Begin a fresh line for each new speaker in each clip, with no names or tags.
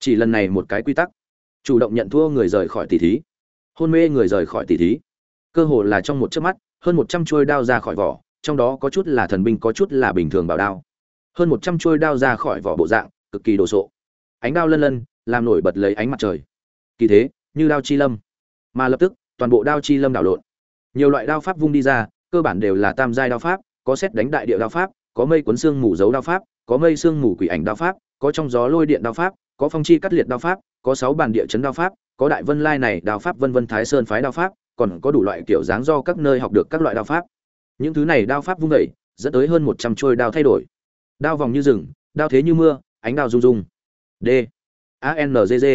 chỉ lần này một cái quy tắc. Chủ động nhận thua người rời khỏi tỷ thí. Hôn mê người rời khỏi tỷ thí. Cơ hồ là trong một chớp mắt, hơn một trăm chuôi đao ra khỏi vỏ, trong đó có chút là thần binh, có chút là bình thường bảo đao. Hơn một trăm chuôi đao ra khỏi vỏ bộ dạng, cực kỳ đồ sộ. Ánh đao lân lân, làm nổi bật lấy ánh mặt trời. Kỳ thế, như đao chi lâm. Mà lập tức, toàn bộ đao chi lâm đảo lộn. Nhiều loại đao pháp vung đi ra, cơ bản đều là tam giai đao pháp, có xét đánh đại địa đao pháp, có mây cuốn xương mù dấu đao pháp, có mây xương mù quỷ ảnh đao pháp, có trong gió lôi điện đao pháp có phong chi cắt liệt đao pháp, có sáu bàn địa chấn đao pháp, có đại vân lai này đao pháp vân vân thái sơn phái đao pháp, còn có đủ loại kiểu dáng do các nơi học được các loại đao pháp. Những thứ này đao pháp vung vẩy dẫn tới hơn một trăm trôi đao thay đổi. Đao vòng như rừng, đao thế như mưa, ánh đao rung rung. D. A n g g.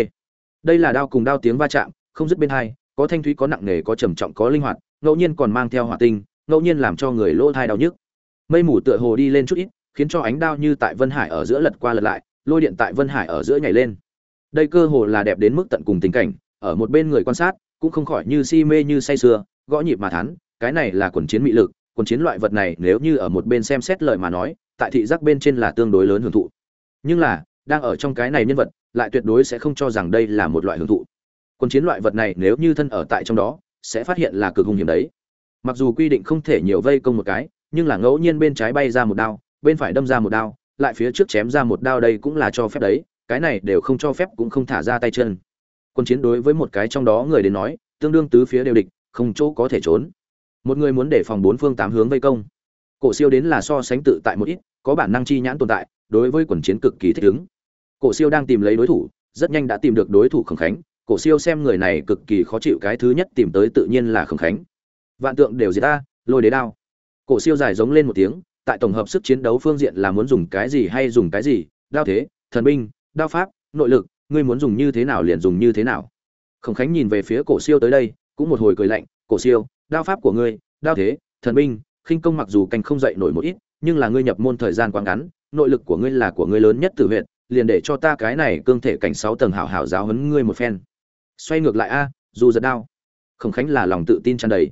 Đây là đao cùng đao tiếng va chạm, không dứt bên hai, có thanh thúy, có nặng nề, có trầm trọng, có linh hoạt, ngẫu nhiên còn mang theo hỏa tinh, ngẫu nhiên làm cho người lỗ thai đau nhức. Mây mù tựa hồ đi lên chút ít, khiến cho ánh đao như tại vân hải ở giữa lật qua lật lại lôi điện tại vân hải ở giữa nhảy lên. Đây cơ hồ là đẹp đến mức tận cùng tình cảnh, ở một bên người quan sát cũng không khỏi như si mê như say sưa, gõ nhịp mà thắn cái này là quần chiến mị lực, quần chiến loại vật này nếu như ở một bên xem xét lời mà nói, tại thị giác bên trên là tương đối lớn hưởng thụ. Nhưng là, đang ở trong cái này nhân vật, lại tuyệt đối sẽ không cho rằng đây là một loại hưởng thụ. Quần chiến loại vật này nếu như thân ở tại trong đó, sẽ phát hiện là cực hung hiểm đấy. Mặc dù quy định không thể nhiều vây công một cái, nhưng là ngẫu nhiên bên trái bay ra một đao, bên phải đâm ra một đao lại phía trước chém ra một đao đây cũng là cho phép đấy, cái này đều không cho phép cũng không thả ra tay chân. Quân chiến đối với một cái trong đó người đến nói, tương đương tứ phía đều địch, không chỗ có thể trốn. Một người muốn để phòng bốn phương tám hướng vây công. Cổ siêu đến là so sánh tự tại một ít, có bản năng chi nhãn tồn tại, đối với quần chiến cực kỳ thích ứng. Cổ siêu đang tìm lấy đối thủ, rất nhanh đã tìm được đối thủ khổng khánh. Cổ siêu xem người này cực kỳ khó chịu, cái thứ nhất tìm tới tự nhiên là khổng khánh. Vạn tượng đều diệt ta, lôi đế đao. Cổ siêu dài giống lên một tiếng tại tổng hợp sức chiến đấu phương diện là muốn dùng cái gì hay dùng cái gì, đao thế, thần binh, đao pháp, nội lực, ngươi muốn dùng như thế nào liền dùng như thế nào. Khổng khánh nhìn về phía cổ siêu tới đây, cũng một hồi cười lạnh, cổ siêu, đao pháp của ngươi, đao thế, thần binh, khinh công mặc dù canh không dậy nổi một ít, nhưng là ngươi nhập môn thời gian quá ngắn, nội lực của ngươi là của ngươi lớn nhất tử huyện liền để cho ta cái này cương thể cảnh sáu tầng hảo hảo giáo huấn ngươi một phen. Xoay ngược lại a, dù giật đao. Khổng khánh là lòng tự tin tràn đầy.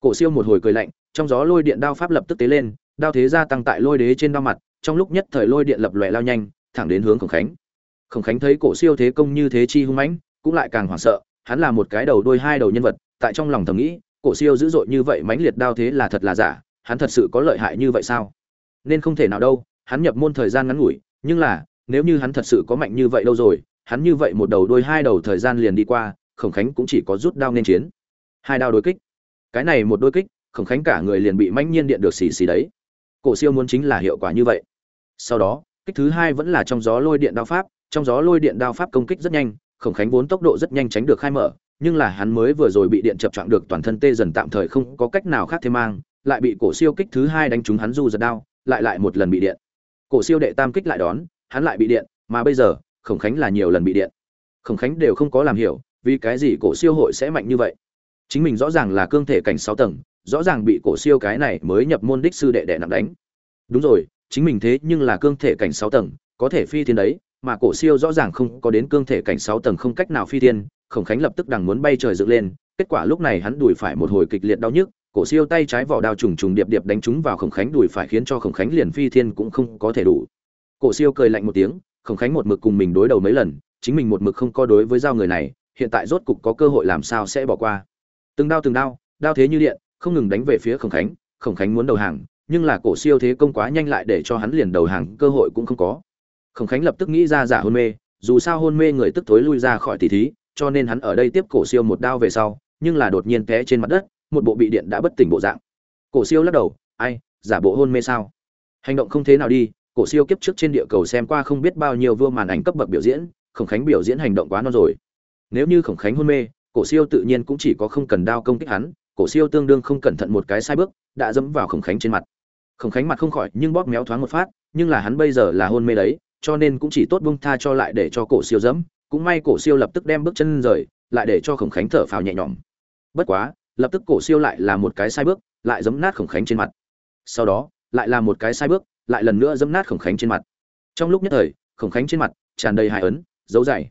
Cổ siêu một hồi cười lạnh, trong gió lôi điện đao pháp lập tức tế lên đao thế gia tăng tại lôi đế trên đao mặt, trong lúc nhất thời lôi điện lập lòe lao nhanh, thẳng đến hướng khổng khánh. Khổng khánh thấy cổ siêu thế công như thế chi hung mãnh, cũng lại càng hoảng sợ, hắn là một cái đầu đôi hai đầu nhân vật, tại trong lòng thầm nghĩ, cổ siêu dữ dội như vậy mãnh liệt đao thế là thật là giả, hắn thật sự có lợi hại như vậy sao? Nên không thể nào đâu, hắn nhập môn thời gian ngắn ngủi, nhưng là, nếu như hắn thật sự có mạnh như vậy đâu rồi, hắn như vậy một đầu đôi hai đầu thời gian liền đi qua, khổng khánh cũng chỉ có rút đao nên chiến. Hai đao đối kích. Cái này một đôi kích, khổng khánh cả người liền bị mãnh nhiên điện được xì xì đấy cổ siêu muốn chính là hiệu quả như vậy. Sau đó, kích thứ hai vẫn là trong gió lôi điện đao pháp, trong gió lôi điện đao pháp công kích rất nhanh, khổng khánh vốn tốc độ rất nhanh tránh được khai mở, nhưng là hắn mới vừa rồi bị điện chập chọn được toàn thân tê dần tạm thời không có cách nào khác thêm mang, lại bị cổ siêu kích thứ hai đánh trúng hắn du giật đao, lại lại một lần bị điện. Cổ siêu đệ tam kích lại đón, hắn lại bị điện, mà bây giờ, khổng khánh là nhiều lần bị điện. Khổng khánh đều không có làm hiểu, vì cái gì cổ siêu hội sẽ mạnh như vậy. Chính mình rõ ràng là cương thể cảnh sáu tầng rõ ràng bị cổ siêu cái này mới nhập môn đích sư đệ đệ nặng đánh. Đúng rồi, chính mình thế nhưng là cương thể cảnh sáu tầng, có thể phi thiên đấy, mà cổ siêu rõ ràng không có đến cương thể cảnh sáu tầng không cách nào phi thiên, khổng khánh lập tức đằng muốn bay trời dựng lên, kết quả lúc này hắn đùi phải một hồi kịch liệt đau nhức, cổ siêu tay trái vỏ đao trùng trùng điệp điệp đánh trúng vào khổng khánh đùi phải khiến cho khổng khánh liền phi thiên cũng không có thể đủ. Cổ siêu cười lạnh một tiếng, khổng khánh một mực cùng mình đối đầu mấy lần, chính mình một mực không có đối với giao người này, hiện tại rốt cục có cơ hội làm sao sẽ bỏ qua. Từng đao từng đao đao thế như điện không ngừng đánh về phía khổng khánh khổng khánh muốn đầu hàng, nhưng là cổ siêu thế công quá nhanh lại để cho hắn liền đầu hàng cơ hội cũng không có. Khổng khánh lập tức nghĩ ra giả hôn mê, dù sao hôn mê người tức thối lui ra khỏi tỷ thí, cho nên hắn ở đây tiếp cổ siêu một đao về sau, nhưng là đột nhiên té trên mặt đất, một bộ bị điện đã bất tỉnh bộ dạng. Cổ siêu lắc đầu, ai, giả bộ hôn mê sao? Hành động không thế nào đi, cổ siêu kiếp trước trên địa cầu xem qua không biết bao nhiêu vua màn ảnh cấp bậc biểu diễn, khổng khánh biểu diễn hành động quá non rồi. Nếu như khổng khánh hôn mê, cổ siêu tự nhiên cũng chỉ có không cần đao công kích hắn cổ siêu tương đương không cẩn thận một cái sai bước, đã dẫm vào khổng khánh trên mặt. Khổng khánh mặt không khỏi nhưng bóp méo thoáng một phát, nhưng là hắn bây giờ là hôn mê đấy, cho nên cũng chỉ tốt buông tha cho lại để cho cổ siêu dẫm, cũng may cổ siêu lập tức đem bước chân rời, lại để cho khổng khánh thở phào nhẹ nhõm. Bất quá, lập tức cổ siêu lại là một cái sai bước, lại giẫm nát khổng khánh trên mặt. Sau đó, lại là một cái sai bước, lại lần nữa giẫm nát khổng khánh trên mặt. Trong lúc nhất thời, khổng khánh trên mặt tràn đầy hài ấn dấu dày.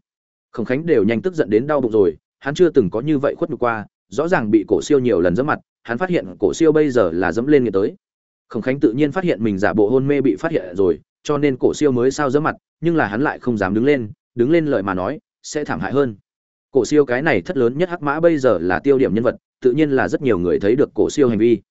Khổng khánh đều nhanh tức giận đến đau bụng rồi, hắn chưa từng có như vậy khuất nhục qua rõ ràng bị cổ siêu nhiều lần giẫm mặt, hắn phát hiện cổ siêu bây giờ là dẫm lên người tới. Khổng khánh tự nhiên phát hiện mình giả bộ hôn mê bị phát hiện rồi, cho nên cổ siêu mới sao giẫm mặt, nhưng là hắn lại không dám đứng lên đứng lên lời mà nói, sẽ thảm hại hơn. Cổ siêu cái này thất lớn nhất hắc mã bây giờ là tiêu điểm nhân vật, tự nhiên là rất nhiều người thấy được cổ siêu hành vi.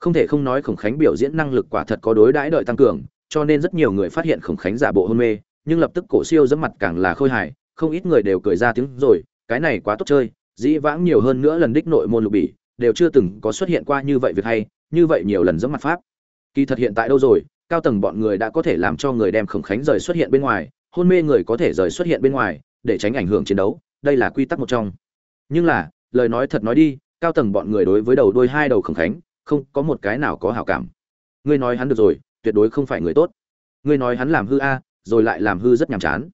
Không thể không nói khổng khánh biểu diễn năng lực quả thật có đối đãi đợi tăng cường, cho nên rất nhiều người phát hiện khổng khánh giả bộ hôn mê, nhưng lập tức cổ siêu dẫm mặt càng là khôi hài, không ít người đều cười ra tiếng rồi, cái này quá tốt chơi dĩ vãng nhiều hơn nữa lần đích nội môn lục bỉ, đều chưa từng có xuất hiện qua như vậy việc hay, như vậy nhiều lần dẫm mặt pháp. Kỳ thật hiện tại đâu rồi, cao tầng bọn người đã có thể làm cho người đem khổng khánh rời xuất hiện bên ngoài, hôn mê người có thể rời xuất hiện bên ngoài, để tránh ảnh hưởng chiến đấu, đây là quy tắc một trong. Nhưng là, lời nói thật nói đi, cao tầng bọn người đối với đầu đôi hai đầu khổng khánh, không có một cái nào có hảo cảm. Ngươi nói hắn được rồi, tuyệt đối không phải người tốt. Ngươi nói hắn làm hư a, rồi lại làm hư rất nhàm chán.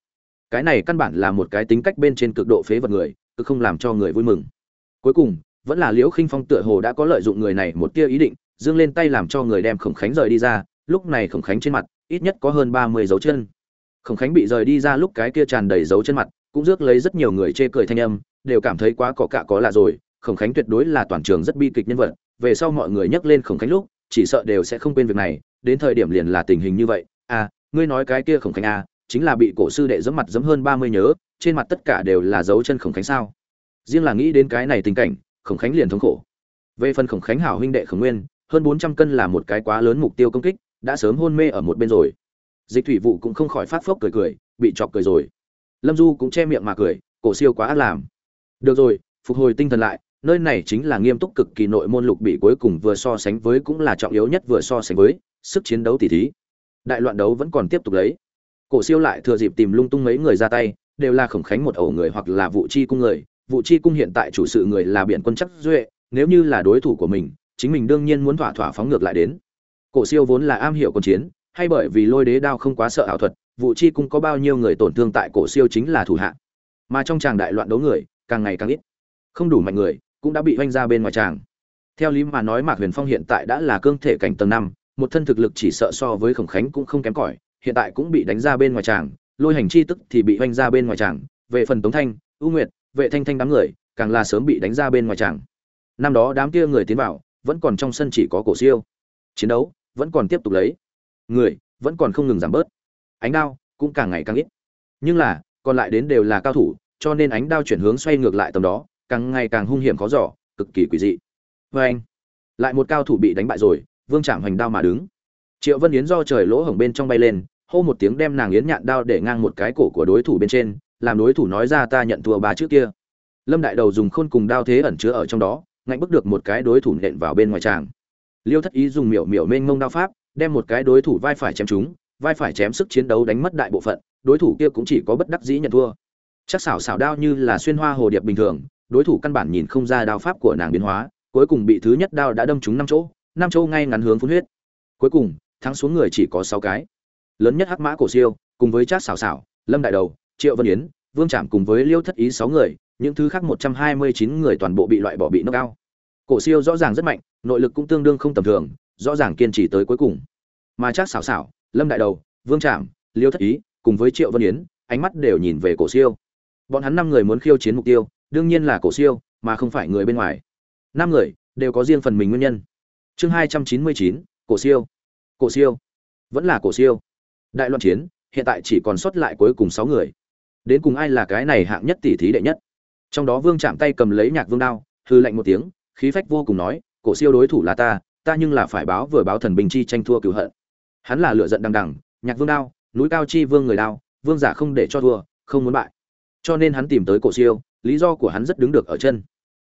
Cái này căn bản là một cái tính cách bên trên cực độ phế vật người cứ không làm cho người vui mừng. Cuối cùng, vẫn là liễu khinh phong tựa hồ đã có lợi dụng người này một tia ý định dương lên tay làm cho người đem khổng khánh rời đi ra, lúc này khổng khánh trên mặt, ít nhất có hơn ba mươi dấu chân. Khổng khánh bị rời đi ra lúc cái kia tràn đầy dấu chân mặt, cũng rước lấy rất nhiều người chê cười thanh âm, đều cảm thấy quá có cạ có lạ rồi, khổng khánh tuyệt đối là toàn trường rất bi kịch nhân vật, về sau mọi người nhắc lên khổng khánh lúc, chỉ sợ đều sẽ không quên việc này, đến thời điểm liền là tình hình như vậy. À ngươi nói cái kia khổng khánh à chính là bị cổ sư đệ giẫm mặt giẫm hơn ba mươi nhớ trên mặt tất cả đều là dấu chân khổng khánh sao. Riêng là nghĩ đến cái này tình cảnh, khổng khánh liền thống khổ. Về phần khổng khánh hảo huynh đệ khổng nguyên, hơn bốn trăm cân là một cái quá lớn mục tiêu công kích, đã sớm hôn mê ở một bên rồi. Dịch thủy vụ cũng không khỏi phát phốc cười cười, bị chọc cười rồi. Lâm du cũng che miệng mà cười, cổ siêu quá ác làm. Được rồi, phục hồi tinh thần lại, nơi này chính là nghiêm túc cực kỳ nội môn lục bị cuối cùng vừa so sánh với cũng là trọng yếu nhất vừa so sánh với, sức chiến đấu tỉ thí. Đại loạn đấu vẫn còn tiếp tục lấy. Cổ siêu lại thừa dịp tìm lung tung mấy người ra tay đều là khổng khánh một ẩu người hoặc là vụ chi cung người. Vụ chi cung hiện tại chủ sự người là biện quân chắc duệ, nếu như là đối thủ của mình, chính mình đương nhiên muốn thỏa thỏa phóng ngược lại đến. Cổ siêu vốn là am hiểu quân chiến, hay bởi vì lôi đế đao không quá sợ ảo thuật vụ chi cung có bao nhiêu người tổn thương tại cổ siêu chính là thủ hạ. Mà trong tràng đại loạn đấu người, càng ngày càng ít. Không đủ mạnh người, cũng đã bị oanh ra bên ngoài tràng. Theo lý mà nói mạc huyền phong hiện tại đã là cương thể cảnh tầng năm, một thân thực lực chỉ sợ so với khổng khánh cũng không kém cỏi, hiện tại cũng bị đánh ra bên ngoài tràng lôi hành chi tức thì bị oanh ra bên ngoài tràng, về phần tống thanh ưu nguyệt, vệ thanh thanh đám người, càng là sớm bị đánh ra bên ngoài tràng. Năm đó đám kia người tiến vào, vẫn còn trong sân chỉ có cổ siêu. Chiến đấu vẫn còn tiếp tục lấy. Người vẫn còn không ngừng giảm bớt. Ánh đao cũng càng ngày càng ít. Nhưng là, còn lại đến đều là cao thủ, cho nên ánh đao chuyển hướng xoay ngược lại tầm đó, càng ngày càng hung hiểm khó giỏ cực kỳ quỷ dị. Vê anh, lại một cao thủ bị đánh bại rồi, vương trạm hoành đao mà đứng. Triệu vân yến do trời lỗ hổng bên trong bay lên hô một tiếng đem nàng yến nhạn đao để ngang một cái cổ của đối thủ bên trên, làm đối thủ nói ra ta nhận thua bà trước kia. Lâm đại đầu dùng khôn cùng đao thế ẩn chứa ở trong đó, ngạnh bức được một cái đối thủ nện vào bên ngoài tràng. Liêu thất ý dùng miểu miểu mênh mông đao pháp, đem một cái đối thủ vai phải chém chúng vai phải chém sức chiến đấu đánh mất đại bộ phận, đối thủ kia cũng chỉ có bất đắc dĩ nhận thua. Chắc xảo xảo đao như là xuyên hoa hồ điệp bình thường, đối thủ căn bản nhìn không ra đao pháp của nàng biến hóa, cuối cùng bị thứ nhất đao đã đâm trúng năm chỗ năm chỗ ngay ngắn hướng phun huyết. Cuối cùng, thắng xuống người chỉ có sáu cái lớn nhất hắc mã cổ siêu, cùng với Trác xảo xảo lâm đại đầu, triệu vân yến, vương trạm cùng với liêu thất ý sáu người, những thứ khác một trăm hai mươi chín người toàn bộ bị loại bỏ bị knock out cổ siêu rõ ràng rất mạnh, nội lực cũng tương đương không tầm thường, rõ ràng kiên trì tới cuối cùng. Mà Trác xảo xảo lâm đại đầu, vương trạm liêu thất ý, cùng với triệu vân yến, ánh mắt đều nhìn về cổ siêu. Bọn hắn năm người muốn khiêu chiến mục tiêu, đương nhiên là cổ siêu, mà không phải người bên ngoài. Năm người, đều có riêng phần mình nguyên nhân. Chương hai trăm chín mươi chín, cổ siêu. Cổ siêu. Vẫn là cổ siêu đại loạn chiến, hiện tại chỉ còn sót lại cuối cùng sáu người. Đến cùng ai là cái này hạng nhất tỷ thí đệ nhất? Trong đó vương chạm tay cầm lấy nhạc vương đao hư lạnh một tiếng, khí phách vô cùng nói, cổ siêu đối thủ là ta ta nhưng là phải báo vừa báo thần bình chi tranh thua cửu hận. Hắn là lựa giận đằng đằng, nhạc vương đao, núi cao chi vương người đao, vương giả không để cho thua, không muốn bại. Cho nên hắn tìm tới cổ siêu, lý do của hắn rất đứng được ở chân.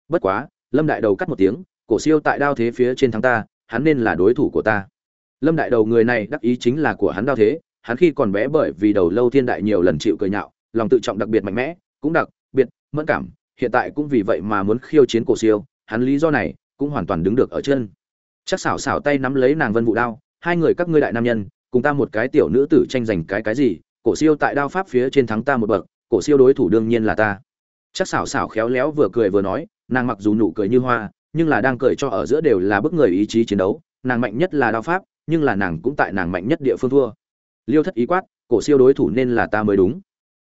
Bất quá, lâm đại đầu cắt một tiếng, cổ siêu tại đao thế phía trên thắng ta, hắn nên là đối thủ của ta. Lâm đại đầu người này đắc ý chính là của hắn đao thế hắn khi còn bé bởi vì đầu lâu thiên đại nhiều lần chịu cười nhạo, lòng tự trọng đặc biệt mạnh mẽ, cũng đặc biệt mẫn cảm, hiện tại cũng vì vậy mà muốn khiêu chiến cổ siêu, hắn lý do này cũng hoàn toàn đứng được ở chân. Chắc xảo xảo tay nắm lấy nàng vân vũ đao, hai người các ngươi đại nam nhân, cùng ta một cái tiểu nữ tử tranh giành cái cái gì, cổ siêu tại đao pháp phía trên thắng ta một bậc, cổ siêu đối thủ đương nhiên là ta. Chắc xảo xảo khéo léo vừa cười vừa nói, nàng mặc dù nụ cười như hoa, nhưng là đang cười cho ở giữa đều là bức người ý chí chiến đấu, nàng mạnh nhất là đao pháp, nhưng là nàng cũng tại nàng mạnh nhất địa phương thua liêu thất ý quát, cổ siêu đối thủ nên là ta mới đúng.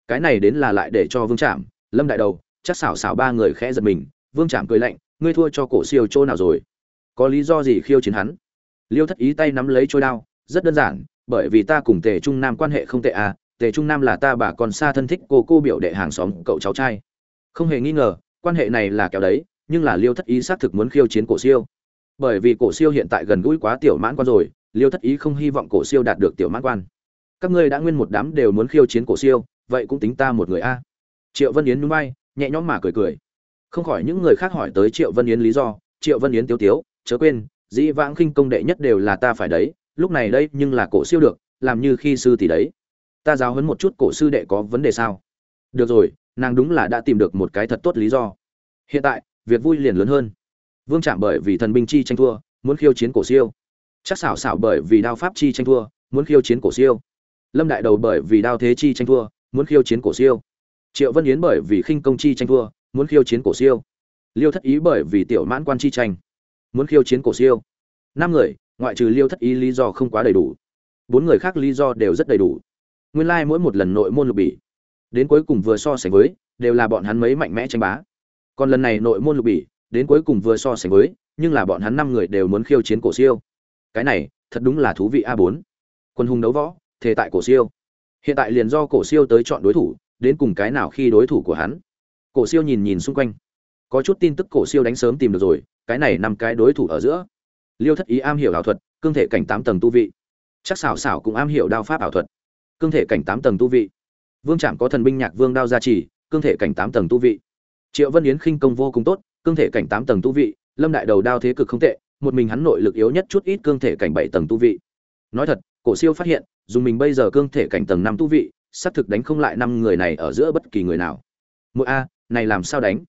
Cái này đến là lại để cho vương trạm lâm đại đầu, chắc xảo xảo ba người khẽ giật mình, vương trạm cười lạnh, ngươi thua cho cổ siêu chỗ nào rồi? Có lý do gì khiêu chiến hắn? Liêu thất ý tay nắm lấy trôi đao, rất đơn giản, bởi vì ta cùng tề trung nam quan hệ không tệ à tề trung nam là ta bà còn xa thân thích, cô cô biểu đệ hàng xóm cậu cháu trai. Không hề nghi ngờ, quan hệ này là kéo đấy, nhưng là liêu thất ý xác thực muốn khiêu chiến cổ siêu. Bởi vì cổ siêu hiện tại gần gũi quá tiểu mãn quan rồi, liêu thất ý không hy vọng cổ siêu đạt được tiểu mãn quan các ngươi đã nguyên một đám đều muốn khiêu chiến cổ siêu, vậy cũng tính ta một người a. Triệu vân yến núi bay, nhẹ nhõm mà cười cười. Không khỏi những người khác hỏi tới triệu vân yến lý do, triệu vân yến tiếu tiếu, chớ quên, dĩ vãng khinh công đệ nhất đều là ta phải đấy, lúc này đây nhưng là cổ siêu được, làm như khi sư tỷ đấy. Ta giáo huấn một chút cổ sư đệ có vấn đề sao? Được rồi, nàng đúng là đã tìm được một cái thật tốt lý do. Hiện tại, việc vui liền lớn hơn. Vương chạm bởi vì thần binh chi tranh thua, muốn khiêu chiến cổ siêu. Chắc xảo xảo bởi vì đao pháp chi tranh thua, muốn khiêu chiến cổ siêu lâm đại đầu bởi vì đao thế chi tranh thua, muốn khiêu chiến cổ siêu. Triệu vân yến bởi vì khinh công chi tranh thua, muốn khiêu chiến cổ siêu. Liêu thất ý bởi vì tiểu mãn quan chi tranh, muốn khiêu chiến cổ siêu. Năm người, ngoại trừ liêu thất ý lý do không quá đầy đủ. Bốn người khác lý do đều rất đầy đủ. Nguyên lai mỗi một lần nội môn lục bỉ, đến cuối cùng vừa so sánh với, đều là bọn hắn mấy mạnh mẽ tranh bá. Còn lần này nội môn lục bỉ, đến cuối cùng vừa so sánh với, nhưng là bọn hắn năm người đều muốn khiêu chiến cổ siêu. Cái này, thật đúng là thú vị a bốn. Quân hùng đấu võ thể tại cổ siêu. Hiện tại liền do cổ siêu tới chọn đối thủ, đến cùng cái nào khi đối thủ của hắn. Cổ siêu nhìn nhìn xung quanh. Có chút tin tức cổ siêu đánh sớm tìm được rồi, cái này năm cái đối thủ ở giữa. Liêu thất ý am hiểu ảo thuật, cương thể cảnh tám tầng tu vị. Chắc xảo xảo cũng am hiểu đao pháp ảo thuật. Cương thể cảnh tám tầng tu vị. Vương trạm có thần binh nhạc vương đao gia trì, cương thể cảnh tám tầng tu vị. Triệu vân yến khinh công vô cùng tốt, cương thể cảnh tám tầng tu vị, lâm đại đầu đao thế cực không tệ, một mình hắn nội lực yếu nhất chút ít cương thể cảnh bảy tầng tu vị. Nói thật cổ siêu phát hiện, dùng mình bây giờ cương thể cảnh tầng năm tu vị, xác thực đánh không lại năm người này ở giữa bất kỳ người nào. Mỗi a, này làm sao đánh?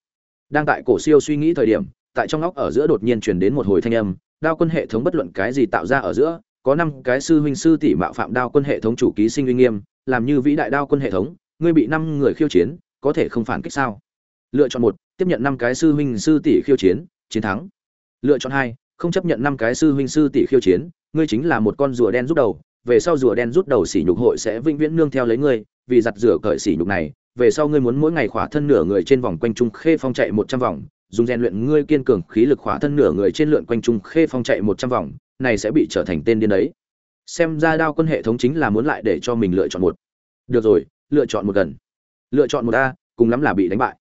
Đang tại cổ siêu suy nghĩ thời điểm, tại trong óc ở giữa đột nhiên truyền đến một hồi thanh âm, đao quân hệ thống bất luận cái gì tạo ra ở giữa, có năm cái sư huynh sư tỷ mạo phạm đao quân hệ thống chủ ký sinh uy nghiêm, làm như vĩ đại đao quân hệ thống, ngươi bị năm người khiêu chiến, có thể không phản kích sao? Lựa chọn một, tiếp nhận năm cái sư huynh sư tỷ khiêu chiến chiến thắng. Lựa chọn hai, không chấp nhận năm cái sư huynh sư tỷ khiêu chiến, ngươi chính là một con rùa đen rút đầu về sau rùa đen rút đầu sỉ nhục hội sẽ vĩnh viễn nương theo lấy ngươi, vì giặt rửa cởi sỉ nhục này, về sau ngươi muốn mỗi ngày khỏa thân nửa người trên vòng quanh trung khê phong chạy một trăm vòng, dùng rèn luyện ngươi kiên cường khí lực khỏa thân nửa người trên lượn quanh trung khê phong chạy một trăm vòng, này sẽ bị trở thành tên điên đấy. Xem ra đao quân hệ thống chính là muốn lại để cho mình lựa chọn một. Được rồi, lựa chọn một gần. Lựa chọn một a, cùng lắm là bị đánh bại.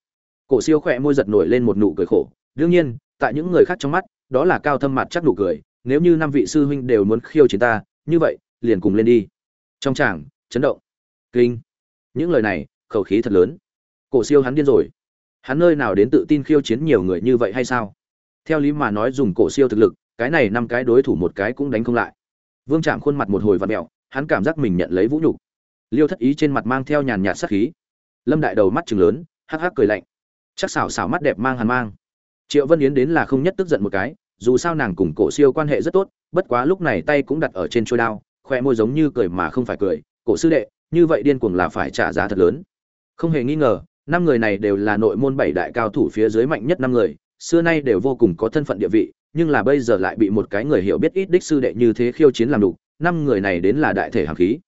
Cổ siêu khỏe môi giật nổi lên một nụ cười khổ. Đương nhiên, tại những người khác trong mắt, đó là cao thâm mặt chắc nụ cười. Nếu như năm vị sư huynh đều muốn khiêu chiến ta, như vậy liền cùng lên đi. Trong tràng, chấn động, kinh. Những lời này, khẩu khí thật lớn. Cổ siêu hắn điên rồi. Hắn nơi nào đến tự tin khiêu chiến nhiều người như vậy hay sao? Theo lý mà nói dùng cổ siêu thực lực, cái này năm cái đối thủ một cái cũng đánh không lại. Vương trạm khuôn mặt một hồi vặn mẹo, hắn cảm giác mình nhận lấy vũ nhục. Liêu thất ý trên mặt mang theo nhàn nhạt sắc khí. Lâm đại đầu mắt chừng lớn, hắc hắc cười lạnh. Chắc xảo xảo mắt đẹp mang hàn mang. Triệu vân yến đến là không nhất tức giận một cái, dù sao nàng cùng cổ siêu quan hệ rất tốt, bất quá lúc này tay cũng đặt ở trên trôi đao khoe môi giống như cười mà không phải cười, cổ sư đệ, như vậy điên cuồng là phải trả giá thật lớn. Không hề nghi ngờ, năm người này đều là nội môn bảy đại cao thủ phía dưới mạnh nhất năm người, xưa nay đều vô cùng có thân phận địa vị, nhưng là bây giờ lại bị một cái người hiểu biết ít đích sư đệ như thế khiêu chiến làm đủ, năm người này đến là đại thể hàng khí.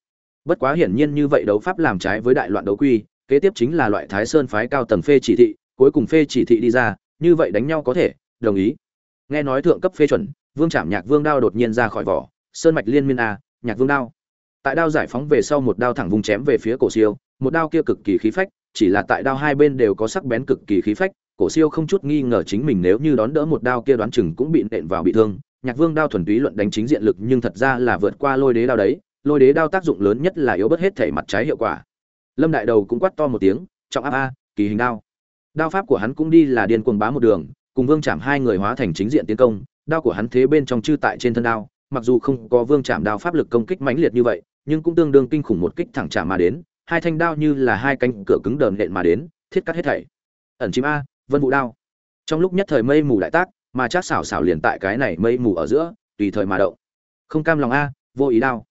Bất quá hiển nhiên như vậy đấu pháp làm trái với đại loạn đấu quy, kế tiếp chính là loại thái sơn phái cao tầng phê chỉ thị, cuối cùng phê chỉ thị đi ra, như vậy đánh nhau có thể, đồng ý. Nghe nói thượng cấp phê chuẩn, vương trảm nhạc vương đao đột nhiên ra khỏi vỏ, sơn mạch liên miên a nhạc vương đao. Tại đao giải phóng về sau một đao thẳng vùng chém về phía cổ siêu, một đao kia cực kỳ khí phách, chỉ là tại đao hai bên đều có sắc bén cực kỳ khí phách, cổ siêu không chút nghi ngờ chính mình nếu như đón đỡ một đao kia đoán chừng cũng bị nện vào bị thương. Nhạc vương đao thuần túy luận đánh chính diện lực nhưng thật ra là vượt qua lôi đế đao đấy, lôi đế đao tác dụng lớn nhất là yếu bớt hết thể mặt trái hiệu quả. Lâm đại đầu cũng quát to một tiếng, trọng áp a, kỳ hình đao. Đao pháp của hắn cũng đi là điên cuồng bá một đường, cùng vương chạm hai người hóa thành chính diện tiến công, đao của hắn thế bên trong chư tại trên thân đao mặc dù không có vương chạm đao pháp lực công kích mãnh liệt như vậy, nhưng cũng tương đương kinh khủng một kích thẳng chạm mà đến, hai thanh đao như là hai cánh cửa cứng đờn nện mà đến, thiết cắt hết thảy. Ẩn chim a, vân vũ đao. Trong lúc nhất thời mây mù đại tác, mà chát xảo xảo liền tại cái này mây mù ở giữa, tùy thời mà động. Không cam lòng a, vô ý đao.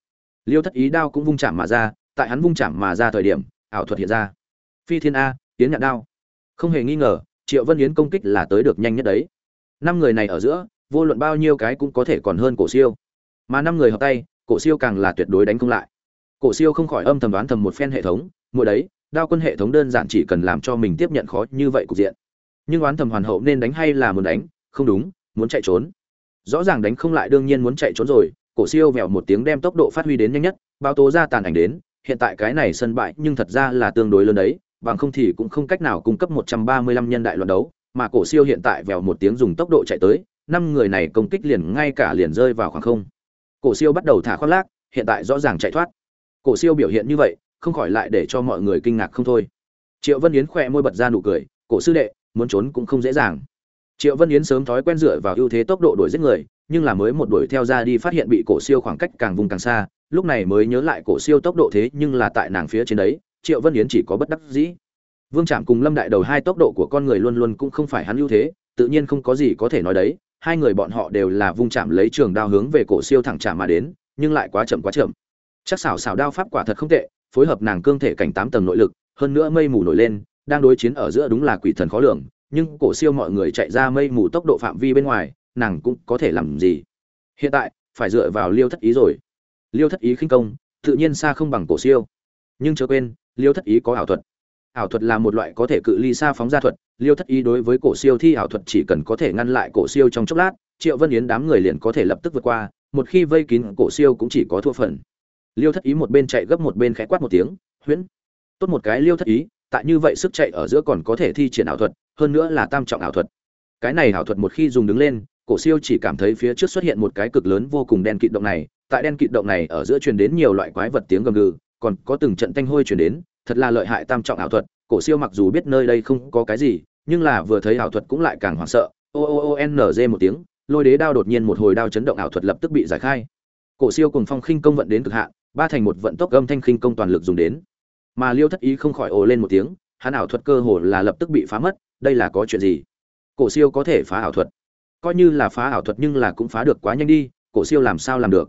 Liêu thất ý đao cũng vung chạm mà ra, tại hắn vung chạm mà ra thời điểm, ảo thuật hiện ra. Phi thiên a tiến nhạn đao. Không hề nghi ngờ, triệu vân yến công kích là tới được nhanh nhất đấy. Năm người này ở giữa, vô luận bao nhiêu cái cũng có thể còn hơn cổ siêu mà năm người hợp tay, cổ siêu càng là tuyệt đối đánh không lại. Cổ siêu không khỏi âm thầm đoán thầm một phen hệ thống mỗi đấy, đao quân hệ thống đơn giản chỉ cần làm cho mình tiếp nhận khó như vậy cục diện. Nhưng oán thầm hoàn hậu nên đánh hay là muốn đánh, không đúng, muốn chạy trốn. Rõ ràng đánh không lại đương nhiên muốn chạy trốn rồi, cổ siêu vèo một tiếng đem tốc độ phát huy đến nhanh nhất bao tố ra tàn ảnh đến, hiện tại cái này sân bại nhưng thật ra là tương đối lớn đấy, bằng không thì cũng không cách nào cung cấp 135 nhân đại luận đấu, mà cổ siêu hiện tại vèo một tiếng dùng tốc độ chạy tới, năm người này công kích liền ngay cả liền rơi vào khoảng không cổ siêu bắt đầu thả khoác lác, hiện tại rõ ràng chạy thoát. Cổ siêu biểu hiện như vậy, không khỏi lại để cho mọi người kinh ngạc không thôi. Triệu vân yến khỏe môi bật ra nụ cười, cổ sư đệ, muốn trốn cũng không dễ dàng. Triệu vân yến sớm thói quen dựa vào ưu thế tốc độ đuổi giết người, nhưng là mới một đuổi theo ra đi phát hiện bị cổ siêu khoảng cách càng vùng càng xa, lúc này mới nhớ lại cổ siêu tốc độ thế nhưng là tại nàng phía trên đấy, triệu vân yến chỉ có bất đắc dĩ. Vương trạm cùng lâm đại đầu hai tốc độ của con người luôn luôn cũng không phải hắn ưu thế, tự nhiên không có gì có thể nói đấy hai người bọn họ đều là vung chạm lấy trường đao hướng về cổ siêu thẳng chạm mà đến, nhưng lại quá chậm quá chậm. Chắc xảo xảo đao pháp quả thật không tệ, phối hợp nàng cương thể cảnh tám tầng nội lực, hơn nữa mây mù nổi lên, đang đối chiến ở giữa đúng là quỷ thần khó lường, nhưng cổ siêu mọi người chạy ra mây mù tốc độ phạm vi bên ngoài, nàng cũng có thể làm gì? Hiện tại, phải dựa vào liêu thất ý rồi. Liêu thất ý khinh công, tự nhiên xa không bằng cổ siêu. Nhưng chớ quên, liêu thất ý có ảo thuật ảo thuật là một loại có thể cự ly xa phóng ra thuật, liêu thất ý đối với cổ siêu thi ảo thuật chỉ cần có thể ngăn lại cổ siêu trong chốc lát, triệu vân yến đám người liền có thể lập tức vượt qua, một khi vây kín cổ siêu cũng chỉ có thua phần. Liêu thất ý một bên chạy gấp một bên khẽ quát một tiếng, huyễn, tốt một cái liêu thất ý, tại như vậy sức chạy ở giữa còn có thể thi triển ảo thuật, hơn nữa là tam trọng ảo thuật. Cái này ảo thuật một khi dùng đứng lên, cổ siêu chỉ cảm thấy phía trước xuất hiện một cái cực lớn vô cùng đen kịt động này, tại đen kịt động này ở giữa truyền đến nhiều loại quái vật tiếng gầm gừ, còn có từng trận tanh hôi truyền đến thật là lợi hại tam trọng ảo thuật, cổ siêu mặc dù biết nơi đây không có cái gì, nhưng là vừa thấy ảo thuật cũng lại càng hoảng sợ. O o o n g một tiếng, lôi đế đao đột nhiên một hồi đao chấn động ảo thuật lập tức bị giải khai. Cổ siêu cùng phong khinh công vận đến cực hạn, ba thành một vận tốc âm thanh khinh công toàn lực dùng đến. Mà liêu thất ý không khỏi ồ lên một tiếng, hắn ảo thuật cơ hồ là lập tức bị phá mất, đây là có chuyện gì? Cổ siêu có thể phá ảo thuật. Coi như là phá ảo thuật nhưng là cũng phá được quá nhanh đi, cổ siêu làm sao làm được?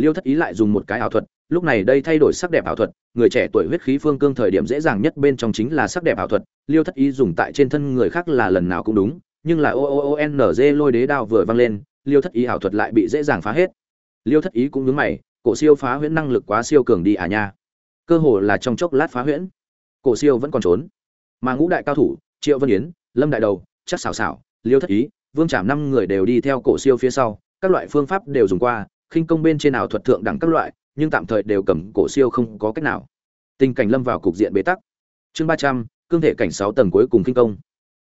Liêu thất ý lại dùng một cái ảo thuật, lúc này đây thay đổi sắc đẹp ảo thuật, người trẻ tuổi huyết khí phương cương thời điểm dễ dàng nhất bên trong chính là sắc đẹp ảo thuật, liêu thất ý dùng tại trên thân người khác là lần nào cũng đúng, nhưng là o o o n g lôi đế đao vừa văng lên, liêu thất ý ảo thuật lại bị dễ dàng phá hết. Liêu thất ý cũng nhướng mày, cổ siêu phá huyễn năng lực quá siêu cường đi à nha. Cơ hồ là trong chốc lát phá huyễn. Cổ siêu vẫn còn trốn. Mà ngũ đại cao thủ, triệu vân yến, lâm đại đầu, chắc xảo xảo liêu thất ý, vương trảm năm người đều đi theo cổ siêu phía sau, các loại phương pháp đều dùng qua khinh công bên trên nào thuật thượng đẳng các loại, nhưng tạm thời đều cầm cổ siêu không có cách nào. Tình cảnh lâm vào cục diện bế tắc. Chương ba trăm, cương thể cảnh sáu tầng cuối cùng khinh công.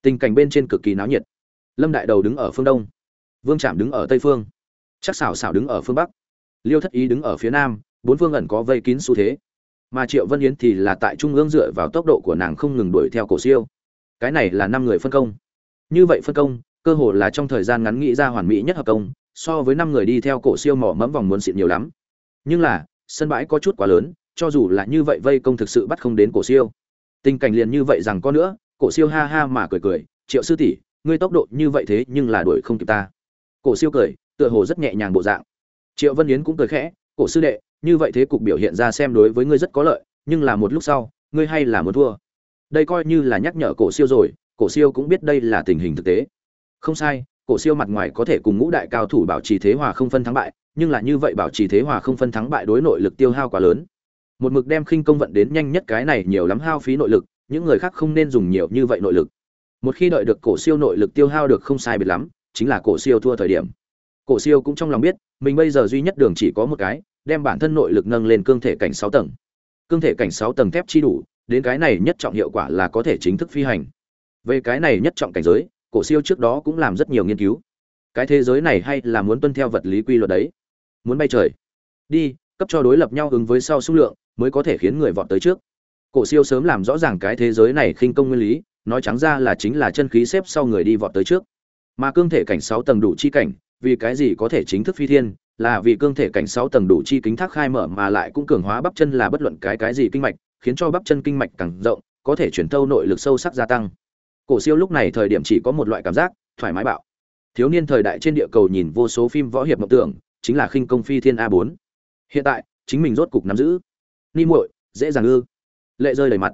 Tình cảnh bên trên cực kỳ náo nhiệt. Lâm đại đầu đứng ở phương đông. Vương trạm đứng ở tây phương. Chắc xảo xảo đứng ở phương bắc. Liêu thất ý đứng ở phía nam, bốn phương ẩn có vây kín xu thế. Mà triệu vân yến thì là tại trung ương dựa vào tốc độ của nàng không ngừng đuổi theo cổ siêu. Cái này là năm người phân công. Như vậy phân công, cơ hồ là trong thời gian ngắn nghĩ ra hoàn mỹ nhất hợp công so với năm người đi theo cổ siêu mỏ mẫm vòng muốn xịn nhiều lắm. Nhưng là, sân bãi có chút quá lớn, cho dù là như vậy vây công thực sự bắt không đến cổ siêu. Tình cảnh liền như vậy rằng có nữa, cổ siêu ha ha mà cười cười, triệu sư tỷ, ngươi tốc độ như vậy thế nhưng là đuổi không kịp ta. Cổ siêu cười, tựa hồ rất nhẹ nhàng bộ dạng. Triệu vân yến cũng cười khẽ, cổ sư đệ, như vậy thế cục biểu hiện ra xem đối với ngươi rất có lợi, nhưng là một lúc sau, ngươi hay là muốn thua. Đây coi như là nhắc nhở cổ siêu rồi, cổ siêu cũng biết đây là tình hình thực tế. Không sai cổ siêu mặt ngoài có thể cùng ngũ đại cao thủ bảo trì thế hòa không phân thắng bại, nhưng là như vậy bảo trì thế hòa không phân thắng bại đối nội lực tiêu hao quá lớn. Một mực đem khinh công vận đến nhanh nhất cái này nhiều lắm hao phí nội lực, những người khác không nên dùng nhiều như vậy nội lực. Một khi đợi được cổ siêu nội lực tiêu hao được không sai biệt lắm, chính là cổ siêu thua thời điểm. Cổ siêu cũng trong lòng biết, mình bây giờ duy nhất đường chỉ có một cái, đem bản thân nội lực nâng lên cương thể cảnh sáu tầng. Cương thể cảnh sáu tầng thép chi đủ, đến cái này nhất trọng hiệu quả là có thể chính thức phi hành. Về cái này nhất trọng cảnh giới cổ siêu trước đó cũng làm rất nhiều nghiên cứu. Cái thế giới này hay là muốn tuân theo vật lý quy luật đấy. Muốn bay trời. Đi, cấp cho đối lập nhau ứng với sau số lượng, mới có thể khiến người vọt tới trước. Cổ siêu sớm làm rõ ràng cái thế giới này khinh công nguyên lý, nói trắng ra là chính là chân khí xếp sau người đi vọt tới trước. Mà cương thể cảnh sáu tầng đủ chi cảnh, vì cái gì có thể chính thức phi thiên, là vì cương thể cảnh sáu tầng đủ chi kính thác khai mở mà lại cũng cường hóa bắp chân là bất luận cái cái gì kinh mạch, khiến cho bắp chân kinh mạch càng rộng, có thể chuyển thâu nội lực sâu sắc gia tăng cổ siêu lúc này thời điểm chỉ có một loại cảm giác, thoải mái bạo. Thiếu niên thời đại trên địa cầu nhìn vô số phim võ hiệp mộng tưởng, chính là khinh công phi thiên a 4 hiện tại, chính mình rốt cục nắm giữ. Ni muội, dễ dàng ư? Lệ rơi đầy mặt.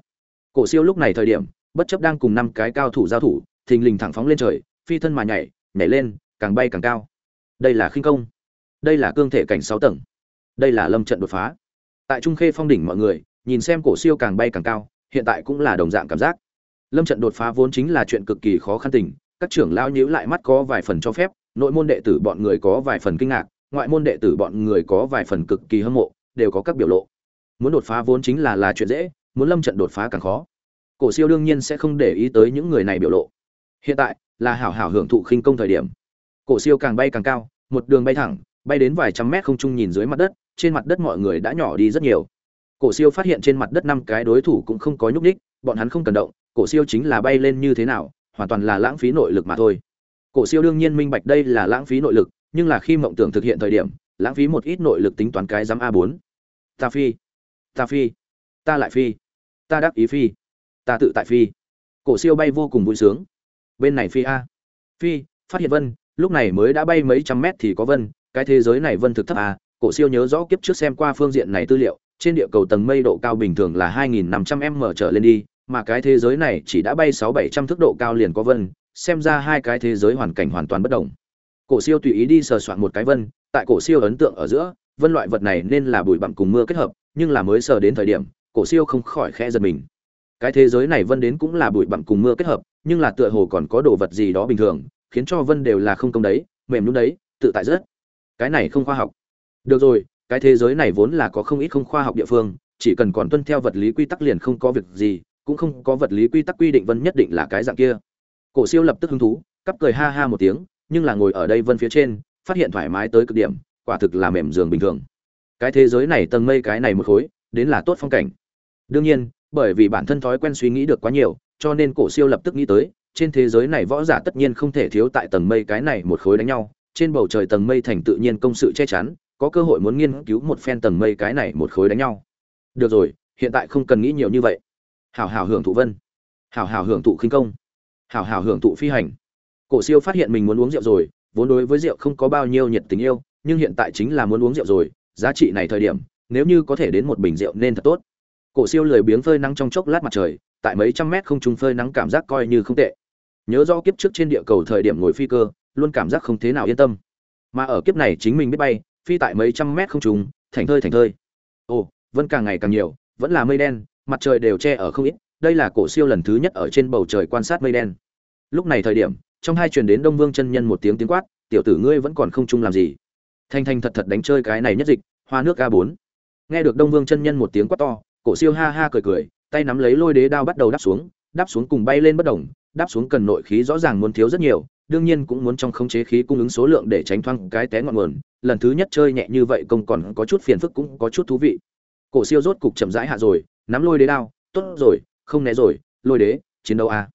Cổ siêu lúc này thời điểm, bất chấp đang cùng năm cái cao thủ giao thủ, thình lình thẳng phóng lên trời, phi thân mà nhảy nhảy lên, càng bay càng cao. Đây là khinh công. Đây là cương thể cảnh sáu tầng. Đây là lâm trận đột phá. Tại trung khê phong đỉnh mọi người, nhìn xem cổ siêu càng bay càng cao, hiện tại cũng là đồng dạng cảm giác lâm trận đột phá vốn chính là chuyện cực kỳ khó khăn tình, các trưởng lao nhíu lại mắt có vài phần cho phép, nội môn đệ tử bọn người có vài phần kinh ngạc, ngoại môn đệ tử bọn người có vài phần cực kỳ hâm mộ, đều có các biểu lộ. Muốn đột phá vốn chính là là chuyện dễ, muốn lâm trận đột phá càng khó. Cổ siêu đương nhiên sẽ không để ý tới những người này biểu lộ. Hiện tại, là hảo hảo hưởng thụ khinh công thời điểm. Cổ siêu càng bay càng cao, một đường bay thẳng, bay đến vài trăm mét không trung nhìn dưới mặt đất, trên mặt đất mọi người đã nhỏ đi rất nhiều. Cổ siêu phát hiện trên mặt đất năm cái đối thủ cũng không có nhúc nhích, bọn hắn không cần động cổ siêu chính là bay lên như thế nào, hoàn toàn là lãng phí nội lực mà thôi. Cổ siêu đương nhiên minh bạch đây là lãng phí nội lực, nhưng là khi mộng tưởng thực hiện thời điểm, lãng phí một ít nội lực tính toán cái giám a bốn. Ta phi ta phi, ta lại phi, ta đắc ý phi, ta tự tại phi. Cổ siêu bay vô cùng vui sướng. Bên này phi a. Phi, phát hiện vân, lúc này mới đã bay mấy trăm mét thì có vân, cái thế giới này vân thực thấp a. Cổ siêu nhớ rõ kiếp trước xem qua phương diện này tư liệu, trên địa cầu tầng mây độ cao bình thường là 2.500 m trở lên đi mà cái thế giới này chỉ đã bay 6-700 thước độ cao liền có vân, xem ra hai cái thế giới hoàn cảnh hoàn toàn bất đồng. Cổ siêu tùy ý đi sờ soạn một cái vân, tại cổ siêu ấn tượng ở giữa, vân loại vật này nên là bụi bặm cùng mưa kết hợp, nhưng là mới sờ đến thời điểm, cổ siêu không khỏi khẽ giật mình. Cái thế giới này vân đến cũng là bụi bặm cùng mưa kết hợp, nhưng là tựa hồ còn có đồ vật gì đó bình thường, khiến cho vân đều là không công đấy, mềm nhún đấy, tự tại rất. Cái này không khoa học. Được rồi, cái thế giới này vốn là có không ít không khoa học địa phương, chỉ cần còn tuân theo vật lý quy tắc liền không có việc gì cũng không có vật lý quy tắc quy định vân nhất định là cái dạng kia. Cổ siêu lập tức hứng thú, cắp cười ha ha một tiếng, nhưng là ngồi ở đây vân phía trên, phát hiện thoải mái tới cực điểm, quả thực là mềm giường bình thường. Cái thế giới này tầng mây cái này một khối, đến là tốt phong cảnh. Đương nhiên, bởi vì bản thân thói quen suy nghĩ được quá nhiều, cho nên cổ siêu lập tức nghĩ tới, trên thế giới này võ giả tất nhiên không thể thiếu tại tầng mây cái này một khối đánh nhau, trên bầu trời tầng mây thành tự nhiên công sự che chắn, có cơ hội muốn nghiên cứu một phen tầng mây cái này một khối đánh nhau. Được rồi, hiện tại không cần nghĩ nhiều như vậy hảo hảo hưởng thụ vân. Hảo hảo hưởng thụ khinh công. Hảo hảo hưởng thụ phi hành. Cổ siêu phát hiện mình muốn uống rượu rồi, vốn đối với rượu không có bao nhiêu nhiệt tình yêu, nhưng hiện tại chính là muốn uống rượu rồi, giá trị này thời điểm, nếu như có thể đến một bình rượu nên thật tốt. Cổ siêu lười biếng phơi nắng trong chốc lát mặt trời, tại mấy trăm mét không trung phơi nắng cảm giác coi như không tệ. Nhớ rõ kiếp trước trên địa cầu thời điểm ngồi phi cơ, luôn cảm giác không thế nào yên tâm. Mà ở kiếp này chính mình biết bay, phi tại mấy trăm mét không trung thành thơi thành thơi. Ồ vẫn càng ngày càng nhiều, vẫn là mây đen mặt trời đều che ở không ít, đây là cổ siêu lần thứ nhất ở trên bầu trời quan sát mây đen. Lúc này thời điểm, trong hai truyền đến đông vương chân nhân một tiếng tiếng quát, tiểu tử ngươi vẫn còn không chung làm gì? Thanh thanh thật thật đánh chơi cái này nhất dịch, hoa nước a bốn. Nghe được đông vương chân nhân một tiếng quát to, cổ siêu ha ha cười cười, tay nắm lấy lôi đế đao bắt đầu đáp xuống đáp xuống cùng bay lên bất động, đáp xuống cần nội khí rõ ràng muốn thiếu rất nhiều, đương nhiên cũng muốn trong khống chế khí cung ứng số lượng để tránh thoang cái té ngọn nguồn, lần thứ nhất chơi nhẹ như vậy công còn có chút phiền phức cũng có chút thú vị. Cổ siêu rốt cục chậm rãi hạ rồi nắm lôi đế đao, tốt rồi, không né rồi, lôi đế, chiến đấu a.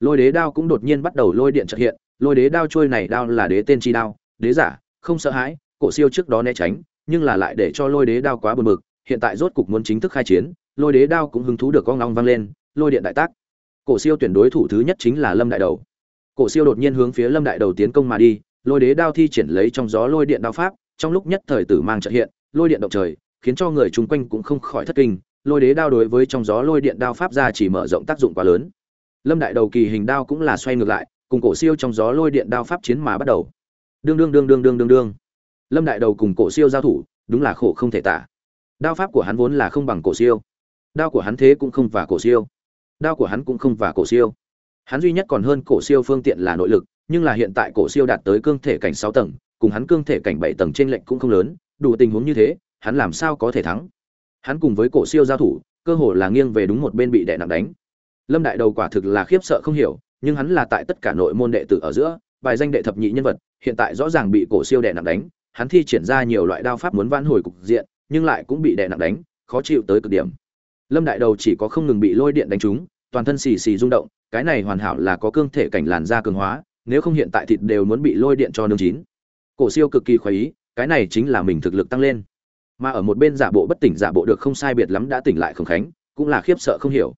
Lôi đế đao cũng đột nhiên bắt đầu lôi điện trợ hiện, lôi đế đao trôi này đao là đế tên chi đao, đế giả, không sợ hãi, cổ siêu trước đó né tránh, nhưng là lại để cho lôi đế đao quá bực bực, hiện tại rốt cục muốn chính thức khai chiến, lôi đế đao cũng hứng thú được con ngong vang lên, lôi điện đại tác. Cổ siêu tuyển đối thủ thứ nhất chính là lâm đại đầu. Cổ siêu đột nhiên hướng phía lâm đại đầu tiến công mà đi, lôi đế đao thi triển lấy trong gió lôi điện đao pháp, trong lúc nhất thời tử mang trợ hiện, lôi điện động trời, khiến cho người chung quanh cũng không khỏi thất kinh lôi đế đao đối với trong gió lôi điện đao pháp ra chỉ mở rộng tác dụng quá lớn. Lâm đại đầu kỳ hình đao cũng là xoay ngược lại, cùng cổ siêu trong gió lôi điện đao pháp chiến mà bắt đầu. Đương đương đương đương đương đương đương. Lâm đại đầu cùng cổ siêu giao thủ, đúng là khổ không thể tả. Đao pháp của hắn vốn là không bằng cổ siêu. Đao của hắn thế cũng không và cổ siêu. Đao của hắn cũng không và cổ siêu. Hắn duy nhất còn hơn cổ siêu phương tiện là nội lực, nhưng là hiện tại cổ siêu đạt tới cương thể cảnh sáu tầng, cùng hắn cương thể cảnh bảy tầng trên lệnh cũng không lớn, đủ tình huống như thế, hắn làm sao có thể thắng? Hắn cùng với cổ siêu giao thủ, cơ hồ là nghiêng về đúng một bên bị đè nặng đánh. Lâm đại đầu quả thực là khiếp sợ không hiểu, nhưng hắn là tại tất cả nội môn đệ tử ở giữa, bài danh đệ thập nhị nhân vật, hiện tại rõ ràng bị cổ siêu đè nặng đánh, hắn thi triển ra nhiều loại đao pháp muốn vãn hồi cục diện, nhưng lại cũng bị đè nặng đánh, khó chịu tới cực điểm. Lâm đại đầu chỉ có không ngừng bị lôi điện đánh trúng, toàn thân xì xì rung động, cái này hoàn hảo là có cương thể cảnh làn da cường hóa, nếu không hiện tại thịt đều muốn bị lôi điện cho nương chín. Cổ siêu cực kỳ khoái ý, cái này chính là mình thực lực tăng lên mà ở một bên giả bộ bất tỉnh giả bộ được không sai biệt lắm đã tỉnh lại khổng khánh, cũng là khiếp sợ không hiểu.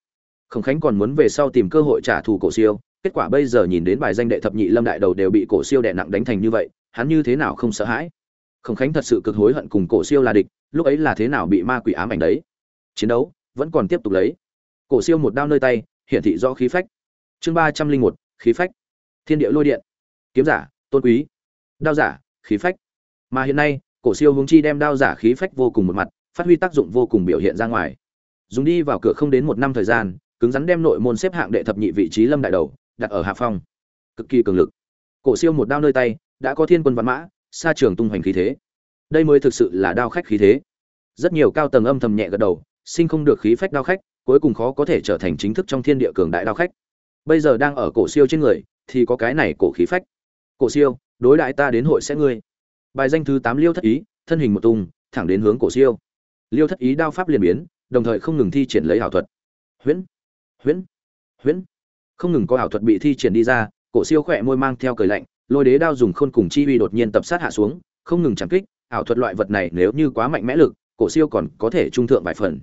Khổng khánh còn muốn về sau tìm cơ hội trả thù cổ siêu, kết quả bây giờ nhìn đến bài danh đệ thập nhị lâm đại đầu đều bị cổ siêu đè nặng đánh thành như vậy, hắn như thế nào không sợ hãi? Khổng khánh thật sự cực hối hận cùng cổ siêu là địch, lúc ấy là thế nào bị ma quỷ ám ảnh đấy? Chiến đấu vẫn còn tiếp tục lấy. Cổ siêu một đao nơi tay, hiển thị rõ khí phách. Chương ba trăm linh một, khí phách. Thiên địa lôi điện. Kiếm giả, tôn quý. Đao giả, khí phách. Mà hiện nay cổ siêu hướng chi đem đao giả khí phách vô cùng một mặt, phát huy tác dụng vô cùng biểu hiện ra ngoài. Dùng đi vào cửa không đến một năm thời gian, cứng rắn đem nội môn xếp hạng đệ thập nhị vị trí lâm đại đầu, đặt ở hạ phong. Cực kỳ cường lực. Cổ siêu một đao nơi tay, đã có thiên quân văn mã, xa trường tung hoành khí thế. Đây mới thực sự là đao khách khí thế. Rất nhiều cao tầng âm thầm nhẹ gật đầu, sinh không được khí phách đao khách, cuối cùng khó có thể trở thành chính thức trong thiên địa cường đại đao khách. Bây giờ đang ở cổ siêu trên người, thì có cái này cổ khí phách. Cổ siêu, đối đại ta đến hội sẽ ngươi bài danh thứ tám liêu thất ý, thân hình một tung, thẳng đến hướng cổ siêu. Liêu thất ý đao pháp liền biến, đồng thời không ngừng thi triển lấy ảo thuật. Huyễn huyễn huyễn. Không ngừng có ảo thuật bị thi triển đi ra, cổ siêu khỏe môi mang theo cười lạnh, lôi đế đao dùng khôn cùng chi uy đột nhiên tập sát hạ xuống, không ngừng chẳng kích, ảo thuật loại vật này nếu như quá mạnh mẽ lực, cổ siêu còn có thể trung thượng vài phần.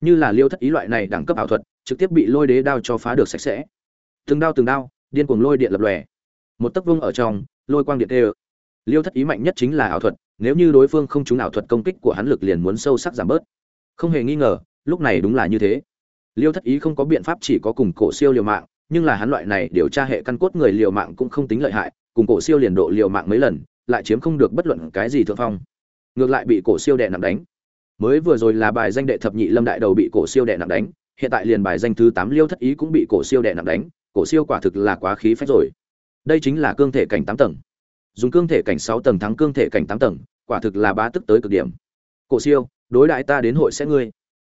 Như là liêu thất ý loại này đẳng cấp ảo thuật, trực tiếp bị lôi đế đao cho phá được sạch sẽ. Từng đao từng đao, điên cuồng lôi điện lập lòe. Một tấc vung ở trong, lôi quang điện tê liêu thất ý mạnh nhất chính là ảo thuật, nếu như đối phương không trúng ảo thuật công kích của hắn lực liền muốn sâu sắc giảm bớt. Không hề nghi ngờ, lúc này đúng là như thế. Liêu thất ý không có biện pháp chỉ có cùng cổ siêu liều mạng, nhưng là hắn loại này điều tra hệ căn cốt người liều mạng cũng không tính lợi hại, cùng cổ siêu liền độ liều mạng mấy lần, lại chiếm không được bất luận cái gì thượng phong. Ngược lại bị cổ siêu đè nặng đánh. Mới vừa rồi là bài danh đệ thập nhị lâm đại đầu bị cổ siêu đè nặng đánh, hiện tại liền bài danh thứ tám liêu thất ý cũng bị cổ siêu đè nặng đánh, cổ siêu quả thực là quá khí phách rồi. Đây chính là cương thể cảnh tám tầng dùng cương thể cảnh sáu tầng thắng cương thể cảnh tám tầng, quả thực là bá tức tới cực điểm. Cổ siêu, đối đại ta đến hội sẽ ngươi.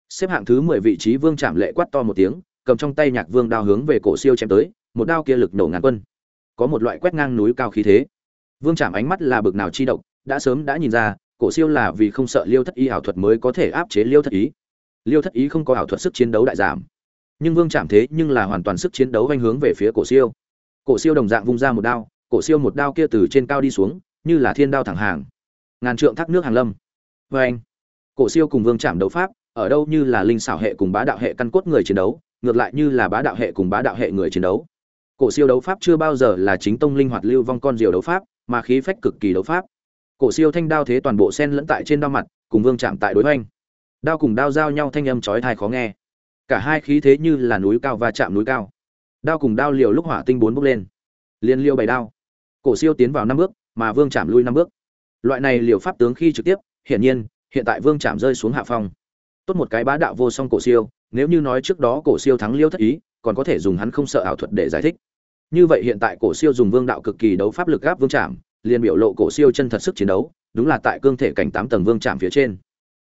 Xếp hạng thứ mười vị trí vương trảm lệ quát to một tiếng, cầm trong tay nhạc vương đao hướng về cổ siêu chém tới, một đao kia lực nổ ngàn quân. Có một loại quét ngang núi cao khí thế. Vương trảm ánh mắt là bực nào chi độc, đã sớm đã nhìn ra, cổ siêu là vì không sợ liêu thất ý ảo thuật mới có thể áp chế liêu thất ý liêu thất ý không có ảo thuật sức chiến đấu đại giảm. Nhưng vương chạm thế nhưng là hoàn toàn sức chiến đấu vanh hướng về phía cổ siêu. Cổ siêu đồng dạng vung ra một đao cổ siêu một đao kia từ trên cao đi xuống, như là thiên đao thẳng hàng. Ngàn trượng thác nước hàng lâm. Vê anh, cổ siêu cùng vương chạm đấu pháp, ở đâu như là linh xảo hệ cùng bá đạo hệ căn cốt người chiến đấu, ngược lại như là bá đạo hệ cùng bá đạo hệ người chiến đấu. Cổ siêu đấu pháp chưa bao giờ là chính tông linh hoạt lưu vong con diều đấu pháp, mà khí phách cực kỳ đấu pháp. Cổ siêu thanh đao thế toàn bộ sen lẫn tại trên đao mặt, cùng vương chạm tại đối hoành. Đao cùng đao giao nhau thanh âm chói tai khó nghe. Cả hai khí thế như là núi cao và chạm núi cao. Đao cùng đao liều lúc hỏa tinh bốn bước lên liên liêu bảy đao. Cổ siêu tiến vào năm bước, mà vương chạm lui năm bước. Loại này liều pháp tướng khi trực tiếp, hiển nhiên, hiện tại vương chạm rơi xuống hạ phong. Tốt một cái bá đạo vô song cổ siêu, nếu như nói trước đó cổ siêu thắng liêu thất ý, còn có thể dùng hắn không sợ ảo thuật để giải thích. Như vậy hiện tại cổ siêu dùng vương đạo cực kỳ đấu pháp lực gáp vương chạm, liền biểu lộ cổ siêu chân thật sức chiến đấu, đúng là tại cương thể cảnh tám tầng vương chạm phía trên.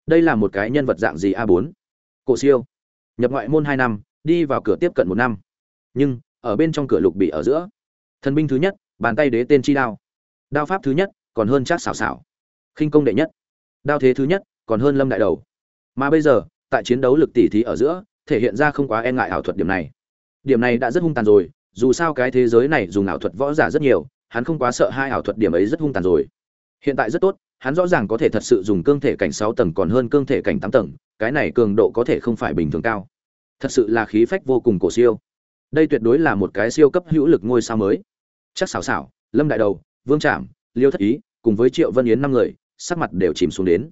Đây là một cái nhân vật dạng gì a bốn? Cổ siêu. Nhập ngoại môn hai năm, đi vào cửa tiếp cận một năm. Nhưng, ở bên trong cửa lục bị ở giữa thần binh thứ nhất, bàn tay đế tên chi đao. Đao pháp thứ nhất, còn hơn chắc xảo xảo. Khinh công đệ nhất. Đao thế thứ nhất, còn hơn lâm đại đầu. Mà bây giờ, tại chiến đấu lực tỷ thí ở giữa, thể hiện ra không quá e ngại ảo thuật điểm này. Điểm này đã rất hung tàn rồi, dù sao cái thế giới này dùng ảo thuật võ giả rất nhiều, hắn không quá sợ hai ảo thuật điểm ấy rất hung tàn rồi. Hiện tại rất tốt, hắn rõ ràng có thể thật sự dùng cương thể cảnh sáu tầng còn hơn cương thể cảnh tám tầng, cái này cường độ có thể không phải bình thường cao. Thật sự là khí phách vô cùng cổ siêu. Đây tuyệt đối là một cái siêu cấp hữu lực ngôi sao mới chắc xảo xảo, lâm đại đầu, vương trạm liêu thất ý, cùng với triệu vân yến năm người, sắc mặt đều chìm xuống đến.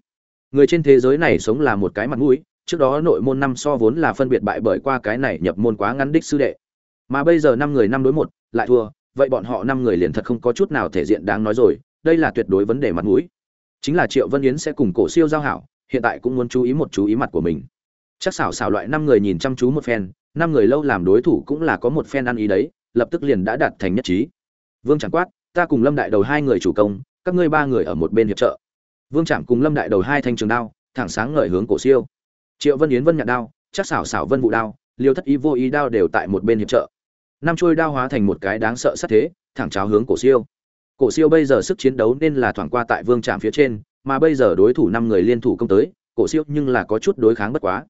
Người trên thế giới này sống là một cái mặt mũi, trước đó nội môn năm so vốn là phân biệt bại bởi qua cái này nhập môn quá ngắn đích sư đệ. Mà bây giờ năm người năm đối một, lại thua, vậy bọn họ năm người liền thật không có chút nào thể diện đáng nói rồi, đây là tuyệt đối vấn đề mặt mũi. Chính là triệu vân yến sẽ cùng cổ siêu giao hảo, hiện tại cũng muốn chú ý một chú ý mặt của mình. Chắc xảo xảo loại năm người nhìn chăm chú một phen, năm người lâu làm đối thủ cũng là có một phen ăn ý đấy, lập tức liền đã đạt thành nhất trí vương chẳng quát, ta cùng lâm đại đầu hai người chủ công, các ngươi ba người ở một bên hiệp trợ. Vương trạm cùng lâm đại đầu hai thanh trường đao, thẳng sáng ngời hướng cổ siêu. Triệu vân yến vân nhặt đao chắc xảo xảo vân vụ đao, liêu thất ý vô ý đao đều tại một bên hiệp trợ. Năm trôi đao hóa thành một cái đáng sợ sát thế, thẳng cháo hướng cổ siêu. Cổ siêu bây giờ sức chiến đấu nên là thoảng qua tại vương trạm phía trên, mà bây giờ đối thủ năm người liên thủ công tới, cổ siêu nhưng là có chút đối kháng bất quá.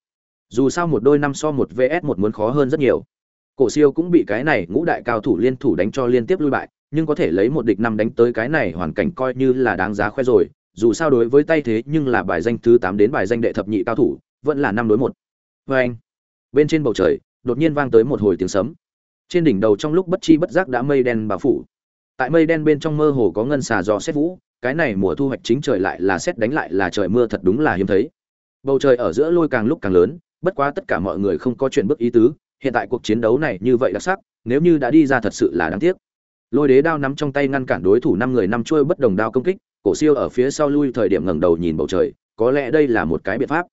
Dù sao một đôi năm so một vs một muốn khó hơn rất nhiều. Cổ siêu cũng bị cái này ngũ đại cao thủ liên thủ đánh cho liên tiếp lui bại nhưng có thể lấy một địch năm đánh tới cái này hoàn cảnh coi như là đáng giá khoe rồi, dù sao đối với tay thế nhưng là bài danh thứ tám đến bài danh đệ thập nhị cao thủ, vẫn là năm đối một. Vê anh, bên trên bầu trời, đột nhiên vang tới một hồi tiếng sấm. Trên đỉnh đầu trong lúc bất chi bất giác đã mây đen bao phủ. Tại mây đen bên trong mơ hồ có ngân xà do xét vũ, cái này mùa thu hoạch chính trời lại là xét đánh lại là trời mưa thật đúng là hiếm thấy. Bầu trời ở giữa lôi càng lúc càng lớn, bất quá tất cả mọi người không có chuyện bước ý tứ, hiện tại cuộc chiến đấu này như vậy đặc sắc, nếu như đã đi ra thật sự là đáng tiếc lôi đế đao nắm trong tay ngăn cản đối thủ năm người năm chuôi bất đồng đao công kích, cổ siêu ở phía sau lui thời điểm ngẩng đầu nhìn bầu trời, có lẽ đây là một cái biện pháp.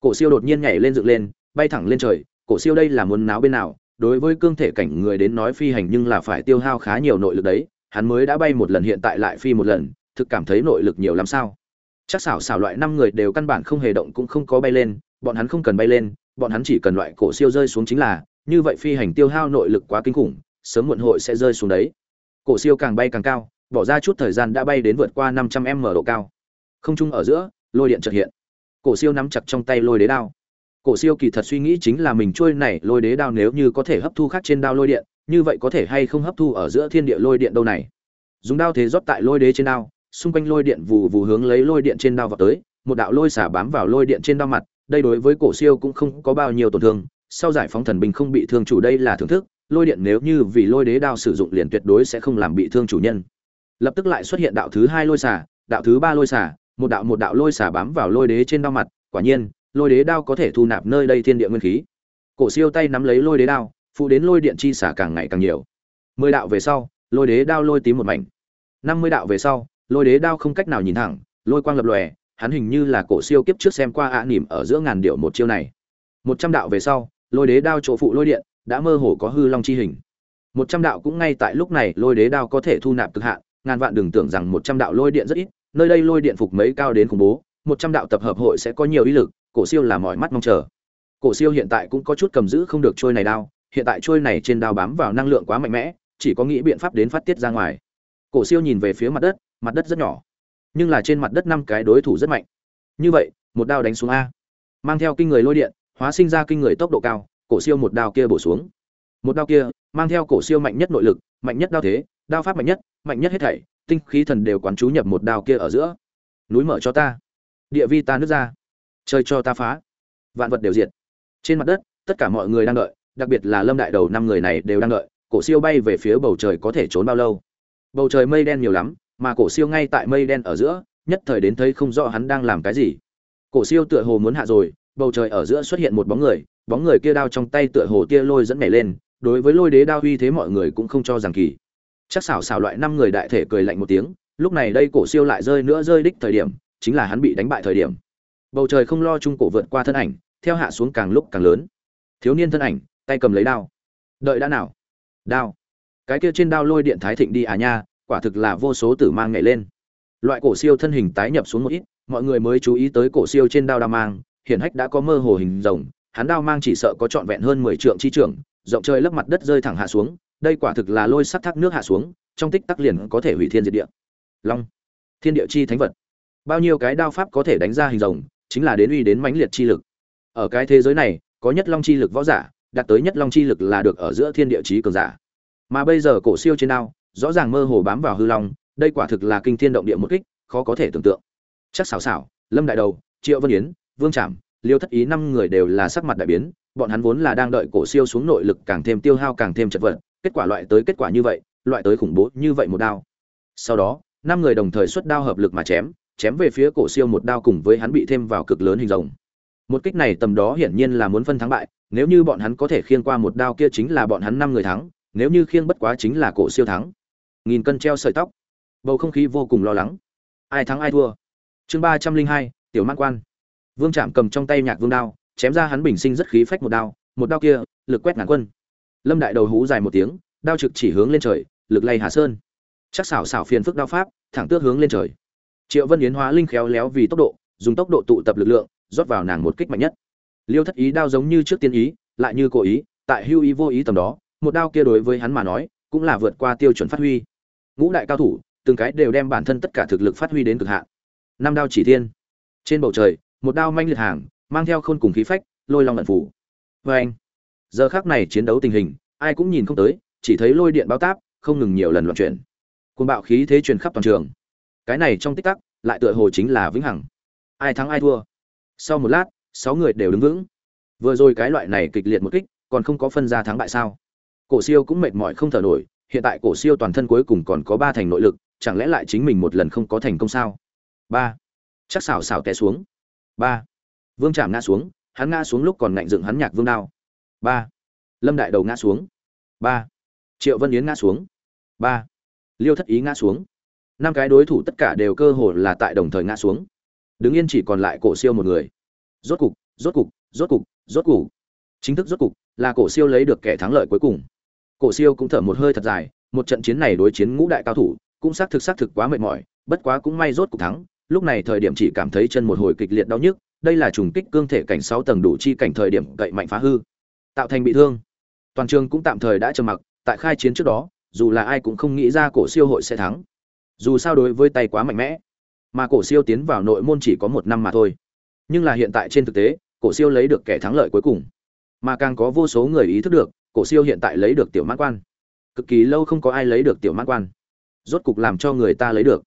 Cổ siêu đột nhiên nhảy lên dựng lên, bay thẳng lên trời, cổ siêu đây là muốn náo bên nào, đối với cương thể cảnh người đến nói phi hành nhưng là phải tiêu hao khá nhiều nội lực đấy, hắn mới đã bay một lần hiện tại lại phi một lần, thực cảm thấy nội lực nhiều lắm sao. Chắc xảo xảo loại năm người đều căn bản không hề động cũng không có bay lên, bọn hắn không cần bay lên, bọn hắn chỉ cần loại cổ siêu rơi xuống chính là, như vậy phi hành tiêu hao nội lực quá kinh khủng, sớm muộn hội sẽ rơi xuống đấy cổ siêu càng bay càng cao, bỏ ra chút thời gian đã bay đến vượt qua năm trăm m độ cao. Không trung ở giữa, lôi điện chợt hiện. Cổ siêu nắm chặt trong tay lôi đế đao. Cổ siêu kỳ thật suy nghĩ chính là mình trôi này lôi đế đao nếu như có thể hấp thu khác trên đao lôi điện, như vậy có thể hay không hấp thu ở giữa thiên địa lôi điện đâu này? Dùng đao thế rót tại lôi đế trên đao, xung quanh lôi điện vù vù hướng lấy lôi điện trên đao vào tới, một đạo lôi xả bám vào lôi điện trên đao mặt, đây đối với cổ siêu cũng không có bao nhiêu tổn thương, sau giải phóng thần binh không bị thương chủ đây là thưởng thức lôi điện nếu như vì lôi đế đao sử dụng liền tuyệt đối sẽ không làm bị thương chủ nhân. Lập tức lại xuất hiện đạo thứ hai lôi xả đạo thứ ba lôi xả một đạo một đạo lôi xả bám vào lôi đế trên đao mặt, quả nhiên, lôi đế đao có thể thu nạp nơi đây thiên địa nguyên khí. Cổ siêu tay nắm lấy lôi đế đao, phụ đến lôi điện chi xả càng ngày càng nhiều. Mười đạo về sau, lôi đế đao lôi tím một mảnh. Năm mươi đạo về sau, lôi đế đao không cách nào nhìn thẳng, lôi quang lập lòe, hắn hình như là cổ siêu kiếp trước xem qua ạ nỉm ở giữa ngàn điệu một chiêu này. Một trăm đạo về sau, lôi đế đao chỗ phụ lôi điện đã mơ hồ có hư long chi hình. Một trăm đạo cũng ngay tại lúc này, lôi đế đao có thể thu nạp cực hạn, ngàn vạn đừng tưởng rằng một trăm đạo lôi điện rất ít, nơi đây lôi điện phục mấy cao đến khủng bố, một trăm đạo tập hợp hội sẽ có nhiều ý lực, cổ siêu là mọi mắt mong chờ. Cổ siêu hiện tại cũng có chút cầm giữ không được trôi này đao, hiện tại trôi này trên đao bám vào năng lượng quá mạnh mẽ, chỉ có nghĩ biện pháp đến phát tiết ra ngoài. Cổ siêu nhìn về phía mặt đất mặt đất rất nhỏ, nhưng là trên mặt đất năm cái đối thủ rất mạnh. Như vậy, một đao đánh xuống a. Mang theo kinh người lôi điện, hóa sinh ra kinh người tốc độ cao cổ siêu một đao kia bổ xuống. Một đao kia mang theo cổ siêu mạnh nhất nội lực, mạnh nhất đao thế, đao pháp mạnh nhất mạnh nhất hết thảy, tinh khí thần đều quán chú nhập một đao kia ở giữa. Núi mở cho ta. Địa vi ta nứt ra. Trời cho ta phá. Vạn vật đều diệt. Trên mặt đất, tất cả mọi người đang đợi, đặc biệt là lâm đại đầu năm người này đều đang đợi, cổ siêu bay về phía bầu trời có thể trốn bao lâu? Bầu trời mây đen nhiều lắm, mà cổ siêu ngay tại mây đen ở giữa, nhất thời đến thấy không rõ hắn đang làm cái gì. Cổ siêu tựa hồ muốn hạ rồi, bầu trời ở giữa xuất hiện một bóng người bóng người kia đao trong tay tựa hồ tia lôi dẫn nhảy lên, đối với lôi đế đao uy thế mọi người cũng không cho rằng kỳ. Chắc xảo xảo loại năm người đại thể cười lạnh một tiếng, lúc này đây cổ siêu lại rơi nữa rơi đích thời điểm, chính là hắn bị đánh bại thời điểm. Bầu trời không lo trung cổ vượt qua thân ảnh, theo hạ xuống càng lúc càng lớn. Thiếu niên thân ảnh, tay cầm lấy đao. Đợi đã nào? Đao. Cái kia trên đao lôi điện thái thịnh đi à nha, quả thực là vô số tử mang nhảy lên. Loại cổ siêu thân hình tái nhập xuống một ít, mọi người mới chú ý tới cổ siêu trên đao đao mang, hiển hách đã có mơ hồ hình rồng hắn đao mang chỉ sợ có trọn vẹn hơn mười trượng chi trưởng rộng trời lấp mặt đất rơi thẳng hạ xuống, đây quả thực là lôi sắt thác nước hạ xuống, trong tích tắc liền có thể hủy thiên diệt địa. Long, thiên địa chi thánh vật. Bao nhiêu cái đao pháp có thể đánh ra hình rồng, chính là đến uy đến mãnh liệt chi lực. Ở cái thế giới này, có nhất long chi lực võ giả, đạt tới nhất long chi lực là được ở giữa thiên địa chí cường giả. Mà bây giờ cổ siêu trên đao, rõ ràng mơ hồ bám vào hư long, đây quả thực là kinh thiên động địa một kích, khó có thể tưởng tượng. Chắc xảo xảo, lâm đại đầu, triệu vân yến, vương trảm liêu thất ý năm người đều là sắc mặt đại biến, bọn hắn vốn là đang đợi cổ siêu xuống nội lực càng thêm tiêu hao càng thêm chật vật, kết quả loại tới kết quả như vậy, loại tới khủng bố như vậy một đao. Sau đó, năm người đồng thời xuất đao hợp lực mà chém chém về phía cổ siêu một đao cùng với hắn bị thêm vào cực lớn hình rồng. Một kích này tầm đó hiển nhiên là muốn phân thắng bại, nếu như bọn hắn có thể khiêng qua một đao kia chính là bọn hắn năm người thắng, nếu như khiêng bất quá chính là cổ siêu thắng. Nghìn cân treo sợi tóc. Bầu không khí vô cùng lo lắng. Ai thắng ai thua? Chương ba trăm linh hai, tiểu mãn quan vương trạm cầm trong tay nhạc vương đao, chém ra hắn bình sinh rất khí phách một đao một đao kia, lực quét ngàn quân. Lâm đại đầu hú dài một tiếng, đao trực chỉ hướng lên trời, lực lay hà sơn. Chắc xảo xảo phiền phức đao pháp, thẳng tước hướng lên trời. Triệu vân yến hóa linh khéo léo vì tốc độ, dùng tốc độ tụ tập lực lượng, rót vào nàng một kích mạnh nhất. Liêu thất ý đao giống như trước tiên ý, lại như cố ý, tại hưu ý vô ý tầm đó, một đao kia đối với hắn mà nói, cũng là vượt qua tiêu chuẩn phát huy. Ngũ đại cao thủ, từng cái đều đem bản thân tất cả thực lực phát huy đến cực hạn. Năm đao chỉ thiên. Trên bầu trời một đao manh liệt hàng, mang theo khôn cùng khí phách, lôi long lận phủ. Vê anh, giờ khác này chiến đấu tình hình, ai cũng nhìn không tới, chỉ thấy lôi điện bao táp, không ngừng nhiều lần loạn chuyển. Côn bạo khí thế truyền khắp toàn trường. Cái này trong tích tắc, lại tựa hồ chính là vĩnh hằng. Ai thắng ai thua. Sau một lát, sáu người đều đứng vững. Vừa rồi cái loại này kịch liệt một kích, còn không có phân ra thắng bại sao? Cổ siêu cũng mệt mỏi không thở nổi, hiện tại cổ siêu toàn thân cuối cùng còn có ba thành nội lực, chẳng lẽ lại chính mình một lần không có thành công sao? Ba. Chắc xào xào té xuống ba. Vương Trạm ngã xuống, hắn ngã xuống lúc còn ngạnh dựng hắn nhạc vương đao. Ba. Lâm đại đầu ngã xuống. Ba. Triệu vân yến ngã xuống. Ba. Liêu thất ý ngã xuống. Năm cái đối thủ tất cả đều cơ hồ là tại đồng thời ngã xuống. Đứng yên chỉ còn lại cổ siêu một người. Rốt cục rốt cục rốt cục rốt cục. Chính thức rốt cục là cổ siêu lấy được kẻ thắng lợi cuối cùng. Cổ siêu cũng thở một hơi thật dài, một trận chiến này đối chiến ngũ đại cao thủ, cũng xác thực xác thực quá mệt mỏi, bất quá cũng may rốt cục thắng lúc này thời điểm chỉ cảm thấy chân một hồi kịch liệt đau nhức, đây là trùng kích cương thể cảnh sáu tầng đủ chi cảnh thời điểm cậy mạnh phá hư. Tạo thành bị thương. Toàn trường cũng tạm thời đã trầm mặc, tại khai chiến trước đó, dù là ai cũng không nghĩ ra cổ siêu hội sẽ thắng. Dù sao đối với tay quá mạnh mẽ, mà cổ siêu tiến vào nội môn chỉ có một năm mà thôi. Nhưng là hiện tại trên thực tế, cổ siêu lấy được kẻ thắng lợi cuối cùng. Mà càng có vô số người ý thức được, cổ siêu hiện tại lấy được tiểu mãn quan. Cực kỳ lâu không có ai lấy được tiểu mãn quan. Rốt cục làm cho người ta lấy được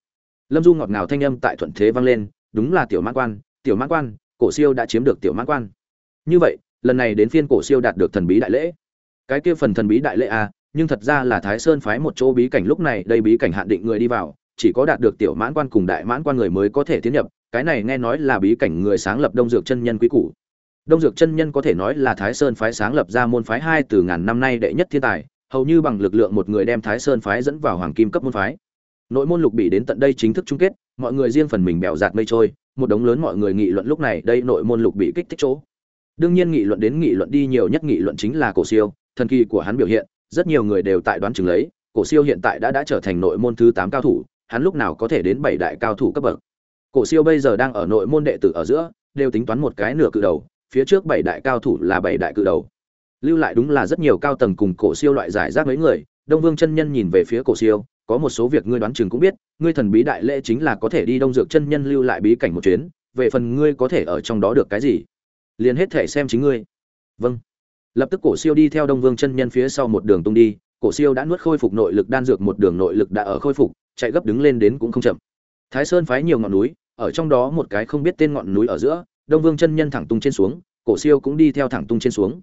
lâm du ngọt ngào thanh âm tại thuận thế vang lên, đúng là tiểu mãn quan, tiểu mãn quan, cổ siêu đã chiếm được tiểu mãn quan. Như vậy, lần này đến phiên cổ siêu đạt được thần bí đại lễ. Cái kia phần thần bí đại lễ à? nhưng thật ra là thái sơn phái một chỗ bí cảnh lúc này, đây bí cảnh hạn định người đi vào, chỉ có đạt được tiểu mãn quan cùng đại mãn quan người mới có thể tiến nhập, cái này nghe nói là bí cảnh người sáng lập đông dược chân nhân quý cũ đông dược chân nhân có thể nói là thái sơn phái sáng lập ra môn phái hai từ ngàn năm nay đệ nhất thiên tài, hầu như bằng lực lượng một người đem thái sơn phái dẫn vào hoàng kim cấp môn phái nội môn lục bị đến tận đây chính thức chung kết, mọi người riêng phần mình bèo dạt mây trôi, một đống lớn mọi người nghị luận lúc này đây nội môn lục bị kích thích chỗ. Đương nhiên nghị luận đến nghị luận đi nhiều nhất nghị luận chính là cổ siêu, thần kỳ của hắn biểu hiện, rất nhiều người đều tại đoán chừng lấy, cổ siêu hiện tại đã đã trở thành nội môn thứ tám cao thủ, hắn lúc nào có thể đến bảy đại cao thủ cấp bậc. Cổ siêu bây giờ đang ở nội môn đệ tử ở giữa, đều tính toán một cái nửa cự đầu, phía trước bảy đại cao thủ là bảy đại cự đầu. Lưu lại đúng là rất nhiều cao tầng cùng cổ siêu loại giải rác mấy người, đông vương chân nhân nhìn về phía cổ siêu có một số việc ngươi đoán chừng cũng biết, ngươi thần bí đại lễ chính là có thể đi đông dược chân nhân lưu lại bí cảnh một chuyến, về phần ngươi có thể ở trong đó được cái gì? Liền hết thể xem chính ngươi. Vâng. Lập tức cổ siêu đi theo đông vương chân nhân phía sau một đường tung đi, cổ siêu đã nuốt khôi phục nội lực, đan dược một đường nội lực đã ở khôi phục, chạy gấp đứng lên đến cũng không chậm. Thái sơn phái nhiều ngọn núi, ở trong đó một cái không biết tên ngọn núi ở giữa, đông vương chân nhân thẳng tung trên xuống, cổ siêu cũng đi theo thẳng tung trên xuống.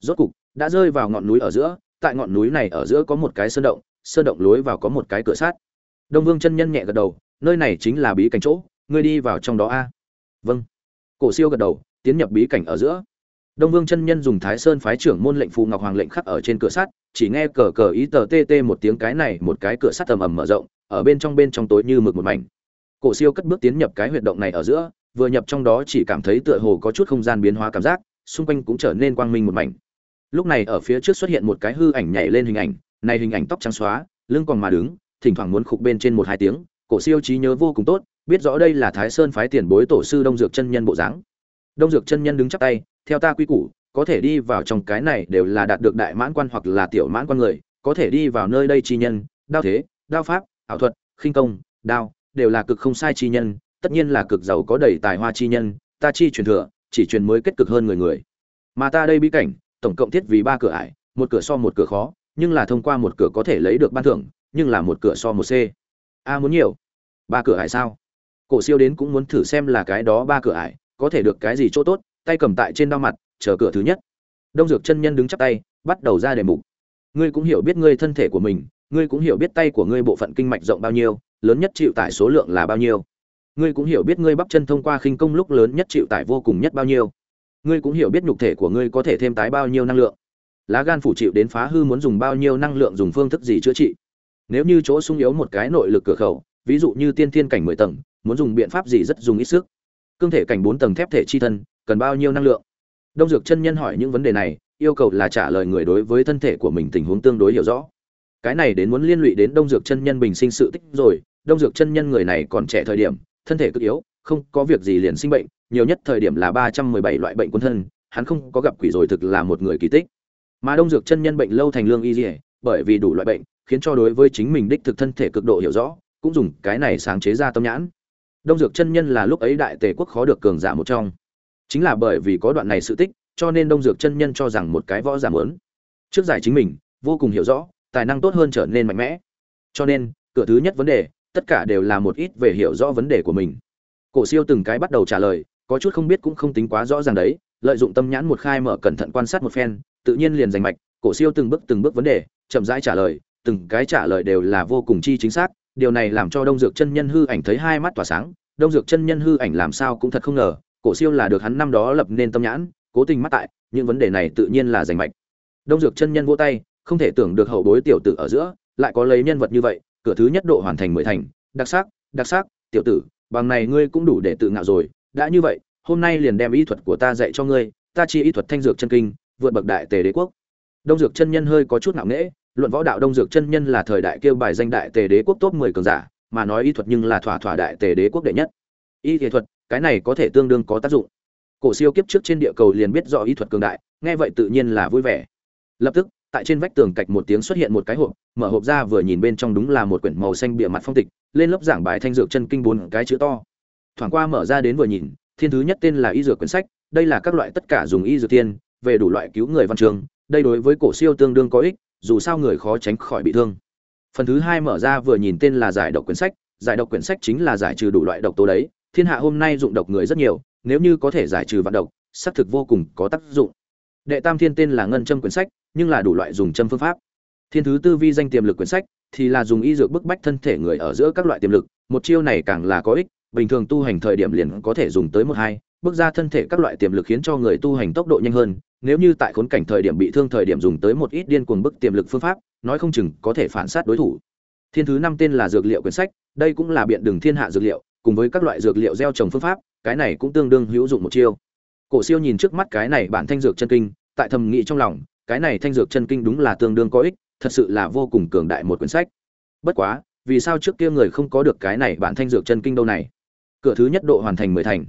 Rốt cục, đã rơi vào ngọn núi ở giữa, tại ngọn núi này ở giữa có một cái sơn động sơn động lối vào có một cái cửa sát. Đông vương chân nhân nhẹ gật đầu, nơi này chính là bí cảnh chỗ, ngươi đi vào trong đó a. Vâng. Cổ siêu gật đầu, tiến nhập bí cảnh ở giữa. Đông vương chân nhân dùng thái sơn phái trưởng môn lệnh phù ngọc hoàng lệnh khắc ở trên cửa sắt, chỉ nghe cờ cờ ý tờ tê tê một tiếng cái này, một cái cửa sắt ầm ầm mở rộng, ở bên trong bên trong tối như mực một mảnh. Cổ siêu cất bước tiến nhập cái huyệt động này ở giữa, vừa nhập trong đó chỉ cảm thấy tựa hồ có chút không gian biến hóa cảm giác, xung quanh cũng trở nên quang minh một mảnh. Lúc này ở phía trước xuất hiện một cái hư ảnh nhảy lên hình ảnh này hình ảnh tóc trắng xóa, lưng còn mà đứng, thỉnh thoảng muốn khục bên trên một hai tiếng, cổ siêu trí nhớ vô cùng tốt, biết rõ đây là thái sơn phái tiền bối tổ sư đông dược chân nhân bộ dáng. Đông dược chân nhân đứng chắp tay, theo ta quy củ, có thể đi vào trong cái này đều là đạt được đại mãn quan hoặc là tiểu mãn quan người, có thể đi vào nơi đây chi nhân, đao thế, đao pháp, ảo thuật, khinh công, đao, đều là cực không sai chi nhân, tất nhiên là cực giàu có đầy tài hoa chi nhân, ta chi truyền thừa, chỉ truyền mới kết cực hơn người người. Mà ta đây bí cảnh, tổng cộng thiết vì ba cửa ải, một cửa so một cửa khó nhưng là thông qua một cửa có thể lấy được ban thưởng, nhưng là một cửa so một c. A muốn nhiều. Ba cửa ải sao? Cổ siêu đến cũng muốn thử xem là cái đó ba cửa ải, có thể được cái gì chỗ tốt, tay cầm tại trên đao mặt, chờ cửa thứ nhất. Đông dược chân nhân đứng chắp tay, bắt đầu ra đề mục. Ngươi cũng hiểu biết ngươi thân thể của mình, ngươi cũng hiểu biết tay của ngươi bộ phận kinh mạch rộng bao nhiêu, lớn nhất chịu tải số lượng là bao nhiêu. Ngươi cũng hiểu biết ngươi bắp chân thông qua khinh công lúc lớn nhất chịu tải vô cùng nhất bao nhiêu. Ngươi cũng hiểu biết nhục thể của ngươi có thể thêm tái bao nhiêu năng lượng lá gan phủ chịu đến phá hư muốn dùng bao nhiêu năng lượng dùng phương thức gì chữa trị. Nếu như chỗ sung yếu một cái nội lực cửa khẩu, ví dụ như tiên thiên cảnh mười tầng, muốn dùng biện pháp gì rất dùng ít sức. Cương thể cảnh bốn tầng thép thể chi thân, cần bao nhiêu năng lượng? Đông dược chân nhân hỏi những vấn đề này, yêu cầu là trả lời người đối với thân thể của mình tình huống tương đối hiểu rõ. Cái này đến muốn liên lụy đến đông dược chân nhân bình sinh sự tích rồi, đông dược chân nhân người này còn trẻ thời điểm, thân thể cực yếu, không có việc gì liền sinh bệnh, nhiều nhất thời điểm là ba trăm mười bảy loại bệnh quân thân, hắn không có gặp quỷ rồi thực là một người kỳ tích mà đông dược chân nhân bệnh lâu thành lương y dỉa bởi vì đủ loại bệnh, khiến cho đối với chính mình đích thực thân thể cực độ hiểu rõ, cũng dùng cái này sáng chế ra tâm nhãn. Đông dược chân nhân là lúc ấy đại tề quốc khó được cường giả một trong. Chính là bởi vì có đoạn này sự tích, cho nên đông dược chân nhân cho rằng một cái võ giả muốn. Trước giải chính mình, vô cùng hiểu rõ, tài năng tốt hơn trở nên mạnh mẽ. Cho nên, cửa thứ nhất vấn đề, tất cả đều là một ít về hiểu rõ vấn đề của mình. Cổ siêu từng cái bắt đầu trả lời, có chút không biết cũng không tính quá rõ ràng đấy, lợi dụng tâm nhãn một khai mở cẩn thận quan sát một phen tự nhiên liền giành mạch, cổ siêu từng bước từng bước vấn đề, chậm rãi trả lời, từng cái trả lời đều là vô cùng chi chính xác, điều này làm cho đông dược chân nhân hư ảnh thấy hai mắt tỏa sáng, đông dược chân nhân hư ảnh làm sao cũng thật không ngờ, cổ siêu là được hắn năm đó lập nên tâm nhãn, cố tình mắt tại, những vấn đề này tự nhiên là giành mạch. Đông dược chân nhân vỗ tay, không thể tưởng được hậu bối tiểu tử ở giữa, lại có lấy nhân vật như vậy, cửa thứ nhất độ hoàn thành mười thành, đặc sắc đặc sắc, tiểu tử, bằng này ngươi cũng đủ để tự ngạo rồi, đã như vậy, hôm nay liền đem y thuật của ta dạy cho ngươi, ta chi y thuật thanh dược chân kinh vượt bậc đại tề đế quốc. Đông dược chân nhân hơi có chút ngạo nghễ, luận võ đạo đông dược chân nhân là thời đại kêu bài danh đại tề đế quốc top mười cường giả, mà nói y thuật nhưng là thỏa thỏa đại tề đế quốc đệ nhất. Y y thuật, cái này có thể tương đương có tác dụng. Cổ siêu kiếp trước trên địa cầu liền biết rõ y thuật cường đại, nghe vậy tự nhiên là vui vẻ. Lập tức, tại trên vách tường cạch một tiếng xuất hiện một cái hộp, mở hộp ra vừa nhìn bên trong đúng là một quyển màu xanh bìa mặt phong tịch, lên lớp giảng bài thanh dược chân kinh bốn cái chữ to. Thoảng qua mở ra đến vừa nhìn, thiên thứ nhất tên là y dược quyển sách, đây là các loại tất cả dùng y dược tiên về đủ loại cứu người văn trường đây đối với cổ siêu tương đương có ích, dù sao người khó tránh khỏi bị thương. Phần thứ hai mở ra vừa nhìn tên là giải độc quyển sách. Giải độc quyển sách chính là giải trừ đủ loại độc tố đấy. Thiên hạ hôm nay dụng độc người rất nhiều, nếu như có thể giải trừ vạn độc, xác thực vô cùng có tác dụng. Đệ tam thiên tên là ngân châm quyển sách, nhưng là đủ loại dùng châm phương pháp. Thiên thứ tư vi danh tiềm lực quyển sách, thì là dùng y dược bức bách thân thể người ở giữa các loại tiềm lực, một chiêu này càng là có ích, bình thường tu hành thời điểm liền có thể dùng tới một hai bước ra thân thể các loại tiềm lực khiến cho người tu hành tốc độ nhanh hơn, nếu như tại khốn cảnh thời điểm bị thương thời điểm dùng tới một ít điên cuồng bức tiềm lực phương pháp, nói không chừng có thể phản sát đối thủ. Thiên thứ năm tên là dược liệu quyển sách, đây cũng là biện đường thiên hạ dược liệu, cùng với các loại dược liệu gieo trồng phương pháp, cái này cũng tương đương hữu dụng một chiêu. Cổ siêu nhìn trước mắt cái này bản thanh dược chân kinh, tại thầm nghĩ trong lòng, cái này thanh dược chân kinh đúng là tương đương có ích, thật sự là vô cùng cường đại một quyển sách. Bất quá, vì sao trước kia người không có được cái này bản thanh dược chân kinh đâu này? Cửa thứ nhất độ hoàn thành mười thành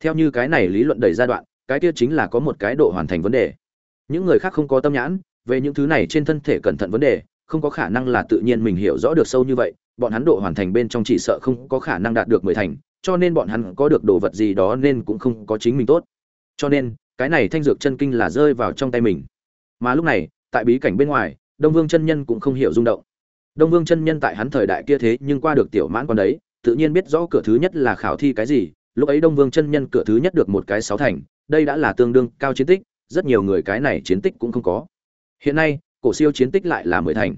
theo như cái này lý luận đầy giai đoạn, cái kia chính là có một cái độ hoàn thành vấn đề. Những người khác không có tâm nhãn, về những thứ này trên thân thể cẩn thận vấn đề, không có khả năng là tự nhiên mình hiểu rõ được sâu như vậy, bọn hắn độ hoàn thành bên trong chỉ sợ không có khả năng đạt được mười thành, cho nên bọn hắn có được đồ vật gì đó nên cũng không có chính mình tốt. Cho nên, cái này thanh dược chân kinh là rơi vào trong tay mình. Mà lúc này, tại bí cảnh bên ngoài, đông vương chân nhân cũng không hiểu rung động. Đông vương chân nhân tại hắn thời đại kia thế nhưng qua được tiểu mãn con đấy, tự nhiên biết rõ cửa thứ nhất là khảo thi cái gì lúc ấy đông vương chân nhân cửa thứ nhất được một cái sáu thành, đây đã là tương đương cao chiến tích, rất nhiều người cái này chiến tích cũng không có. Hiện nay, cổ siêu chiến tích lại là mười thành.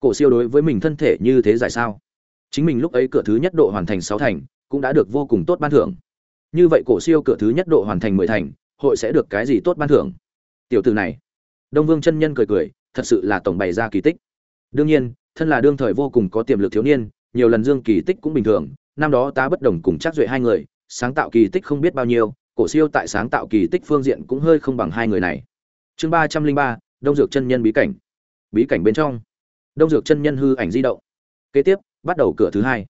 Cổ siêu đối với mình thân thể như thế giải sao? Chính mình lúc ấy cửa thứ nhất độ hoàn thành sáu thành, cũng đã được vô cùng tốt ban thưởng. Như vậy cổ siêu cửa thứ nhất độ hoàn thành mười thành, hội sẽ được cái gì tốt ban thưởng? Tiểu từ này. Đông vương chân nhân cười cười, thật sự là tổng bày ra kỳ tích. Đương nhiên, thân là đương thời vô cùng có tiềm lực thiếu niên, nhiều lần dương kỳ tích cũng bình thường, năm đó ta bất đồng cùng chắc duệ hai người sáng tạo kỳ tích không biết bao nhiêu, cổ siêu tại sáng tạo kỳ tích phương diện cũng hơi không bằng hai người này. Chương ba trăm linh ba, đông dược chân nhân bí cảnh. Bí cảnh bên trong. Đông dược chân nhân hư ảnh di động. Kế tiếp, bắt đầu cửa thứ hai.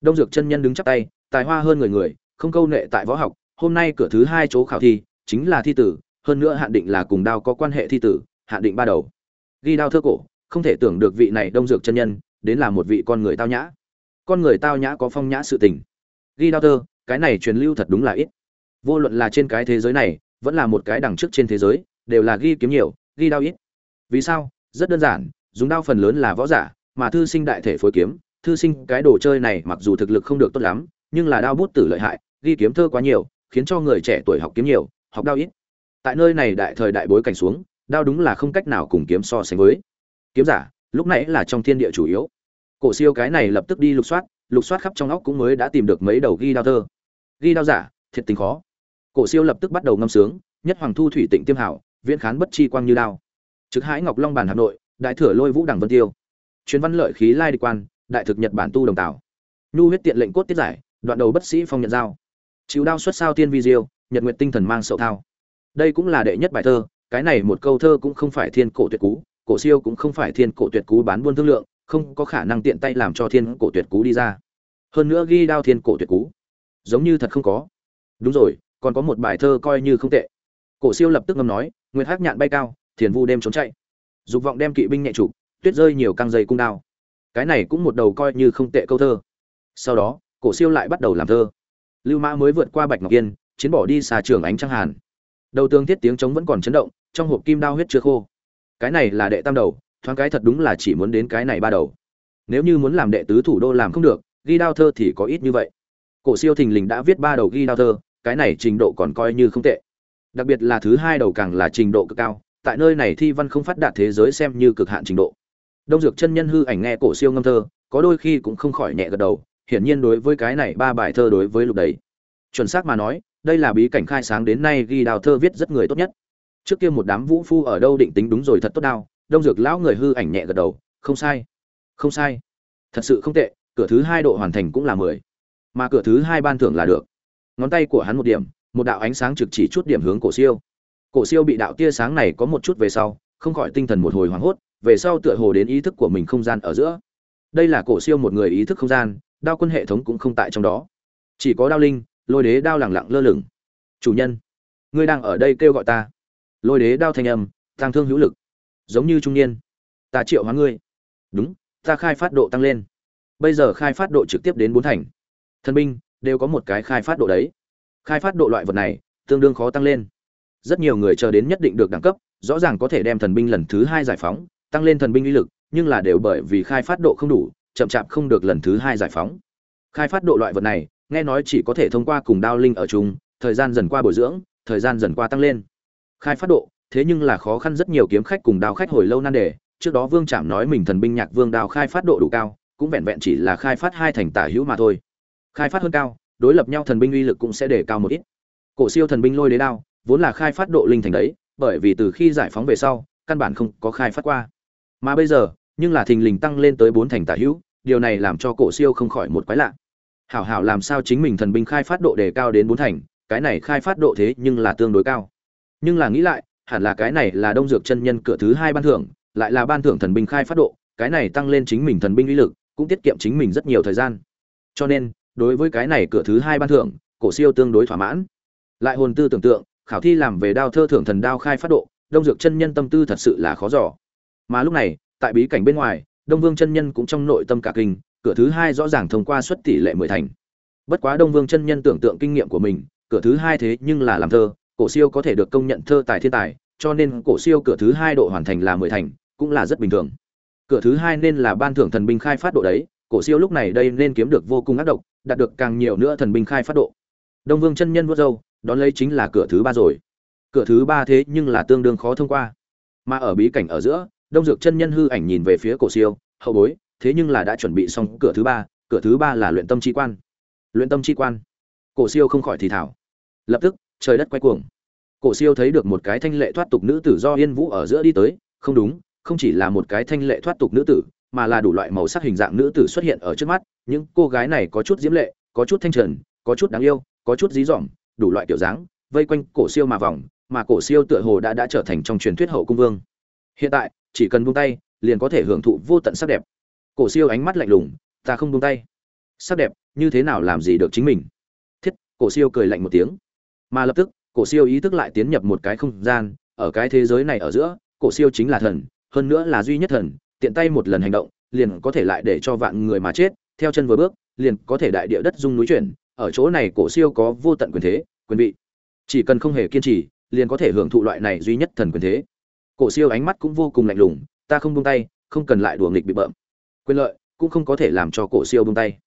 Đông dược chân nhân đứng chắp tay, tài hoa hơn người người, không câu nệ tại võ học, hôm nay cửa thứ hai chỗ khảo thi, chính là thi tử, hơn nữa hạn định là cùng đao có quan hệ thi tử, hạn định ba đầu. Ghi đao thơ cổ, không thể tưởng được vị này đông dược chân nhân, đến là một vị con người tao nhã. Con người tao nhã có phong nhã sự tình ghi đao thơ cái này truyền lưu thật đúng là ít. Vô luận là trên cái thế giới này, vẫn là một cái đằng trước trên thế giới, đều là ghi kiếm nhiều, ghi đao ít. Vì sao? Rất đơn giản, dùng đao phần lớn là võ giả, mà thư sinh đại thể phối kiếm. Thư sinh cái đồ chơi này mặc dù thực lực không được tốt lắm, nhưng là đao bút tử lợi hại, ghi kiếm thơ quá nhiều, khiến cho người trẻ tuổi học kiếm nhiều, học đao ít. Tại nơi này đại thời đại bối cảnh xuống, đao đúng là không cách nào cùng kiếm so sánh với. Kiếm giả, lúc nãy là trong thiên địa chủ yếu. Cổ siêu cái này lập tức đi lục soát lục soát khắp trong óc cũng mới đã tìm được mấy đầu ghi đao thơ. Ghi đao giả, thiệt tình khó. Cổ siêu lập tức bắt đầu ngâm sướng, nhất hoàng thu thủy tịnh tiêm hảo, viễn khán bất chi quang như đao. Trực hãi ngọc long bản hà nội, đại thừa lôi vũ đằng vân tiêu. Chuyên văn lợi khí lai địch quan, đại thực nhật bản tu đồng tảo. Nhu huyết tiện lệnh cốt tiết giải, đoạn đầu bất sĩ phong nhận giao. Chịu đao xuất sao tiên vi diêu, nhật nguyện tinh thần mang sậu thao. Đây cũng là đệ nhất bài thơ, cái này một câu thơ cũng không phải thiên cổ tuyệt cú, cổ siêu cũng không phải thiên cổ tuyệt cú bán buôn thương lượng không có khả năng tiện tay làm cho thiên cổ tuyệt cú đi ra. Hơn nữa ghi đao thiên cổ tuyệt cú, giống như thật không có. Đúng rồi, còn có một bài thơ coi như không tệ. Cổ siêu lập tức ngâm nói, nguyệt hắc nhạn bay cao, thiền vu đêm trốn chạy. Dục vọng đem kỵ binh nhẹ trụ tuyết rơi nhiều căng dây cung đao. Cái này cũng một đầu coi như không tệ câu thơ. Sau đó, cổ siêu lại bắt đầu làm thơ. Lưu mã mới vượt qua bạch ngọc yên, chiến bỏ đi xà trường ánh trăng hàn. Đầu tương thiết tiếng trống vẫn còn chấn động, trong hộp kim đao huyết chưa khô. Cái này là đệ tam đầu thoáng cái thật đúng là chỉ muốn đến cái này ba đầu. Nếu như muốn làm đệ tứ thủ đô làm không được, ghi đao thơ thì có ít như vậy. Cổ siêu thình lình đã viết ba đầu ghi đao thơ, cái này trình độ còn coi như không tệ. Đặc biệt là thứ hai đầu càng là trình độ cực cao, tại nơi này thi văn không phát đạt thế giới xem như cực hạn trình độ. Đông dược chân nhân hư ảnh nghe cổ siêu ngâm thơ, có đôi khi cũng không khỏi nhẹ gật đầu, hiển nhiên đối với cái này ba bài thơ đối với lục đấy chuẩn xác mà nói, đây là bí cảnh khai sáng đến nay ghi đào thơ viết rất người tốt nhất. Trước kia một đám vũ phu ở đâu định tính đúng rồi thật tốt đao đông dược lão người hư ảnh nhẹ gật đầu, không sai không sai. Thật sự không tệ, cửa thứ hai độ hoàn thành cũng là mười. Mà cửa thứ hai ban thưởng là được. Ngón tay của hắn một điểm, một đạo ánh sáng trực chỉ chút điểm hướng cổ siêu. Cổ siêu bị đạo tia sáng này có một chút về sau, không khỏi tinh thần một hồi hoảng hốt, về sau tựa hồ đến ý thức của mình không gian ở giữa. Đây là cổ siêu một người ý thức không gian, đao quân hệ thống cũng không tại trong đó. Chỉ có đao linh, lôi đế đao lẳng lặng lơ lửng. Chủ nhân, ngươi đang ở đây kêu gọi ta. Lôi đế đao thanh âm tăng thương hữu lực giống như trung niên. Ta triệu hóa ngươi. Đúng, ta khai phát độ tăng lên. Bây giờ khai phát độ trực tiếp đến bốn thành. Thân binh, đều có một cái khai phát độ đấy. Khai phát độ loại vật này, tương đương khó tăng lên. Rất nhiều người chờ đến nhất định được đẳng cấp, rõ ràng có thể đem thần binh lần thứ hai giải phóng, tăng lên thần binh uy lực, nhưng là đều bởi vì khai phát độ không đủ, chậm chạp không được lần thứ hai giải phóng. Khai phát độ loại vật này, nghe nói chỉ có thể thông qua cùng đao linh ở chung, thời gian dần qua bồi dưỡng, thời gian dần qua tăng lên. Khai phát độ thế nhưng là khó khăn rất nhiều kiếm khách cùng đao khách hồi lâu nan đề, trước đó vương trạm nói mình thần binh nhạc vương đao khai phát độ đủ cao, cũng vẹn vẹn chỉ là khai phát hai thành tả hữu mà thôi. Khai phát hơn cao, đối lập nhau thần binh uy lực cũng sẽ để cao một ít. Cổ siêu thần binh lôi đế đao, vốn là khai phát độ linh thành đấy, bởi vì từ khi giải phóng về sau, căn bản không có khai phát qua. Mà bây giờ, nhưng là thình lình tăng lên tới bốn thành tả hữu, điều này làm cho cổ siêu không khỏi một quái lạ. Hảo hảo làm sao chính mình thần binh khai phát độ đề cao đến bốn thành, cái này khai phát độ thế nhưng là tương đối cao. Nhưng là nghĩ lại hẳn là cái này là đông dược chân nhân cửa thứ hai ban thưởng, lại là ban thưởng thần binh khai phát độ, cái này tăng lên chính mình thần binh uy lực, cũng tiết kiệm chính mình rất nhiều thời gian. Cho nên, đối với cái này cửa thứ hai ban thưởng, cổ siêu tương đối thỏa mãn. Lại hồn tư tưởng tượng, khảo thi làm về đao thơ thưởng thần đao khai phát độ, đông dược chân nhân tâm tư thật sự là khó giỏ mà lúc này, tại bí cảnh bên ngoài, đông vương chân nhân cũng trong nội tâm cả kinh, cửa thứ hai rõ ràng thông qua suất tỷ lệ mười thành. Bất quá đông vương chân nhân tưởng tượng kinh nghiệm của mình, cửa thứ hai thế nhưng là làm thơ cổ siêu có thể được công nhận thơ tài thiên tài, cho nên cổ siêu cửa thứ hai độ hoàn thành là mười thành, cũng là rất bình thường. Cửa thứ hai nên là ban thưởng thần binh khai phát độ đấy, cổ siêu lúc này đây nên kiếm được vô cùng áp độc, đạt được càng nhiều nữa thần binh khai phát độ. Đông vương chân nhân vuốt râu, đón lấy chính là cửa thứ ba rồi. Cửa thứ ba thế nhưng là tương đương khó thông qua. Mà ở bí cảnh ở giữa, đông dược chân nhân hư ảnh nhìn về phía cổ siêu, hậu bối, thế nhưng là đã chuẩn bị xong cửa thứ ba, cửa thứ ba là luyện tâm chi quan. Luyện tâm chi quan? Cổ siêu không khỏi thì thảo lập tức trời đất quay cuồng. Cổ siêu thấy được một cái thanh lệ thoát tục nữ tử do yên vũ ở giữa đi tới, không đúng, không chỉ là một cái thanh lệ thoát tục nữ tử, mà là đủ loại màu sắc hình dạng nữ tử xuất hiện ở trước mắt, những cô gái này có chút diễm lệ, có chút thanh trần, có chút đáng yêu, có chút dí dỏm, đủ loại kiểu dáng, vây quanh cổ siêu mà vòng, mà cổ siêu tựa hồ đã đã trở thành trong truyền thuyết hậu cung vương. Hiện tại, chỉ cần buông tay, liền có thể hưởng thụ vô tận sắc đẹp. Cổ siêu ánh mắt lạnh lùng, ta không buông tay. Sắc đẹp, như thế nào làm gì được chính mình? Thiết, cổ siêu cười lạnh một tiếng mà lập tức, cổ siêu ý thức lại tiến nhập một cái không gian, ở cái thế giới này ở giữa, cổ siêu chính là thần, hơn nữa là duy nhất thần, tiện tay một lần hành động, liền có thể lại để cho vạn người mà chết, theo chân vừa bước, liền có thể đại địa đất dung núi chuyển, ở chỗ này cổ siêu có vô tận quyền thế, quyền vị. Chỉ cần không hề kiên trì, liền có thể hưởng thụ loại này duy nhất thần quyền thế. Cổ siêu ánh mắt cũng vô cùng lạnh lùng, ta không buông tay, không cần lại đùa nghịch bị bợm. Quyền lợi cũng không có thể làm cho cổ siêu buông tay.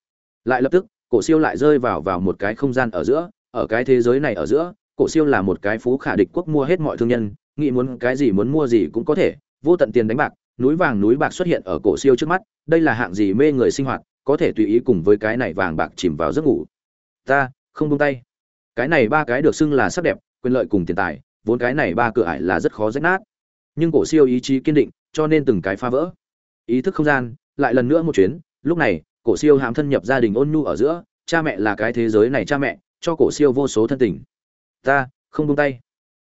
Lại lập tức, cổ siêu lại rơi vào vào một cái không gian ở giữa ở cái thế giới này ở giữa, cổ siêu là một cái phú khả địch quốc mua hết mọi thương nhân, nghĩ muốn cái gì muốn mua gì cũng có thể, vô tận tiền đánh bạc, núi vàng núi bạc xuất hiện ở cổ siêu trước mắt, đây là hạng gì mê người sinh hoạt, có thể tùy ý cùng với cái này vàng bạc chìm vào giấc ngủ. Ta, không buông tay. Cái này ba cái được xưng là sắc đẹp, quyền lợi cùng tiền tài, vốn cái này ba cửa ải là rất khó rách nát. Nhưng cổ siêu ý chí kiên định, cho nên từng cái phá vỡ. Ý thức không gian, lại lần nữa một chuyến, lúc này, cổ siêu hàm thân nhập gia đình ôn nhu ở giữa, cha mẹ là cái thế giới này cha mẹ cho cổ siêu vô số thân tình. Ta, không buông tay.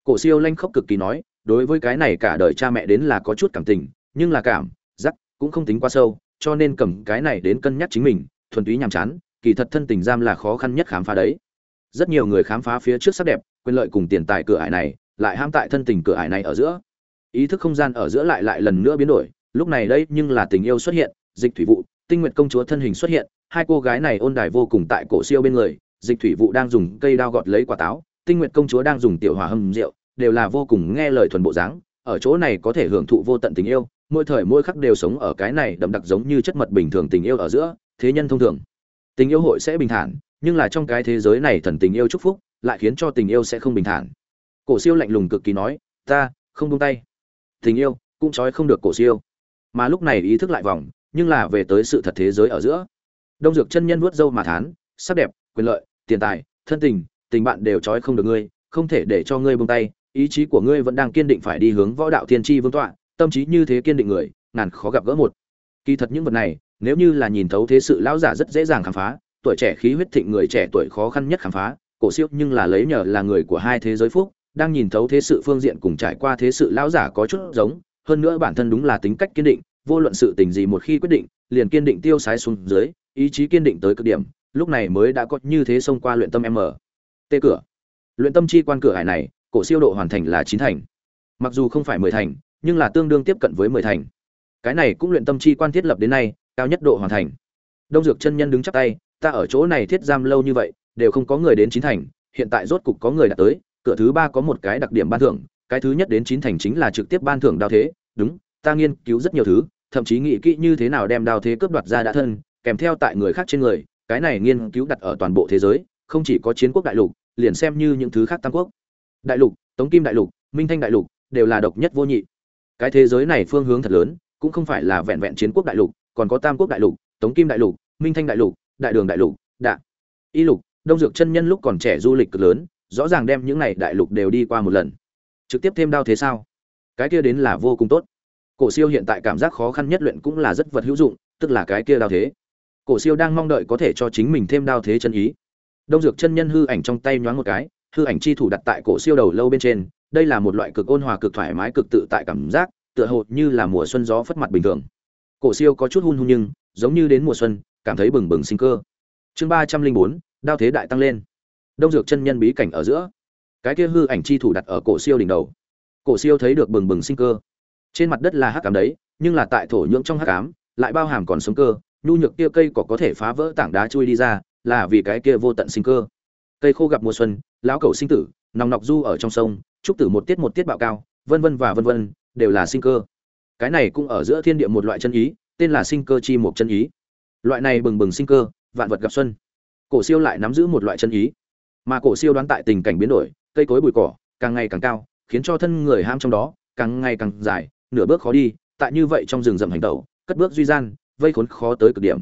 Cổ siêu lanh khốc cực kỳ nói, đối với cái này cả đời cha mẹ đến là có chút cảm tình, nhưng là cảm, giác cũng không tính quá sâu, cho nên cầm cái này đến cân nhắc chính mình, thuần túy nhàm chán, kỳ thật thân tình giam là khó khăn nhất khám phá đấy. Rất nhiều người khám phá phía trước sắc đẹp, quyền lợi cùng tiền tài cửa ải này, lại ham tại thân tình cửa ải này ở giữa. Ý thức không gian ở giữa lại lại lần nữa biến đổi, lúc này đây nhưng là tình yêu xuất hiện, dịch thủy vụ, tinh nguyện công chúa thân hình xuất hiện, hai cô gái này ôn đài vô cùng tại cổ siêu bên người dịch thủy vụ đang dùng cây đao gọt lấy quả táo, tinh nguyện công chúa đang dùng tiểu hỏa hầm rượu, đều là vô cùng nghe lời thuần bộ dáng, ở chỗ này có thể hưởng thụ vô tận tình yêu, mỗi thời mỗi khắc đều sống ở cái này đậm đặc giống như chất mật bình thường tình yêu ở giữa, thế nhân thông thường. Tình yêu hội sẽ bình thản, nhưng là trong cái thế giới này thần tình yêu chúc phúc, lại khiến cho tình yêu sẽ không bình thản. Cổ siêu lạnh lùng cực kỳ nói, ta, không buông tay. Tình yêu cũng trói không được cổ siêu. Mà lúc này ý thức lại vòng, nhưng là về tới sự thật thế giới ở giữa. Đông dược chân nhân vuốt râu mà thán, sắc đẹp, quyền lợi tiền tài, thân tình tình bạn đều trói không được ngươi, không thể để cho ngươi buông tay, ý chí của ngươi vẫn đang kiên định phải đi hướng võ đạo thiên tri vương tọa, tâm trí như thế kiên định người, ngàn khó gặp gỡ một. Kỳ thật những vật này, nếu như là nhìn thấu thế sự lão giả rất dễ dàng khám phá, tuổi trẻ khí huyết thịnh người trẻ tuổi khó khăn nhất khám phá, cổ siêu nhưng là lấy nhờ là người của hai thế giới phúc, đang nhìn thấu thế sự phương diện cùng trải qua thế sự lão giả có chút giống, hơn nữa bản thân đúng là tính cách kiên định, vô luận sự tình gì một khi quyết định, liền kiên định tiêu sái xuống dưới, ý chí kiên định tới cực điểm lúc này mới đã có như thế xông qua luyện tâm m. Tê cửa. Luyện tâm chi quan cửa hải này, cổ siêu độ hoàn thành là chín thành. Mặc dù không phải mười thành, nhưng là tương đương tiếp cận với mười thành. Cái này cũng luyện tâm chi quan thiết lập đến nay, cao nhất độ hoàn thành. Đông dược chân nhân đứng chắp tay, ta ở chỗ này thiết giam lâu như vậy, đều không có người đến chín thành, hiện tại rốt cục có người đã tới, cửa thứ ba có một cái đặc điểm ban thưởng, cái thứ nhất đến chín thành chính là trực tiếp ban thưởng đao thế, đúng, ta nghiên cứu rất nhiều thứ, thậm chí nghĩ kỹ như thế nào đem đao thế cướp đoạt ra đã thân, kèm theo tại người khác trên người cái này nghiên cứu đặt ở toàn bộ thế giới, không chỉ có chiến quốc đại lục, liền xem như những thứ khác tam quốc. Đại lục, tống kim đại lục, minh thanh đại lục, đều là độc nhất vô nhị. Cái thế giới này phương hướng thật lớn, cũng không phải là vẹn vẹn chiến quốc đại lục, còn có tam quốc đại lục, tống kim đại lục, minh thanh đại lục, đại đường đại lục, đạ. Y lục, đông dược chân nhân lúc còn trẻ du lịch cực lớn, rõ ràng đem những này đại lục đều đi qua một lần. Trực tiếp thêm đao thế sao? Cái kia đến là vô cùng tốt. Cổ siêu hiện tại cảm giác khó khăn nhất luyện cũng là rất vật hữu dụng, tức là cái kia đao thế cổ siêu đang mong đợi có thể cho chính mình thêm đao thế chân ý. Đông dược chân nhân hư ảnh trong tay nhoáng một cái, hư ảnh chi thủ đặt tại cổ siêu đầu lâu bên trên, đây là một loại cực ôn hòa, cực thoải mái, cực tự tại cảm giác, tựa hồ như là mùa xuân gió phất mặt bình thường. Cổ siêu có chút hun hun nhưng, giống như đến mùa xuân, cảm thấy bừng bừng sinh cơ. Chương ba trăm linh bốn, đao thế đại tăng lên. Đông dược chân nhân bí cảnh ở giữa. Cái kia hư ảnh chi thủ đặt ở cổ siêu đỉnh đầu. Cổ siêu thấy được bừng bừng sinh cơ. Trên mặt đất là hắc ám đấy, nhưng là tại thổ nhưỡng trong hắc ám, lại bao hàm còn sống cơ nhu nhược kia cây cỏ có thể phá vỡ tảng đá chui đi ra, là vì cái kia vô tận sinh cơ. Cây khô gặp mùa xuân, lão cầu sinh tử, nòng nọc du ở trong sông trúc tử một tiết một tiết bạo cao, vân vân và vân vân, đều là sinh cơ. Cái này cũng ở giữa thiên địa một loại chân ý, tên là sinh cơ chi một chân ý. Loại này bừng bừng sinh cơ, vạn vật gặp xuân. Cổ siêu lại nắm giữ một loại chân ý. Mà cổ siêu đoán tại tình cảnh biến đổi, cây cối bụi cỏ, càng ngày càng cao, khiến cho thân người ham trong đó, càng ngày càng dài, nửa bước khó đi, tại như vậy trong rừng rậm hành tẩu, cất bước duy gian vây khốn khó tới cực điểm.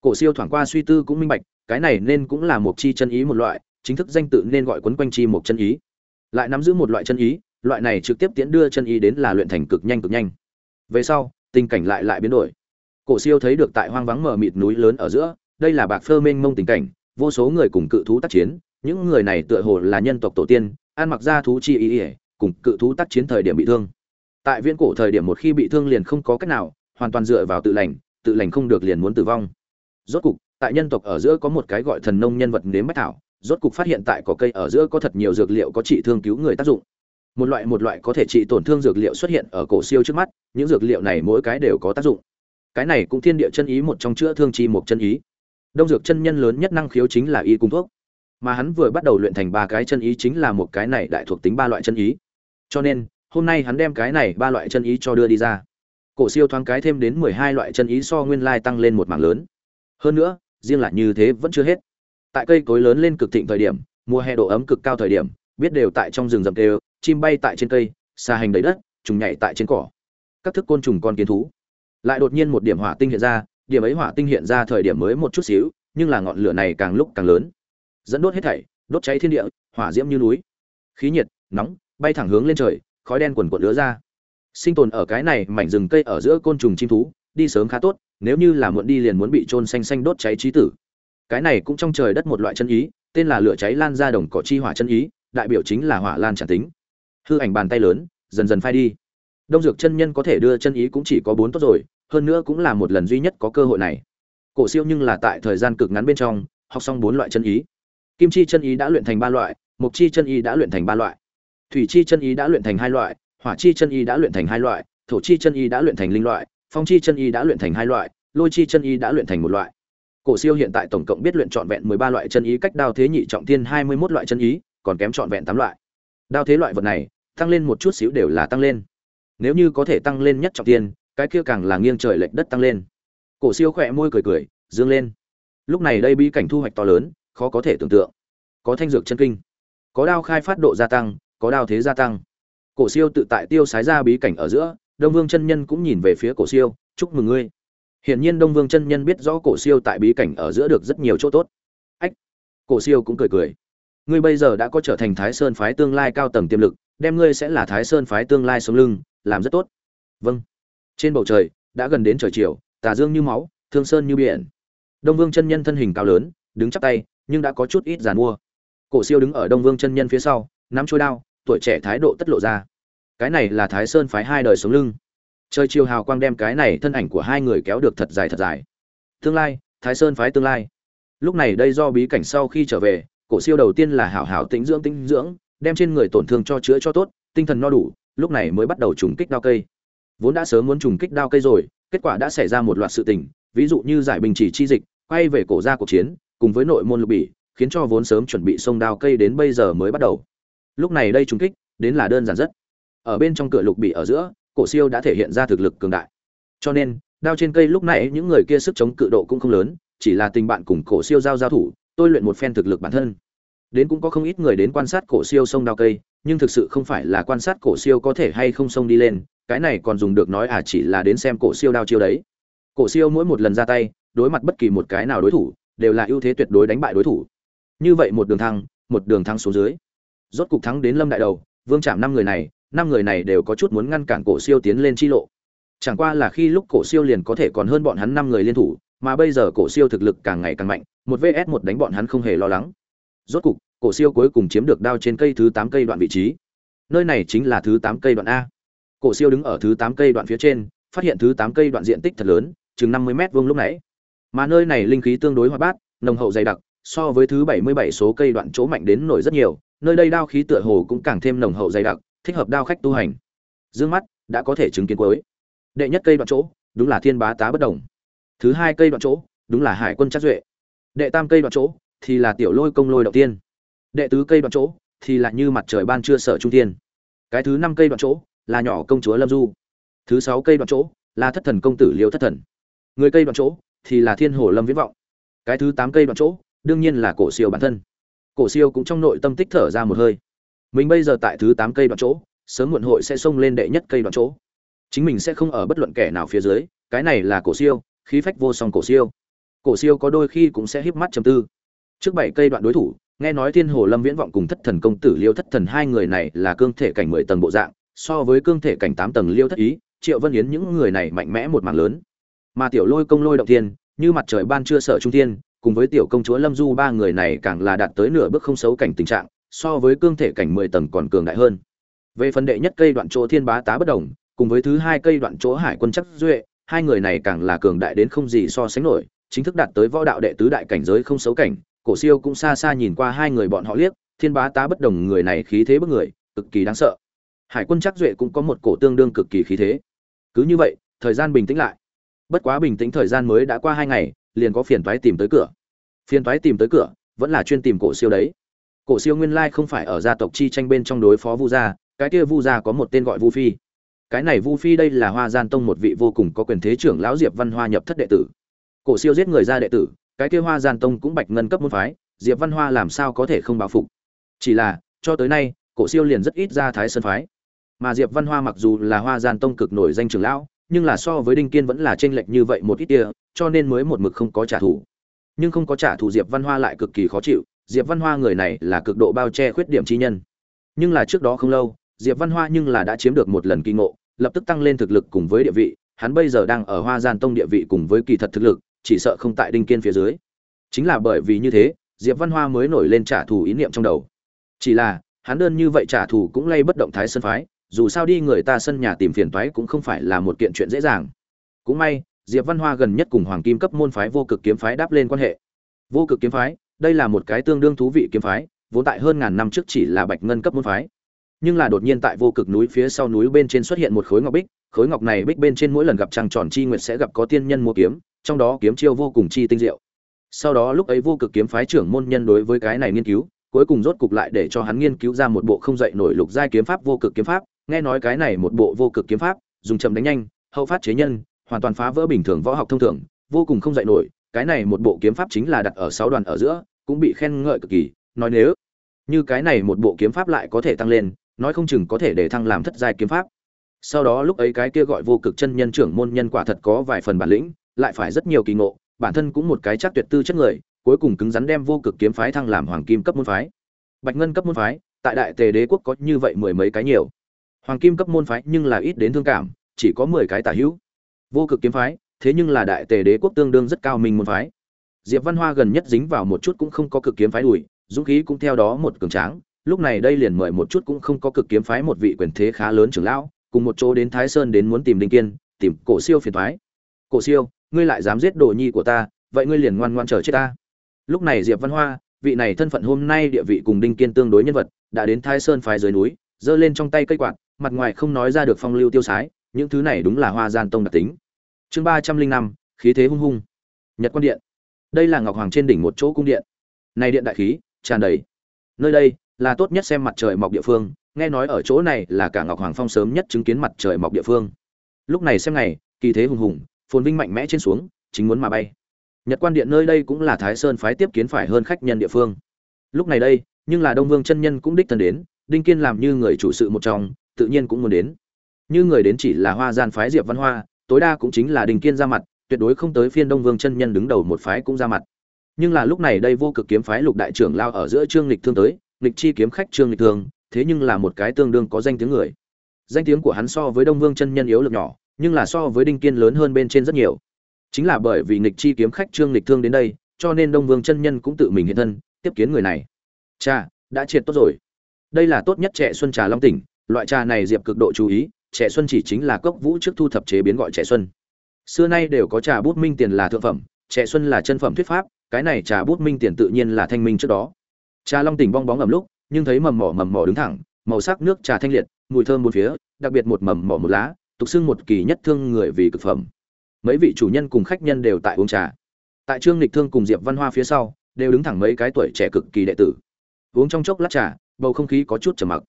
Cổ siêu thoảng qua suy tư cũng minh bạch, cái này nên cũng là một chi chân ý một loại, chính thức danh tự nên gọi quấn quanh chi một chân ý. Lại nắm giữ một loại chân ý, loại này trực tiếp tiến đưa chân ý đến là luyện thành cực nhanh cực nhanh. Về sau, tình cảnh lại lại biến đổi. Cổ siêu thấy được tại hoang vắng mở mịt núi lớn ở giữa, đây là bạc phơ mênh mông tình cảnh, vô số người cùng cự thú tác chiến, những người này tựa hồ là nhân tộc tổ tiên, ăn mặc ra thú chi ý ỉa cùng cự thú tác chiến thời điểm bị thương. Tại viễn cổ thời điểm một khi bị thương liền không có cách nào, hoàn toàn dựa vào tự lành tự lành không được liền muốn tử vong. Rốt cục, tại nhân tộc ở giữa có một cái gọi thần nông nhân vật nếm bách thảo, rốt cục phát hiện tại cỏ cây ở giữa có thật nhiều dược liệu có trị thương cứu người tác dụng. Một loại một loại có thể trị tổn thương dược liệu xuất hiện ở cổ siêu trước mắt, những dược liệu này mỗi cái đều có tác dụng. Cái này cũng thiên địa chân ý một trong chữa thương chi một chân ý. Đông dược chân nhân lớn nhất năng khiếu chính là y cung thuốc. Mà hắn vừa bắt đầu luyện thành ba cái chân ý chính là một cái này đại thuộc tính ba loại chân ý. Cho nên, hôm nay hắn đem cái này ba loại chân ý cho đưa đi ra cổ siêu thoáng cái thêm đến mười hai loại chân ý so nguyên lai tăng lên một mảng lớn. Hơn nữa, riêng là như thế vẫn chưa hết. Tại cây cối lớn lên cực thịnh thời điểm, mùa hè độ ấm cực cao thời điểm, biết đều tại trong rừng rậm đều, chim bay tại trên cây, xa hành đầy đất, trùng nhảy tại trên cỏ. Các thức côn trùng con kiến thú. Lại đột nhiên một điểm hỏa tinh hiện ra, điểm ấy hỏa tinh hiện ra thời điểm mới một chút xíu, nhưng là ngọn lửa này càng lúc càng lớn. Dẫn đốt hết thảy, đốt cháy thiên địa, hỏa diễm như núi. Khí nhiệt, nóng, bay thẳng hướng lên trời, khói đen quần quần lứa ra sinh tồn ở cái này mảnh rừng cây ở giữa côn trùng chim thú, đi sớm khá tốt, nếu như là muộn đi liền muốn bị trôn xanh xanh đốt cháy trí tử. Cái này cũng trong trời đất một loại chân ý, tên là lửa cháy lan ra đồng cỏ chi hỏa chân ý, đại biểu chính là hỏa lan trả tính. Hư ảnh bàn tay lớn, dần dần phai đi. Đông dược chân nhân có thể đưa chân ý cũng chỉ có bốn tốt rồi, hơn nữa cũng là một lần duy nhất có cơ hội này. Cổ siêu nhưng là tại thời gian cực ngắn bên trong, học xong bốn loại chân ý. Kim chi chân ý đã luyện thành ba loại mục chi chân ý đã luyện thành ba loại, thủy chi chân ý đã luyện thành hai loại hỏa chi chân y đã luyện thành hai loại, thổ chi chân y đã luyện thành linh loại, phong chi chân y đã luyện thành hai loại, lôi chi chân y đã luyện thành một loại. Cổ siêu hiện tại tổng cộng biết luyện trọn vẹn mười ba loại chân ý, cách đao thế nhị trọng thiên hai mươi mốt loại chân ý, còn kém trọn vẹn tám loại. Đao thế loại vật này, tăng lên một chút xíu đều là tăng lên. Nếu như có thể tăng lên nhất trọng thiên, cái kia càng là nghiêng trời lệch đất tăng lên. Cổ siêu khỏe môi cười cười, dương lên. Lúc này đây bi cảnh thu hoạch to lớn, khó có thể tưởng tượng. Có thanh dược chân kinh, có đao khai phát độ gia tăng, có đao thế gia tăng cổ siêu tự tại tiêu sái ra bí cảnh ở giữa, đông vương chân nhân cũng nhìn về phía cổ siêu, chúc mừng ngươi. Hiển nhiên đông vương chân nhân biết rõ cổ siêu tại bí cảnh ở giữa được rất nhiều chỗ tốt. Ách! Cổ siêu cũng cười cười. Ngươi bây giờ đã có trở thành thái sơn phái tương lai cao tầng tiềm lực, đem ngươi sẽ là thái sơn phái tương lai sống lưng, làm rất tốt. Vâng. Trên bầu trời, đã gần đến trời chiều, tà dương như máu, thương sơn như biển. Đông vương chân nhân thân hình cao lớn, đứng chắp tay, nhưng đã có chút ít giàn mua. Cổ siêu đứng ở đông vương chân nhân phía sau, nắm trôi đao tuổi trẻ thái độ tất lộ ra. Cái này là thái sơn phái hai đời sống lưng. Trời chiều hào quang đem cái này thân ảnh của hai người kéo được thật dài thật dài. Tương lai, thái sơn phái tương lai. Lúc này đây do bí cảnh sau khi trở về, cổ siêu đầu tiên là hảo hảo tĩnh dưỡng tĩnh dưỡng, đem trên người tổn thương cho chữa cho tốt, tinh thần no đủ, lúc này mới bắt đầu trùng kích đao cây. Vốn đã sớm muốn trùng kích đao cây rồi, kết quả đã xảy ra một loạt sự tình, ví dụ như giải bình chỉ chi dịch, quay về cổ ra cuộc chiến, cùng với nội môn lục bỉ, khiến cho vốn sớm chuẩn bị sông đao cây đến bây giờ mới bắt đầu lúc này đây trùng kích, đến là đơn giản rất. Ở bên trong cửa lục bị ở giữa, cổ siêu đã thể hiện ra thực lực cường đại. Cho nên, đao trên cây lúc này những người kia sức chống cự độ cũng không lớn, chỉ là tình bạn cùng cổ siêu giao giao thủ, tôi luyện một phen thực lực bản thân. Đến cũng có không ít người đến quan sát cổ siêu sông đao cây, nhưng thực sự không phải là quan sát cổ siêu có thể hay không sông đi lên, cái này còn dùng được nói à chỉ là đến xem cổ siêu đao chiêu đấy. Cổ siêu mỗi một lần ra tay, đối mặt bất kỳ một cái nào đối thủ, đều là ưu thế tuyệt đối đánh bại đối thủ. Như vậy một đường thăng, một đường thăng xuống dưới rốt cục thắng đến lâm đại đầu, vương chạm năm người này, năm người này đều có chút muốn ngăn cản cổ siêu tiến lên chi lộ. Chẳng qua là khi lúc cổ siêu liền có thể còn hơn bọn hắn năm người liên thủ, mà bây giờ cổ siêu thực lực càng ngày càng mạnh, một vs một đánh bọn hắn không hề lo lắng. Rốt cục, cổ siêu cuối cùng chiếm được đao trên cây thứ tám cây đoạn vị trí. Nơi này chính là thứ tám cây đoạn a. Cổ siêu đứng ở thứ tám cây đoạn phía trên, phát hiện thứ tám cây đoạn diện tích thật lớn, chừng năm mươi mét vuông lúc nãy. Mà nơi này linh khí tương đối hoạt bát, nồng hậu dày đặc, so với thứ bảy mươi bảy số cây đoạn chỗ mạnh đến nổi rất nhiều nơi đây đao khí tựa hồ cũng càng thêm nồng hậu dày đặc, thích hợp đao khách tu hành. Dương mắt đã có thể chứng kiến cuối. Đệ nhất cây đoạn chỗ, đúng là thiên bá tá bất đồng. Thứ hai cây đoạn chỗ, đúng là hải quân chắc duệ. Đệ tam cây đoạn chỗ thì là tiểu lôi công lôi đầu tiên. Đệ tứ cây đoạn chỗ thì là như mặt trời ban trưa sở trung tiên. Cái thứ năm cây đoạn chỗ là nhỏ công chúa lâm du. Thứ sáu cây đoạn chỗ là thất thần công tử liêu thất thần. Người cây đoạn chỗ thì là thiên hồ lâm viễn vọng. Cái thứ tám cây đoạn chỗ đương nhiên là cổ siêu bản thân cổ siêu cũng trong nội tâm tích thở ra một hơi. Mình bây giờ tại thứ tám cây đoạn chỗ, sớm muộn hội sẽ xông lên đệ nhất cây đoạn chỗ. Chính mình sẽ không ở bất luận kẻ nào phía dưới, cái này là cổ siêu, khí phách vô song cổ siêu. Cổ siêu có đôi khi cũng sẽ híp mắt trầm tư. Trước bảy cây đoạn đối thủ, nghe nói thiên hồ lâm viễn vọng cùng thất thần công tử liêu thất thần hai người này là cương thể cảnh mười tầng bộ dạng, so với cương thể cảnh tám tầng liêu thất ý, triệu vân yến những người này mạnh mẽ một mảng lớn. Mà tiểu lôi công lôi động thiên, như mặt trời ban chưa sợ trung thiên cùng với tiểu công chúa lâm du, ba người này càng là đạt tới nửa bước không xấu cảnh tình trạng, so với cương thể cảnh mười tầng còn cường đại hơn. Về phần đệ nhất cây đoạn chỗ thiên bá tá bất đồng, cùng với thứ hai cây đoạn chỗ hải quân chắc duệ, hai người này càng là cường đại đến không gì so sánh nổi, chính thức đạt tới võ đạo đệ tứ đại cảnh giới không xấu cảnh, cổ siêu cũng xa xa nhìn qua hai người bọn họ liếc, thiên bá tá bất đồng người này khí thế bức người, cực kỳ đáng sợ. Hải quân chắc duệ cũng có một cổ tương đương cực kỳ khí thế. Cứ như vậy, thời gian bình tĩnh lại. Bất quá bình tĩnh thời gian mới đã qua hai ngày liền có phiền toái tìm tới cửa. Phiền toái tìm tới cửa, vẫn là chuyên tìm cổ siêu đấy. Cổ siêu nguyên lai không phải ở gia tộc chi tranh bên trong đối phó vu gia, cái kia vu gia có một tên gọi vu phi. Cái này vu phi đây là hoa gian tông một vị vô cùng có quyền thế trưởng lão diệp văn hoa nhập thất đệ tử. Cổ siêu giết người ra đệ tử, cái kia hoa gian tông cũng bạch ngân cấp môn phái, diệp văn hoa làm sao có thể không báo phục? Chỉ là, cho tới nay, cổ siêu liền rất ít ra thái sơn phái. Mà diệp văn hoa mặc dù là hoa gian tông cực nổi danh trưởng lão, nhưng là so với đinh kiên vẫn là chênh lệch như vậy một ít tia cho nên mới một mực không có trả thù. Nhưng không có trả thù diệp văn hoa lại cực kỳ khó chịu, diệp văn hoa người này là cực độ bao che khuyết điểm chi nhân. Nhưng là trước đó không lâu, diệp văn hoa nhưng là đã chiếm được một lần kinh ngộ, lập tức tăng lên thực lực cùng với địa vị, hắn bây giờ đang ở hoa gian tông địa vị cùng với kỳ thật thực lực, chỉ sợ không tại đinh kiên phía dưới. Chính là bởi vì như thế, diệp văn hoa mới nổi lên trả thù ý niệm trong đầu. Chỉ là, hắn đơn như vậy trả thù cũng lay bất động thái sân phái, dù sao đi người ta sân nhà tìm phiền toái cũng không phải là một kiện chuyện dễ dàng. Cũng may diệp văn hoa gần nhất cùng hoàng kim cấp môn phái vô cực kiếm phái đáp lên quan hệ. Vô cực kiếm phái, đây là một cái tương đương thú vị kiếm phái, vốn tại hơn ngàn năm trước chỉ là bạch ngân cấp môn phái. Nhưng là đột nhiên tại vô cực núi phía sau núi bên trên xuất hiện một khối ngọc bích, khối ngọc này bích bên trên mỗi lần gặp trăng tròn chi nguyệt sẽ gặp có tiên nhân mua kiếm, trong đó kiếm chiêu vô cùng chi tinh diệu. Sau đó lúc ấy vô cực kiếm phái trưởng môn nhân đối với cái này nghiên cứu, cuối cùng rốt cục lại để cho hắn nghiên cứu ra một bộ không dậy nổi lục giai kiếm pháp vô cực kiếm pháp. Nghe nói cái này một bộ vô cực kiếm pháp, dùng chậm đánh nhanh, hậu phát chế nhân hoàn toàn phá vỡ bình thường võ học thông thường, vô cùng không dạy nổi, cái này một bộ kiếm pháp chính là đặt ở sáu đoàn ở giữa, cũng bị khen ngợi cực kỳ, nói nếu như cái này một bộ kiếm pháp lại có thể tăng lên, nói không chừng có thể để thăng làm thất giai kiếm pháp. Sau đó lúc ấy cái kia gọi vô cực chân nhân trưởng môn nhân quả thật có vài phần bản lĩnh, lại phải rất nhiều kỳ ngộ, bản thân cũng một cái chắc tuyệt tư chất người, cuối cùng cứng rắn đem vô cực kiếm phái thăng làm hoàng kim cấp môn phái. Bạch ngân cấp môn phái, tại đại tề đế quốc có như vậy mười mấy cái nhiều. Hoàng kim cấp môn phái nhưng là ít đến thương cảm, chỉ có mười cái tả hữu vô cực kiếm phái, thế nhưng là đại tề đế quốc tương đương rất cao minh môn phái. Diệp văn hoa gần nhất dính vào một chút cũng không có cực kiếm phái đùi, dũng khí cũng theo đó một cường tráng, lúc này đây liền mời một chút cũng không có cực kiếm phái một vị quyền thế khá lớn trưởng lão, cùng một chỗ đến thái sơn đến muốn tìm đinh kiên, tìm cổ siêu phiền thoái cổ siêu, ngươi lại dám giết đồ nhi của ta, vậy ngươi liền ngoan ngoan chờ chết ta. Lúc này diệp văn hoa, vị này thân phận hôm nay địa vị cùng đinh kiên tương đối nhân vật, đã đến thái sơn phái dưới núi, giơ lên trong tay cây quạt, mặt ngoài không nói ra được phong lưu tiêu sái, những thứ này đúng là hoa gian tông đặc tính chương ba trăm linh năm, khí thế hung hung. Nhật quan điện. Đây là ngọc hoàng trên đỉnh một chỗ cung điện. Này điện đại khí, tràn đầy. Nơi đây là tốt nhất xem mặt trời mọc địa phương, nghe nói ở chỗ này là cả ngọc hoàng phong sớm nhất chứng kiến mặt trời mọc địa phương. Lúc này xem ngày, kỳ thế hùng hùng, phồn vinh mạnh mẽ trên xuống, chính muốn mà bay. Nhật quan điện nơi đây cũng là thái sơn phái tiếp kiến phải hơn khách nhân địa phương. Lúc này đây, nhưng là đông vương chân nhân cũng đích thân đến, đinh kiên làm như người chủ sự một trong, tự nhiên cũng muốn đến. Như người đến chỉ là hoa gian phái diệp văn hoa tối đa cũng chính là đinh kiên ra mặt, tuyệt đối không tới phiên đông vương chân nhân đứng đầu một phái cũng ra mặt. Nhưng là lúc này đây vô cực kiếm phái lục đại trưởng lao ở giữa trương lịch thương tới lịch chi kiếm khách trương lịch thương, thế nhưng là một cái tương đương có danh tiếng người. Danh tiếng của hắn so với đông vương chân nhân yếu lực nhỏ, nhưng là so với đinh kiên lớn hơn bên trên rất nhiều. Chính là bởi vì nghịch chi kiếm khách trương lịch thương đến đây, cho nên đông vương chân nhân cũng tự mình hiện thân, tiếp kiến người này. Cha, đã triệt tốt rồi. Đây là tốt nhất trẻ xuân trà long tỉnh, loại trà này diệp cực độ chú ý trẻ xuân chỉ chính là cốc vũ trước thu thập chế biến gọi trẻ xuân. Xưa nay đều có trà bút minh tiền là thượng phẩm, trẻ xuân là chân phẩm thuyết pháp, cái này trà bút minh tiền tự nhiên là thanh minh trước đó. Trà long tỉnh bong bóng ẩm lúc, nhưng thấy mầm mỏ mầm mỏ đứng thẳng, màu sắc nước trà thanh liệt, mùi thơm một phía, đặc biệt một mầm mỏ một lá, tục xưng một kỳ nhất thương người vì cực phẩm. Mấy vị chủ nhân cùng khách nhân đều tại uống trà. Tại trương lịch thương cùng diệp văn hoa phía sau, đều đứng thẳng mấy cái tuổi trẻ cực kỳ đệ tử. Uống trong chốc lát trà, bầu không khí có chút trầm mặc.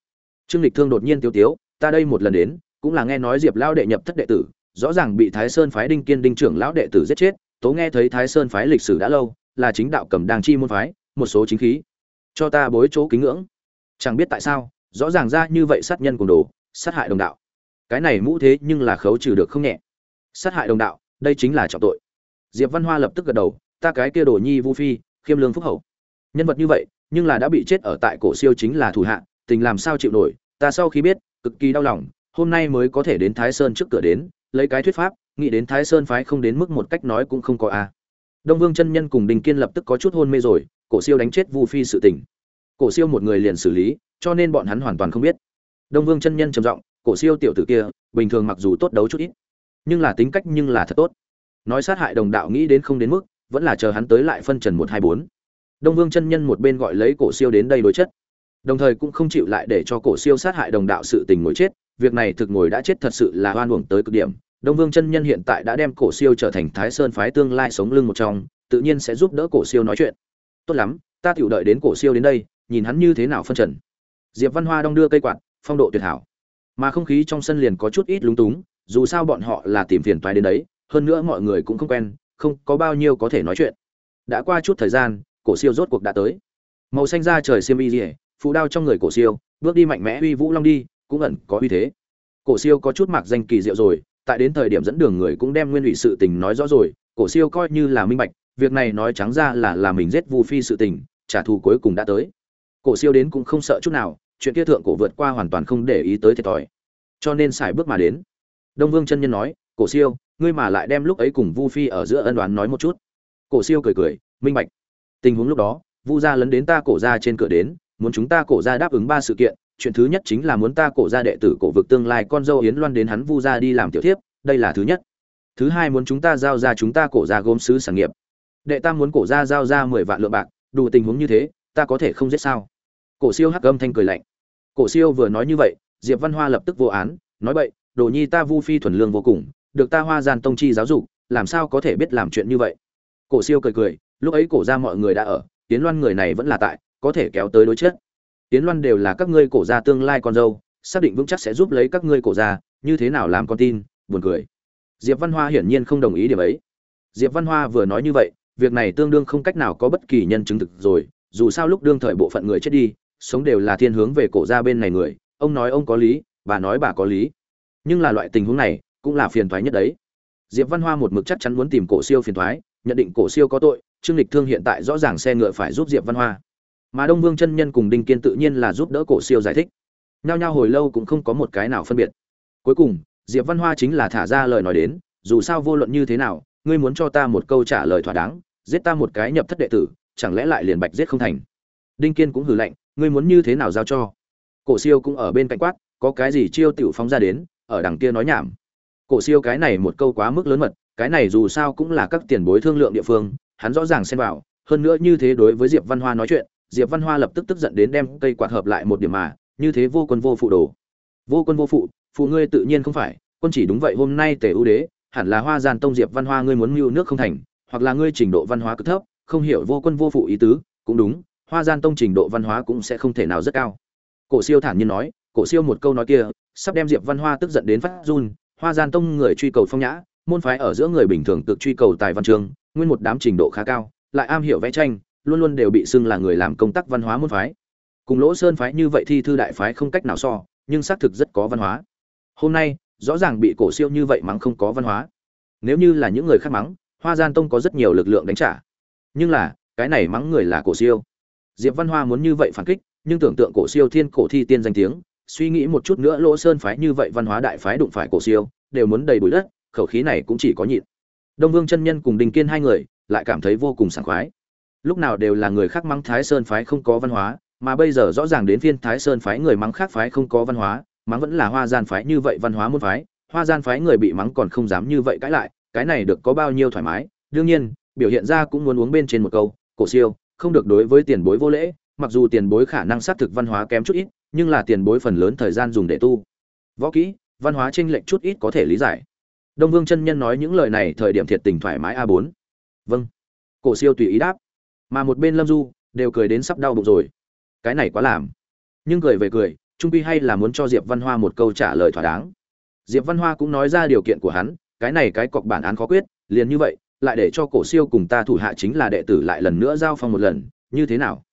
Trương lịch thương đột nhiên tiêu tiếu, ta đây một lần đến cũng là nghe nói diệp Lão đệ nhập thất đệ tử, rõ ràng bị thái sơn phái đinh kiên đinh trưởng lão đệ tử giết chết, tố nghe thấy thái sơn phái lịch sử đã lâu, là chính đạo cầm đàng chi môn phái, một số chính khí. Cho ta bối chỗ kính ngưỡng. Chẳng biết tại sao, rõ ràng ra như vậy sát nhân cùng đồ, sát hại đồng đạo. Cái này mũ thế nhưng là khấu trừ được không nhẹ. Sát hại đồng đạo, đây chính là trọng tội. Diệp văn hoa lập tức gật đầu, ta cái kia đồ nhi vu phi, khiêm lương phúc hậu. Nhân vật như vậy, nhưng là đã bị chết ở tại cổ siêu chính là thủ hạ, tình làm sao chịu nổi, ta sau khi biết, cực kỳ đau lòng hôm nay mới có thể đến thái sơn trước cửa đến, lấy cái thuyết pháp, nghĩ đến thái sơn phái không đến mức một cách nói cũng không có a. Đông vương chân nhân cùng đình kiên lập tức có chút hôn mê rồi, cổ siêu đánh chết vu phi sự tình. Cổ siêu một người liền xử lý, cho nên bọn hắn hoàn toàn không biết. Đông vương chân nhân trầm giọng, cổ siêu tiểu tử kia, bình thường mặc dù tốt đấu chút ít, nhưng là tính cách nhưng là thật tốt. Nói sát hại đồng đạo nghĩ đến không đến mức, vẫn là chờ hắn tới lại phân trần một hai bốn. Đông vương chân nhân một bên gọi lấy cổ siêu đến đây đối chất, đồng thời cũng không chịu lại để cho cổ siêu sát hại đồng đạo sự tình ngồi chết việc này thực ngồi đã chết thật sự là oan uổng tới cực điểm. Đông vương chân nhân hiện tại đã đem cổ siêu trở thành thái sơn phái tương lai sống lưng một trong, tự nhiên sẽ giúp đỡ cổ siêu nói chuyện. Tốt lắm, ta tựu đợi đến cổ siêu đến đây, nhìn hắn như thế nào phân trần. Diệp văn hoa đong đưa cây quạt, phong độ tuyệt hảo. Mà không khí trong sân liền có chút ít lúng túng, dù sao bọn họ là tìm phiền toái đến đấy, hơn nữa mọi người cũng không quen, không có bao nhiêu có thể nói chuyện. Đã qua chút thời gian, cổ siêu rốt cuộc đã tới. Màu xanh da trời xiêm y rỉa phụ đao trong người cổ siêu, bước đi mạnh mẽ uy vũ long đi cũng ẩn có uy thế. Cổ siêu có chút mặc danh kỳ diệu rồi, tại đến thời điểm dẫn đường người cũng đem nguyên ủy sự tình nói rõ rồi, cổ siêu coi như là minh bạch, việc này nói trắng ra là là mình giết vu phi sự tình, trả thù cuối cùng đã tới. Cổ siêu đến cũng không sợ chút nào, chuyện kia thượng cổ vượt qua hoàn toàn không để ý tới thiệt thòi. Cho nên xài bước mà đến. Đông vương chân nhân nói, cổ siêu, ngươi mà lại đem lúc ấy cùng vu phi ở giữa ân đoán nói một chút. Cổ siêu cười cười, minh bạch. Tình huống lúc đó, vu gia lấn đến ta cổ ra trên cửa đến, muốn chúng ta cổ ra đáp ứng ba sự kiện chuyện thứ nhất chính là muốn ta cổ ra đệ tử cổ vực tương lai, con dâu yến loan đến hắn vu gia đi làm tiểu thiếp, đây là thứ nhất. Thứ hai muốn chúng ta giao ra chúng ta cổ ra gốm sứ sản nghiệp. Đệ tam muốn cổ ra giao ra mười vạn lượng bạc, đủ tình huống như thế, ta có thể không giết sao? Cổ siêu hắc âm thanh cười lạnh. Cổ siêu vừa nói như vậy, diệp văn hoa lập tức vô án, nói vậy đồ nhi ta vu phi thuần lương vô cùng, được ta hoa gian tông chi giáo dục, làm sao có thể biết làm chuyện như vậy? Cổ siêu cười cười, lúc ấy cổ ra mọi người đã ở tiến loan người này vẫn là tại, có thể kéo tới đối chất tiến loan đều là các ngươi cổ gia tương lai con dâu, xác định vững chắc sẽ giúp lấy các ngươi cổ gia, như thế nào làm con tin, buồn cười. Diệp văn hoa hiển nhiên không đồng ý điểm ấy. Diệp văn hoa vừa nói như vậy, việc này tương đương không cách nào có bất kỳ nhân chứng thực rồi, dù sao lúc đương thời bộ phận người chết đi, sống đều là thiên hướng về cổ gia bên này người, ông nói ông có lý, bà nói bà có lý. Nhưng là loại tình huống này, cũng là phiền toái nhất đấy. Diệp văn hoa một mực chắc chắn muốn tìm cổ siêu phiền toái, nhận định cổ siêu có tội, trương lịch thương hiện tại rõ ràng xe ngựa phải giúp diệp văn hoa mà đông vương chân nhân cùng đinh kiên tự nhiên là giúp đỡ cổ siêu giải thích. Nhao nhao hồi lâu cũng không có một cái nào phân biệt. Cuối cùng, diệp văn hoa chính là thả ra lời nói đến, dù sao vô luận như thế nào, ngươi muốn cho ta một câu trả lời thỏa đáng, giết ta một cái nhập thất đệ tử, chẳng lẽ lại liền bạch giết không thành? Đinh kiên cũng hừ lạnh, ngươi muốn như thế nào giao cho? Cổ siêu cũng ở bên cạnh quát, có cái gì chiêu tiểu phóng ra đến, ở đằng kia nói nhảm. Cổ siêu cái này một câu quá mức lớn mật, cái này dù sao cũng là các tiền bối thương lượng địa phương, hắn rõ ràng xen vào, hơn nữa như thế đối với diệp văn hoa nói chuyện diệp văn hoa lập tức tức giận đến đem cây quạt hợp lại một điểm mà, như thế vô quân vô phụ đồ. Vô quân vô phụ phụ ngươi tự nhiên không phải, quân chỉ đúng vậy hôm nay tề ưu đế, hẳn là hoa gian tông diệp văn hoa ngươi muốn mưu nước không thành, hoặc là ngươi trình độ văn hóa cực thấp, không hiểu vô quân vô phụ ý tứ, cũng đúng, hoa gian tông trình độ văn hóa cũng sẽ không thể nào rất cao. Cổ siêu thản nhiên nói, cổ siêu một câu nói kia, sắp đem diệp văn hoa tức giận đến phát run, hoa gian tông người truy cầu phong nhã, môn phái ở giữa người bình thường cực truy cầu tài văn chương nguyên một đám trình độ khá cao, lại am hiểu vẽ tranh luôn luôn đều bị xưng là người làm công tác văn hóa môn phái. Cùng lỗ sơn phái như vậy thi thư đại phái không cách nào so, nhưng xác thực rất có văn hóa. Hôm nay, rõ ràng bị cổ siêu như vậy mắng không có văn hóa. Nếu như là những người khác mắng, hoa gian tông có rất nhiều lực lượng đánh trả. Nhưng là, cái này mắng người là cổ siêu. Diệp văn hoa muốn như vậy phản kích, nhưng tưởng tượng cổ siêu thiên cổ thi tiên danh tiếng, suy nghĩ một chút nữa lỗ sơn phái như vậy văn hóa đại phái đụng phải cổ siêu, đều muốn đầy bụi đất, khẩu khí này cũng chỉ có nhịn. Đông vương chân nhân cùng đình kiên hai người, lại cảm thấy vô cùng sảng khoái lúc nào đều là người khác mắng thái sơn phái không có văn hóa, mà bây giờ rõ ràng đến phiên thái sơn phái người mắng khác phái không có văn hóa, mắng vẫn là hoa gian phái như vậy văn hóa môn phái, hoa gian phái người bị mắng còn không dám như vậy cãi lại, cái này được có bao nhiêu thoải mái. Đương nhiên, biểu hiện ra cũng muốn uống bên trên một câu, cổ siêu, không được đối với tiền bối vô lễ, mặc dù tiền bối khả năng xác thực văn hóa kém chút ít, nhưng là tiền bối phần lớn thời gian dùng để tu. Võ kỹ, văn hóa tranh lệch chút ít có thể lý giải. Đông vương chân nhân nói những lời này thời điểm thiệt tình thoải mái a bốn. Vâng. Cổ siêu tùy ý đáp mà một bên lâm du đều cười đến sắp đau bụng rồi. Cái này quá làm. Nhưng cười về cười, trung pi hay là muốn cho diệp văn hoa một câu trả lời thỏa đáng. Diệp văn hoa cũng nói ra điều kiện của hắn, cái này cái cọc bản án khó quyết, liền như vậy, lại để cho cổ siêu cùng ta thủ hạ chính là đệ tử lại lần nữa giao phong một lần, như thế nào?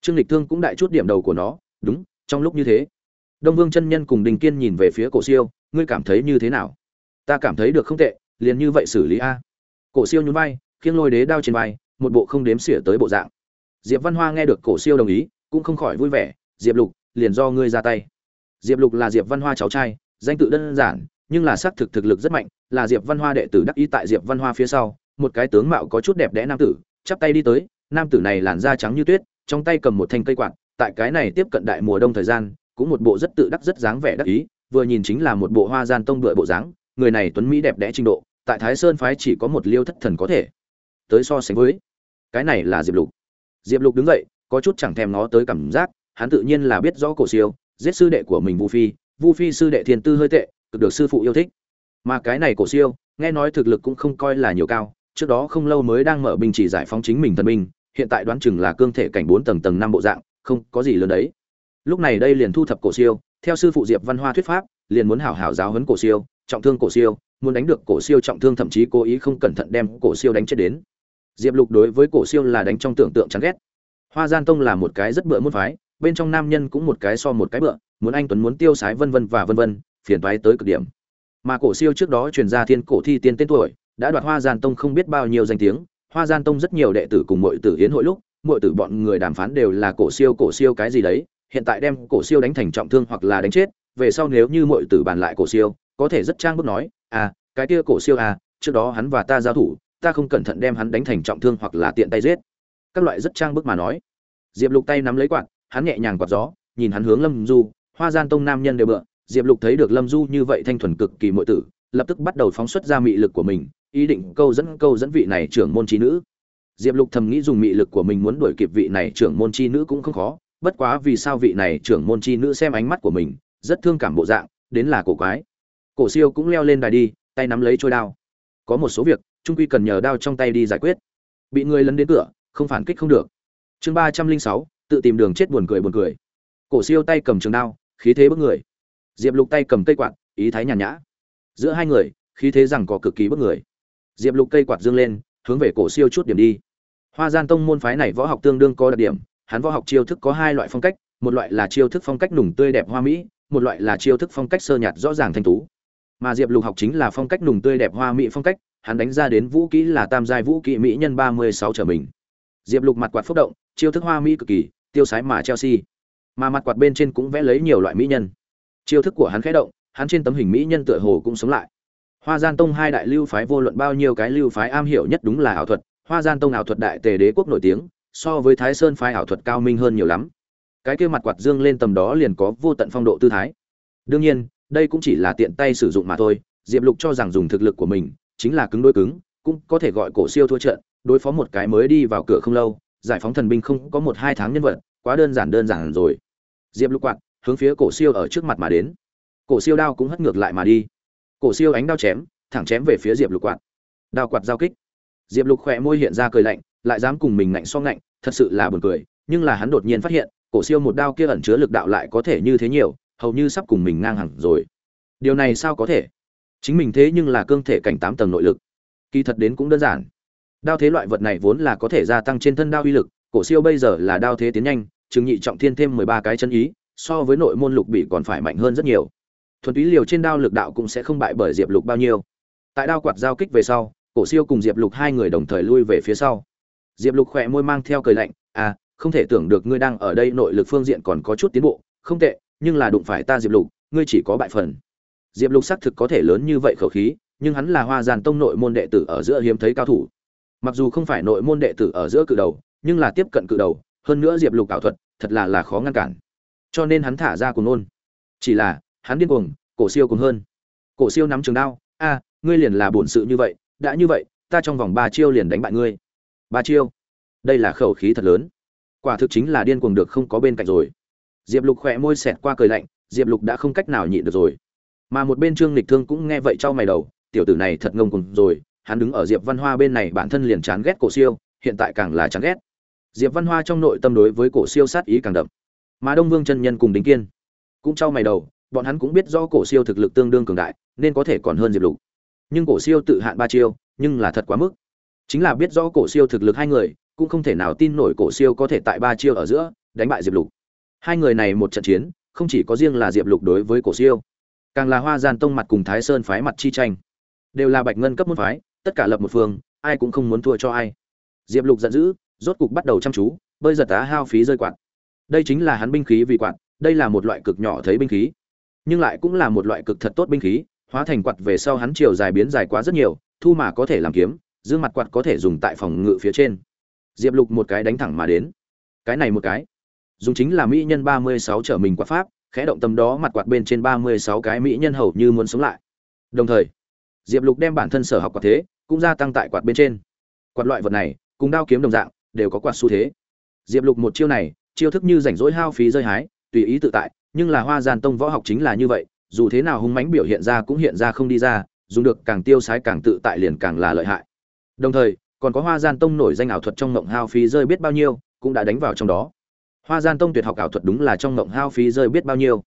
Trương lịch thương cũng đại chút điểm đầu của nó, đúng, trong lúc như thế. Đông vương chân nhân cùng đình kiên nhìn về phía cổ siêu, ngươi cảm thấy như thế nào? Ta cảm thấy được không tệ, liền như vậy xử lý a. Cổ siêu nhún vai, khiêng lôi đế đao trên vai một bộ không đếm xỉa tới bộ dạng. Diệp văn hoa nghe được cổ siêu đồng ý, cũng không khỏi vui vẻ, diệp lục, liền do ngươi ra tay. Diệp lục là diệp văn hoa cháu trai, danh tự đơn giản, nhưng là xác thực thực lực rất mạnh, là diệp văn hoa đệ tử đắc ý tại diệp văn hoa phía sau, một cái tướng mạo có chút đẹp đẽ nam tử, chắp tay đi tới, nam tử này làn da trắng như tuyết, trong tay cầm một thanh cây quạt, tại cái này tiếp cận đại mùa đông thời gian, cũng một bộ rất tự đắc rất dáng vẻ đắc ý, vừa nhìn chính là một bộ hoa gian tông đuổi bộ dáng, người này tuấn mỹ đẹp đẽ trình độ, tại thái sơn phái chỉ có một liêu thất thần có thể. Tới so sánh với cái này là diệp lục. Diệp lục đứng dậy, có chút chẳng thèm nó tới cảm giác, hắn tự nhiên là biết rõ cổ siêu, giết sư đệ của mình vu phi vu phi sư đệ thiên tư hơi tệ, cực được sư phụ yêu thích. Mà cái này cổ siêu, nghe nói thực lực cũng không coi là nhiều cao, trước đó không lâu mới đang mở binh chỉ giải phóng chính mình thần binh, hiện tại đoán chừng là cương thể cảnh bốn tầng tầng năm bộ dạng, không có gì lớn đấy. Lúc này đây liền thu thập cổ siêu, theo sư phụ diệp văn hoa thuyết pháp, liền muốn hảo hảo giáo huấn cổ siêu, trọng thương cổ siêu, muốn đánh được cổ siêu trọng thương thậm chí cố ý không cẩn thận đem cổ siêu đánh chết đến diệp lục đối với cổ siêu là đánh trong tưởng tượng chán ghét. Hoa gian tông là một cái rất bựa môn phái, bên trong nam nhân cũng một cái so một cái bựa, muốn anh tuấn muốn tiêu sái vân vân và vân vân, phiền toái tới cực điểm. Mà cổ siêu trước đó truyền ra thiên cổ thi tiên tên tuổi, đã đoạt hoa gian tông không biết bao nhiêu danh tiếng. Hoa gian tông rất nhiều đệ tử cùng mọi tử hiến hội lúc mọi tử bọn người đàm phán đều là cổ siêu cổ siêu cái gì đấy, hiện tại đem cổ siêu đánh thành trọng thương hoặc là đánh chết, về sau nếu như mọi tử bàn lại cổ siêu, có thể rất trang bức nói à cái kia cổ siêu à trước đó hắn và ta giao thủ ta không cẩn thận đem hắn đánh thành trọng thương hoặc là tiện tay giết. Các loại rất trang bức mà nói. Diệp lục tay nắm lấy quạt, hắn nhẹ nhàng quạt gió, nhìn hắn hướng lâm du, hoa gian tông nam nhân đều bựa. Diệp lục thấy được lâm du như vậy thanh thuần cực kỳ mọi tử, lập tức bắt đầu phóng xuất ra mị lực của mình, ý định câu dẫn câu dẫn vị này trưởng môn chi nữ. Diệp lục thầm nghĩ dùng mị lực của mình muốn đuổi kịp vị này trưởng môn chi nữ cũng không khó, bất quá vì sao vị này trưởng môn chi nữ xem ánh mắt của mình, rất thương cảm bộ dạng, đến là cổ quái. Cổ siêu cũng leo lên đài đi, tay nắm lấy trôi đao. Có một số việc trung quy cần nhờ đao trong tay đi giải quyết. Bị người lấn đến cửa, không phản kích không được. Chương ba trăm linh sáu, tự tìm đường chết buồn cười buồn cười. Cổ siêu tay cầm trường đao, khí thế bức người. Diệp lục tay cầm cây quạt, ý thái nhàn nhã. Giữa hai người, khí thế rằng có cực kỳ bức người. Diệp lục cây quạt dương lên, hướng về cổ siêu chút điểm đi. Hoa gian tông môn phái này võ học tương đương có đặc điểm, hắn võ học chiêu thức có hai loại phong cách, một loại là chiêu thức phong cách nùng tươi đẹp hoa mỹ, một loại là chiêu thức phong cách sơ nhạt rõ ràng thanh tú. Mà diệp lục học chính là phong cách nùng tươi đẹp hoa mỹ phong cách hắn đánh ra đến vũ kỹ là tam giai vũ kỹ mỹ nhân ba mươi sáu trở mình. Diệp lục mặt quạt phúc động, chiêu thức hoa mỹ cực kỳ, tiêu sái mà chelsea. Mà mặt quạt bên trên cũng vẽ lấy nhiều loại mỹ nhân. Chiêu thức của hắn khẽ động, hắn trên tấm hình mỹ nhân tựa hồ cũng sống lại. Hoa gian tông hai đại lưu phái vô luận bao nhiêu cái lưu phái am hiểu nhất đúng là ảo thuật, hoa gian tông ảo thuật đại tề đế quốc nổi tiếng, so với thái sơn phái ảo thuật cao minh hơn nhiều lắm. Cái kia mặt quạt dương lên tầm đó liền có vô tận phong độ tư thái. Đương nhiên, đây cũng chỉ là tiện tay sử dụng mà thôi, diệp lục cho rằng dùng thực lực của mình chính là cứng đối cứng, cũng có thể gọi cổ siêu thua trận, đối phó một cái mới đi vào cửa không lâu, giải phóng thần binh không có một hai tháng nhân vật, quá đơn giản đơn giản rồi. Diệp lục quạt hướng phía cổ siêu ở trước mặt mà đến. Cổ siêu đao cũng hất ngược lại mà đi. Cổ siêu ánh đao chém, thẳng chém về phía diệp lục quạt. Đao quạt giao kích. Diệp lục khẽ môi hiện ra cười lạnh, lại dám cùng mình ngạnh so ngạnh, thật sự là buồn cười, nhưng là hắn đột nhiên phát hiện, cổ siêu một đao kia ẩn chứa lực đạo lại có thể như thế nhiều, hầu như sắp cùng mình ngang hàng rồi. Điều này sao có thể? Chính mình thế nhưng là cương thể cảnh tám tầng nội lực. Kỳ thật đến cũng đơn giản. Đao thế loại vật này vốn là có thể gia tăng trên thân đao uy lực, cổ siêu bây giờ là đao thế tiến nhanh, chứng nhị trọng thiên thêm mười ba cái chân ý, so với nội môn lục bị còn phải mạnh hơn rất nhiều. Thuần túy liều trên đao lực đạo cũng sẽ không bại bởi diệp lục bao nhiêu. Tại đao quạt giao kích về sau, cổ siêu cùng diệp lục hai người đồng thời lui về phía sau. Diệp lục khỏe môi mang theo cười lạnh à không thể tưởng được ngươi đang ở đây nội lực phương diện còn có chút tiến bộ, không tệ, nhưng là đụng phải ta diệp lục, ngươi chỉ có bại phần diệp lục xác thực có thể lớn như vậy khẩu khí, nhưng hắn là hoa giàn tông nội môn đệ tử ở giữa hiếm thấy cao thủ. Mặc dù không phải nội môn đệ tử ở giữa cự đầu, nhưng là tiếp cận cự đầu, hơn nữa diệp lục ảo thuật, thật là là khó ngăn cản. Cho nên hắn thả ra cùng nôn. Chỉ là, hắn điên cuồng, cổ siêu cùng hơn. Cổ siêu nắm trường đao, a, ngươi liền là bổn sự như vậy, đã như vậy, ta trong vòng ba chiêu liền đánh bại ngươi. Ba chiêu? Đây là khẩu khí thật lớn. Quả thực chính là điên cuồng được không có bên cạnh rồi. Diệp lục khỏe môi xẹt qua cười lạnh, diệp lục đã không cách nào nhịn được rồi mà một bên trương lịch thương cũng nghe vậy trao mày đầu, tiểu tử này thật ngông cùng rồi, hắn đứng ở diệp văn hoa bên này bản thân liền chán ghét cổ siêu, hiện tại càng là chán ghét. Diệp văn hoa trong nội tâm đối với cổ siêu sát ý càng đậm. Mà đông vương chân nhân cùng đính kiên cũng trao mày đầu, bọn hắn cũng biết do cổ siêu thực lực tương đương cường đại, nên có thể còn hơn diệp lục. Nhưng cổ siêu tự hạn ba chiêu, nhưng là thật quá mức. Chính là biết rõ cổ siêu thực lực hai người, cũng không thể nào tin nổi cổ siêu có thể tại ba chiêu ở giữa đánh bại diệp lục. Hai người này một trận chiến, không chỉ có riêng là diệp lục đối với cổ siêu càng là hoa gian tông mặt cùng thái sơn phái mặt chi tranh. Đều là bạch ngân cấp môn phái, tất cả lập một phương, ai cũng không muốn thua cho ai. Diệp lục giận dữ, rốt cục bắt đầu chăm chú, bơi giật tá hao phí rơi quạt. Đây chính là hắn binh khí vì quạt, đây là một loại cực nhỏ thấy binh khí. Nhưng lại cũng là một loại cực thật tốt binh khí, hóa thành quạt về sau hắn chiều dài biến dài quá rất nhiều, thu mà có thể làm kiếm, dương mặt quạt có thể dùng tại phòng ngự phía trên. Diệp lục một cái đánh thẳng mà đến. Cái này một cái. Dùng chính là mỹ nhân ba mươi sáu trở mình quạt pháp khẽ động tâm đó mặt quạt bên trên ba mươi sáu cái mỹ nhân hầu như muốn sống lại. Đồng thời, diệp lục đem bản thân sở học quạt thế cũng gia tăng tại quạt bên trên. Quạt loại vật này, cùng đao kiếm đồng dạng, đều có quạt xu thế. Diệp lục một chiêu này, chiêu thức như rảnh rỗi hao phí rơi hái, tùy ý tự tại, nhưng là hoa gian tông võ học chính là như vậy, dù thế nào hung mãnh biểu hiện ra cũng hiện ra không đi ra, dùng được càng tiêu sái càng tự tại liền càng là lợi hại. Đồng thời, còn có hoa gian tông nổi danh ảo thuật trong ngộng hao phí rơi biết bao nhiêu, cũng đã đánh vào trong đó hoa gian tông tuyệt học ảo thuật đúng là trong ngộng hao phí rơi biết bao nhiêu.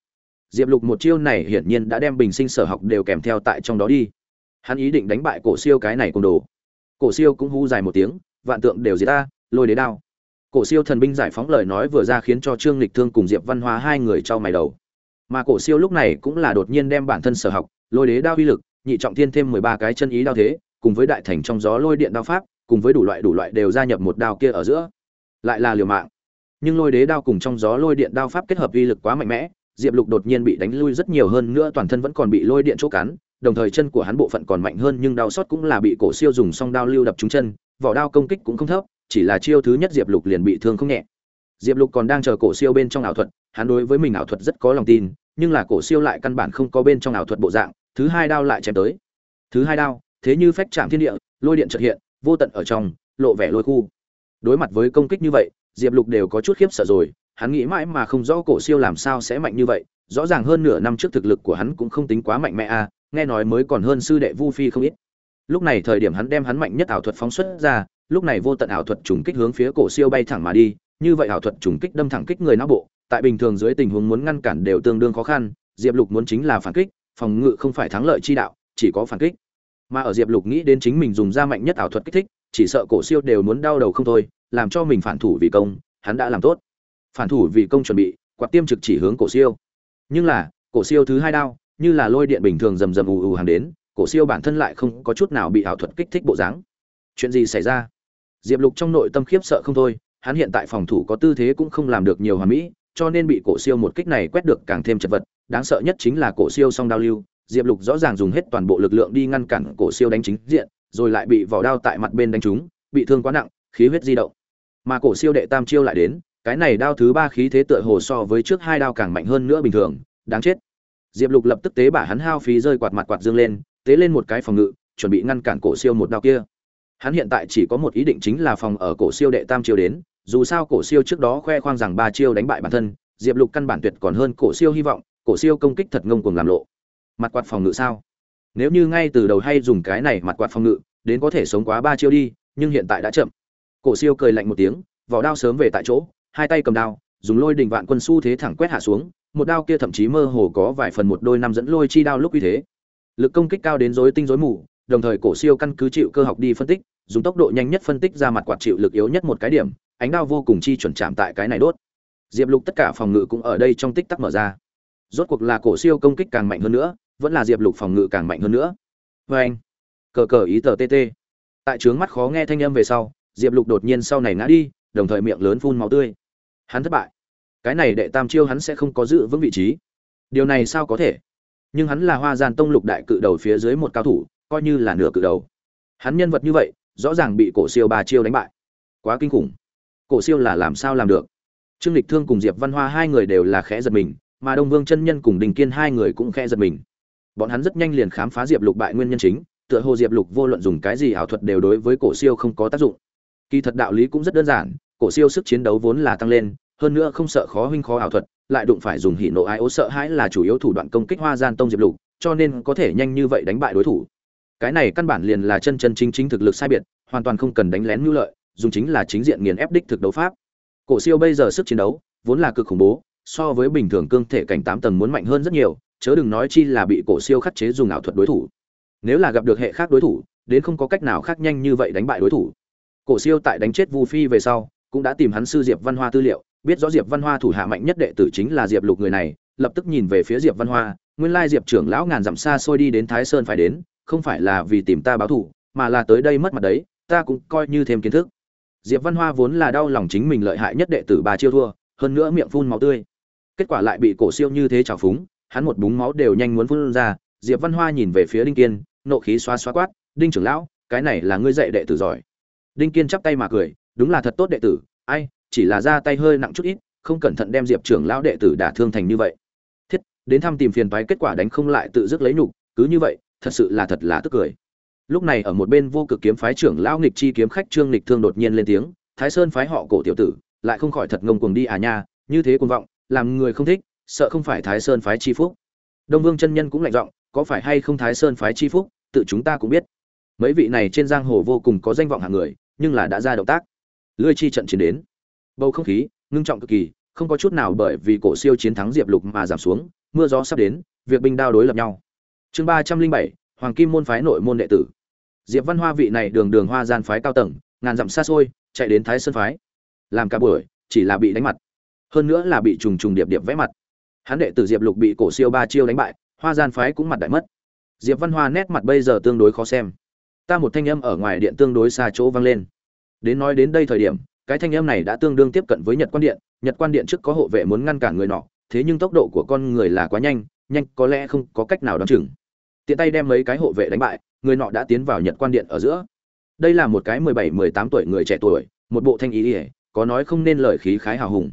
Diệp lục một chiêu này hiển nhiên đã đem bình sinh sở học đều kèm theo tại trong đó đi. Hắn ý định đánh bại cổ siêu cái này cùng đồ. Cổ siêu cũng hú dài một tiếng, vạn tượng đều diệt ta, lôi đế đao. Cổ siêu thần binh giải phóng lời nói vừa ra khiến cho trương lịch thương cùng diệp văn hoa hai người trao mày đầu. Mà cổ siêu lúc này cũng là đột nhiên đem bản thân sở học, lôi đế đao uy lực, nhị trọng thiên thêm mười ba cái chân ý đao thế, cùng với đại thành trong gió lôi điện đao pháp, cùng với đủ loại đủ loại đều gia nhập một đao kia ở giữa. Lại là liều mạng nhưng lôi đế đao cùng trong gió lôi điện đao pháp kết hợp uy lực quá mạnh mẽ, diệp lục đột nhiên bị đánh lui rất nhiều hơn nữa toàn thân vẫn còn bị lôi điện chỗ cắn, đồng thời chân của hắn bộ phận còn mạnh hơn nhưng đau sót cũng là bị cổ siêu dùng song đao lưu đập trúng chân, vỏ đao công kích cũng không thấp, chỉ là chiêu thứ nhất diệp lục liền bị thương không nhẹ. Diệp lục còn đang chờ cổ siêu bên trong ảo thuật, hắn đối với mình ảo thuật rất có lòng tin, nhưng là cổ siêu lại căn bản không có bên trong ảo thuật bộ dạng, thứ hai đao lại chém tới. Thứ hai đao, thế như phách chạm thiên địa, lôi điện chợt hiện, vô tận ở trong, lộ vẻ lôi khu. Đối mặt với công kích như vậy diệp lục đều có chút khiếp sợ rồi hắn nghĩ mãi mà không rõ cổ siêu làm sao sẽ mạnh như vậy rõ ràng hơn nửa năm trước thực lực của hắn cũng không tính quá mạnh mẽ a à, nghe nói mới còn hơn sư đệ vu phi không ít. Lúc này thời điểm hắn đem hắn mạnh nhất ảo thuật phóng xuất ra lúc này vô tận ảo thuật trùng kích hướng phía cổ siêu bay thẳng mà đi như vậy ảo thuật trùng kích đâm thẳng kích người não bộ tại bình thường dưới tình huống muốn ngăn cản đều tương đương khó khăn diệp lục muốn chính là phản kích phòng ngự không phải thắng lợi chi đạo chỉ có phản kích. Mà ở diệp lục nghĩ đến chính mình dùng ra mạnh nhất ảo thuật kích thích chỉ sợ cổ siêu đều muốn đau đầu không thôi làm cho mình phản thủ vì công, hắn đã làm tốt. Phản thủ vì công chuẩn bị, quạt tiêm trực chỉ hướng cổ siêu. Nhưng là, cổ siêu thứ hai đao, như là lôi điện bình thường rầm rầm ù ù hàng đến, cổ siêu bản thân lại không có chút nào bị ảo thuật kích thích bộ dáng. Chuyện gì xảy ra? Diệp lục trong nội tâm khiếp sợ không thôi, hắn hiện tại phòng thủ có tư thế cũng không làm được nhiều hoàn mỹ, cho nên bị cổ siêu một kích này quét được càng thêm chật vật. Đáng sợ nhất chính là cổ siêu song đao lưu, diệp lục rõ ràng dùng hết toàn bộ lực lượng đi ngăn cản cổ siêu đánh chính diện, rồi lại bị vỏ đao tại mặt bên đánh trúng, bị thương quá nặng khí huyết di động. Mà cổ siêu đệ tam chiêu lại đến, cái này đao thứ ba khí thế tựa hồ so với trước hai đao càng mạnh hơn nữa bình thường, đáng chết. Diệp lục lập tức tế bả hắn hao phí rơi quạt mặt quạt dương lên, tế lên một cái phòng ngự, chuẩn bị ngăn cản cổ siêu một đao kia. Hắn hiện tại chỉ có một ý định chính là phòng ở cổ siêu đệ tam chiêu đến, dù sao cổ siêu trước đó khoe khoang rằng ba chiêu đánh bại bản thân, diệp lục căn bản tuyệt còn hơn cổ siêu hy vọng, cổ siêu công kích thật ngông cuồng làm lộ. Mặt quạt phòng ngự sao? Nếu như ngay từ đầu hay dùng cái này mặt quạt phòng ngự, đến có thể sống quá ba chiêu đi, nhưng hiện tại đã chậm cổ siêu cười lạnh một tiếng, vỏ đao sớm về tại chỗ, hai tay cầm đao, dùng lôi đình vạn quân su thế thẳng quét hạ xuống, một đao kia thậm chí mơ hồ có vài phần một đôi năm dẫn lôi chi đao lúc uy thế. Lực công kích cao đến rối tinh rối mù, đồng thời cổ siêu căn cứ chịu cơ học đi phân tích, dùng tốc độ nhanh nhất phân tích ra mặt quạt chịu lực yếu nhất một cái điểm, ánh đao vô cùng chi chuẩn chạm tại cái này đốt. Diệp lục tất cả phòng ngự cũng ở đây trong tích tắc mở ra. Rốt cuộc là cổ siêu công kích càng mạnh hơn nữa, vẫn là diệp lục phòng ngự càng mạnh hơn nữa. Vê anh cờ cờ ý tờ tt tại trướng mắt khó nghe thanh âm về sau diệp lục đột nhiên sau này ngã đi, đồng thời miệng lớn phun máu tươi. Hắn thất bại. Cái này đệ tam chiêu hắn sẽ không có giữ vững vị trí. Điều này sao có thể? Nhưng hắn là hoa gian tông lục đại cự đầu phía dưới một cao thủ, coi như là nửa cự đầu. Hắn nhân vật như vậy, rõ ràng bị cổ siêu ba chiêu đánh bại. Quá kinh khủng. Cổ siêu là làm sao làm được? Trương lịch thương cùng diệp văn hoa hai người đều là khẽ giật mình, mà đông vương chân nhân cùng đình kiên hai người cũng khẽ giật mình. Bọn hắn rất nhanh liền khám phá diệp lục bại nguyên nhân chính, tựa hồ diệp lục vô luận dùng cái gì ảo thuật đều đối với cổ siêu không có tác dụng kỳ thật đạo lý cũng rất đơn giản, cổ siêu sức chiến đấu vốn là tăng lên, hơn nữa không sợ khó huynh khó ảo thuật, lại đụng phải dùng hỉ nộ ai ố sợ hãi là chủ yếu thủ đoạn công kích hoa gian tông diệp lục, cho nên có thể nhanh như vậy đánh bại đối thủ. Cái này căn bản liền là chân chân chính chính thực lực sai biệt, hoàn toàn không cần đánh lén mưu lợi, dùng chính là chính diện nghiền ép đích thực đấu pháp. Cổ siêu bây giờ sức chiến đấu vốn là cực khủng bố, so với bình thường cương thể cảnh tám tầng muốn mạnh hơn rất nhiều, chớ đừng nói chi là bị cổ siêu khắc chế dùng ảo thuật đối thủ. Nếu là gặp được hệ khác đối thủ, đến không có cách nào khác nhanh như vậy đánh bại đối thủ cổ siêu tại đánh chết vu phi về sau, cũng đã tìm hắn sư diệp văn hoa tư liệu, biết rõ diệp văn hoa thủ hạ mạnh nhất đệ tử chính là diệp lục người này, lập tức nhìn về phía diệp văn hoa, nguyên lai diệp trưởng lão ngàn dặm xa xôi đi đến thái sơn phải đến, không phải là vì tìm ta báo thù mà là tới đây mất mặt đấy, ta cũng coi như thêm kiến thức. Diệp văn hoa vốn là đau lòng chính mình lợi hại nhất đệ tử bà chiêu thua, hơn nữa miệng phun máu tươi. Kết quả lại bị cổ siêu như thế trào phúng, hắn một búng máu đều nhanh muốn phun ra, diệp văn hoa nhìn về phía đinh kiên, nộ khí xoa xoa quát, đinh trưởng lão, cái này là ngươi dạy đệ tử giỏi đinh kiên chắp tay mà cười, đúng là thật tốt đệ tử, ai, chỉ là ra tay hơi nặng chút ít, không cẩn thận đem diệp trưởng lão đệ tử đả thương thành như vậy. Thiết, đến thăm tìm phiền toái kết quả đánh không lại tự dứt lấy nhục, cứ như vậy, thật sự là thật là tức cười. Lúc này ở một bên vô cực kiếm phái trưởng lão nghịch chi kiếm khách trương nghịch thương đột nhiên lên tiếng, thái sơn phái họ cổ tiểu tử, lại không khỏi thật ngông cuồng đi à nha, như thế cuồng vọng, làm người không thích, sợ không phải thái sơn phái chi phúc. Đông vương chân nhân cũng lạnh giọng, có phải hay không thái sơn phái chi phúc, tự chúng ta cũng biết. Mấy vị này trên giang hồ vô cùng có danh vọng hạng người nhưng là đã ra động tác. Lưỡi chi trận chiến đến. Bầu không khí, ngưng trọng cực kỳ, không có chút nào bởi vì cổ siêu chiến thắng diệp lục mà giảm xuống, mưa gió sắp đến, việc binh đao đối lập nhau. Chương ba trăm linh bảy, hoàng kim môn phái nội môn đệ tử. Diệp văn hoa vị này đường đường hoa gian phái cao tầng, ngàn dặm xa xôi, chạy đến thái sơn phái. Làm cả buổi, chỉ là bị đánh mặt. Hơn nữa là bị trùng trùng điệp điệp vẽ mặt. Hắn đệ tử diệp lục bị cổ siêu ba chiêu đánh bại, hoa gian phái cũng mặt đại mất. Diệp văn hoa nét mặt bây giờ tương đối khó xem ta một thanh âm ở ngoài điện tương đối xa chỗ vang lên. Đến nói đến đây thời điểm, cái thanh âm này đã tương đương tiếp cận với nhật quan điện, nhật quan điện trước có hộ vệ muốn ngăn cản người nọ, thế nhưng tốc độ của con người là quá nhanh nhanh có lẽ không có cách nào đón chừng. Tiện tay đem mấy cái hộ vệ đánh bại, người nọ đã tiến vào nhật quan điện ở giữa. Đây là một cái mười bảy, mười tám tuổi người trẻ tuổi, một bộ thanh ý ỉa có nói không nên lời khí khái hào hùng.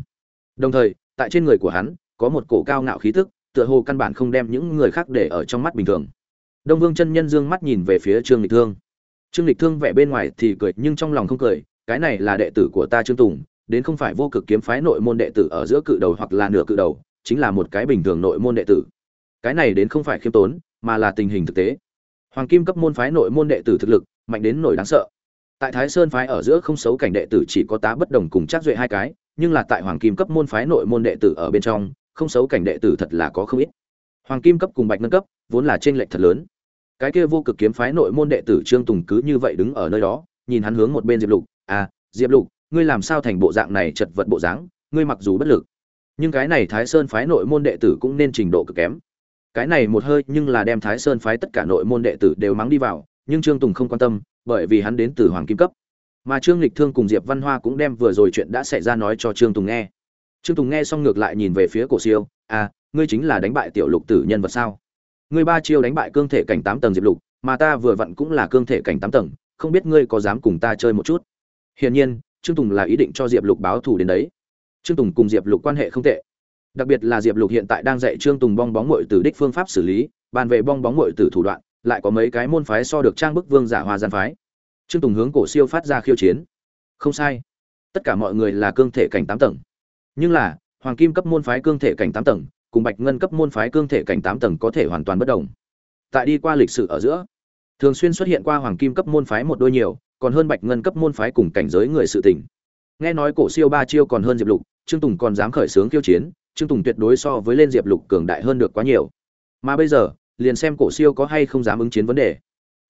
Đồng thời, tại trên người của hắn, có một cổ cao ngạo khí tức, tựa hồ căn bản không đem những người khác để ở trong mắt bình thường. Đông vương chân nhân dương mắt nhìn về phía trương lịch thương trương lịch thương vẻ bên ngoài thì cười, nhưng trong lòng không cười. Cái này là đệ tử của ta trương tùng, đến không phải vô cực kiếm phái nội môn đệ tử ở giữa cự đầu hoặc là nửa cự đầu, chính là một cái bình thường nội môn đệ tử. Cái này đến không phải khiêm tốn, mà là tình hình thực tế. Hoàng kim cấp môn phái nội môn đệ tử thực lực mạnh đến nổi đáng sợ. Tại thái sơn phái ở giữa không xấu cảnh đệ tử chỉ có tá bất đồng cùng chắc duệ hai cái, nhưng là tại hoàng kim cấp môn phái nội môn đệ tử ở bên trong, không xấu cảnh đệ tử thật là có không ít. Hoàng kim cấp cùng bạch ngân cấp vốn là trên lệch thật lớn cái kia vô cực kiếm phái nội môn đệ tử trương tùng cứ như vậy đứng ở nơi đó, nhìn hắn hướng một bên diệp lục à diệp lục, ngươi làm sao thành bộ dạng này chật vật bộ dáng, ngươi mặc dù bất lực, nhưng cái này thái sơn phái nội môn đệ tử cũng nên trình độ cực kém. Cái này một hơi nhưng là đem thái sơn phái tất cả nội môn đệ tử đều mắng đi vào, nhưng trương tùng không quan tâm, bởi vì hắn đến từ hoàng kim cấp. Mà trương lịch thương cùng diệp văn hoa cũng đem vừa rồi chuyện đã xảy ra nói cho trương tùng nghe. Trương tùng nghe xong ngược lại nhìn về phía cổ siêu à ngươi chính là đánh bại tiểu lục tử nhân vật sao? Ngươi ba chiêu đánh bại cương thể cảnh tám tầng diệp lục, mà ta vừa vặn cũng là cương thể cảnh tám tầng, không biết ngươi có dám cùng ta chơi một chút? Hiển nhiên, trương tùng là ý định cho diệp lục báo thù đến đấy. Trương tùng cùng diệp lục quan hệ không tệ. Đặc biệt là diệp lục hiện tại đang dạy trương tùng bong bóng mội từ đích phương pháp xử lý, bàn về bong bóng mội từ thủ đoạn, lại có mấy cái môn phái so được trang bức vương giả hoa gian phái. Trương tùng hướng cổ siêu phát ra khiêu chiến. Không sai. Tất cả mọi người là cương thể cảnh tám tầng. Nhưng là, hoàng kim cấp môn phái cương thể cảnh tám tầng cùng bạch ngân cấp môn phái cương thể cảnh tám tầng có thể hoàn toàn bất đồng. Tại đi qua lịch sử ở giữa, thường xuyên xuất hiện qua hoàng kim cấp môn phái một đôi nhiều, còn hơn bạch ngân cấp môn phái cùng cảnh giới người sự tình. Nghe nói cổ siêu ba chiêu còn hơn diệp lục, trương tùng còn dám khởi xướng khiêu chiến, trương tùng tuyệt đối so với lên diệp lục cường đại hơn được quá nhiều. Mà bây giờ, liền xem cổ siêu có hay không dám ứng chiến vấn đề.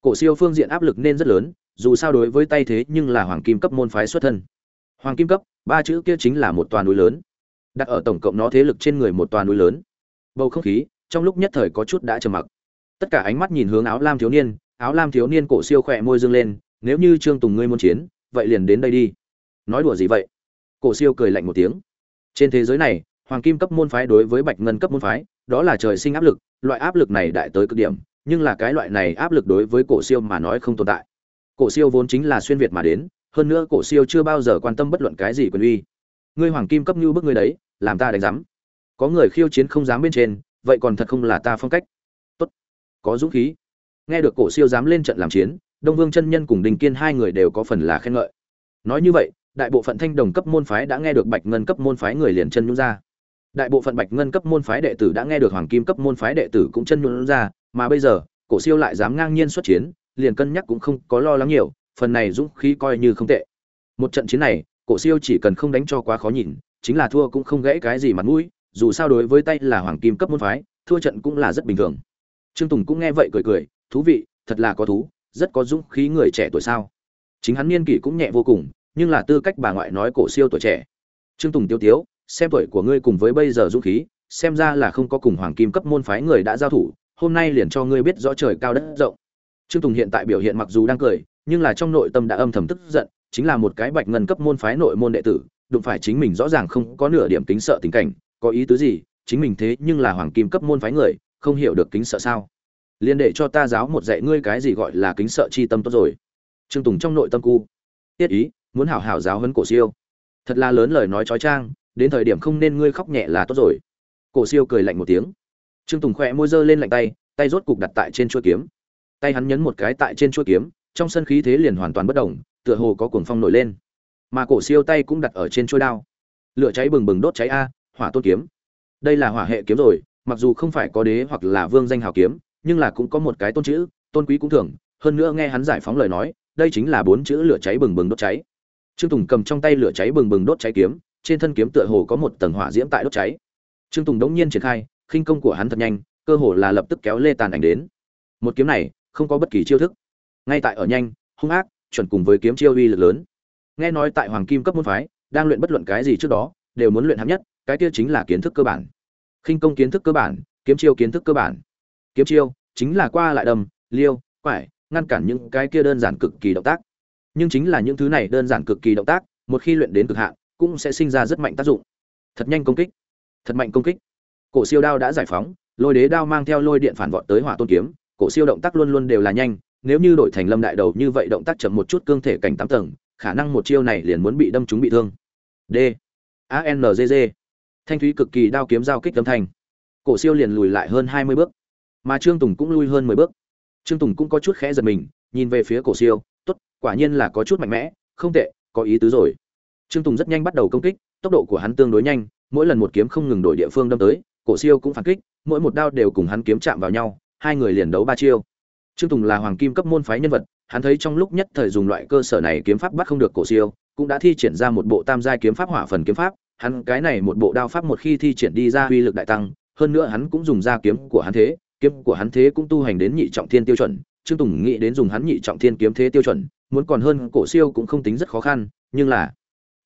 Cổ siêu phương diện áp lực nên rất lớn, dù sao đối với tay thế nhưng là hoàng kim cấp môn phái xuất thân. Hoàng kim cấp, ba chữ kia chính là một toàn núi lớn đặt ở tổng cộng nó thế lực trên người một toàn núi lớn. Bầu không khí, trong lúc nhất thời có chút đã trầm mặc. Tất cả ánh mắt nhìn hướng áo lam thiếu niên, áo lam thiếu niên cổ siêu khỏe môi dương lên, nếu như trương tùng ngươi muốn chiến, vậy liền đến đây đi. Nói đùa gì vậy? Cổ siêu cười lạnh một tiếng. Trên thế giới này, hoàng kim cấp môn phái đối với bạch ngân cấp môn phái, đó là trời sinh áp lực, loại áp lực này đại tới cực điểm, nhưng là cái loại này áp lực đối với cổ siêu mà nói không tồn tại. Cổ siêu vốn chính là xuyên việt mà đến, hơn nữa cổ siêu chưa bao giờ quan tâm bất luận cái gì quyền uy ngươi hoàng kim cấp như bức ngươi đấy, làm ta đánh giám. Có người khiêu chiến không dám bên trên, vậy còn thật không là ta phong cách. Tốt. Có dũng khí. Nghe được cổ siêu dám lên trận làm chiến, đông vương chân nhân cùng đình kiên hai người đều có phần là khen ngợi. Nói như vậy, đại bộ phận thanh đồng cấp môn phái đã nghe được bạch ngân cấp môn phái người liền chân nhún ra. Đại bộ phận bạch ngân cấp môn phái đệ tử đã nghe được hoàng kim cấp môn phái đệ tử cũng chân nhún ra, mà bây giờ, cổ siêu lại dám ngang nhiên xuất chiến, liền cân nhắc cũng không có lo lắng nhiều, phần này dũng khí coi như không tệ. Một trận chiến này cổ siêu chỉ cần không đánh cho quá khó nhìn, chính là thua cũng không gãy cái gì mặt mũi, dù sao đối với tay là hoàng kim cấp môn phái, thua trận cũng là rất bình thường. Trương tùng cũng nghe vậy cười cười, thú vị, thật là có thú, rất có dũng khí người trẻ tuổi sao? Chính hắn niên kỷ cũng nhẹ vô cùng, nhưng là tư cách bà ngoại nói cổ siêu tuổi trẻ. Trương tùng tiêu tiếu, xem tuổi của ngươi cùng với bây giờ dũng khí, xem ra là không có cùng hoàng kim cấp môn phái người đã giao thủ, hôm nay liền cho ngươi biết rõ trời cao đất rộng. Trương tùng hiện tại biểu hiện mặc dù đang cười, nhưng là trong nội tâm đã âm thầm tức giận chính là một cái bạch ngân cấp môn phái nội môn đệ tử, đụng phải chính mình rõ ràng không có nửa điểm kính sợ tình cảnh, có ý tứ gì? Chính mình thế nhưng là hoàng kim cấp môn phái người, không hiểu được kính sợ sao? Liên để cho ta giáo một dạy ngươi cái gì gọi là kính sợ chi tâm tốt rồi. Trương tùng trong nội tâm cu. Tiết ý, muốn hảo hảo giáo hấn cổ siêu. Thật là lớn lời nói trói trang đến thời điểm không nên ngươi khóc nhẹ là tốt rồi. Cổ siêu cười lạnh một tiếng. Trương tùng khỏe môi dơ lên lạnh tay tay rốt cục đặt tại trên chuôi kiếm. Tay hắn nhấn một cái tại trên chuôi kiếm, trong sân khí thế liền hoàn toàn bất động tựa hồ có cuồng phong nổi lên. Mà cổ siêu tay cũng đặt ở trên chuôi đao. Lửa cháy bừng bừng đốt cháy a, hỏa tôn kiếm. Đây là hỏa hệ kiếm rồi, mặc dù không phải có đế hoặc là vương danh hào kiếm, nhưng là cũng có một cái tôn chữ, tôn quý cũng thường. Hơn nữa nghe hắn giải phóng lời nói, đây chính là bốn chữ lửa cháy bừng bừng đốt cháy. Trương tùng cầm trong tay lửa cháy bừng bừng đốt cháy kiếm, trên thân kiếm tựa hồ có một tầng hỏa diễm tại đốt cháy. Trương tùng đống nhiên triển khai, khinh công của hắn thật nhanh, cơ hồ là lập tức kéo lê tàn ảnh đến. Một kiếm này không có bất kỳ chiêu thức. Ngay tại ở nhanh, hung ác chuẩn cùng với kiếm chiêu uy lực lớn. Nghe nói tại hoàng kim cấp môn phái, đang luyện bất luận cái gì trước đó, đều muốn luyện hạng nhất, cái kia chính là kiến thức cơ bản. Khinh công kiến thức cơ bản, kiếm chiêu kiến thức cơ bản. Kiếm chiêu chính là qua lại đầm liêu, quải, ngăn cản những cái kia đơn giản cực kỳ động tác. Nhưng chính là những thứ này đơn giản cực kỳ động tác, một khi luyện đến cực hạn, cũng sẽ sinh ra rất mạnh tác dụng. Thật nhanh công kích. Thật mạnh công kích. Cổ siêu đao đã giải phóng, lôi đế đao mang theo lôi điện phản vọt tới hỏa tôn kiếm, cổ siêu động tác luôn luôn đều là nhanh nếu như đổi thành lâm đại đầu như vậy động tác chậm một chút cương thể cảnh tám tầng, khả năng một chiêu này liền muốn bị đâm trúng bị thương. D. A n g g. Thanh thúy cực kỳ đao kiếm giao kích âm thanh. Cổ siêu liền lùi lại hơn hai mươi bước. Mà trương tùng cũng lui hơn mười bước. Trương tùng cũng có chút khẽ giật mình, nhìn về phía cổ siêu, tốt, quả nhiên là có chút mạnh mẽ, không tệ, có ý tứ rồi. Trương tùng rất nhanh bắt đầu công kích, tốc độ của hắn tương đối nhanh, mỗi lần một kiếm không ngừng đổi địa phương đâm tới, cổ siêu cũng phản kích, mỗi một đao đều cùng hắn kiếm chạm vào nhau, hai người liền đấu ba chiêu trương tùng là hoàng kim cấp môn phái nhân vật, hắn thấy trong lúc nhất thời dùng loại cơ sở này kiếm pháp bắt không được cổ siêu, cũng đã thi triển ra một bộ tam giai kiếm pháp hỏa phần kiếm pháp, hắn cái này một bộ đao pháp một khi thi triển đi ra uy lực đại tăng, hơn nữa hắn cũng dùng ra kiếm của hắn thế, kiếm của hắn thế cũng tu hành đến nhị trọng thiên tiêu chuẩn, trương tùng nghĩ đến dùng hắn nhị trọng thiên kiếm thế tiêu chuẩn, muốn còn hơn cổ siêu cũng không tính rất khó khăn, nhưng là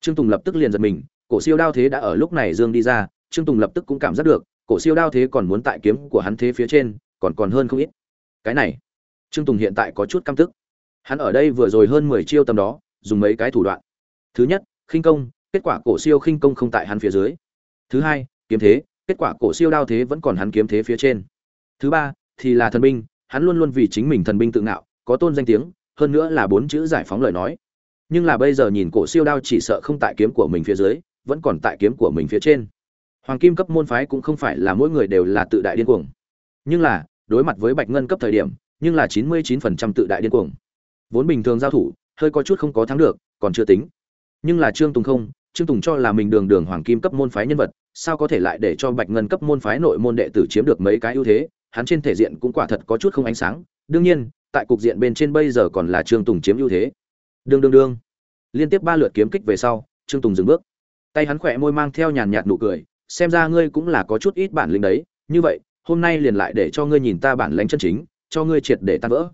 trương tùng lập tức liền giật mình, cổ siêu đao thế đã ở lúc này dương đi ra, trương tùng lập tức cũng cảm giác được, cổ siêu đao thế còn muốn tại kiếm của hắn thế phía trên, còn còn hơn không ít. Cái này trương tùng hiện tại có chút căm tức. Hắn ở đây vừa rồi hơn mười chiêu tầm đó, dùng mấy cái thủ đoạn. Thứ nhất, khinh công, kết quả cổ siêu khinh công không tại hắn phía dưới. Thứ hai, kiếm thế, kết quả cổ siêu đao thế vẫn còn hắn kiếm thế phía trên. Thứ ba, thì là thần binh, hắn luôn luôn vì chính mình thần binh tự ngạo, có tôn danh tiếng, hơn nữa là bốn chữ giải phóng lời nói. Nhưng là bây giờ nhìn cổ siêu đao chỉ sợ không tại kiếm của mình phía dưới, vẫn còn tại kiếm của mình phía trên. Hoàng kim cấp môn phái cũng không phải là mỗi người đều là tự đại điên cuồng. Nhưng là, đối mặt với bạch ngân cấp thời điểm nhưng là chín mươi chín phần trăm tự đại điên cuồng. Vốn bình thường giao thủ, hơi có chút không có thắng được, còn chưa tính. Nhưng là trương tùng không, trương tùng cho là mình đường đường hoàng kim cấp môn phái nhân vật, sao có thể lại để cho bạch ngân cấp môn phái nội môn đệ tử chiếm được mấy cái ưu thế? Hắn trên thể diện cũng quả thật có chút không ánh sáng. Đương nhiên, tại cục diện bên trên bây giờ còn là trương tùng chiếm ưu thế. Đương đương đương. Liên tiếp ba lượt kiếm kích về sau, trương tùng dừng bước. Tay hắn khỏe môi mang theo nhàn nhạt nụ cười, xem ra ngươi cũng là có chút ít bản lĩnh đấy. Như vậy, hôm nay liền lại để cho ngươi nhìn ta bản lãnh chân chính cho ngươi triệt để tan vỡ.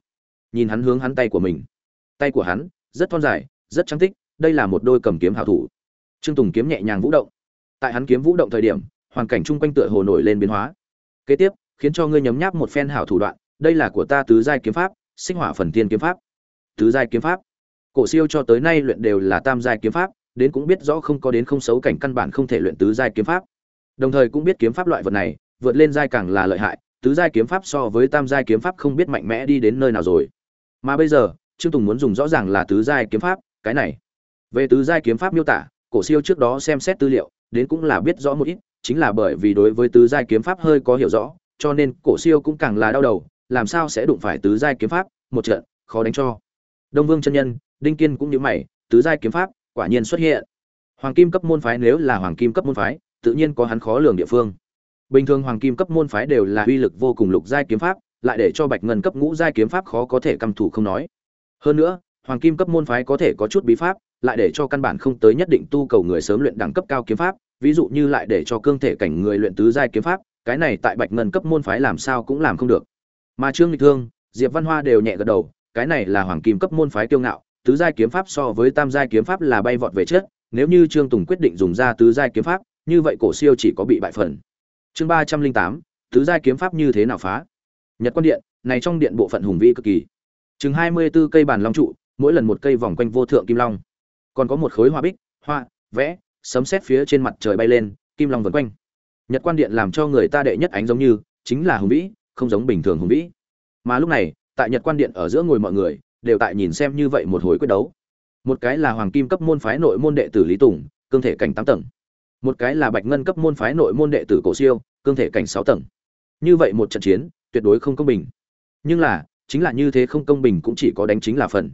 Nhìn hắn hướng hắn tay của mình. Tay của hắn, rất thon dài, rất trắng tích, đây là một đôi cầm kiếm hảo thủ. Trương tùng kiếm nhẹ nhàng vũ động. Tại hắn kiếm vũ động thời điểm, hoàn cảnh chung quanh tựa hồ nổi lên biến hóa. Kế tiếp, khiến cho ngươi nhấm nháp một phen hảo thủ đoạn, đây là của ta tứ giai kiếm pháp, sinh hỏa phần tiên kiếm pháp. Tứ giai kiếm pháp. Cổ siêu cho tới nay luyện đều là tam giai kiếm pháp, đến cũng biết rõ không có đến không xấu cảnh căn bản không thể luyện tứ giai kiếm pháp. Đồng thời cũng biết kiếm pháp loại vật này, vượt lên giai càng là lợi hại tứ giai kiếm pháp so với tam giai kiếm pháp không biết mạnh mẽ đi đến nơi nào rồi. Mà bây giờ, trương tùng muốn dùng rõ ràng là tứ giai kiếm pháp, cái này. Về tứ giai kiếm pháp miêu tả, cổ siêu trước đó xem xét tư liệu, đến cũng là biết rõ một ít, chính là bởi vì đối với tứ giai kiếm pháp hơi có hiểu rõ, cho nên cổ siêu cũng càng là đau đầu, làm sao sẽ đụng phải tứ giai kiếm pháp, một trận, khó đánh cho. Đông vương chân nhân, đinh kiên cũng như mày, tứ giai kiếm pháp, quả nhiên xuất hiện. Hoàng kim cấp môn phái nếu là hoàng kim cấp môn phái, tự nhiên có hắn khó lường địa phương bình thường hoàng kim cấp môn phái đều là uy lực vô cùng lục giai kiếm pháp, lại để cho bạch ngân cấp ngũ giai kiếm pháp khó có thể căm thủ không nói. Hơn nữa, hoàng kim cấp môn phái có thể có chút bí pháp, lại để cho căn bản không tới nhất định tu cầu người sớm luyện đẳng cấp cao kiếm pháp, ví dụ như lại để cho cương thể cảnh người luyện tứ giai kiếm pháp, cái này tại bạch ngân cấp môn phái làm sao cũng làm không được. Mà trương lịch thương, diệp văn hoa đều nhẹ gật đầu, cái này là hoàng kim cấp môn phái kiêu ngạo, tứ giai kiếm pháp so với tam giai kiếm pháp là bay vọt về trước, nếu như trương tùng quyết định dùng ra tứ giai kiếm pháp, như vậy cổ siêu chỉ có bị bại phần chương ba trăm linh tám, tứ giai kiếm pháp như thế nào phá? Nhật quan điện, này trong điện bộ phận hùng vĩ cực kỳ. Chừng hai mươi 24 cây bàn long trụ, mỗi lần một cây vòng quanh vô thượng kim long. Còn có một khối hoa bích, hoa, vẽ, sấm xét phía trên mặt trời bay lên, kim long vần quanh. Nhật quan điện làm cho người ta đệ nhất ánh giống như, chính là hùng vĩ, không giống bình thường hùng vĩ. Mà lúc này, tại nhật quan điện ở giữa ngồi mọi người, đều tại nhìn xem như vậy một hồi quyết đấu. Một cái là hoàng kim cấp môn phái nội môn đệ tử lý tùng, cương thể cảnh tám tầng một cái là bạch ngân cấp môn phái nội môn đệ tử cổ siêu, cương thể cảnh sáu tầng. Như vậy một trận chiến, tuyệt đối không công bình. Nhưng là, chính là như thế không công bình cũng chỉ có đánh chính là phần.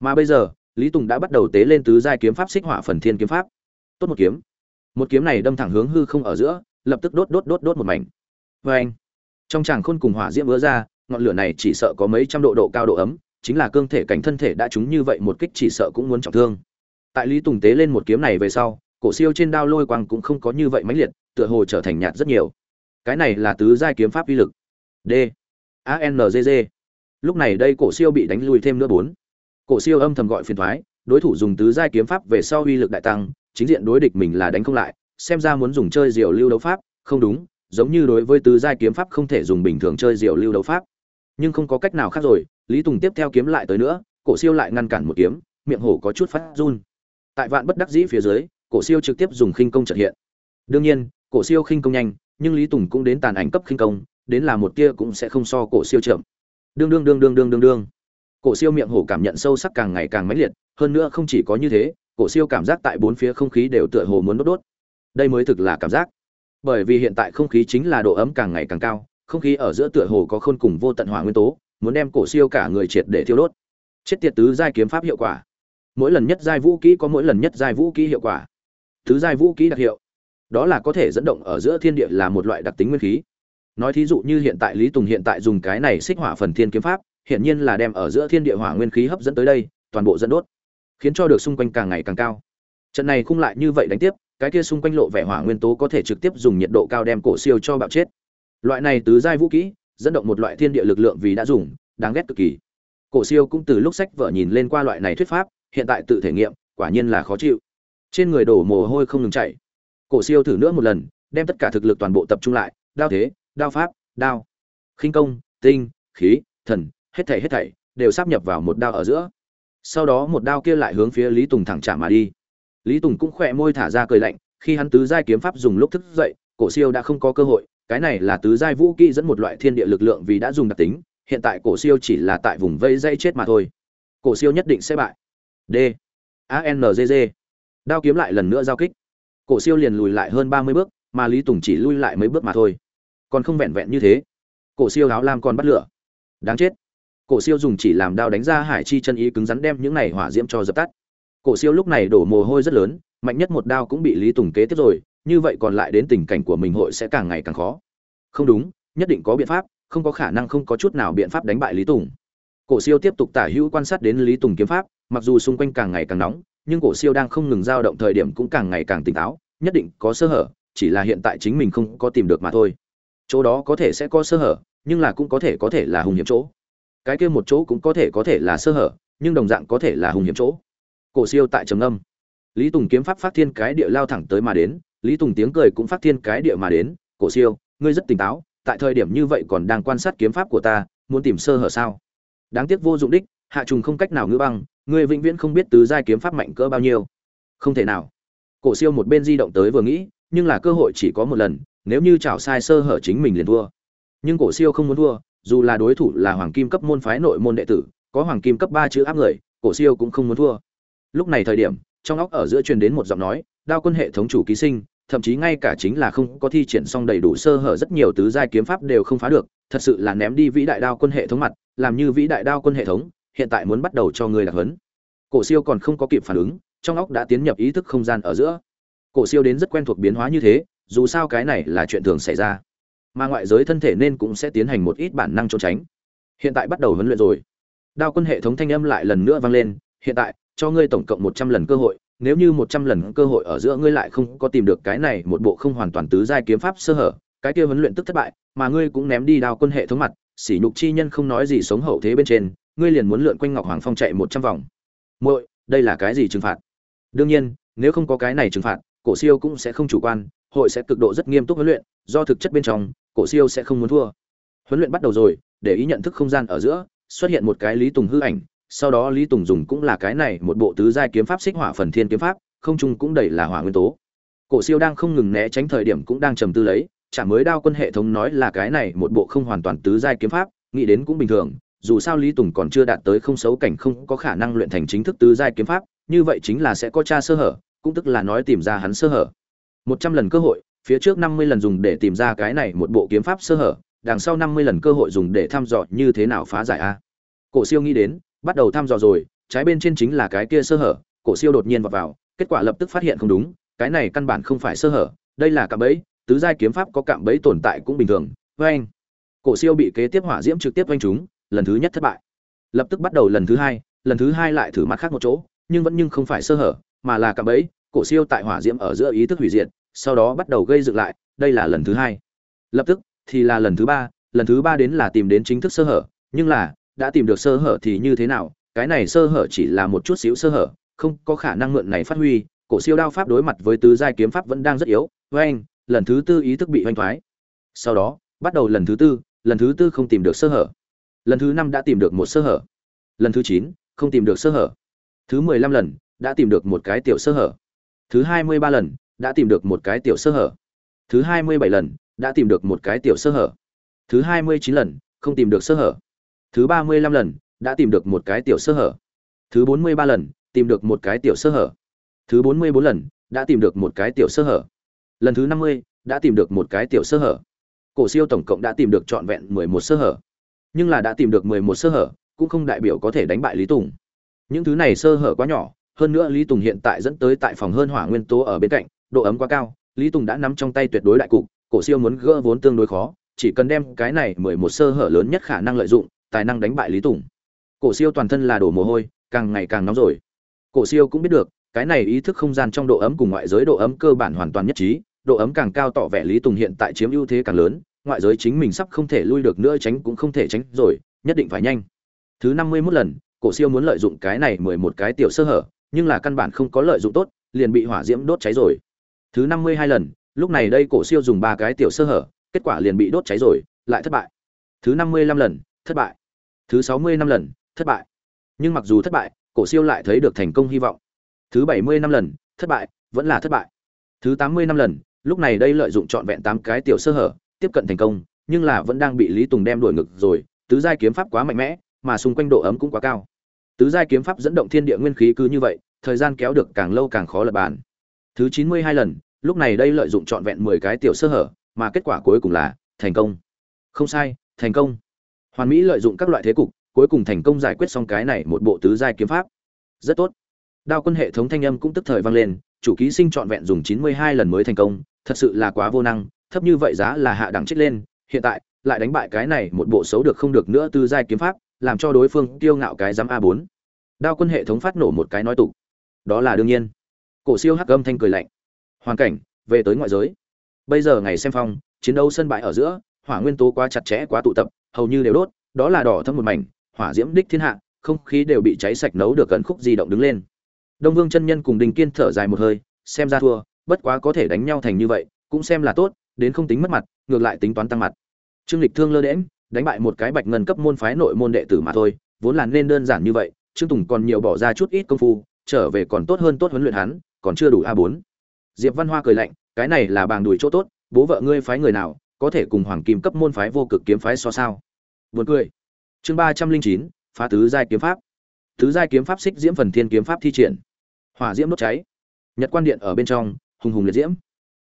Mà bây giờ, lý tùng đã bắt đầu tế lên tứ giai kiếm pháp xích hỏa phần thiên kiếm pháp. Tốt một kiếm. Một kiếm này đâm thẳng hướng hư không ở giữa, lập tức đốt đốt đốt đốt một mảnh. Vê anh trong tràng khôn cùng hỏa diễm vỡ ra, ngọn lửa này chỉ sợ có mấy trăm độ độ cao độ ấm, chính là cương thể cảnh thân thể đã trúng như vậy một kích chỉ sợ cũng muốn trọng thương. Tại lý tùng tế lên một kiếm này về sau cổ siêu trên đao lôi quang cũng không có như vậy mãnh liệt tựa hồ trở thành nhạt rất nhiều. Cái này là tứ giai kiếm pháp uy lực. D. A n g g. Lúc này đây cổ siêu bị đánh lùi thêm nữa bốn. Cổ siêu âm thầm gọi phiền toái, đối thủ dùng tứ giai kiếm pháp về sau uy lực đại tăng chính diện đối địch mình là đánh không lại xem ra muốn dùng chơi diều lưu đấu pháp không đúng giống như đối với tứ giai kiếm pháp không thể dùng bình thường chơi diều lưu đấu pháp. Nhưng không có cách nào khác rồi lý tùng tiếp theo kiếm lại tới nữa cổ siêu lại ngăn cản một kiếm miệng hổ có chút phát run. Tại vạn bất đắc dĩ phía dưới cổ siêu trực tiếp dùng khinh công chợt hiện. Đương nhiên, cổ siêu khinh công nhanh, nhưng lý tùng cũng đến tàn ảnh cấp khinh công, đến là một tia cũng sẽ không so cổ siêu chậm. Đương đương đương đương đương đương đương. Cổ siêu miệng hổ cảm nhận sâu sắc càng ngày càng mãnh liệt, hơn nữa không chỉ có như thế, cổ siêu cảm giác tại bốn phía không khí đều tựa hồ muốn đốt đốt. Đây mới thực là cảm giác. Bởi vì hiện tại không khí chính là độ ấm càng ngày càng cao, không khí ở giữa tựa hồ có khôn cùng vô tận hỏa nguyên tố, muốn đem cổ siêu cả người triệt để thiêu đốt. Chết tiệt tứ giai kiếm pháp hiệu quả. Mỗi lần nhất giai vũ kỹ có mỗi lần nhất giai vũ kỹ hiệu quả tứ giai vũ kỹ đặc hiệu. Đó là có thể dẫn động ở giữa thiên địa là một loại đặc tính nguyên khí. Nói thí dụ như hiện tại lý tùng hiện tại dùng cái này xích hỏa phần thiên kiếm pháp hiện nhiên là đem ở giữa thiên địa hỏa nguyên khí hấp dẫn tới đây, toàn bộ dẫn đốt, khiến cho được xung quanh càng ngày càng cao. Trận này khung lại như vậy đánh tiếp, cái kia xung quanh lộ vẻ hỏa nguyên tố có thể trực tiếp dùng nhiệt độ cao đem cổ siêu cho bạo chết. Loại này tứ giai vũ kỹ, dẫn động một loại thiên địa lực lượng vì đã dùng, đáng ghét cực kỳ. Cổ siêu cũng từ lúc sách vợ nhìn lên qua loại này thuyết pháp, hiện tại tự thể nghiệm, quả nhiên là khó chịu trên người đổ mồ hôi không ngừng chảy. Cổ siêu thử nữa một lần, đem tất cả thực lực toàn bộ tập trung lại. Đao thế, đao pháp, đao. Khinh công, tinh, khí, thần, hết thảy hết thảy đều sắp nhập vào một đao ở giữa. Sau đó một đao kia lại hướng phía lý tùng thẳng trả mà đi. Lý tùng cũng khỏe môi thả ra cười lạnh, khi hắn tứ giai kiếm pháp dùng lúc thức dậy, cổ siêu đã không có cơ hội. Cái này là tứ giai vũ kỹ dẫn một loại thiên địa lực lượng vì đã dùng đặc tính, hiện tại cổ siêu chỉ là tại vùng vây dây chết mà thôi. Cổ siêu nhất định sẽ bại. D. A n g g đao kiếm lại lần nữa giao kích. Cổ siêu liền lùi lại hơn ba mươi bước, mà lý tùng chỉ lui lại mấy bước mà thôi. Còn không vẹn vẹn như thế, cổ siêu áo lam còn bắt lửa. Đáng chết. Cổ siêu dùng chỉ làm đao đánh ra hải chi chân ý cứng rắn đem những này hỏa diễm cho dập tắt. Cổ siêu lúc này đổ mồ hôi rất lớn, mạnh nhất một đao cũng bị lý tùng kế tiếp rồi, như vậy còn lại đến tình cảnh của mình hội sẽ càng ngày càng khó. Không đúng, nhất định có biện pháp, không có khả năng không có chút nào biện pháp đánh bại lý tùng. Cổ siêu tiếp tục tả hữu quan sát đến lý tùng kiếm pháp, mặc dù xung quanh càng ngày càng nóng nhưng cổ siêu đang không ngừng dao động thời điểm cũng càng ngày càng tỉnh táo, nhất định có sơ hở, chỉ là hiện tại chính mình không có tìm được mà thôi. Chỗ đó có thể sẽ có sơ hở, nhưng là cũng có thể có thể là hung hiểm chỗ. Cái kia một chỗ cũng có thể có thể là sơ hở, nhưng đồng dạng có thể là hung hiểm chỗ. Cổ siêu tại trầm âm lý tùng kiếm pháp phát thiên cái địa lao thẳng tới mà đến, lý tùng tiếng cười cũng phát thiên cái địa mà đến, cổ siêu, ngươi rất tỉnh táo, tại thời điểm như vậy còn đang quan sát kiếm pháp của ta, muốn tìm sơ hở sao? Đáng tiếc vô dụng đích, hạ trùng không cách nào ngữ băng ngươi vĩnh viễn không biết tứ giai kiếm pháp mạnh cỡ bao nhiêu. Không thể nào. Cổ siêu một bên di động tới vừa nghĩ, nhưng là cơ hội chỉ có một lần, nếu như chảo sai sơ hở chính mình liền thua. Nhưng cổ siêu không muốn thua, dù là đối thủ là hoàng kim cấp môn phái nội môn đệ tử, có hoàng kim cấp ba chữ áp người, cổ siêu cũng không muốn thua. Lúc này thời điểm, trong óc ở giữa truyền đến một giọng nói, đao quân hệ thống chủ ký sinh, thậm chí ngay cả chính là không có thi triển xong đầy đủ sơ hở rất nhiều tứ giai kiếm pháp đều không phá được, thật sự là ném đi vĩ đại đao quân hệ thống mặt, làm như vĩ đại đao quân hệ thống hiện tại muốn bắt đầu cho ngươi là huấn cổ siêu còn không có kịp phản ứng, trong óc đã tiến nhập ý thức không gian ở giữa. Cổ siêu đến rất quen thuộc biến hóa như thế, dù sao cái này là chuyện thường xảy ra. Mà ngoại giới thân thể nên cũng sẽ tiến hành một ít bản năng trốn tránh. Hiện tại bắt đầu huấn luyện rồi. Đao quân hệ thống thanh âm lại lần nữa vang lên, hiện tại, cho ngươi tổng cộng một trăm lần cơ hội, nếu như một trăm lần cơ hội ở giữa ngươi lại không có tìm được cái này một bộ không hoàn toàn tứ giai kiếm pháp sơ hở, cái kia huấn luyện tức thất bại, mà ngươi cũng ném đi đao quân hệ thống mặt, sỉ nhục chi nhân không nói gì sống hậu thế bên trên ngươi liền muốn lượn quanh ngọc hoàng phong chạy một trăm vòng. Muội, đây là cái gì trừng phạt? Đương nhiên, nếu không có cái này trừng phạt, cổ siêu cũng sẽ không chủ quan, hội sẽ cực độ rất nghiêm túc huấn luyện, do thực chất bên trong, cổ siêu sẽ không muốn thua. Huấn luyện bắt đầu rồi, để ý nhận thức không gian ở giữa, xuất hiện một cái lý tùng hư ảnh, sau đó lý tùng dùng cũng là cái này, một bộ tứ giai kiếm pháp xích hỏa phần thiên kiếm pháp, không trung cũng đầy là hỏa nguyên tố. Cổ siêu đang không ngừng né tránh thời điểm cũng đang trầm tư lấy, chả mới đao quân hệ thống nói là cái này một bộ không hoàn toàn tứ giai kiếm pháp, nghĩ đến cũng bình thường dù sao lý tùng còn chưa đạt tới không xấu cảnh không có khả năng luyện thành chính thức tứ giai kiếm pháp, như vậy chính là sẽ có tra sơ hở, cũng tức là nói tìm ra hắn sơ hở. Một trăm lần cơ hội, phía trước năm mươi lần dùng để tìm ra cái này một bộ kiếm pháp sơ hở, đằng sau năm mươi lần cơ hội dùng để thăm dò như thế nào phá giải a. Cổ siêu nghĩ đến, bắt đầu thăm dò rồi, trái bên trên chính là cái kia sơ hở, cổ siêu đột nhiên vào vào, kết quả lập tức phát hiện không đúng, cái này căn bản không phải sơ hở, đây là cạm bẫy, tứ giai kiếm pháp có cạm bẫy tồn tại cũng bình thường với anh cổ siêu bị kế tiếp hỏa diễm trực tiếp vanh chúng lần thứ nhất thất bại. Lập tức bắt đầu lần thứ hai, lần thứ hai lại thử mặt khác một chỗ, nhưng vẫn nhưng không phải sơ hở, mà là cạm bẫy, cổ siêu tại hỏa diễm ở giữa ý thức hủy diệt, sau đó bắt đầu gây dựng lại, đây là lần thứ hai. Lập tức thì là lần thứ ba, lần thứ ba đến là tìm đến chính thức sơ hở, nhưng là, đã tìm được sơ hở thì như thế nào, cái này sơ hở chỉ là một chút xíu sơ hở, không có khả năng mượn này phát huy, cổ siêu đao pháp đối mặt với tứ giai kiếm pháp vẫn đang rất yếu với anh lần thứ tư ý thức bị hoành thoái. Sau đó, bắt đầu lần thứ tư, lần thứ tư không tìm được sơ hở lần thứ năm đã tìm được một sơ hở lần thứ chín không tìm được sơ hở thứ mười lăm lần đã tìm được một cái tiểu sơ hở thứ hai mươi ba lần đã tìm được một cái tiểu sơ hở thứ hai mươi bảy lần đã tìm được một cái tiểu sơ hở thứ hai mươi chín lần không tìm được sơ hở thứ ba mươi lăm lần đã tìm được một cái tiểu sơ hở thứ bốn mươi ba lần tìm được một cái tiểu sơ hở thứ bốn mươi bốn lần đã tìm được một cái tiểu sơ hở lần thứ năm mươi đã tìm được một cái tiểu sơ hở cổ siêu tổng cộng đã tìm được trọn vẹn mười một sơ hở nhưng là đã tìm được mười một sơ hở, cũng không đại biểu có thể đánh bại lý tùng. Những thứ này sơ hở quá nhỏ, hơn nữa lý tùng hiện tại dẫn tới tại phòng hơn hỏa nguyên tố ở bên cạnh, độ ấm quá cao, lý tùng đã nắm trong tay tuyệt đối đại cục, cổ siêu muốn gỡ vốn tương đối khó, chỉ cần đem cái này mười một sơ hở lớn nhất khả năng lợi dụng, tài năng đánh bại lý tùng. Cổ siêu toàn thân là đổ mồ hôi, càng ngày càng nóng rồi. Cổ siêu cũng biết được, cái này ý thức không gian trong độ ấm cùng ngoại giới độ ấm cơ bản hoàn toàn nhất trí, độ ấm càng cao tỏ vẻ lý tùng hiện tại chiếm ưu thế càng lớn ngoại giới chính mình sắp không thể lui được nữa tránh cũng không thể tránh rồi, nhất định phải nhanh. Thứ năm mươi mốt lần, cổ siêu muốn lợi dụng cái này mười một cái tiểu sơ hở, nhưng là căn bản không có lợi dụng tốt, liền bị hỏa diễm đốt cháy rồi. Thứ năm mươi hai lần, lúc này đây cổ siêu dùng ba cái tiểu sơ hở, kết quả liền bị đốt cháy rồi, lại thất bại. Thứ năm mươi lăm lần, thất bại. Thứ sáu mươi năm lần, thất bại. Nhưng mặc dù thất bại, cổ siêu lại thấy được thành công hy vọng. Thứ bảy mươi năm lần, thất bại, vẫn là thất bại. Thứ tám mươi năm lần, lúc này đây lợi dụng trọn vẹn tám cái tiểu sơ hở tiếp cận thành công, nhưng là vẫn đang bị lý tùng đem đuổi ngực rồi, tứ giai kiếm pháp quá mạnh mẽ, mà xung quanh độ ấm cũng quá cao. Tứ giai kiếm pháp dẫn động thiên địa nguyên khí cứ như vậy, thời gian kéo được càng lâu càng khó lập bàn. Thứ chín mươi hai lần, lúc này đây lợi dụng trọn vẹn mười cái tiểu sơ hở, mà kết quả cuối cùng là thành công. Không sai, thành công. Hoàn mỹ lợi dụng các loại thế cục, cuối cùng thành công giải quyết xong cái này một bộ tứ giai kiếm pháp. Rất tốt. Đao quân hệ thống thanh âm cũng tức thời vang lên, chủ ký sinh trọn vẹn dùng chín mươi hai lần mới thành công, thật sự là quá vô năng thấp như vậy giá là hạ đẳng chết lên, hiện tại, lại đánh bại cái này một bộ xấu được không được nữa từ giai kiếm pháp, làm cho đối phương tiêu ngạo cái giám a bốn. Đao quân hệ thống phát nổ một cái nói tục. Đó là đương nhiên. Cổ siêu hắc âm thanh cười lạnh. Hoàn cảnh, về tới ngoại giới. Bây giờ ngày xem phong, chiến đấu sân bãi ở giữa, hỏa nguyên tố quá chặt chẽ quá tụ tập, hầu như đều đốt, đó là đỏ thâm một mảnh, hỏa diễm đích thiên hạ, không khí đều bị cháy sạch nấu được gần khúc di động đứng lên. Đông vương chân nhân cùng đình kiên thở dài một hơi, xem ra thua, bất quá có thể đánh nhau thành như vậy, cũng xem là tốt đến không tính mất mặt, ngược lại tính toán tăng mặt. Trương lịch thương lơ đễm đánh bại một cái bạch ngân cấp môn phái nội môn đệ tử mà thôi, vốn là nên đơn giản như vậy, trương tùng còn nhiều bỏ ra chút ít công phu, trở về còn tốt hơn tốt huấn luyện hắn, còn chưa đủ a bốn. Diệp văn hoa cười lạnh, cái này là bàng đùi chỗ tốt, bố vợ ngươi phái người nào, có thể cùng hoàng kim cấp môn phái vô cực kiếm phái so sao? Buồn cười. Chương ba trăm linh chín, phá tứ giai kiếm pháp. Tứ giai kiếm pháp xích diễm phần thiên kiếm pháp thi triển. Hỏa diễm đốt cháy. Nhật quan điện ở bên trong, hùng hùng liệt diễm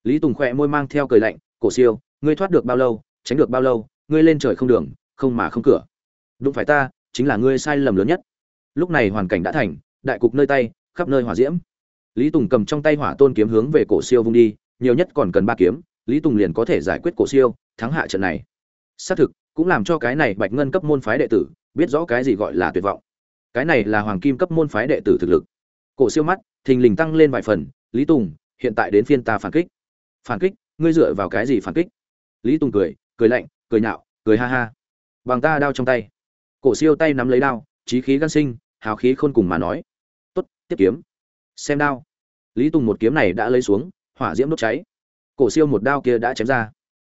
lý tùng khỏe môi mang theo cười lạnh, cổ siêu, ngươi thoát được bao lâu, tránh được bao lâu, ngươi lên trời không đường, không mà không cửa. Đụng phải ta, chính là ngươi sai lầm lớn nhất. Lúc này hoàn cảnh đã thành, đại cục nơi tay, khắp nơi hỏa diễm. Lý tùng cầm trong tay hỏa tôn kiếm hướng về cổ siêu vung đi, nhiều nhất còn cần ba kiếm, lý tùng liền có thể giải quyết cổ siêu, thắng hạ trận này. Xác thực, cũng làm cho cái này bạch ngân cấp môn phái đệ tử biết rõ cái gì gọi là tuyệt vọng. Cái này là hoàng kim cấp môn phái đệ tử thực lực. Cổ siêu mắt, thình lình tăng lên vài phần, lý tùng, hiện tại đến phiên ta phản kích phản kích, ngươi dựa vào cái gì phản kích? Lý tùng cười cười lạnh, cười nhạo, cười ha ha. Bằng ta đao trong tay. Cổ siêu tay nắm lấy đao trí khí gan sinh, hào khí khôn cùng mà nói. Tốt, tiếp kiếm. Xem đao. Lý tùng một kiếm này đã lấy xuống, hỏa diễm đốt cháy. Cổ siêu một đao kia đã chém ra.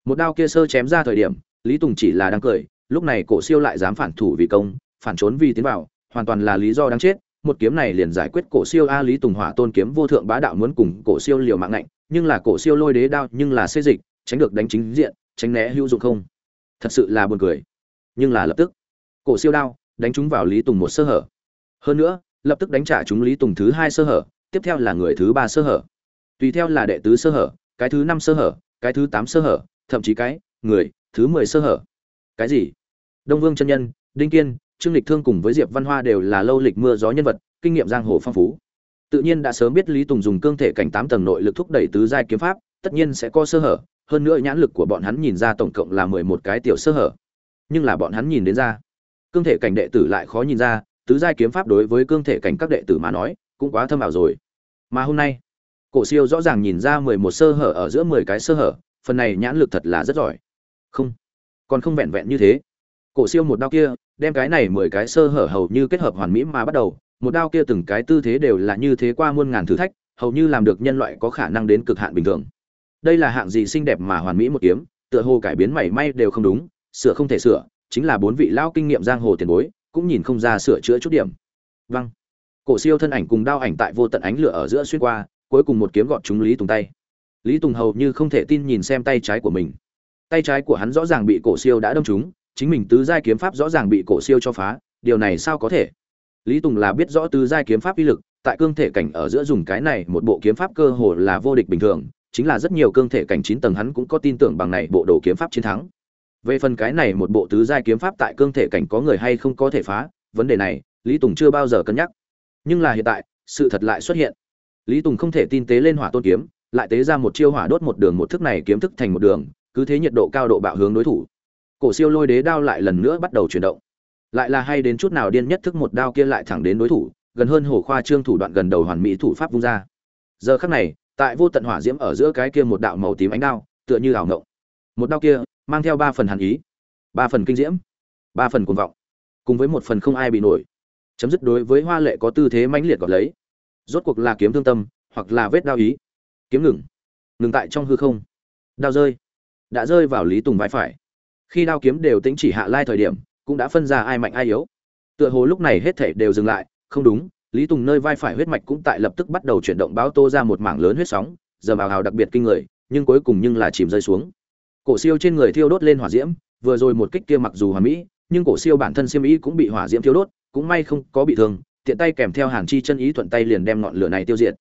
Một đao kia sơ chém ra thời điểm, lý tùng chỉ là đang cười, lúc này cổ siêu lại dám phản thủ vì công, phản trốn vì tiến vào, hoàn toàn là lý do đáng chết. Một kiếm này liền giải quyết cổ siêu a lý tùng hỏa tôn kiếm vô thượng bá đạo muốn cùng cổ siêu liều mạng ngạnh nhưng là cổ siêu lôi đế đao nhưng là xê dịch, tránh được đánh chính diện, tránh né hữu dụng không? Thật sự là buồn cười. Nhưng là lập tức, cổ siêu đao đánh trúng vào lý tùng một sơ hở. Hơn nữa, lập tức đánh trả chúng lý tùng thứ hai sơ hở, tiếp theo là người thứ ba sơ hở. Tùy theo là đệ tứ sơ hở, cái thứ năm sơ hở, cái thứ tám sơ hở, thậm chí cái người thứ mười sơ hở. Cái gì? Đông vương chân nhân, đinh kiên, trương lịch thương cùng với diệp văn hoa đều là lâu lịch mưa gió nhân vật, kinh nghiệm giang hồ phong phú tự nhiên đã sớm biết lý tùng dùng cương thể cảnh tám tầng nội lực thúc đẩy tứ giai kiếm pháp, tất nhiên sẽ có sơ hở, hơn nữa nhãn lực của bọn hắn nhìn ra tổng cộng là mười một cái tiểu sơ hở. Nhưng là bọn hắn nhìn đến ra, cương thể cảnh đệ tử lại khó nhìn ra, tứ giai kiếm pháp đối với cương thể cảnh các đệ tử mà nói, cũng quá thâm ảo rồi. Mà hôm nay, cổ siêu rõ ràng nhìn ra mười một sơ hở ở giữa mười cái sơ hở, phần này nhãn lực thật là rất giỏi. Không, còn không vẹn vẹn như thế. Cổ siêu một đao kia, đem cái này mười cái sơ hở hầu như kết hợp hoàn mỹ mà bắt đầu một đao kia từng cái tư thế đều là như thế qua muôn ngàn thử thách, hầu như làm được nhân loại có khả năng đến cực hạn bình thường. Đây là hạng gì xinh đẹp mà hoàn mỹ một kiếm, tựa hồ cải biến mảy may đều không đúng, sửa không thể sửa, chính là bốn vị lão kinh nghiệm giang hồ tiền bối, cũng nhìn không ra sửa chữa chút điểm. Vâng. Cổ siêu thân ảnh cùng đao ảnh tại vô tận ánh lửa ở giữa xuyên qua, cuối cùng một kiếm gọt chúng lý tùng tay. Lý tùng hầu như không thể tin nhìn xem tay trái của mình. Tay trái của hắn rõ ràng bị cổ siêu đã đâm trúng, chính mình tứ giai kiếm pháp rõ ràng bị cổ siêu cho phá, điều này sao có thể? Lý tùng là biết rõ tứ giai kiếm pháp uy lực, tại cương thể cảnh ở giữa dùng cái này một bộ kiếm pháp cơ hồ là vô địch bình thường, chính là rất nhiều cương thể cảnh chín tầng hắn cũng có tin tưởng bằng này bộ đồ kiếm pháp chiến thắng. Về phần cái này một bộ tứ giai kiếm pháp tại cương thể cảnh có người hay không có thể phá, vấn đề này, lý tùng chưa bao giờ cân nhắc. Nhưng là hiện tại, sự thật lại xuất hiện. Lý tùng không thể tin tế lên hỏa tôn kiếm, lại tế ra một chiêu hỏa đốt một đường một thức này kiếm thức thành một đường, cứ thế nhiệt độ cao độ bạo hướng đối thủ. Cổ siêu lôi đế đao lại lần nữa bắt đầu chuyển động lại là hay đến chút nào điên nhất thức một đao kia lại thẳng đến đối thủ, gần hơn hổ khoa trương thủ đoạn gần đầu hoàn mỹ thủ pháp vung ra. Giờ khắc này, tại vô tận hỏa diễm ở giữa cái kia một đạo màu tím ánh đao, tựa như ảo ngộng. Một đao kia mang theo ba phần hàn ý, ba phần kinh diễm, ba phần cuồng vọng, cùng với một phần không ai bị nổi. Chấm dứt đối với hoa lệ có tư thế mãnh liệt gọt lấy. Rốt cuộc là kiếm thương tâm, hoặc là vết đao ý. Kiếm ngừng ngừng tại trong hư không. Đao rơi, đã rơi vào lý tùng vai phải. Khi đao kiếm đều tính chỉ hạ lai thời điểm cũng đã phân ra ai mạnh ai yếu. Tựa hồ lúc này hết thể đều dừng lại, không đúng, lý tùng nơi vai phải huyết mạch cũng tại lập tức bắt đầu chuyển động báo tô ra một mảng lớn huyết sóng, giờ bào hào đặc biệt kinh người, nhưng cuối cùng nhưng là chìm rơi xuống. Cổ siêu trên người thiêu đốt lên hỏa diễm, vừa rồi một kích kia mặc dù hoàn mỹ, nhưng cổ siêu bản thân xiêm ý cũng bị hỏa diễm thiêu đốt, cũng may không có bị thương, tiện tay kèm theo hàn chi chân ý thuận tay liền đem ngọn lửa này tiêu diệt.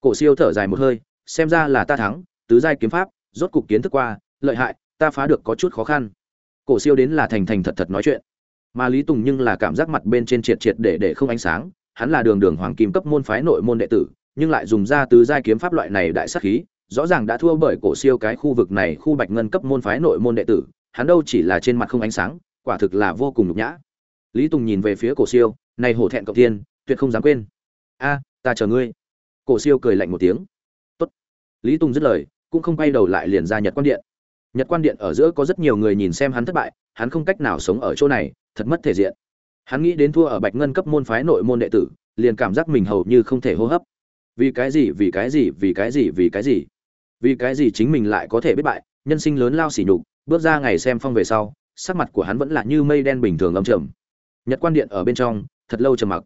Cổ siêu thở dài một hơi, xem ra là ta thắng, tứ giai kiếm pháp, rốt cục kiến thức qua, lợi hại, ta phá được có chút khó khăn. Cổ siêu đến là thành thành thật thật nói chuyện mà lý tùng nhưng là cảm giác mặt bên trên triệt triệt để để không ánh sáng, hắn là đường đường hoàng kim cấp môn phái nội môn đệ tử, nhưng lại dùng ra tứ giai kiếm pháp loại này đại sát khí, rõ ràng đã thua bởi cổ siêu cái khu vực này khu bạch ngân cấp môn phái nội môn đệ tử, hắn đâu chỉ là trên mặt không ánh sáng, quả thực là vô cùng nhục nhã. Lý tùng nhìn về phía cổ siêu, này hổ thẹn cộng thiên tuyệt không dám quên. A, ta chờ ngươi. Cổ siêu cười lạnh một tiếng. Tốt. Lý tùng dứt lời, cũng không quay đầu lại liền ra nhật quan điện nhật quan điện ở giữa có rất nhiều người nhìn xem hắn thất bại, hắn không cách nào sống ở chỗ này, thật mất thể diện. Hắn nghĩ đến thua ở bạch ngân cấp môn phái nội môn đệ tử, liền cảm giác mình hầu như không thể hô hấp. Vì cái gì, vì cái gì, vì cái gì, vì cái gì? Vì cái gì chính mình lại có thể biết bại, nhân sinh lớn lao xỉ nhục, bước ra ngày xem phong về sau, sắc mặt của hắn vẫn là như mây đen bình thường âm trầm. Nhật quan điện ở bên trong, thật lâu trầm mặc.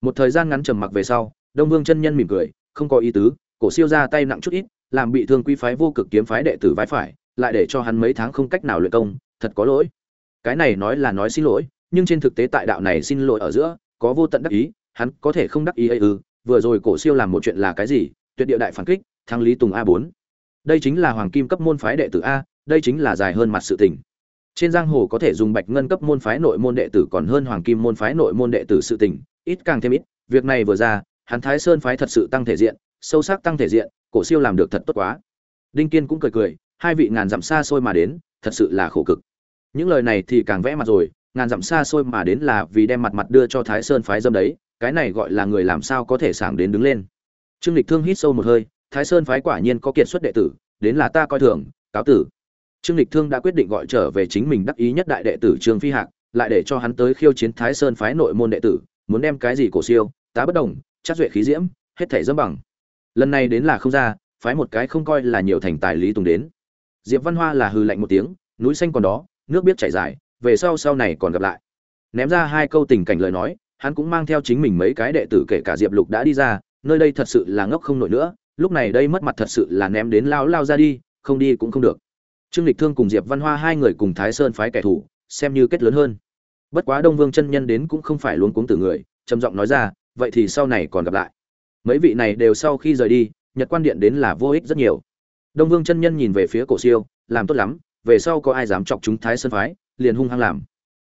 Một thời gian ngắn trầm mặc về sau, đông vương chân nhân mỉm cười, không có ý tứ, cổ siêu ra tay nặng chút ít, làm bị thương quý phái vô cực kiếm phái đệ tử vãi phải lại để cho hắn mấy tháng không cách nào luyện công, thật có lỗi. Cái này nói là nói xin lỗi, nhưng trên thực tế tại đạo này xin lỗi ở giữa, có vô tận đắc ý, hắn có thể không đắc ý ấy ư, vừa rồi cổ siêu làm một chuyện là cái gì, tuyệt địa đại phản kích thăng lý tùng a bốn. Đây chính là hoàng kim cấp môn phái đệ tử a, đây chính là dài hơn mặt sự tình. Trên giang hồ có thể dùng bạch ngân cấp môn phái nội môn đệ tử còn hơn hoàng kim môn phái nội môn đệ tử sự tình, ít càng thêm ít, việc này vừa ra, hắn thái sơn phái thật sự tăng thể diện, sâu sắc tăng thể diện, cổ siêu làm được thật tốt quá. Đinh kiên cũng cười cười hai vị ngàn dặm xa xôi mà đến, thật sự là khổ cực. Những lời này thì càng vẽ mặt rồi, ngàn dặm xa xôi mà đến là vì đem mặt mặt đưa cho thái sơn phái dâm đấy, cái này gọi là người làm sao có thể sảng đến đứng lên. Trương lịch thương hít sâu một hơi, thái sơn phái quả nhiên có kiệt xuất đệ tử, đến là ta coi thường, cáo tử. Trương lịch thương đã quyết định gọi trở về chính mình đắc ý nhất đại đệ tử trương phi hạc, lại để cho hắn tới khiêu chiến thái sơn phái nội môn đệ tử, muốn đem cái gì cổ siêu, tá bất đồng, chắc duệ khí diễm, hết thể dâm bằng. Lần này đến là không ra, phái một cái không coi là nhiều thành tài lý tùng đến diệp văn hoa là hừ lạnh một tiếng, núi xanh còn đó, nước biết chảy dài, về sau sau này còn gặp lại. Ném ra hai câu tình cảnh lời nói, hắn cũng mang theo chính mình mấy cái đệ tử kể cả diệp lục đã đi ra, nơi đây thật sự là ngốc không nổi nữa, lúc này đây mất mặt thật sự là ném đến lao lao ra đi, không đi cũng không được. Trương lịch thương cùng diệp văn hoa hai người cùng thái sơn phái kẻ thù, xem như kết lớn hơn. Bất quá đông vương chân nhân đến cũng không phải luôn cuống từ người, trầm giọng nói ra, vậy thì sau này còn gặp lại. Mấy vị này đều sau khi rời đi, nhật quan điện đến là vô ích rất nhiều đông vương chân nhân nhìn về phía cổ siêu, làm tốt lắm, về sau có ai dám chọc chúng thái sơn phái, liền hung hăng làm.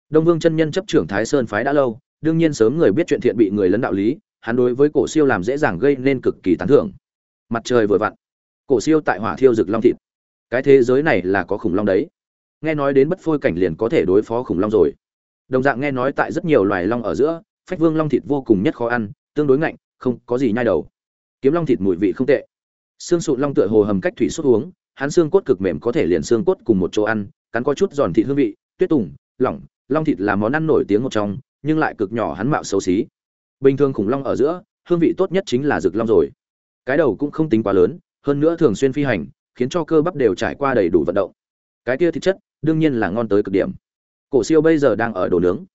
Đông vương chân nhân chấp trưởng thái sơn phái đã lâu, đương nhiên sớm người biết chuyện thiện bị người lấn đạo lý, hắn đối với cổ siêu làm dễ dàng gây nên cực kỳ tán thưởng. Mặt trời vừa vặn, cổ siêu tại hỏa thiêu rực long thịt. Cái thế giới này là có khủng long đấy. Nghe nói đến bất phôi cảnh liền có thể đối phó khủng long rồi. Đồng dạng nghe nói tại rất nhiều loài long ở giữa, phách vương long thịt vô cùng nhất khó ăn, tương đối ngạnh, không có gì nhai đầu. Kiếm long thịt mùi vị không tệ xương sụn long tựa hồ hầm cách thủy xuất uống, hắn xương cốt cực mềm có thể liền xương cốt cùng một chỗ ăn, cắn có chút giòn thịt hương vị, tuyết tùng, lỏng, long thịt là món ăn nổi tiếng một trong, nhưng lại cực nhỏ hắn mạo xấu xí. Bình thường khủng long ở giữa, hương vị tốt nhất chính là rực long rồi. Cái đầu cũng không tính quá lớn, hơn nữa thường xuyên phi hành, khiến cho cơ bắp đều trải qua đầy đủ vận động. Cái kia thịt chất, đương nhiên là ngon tới cực điểm. Cổ siêu bây giờ đang ở đồ nướng.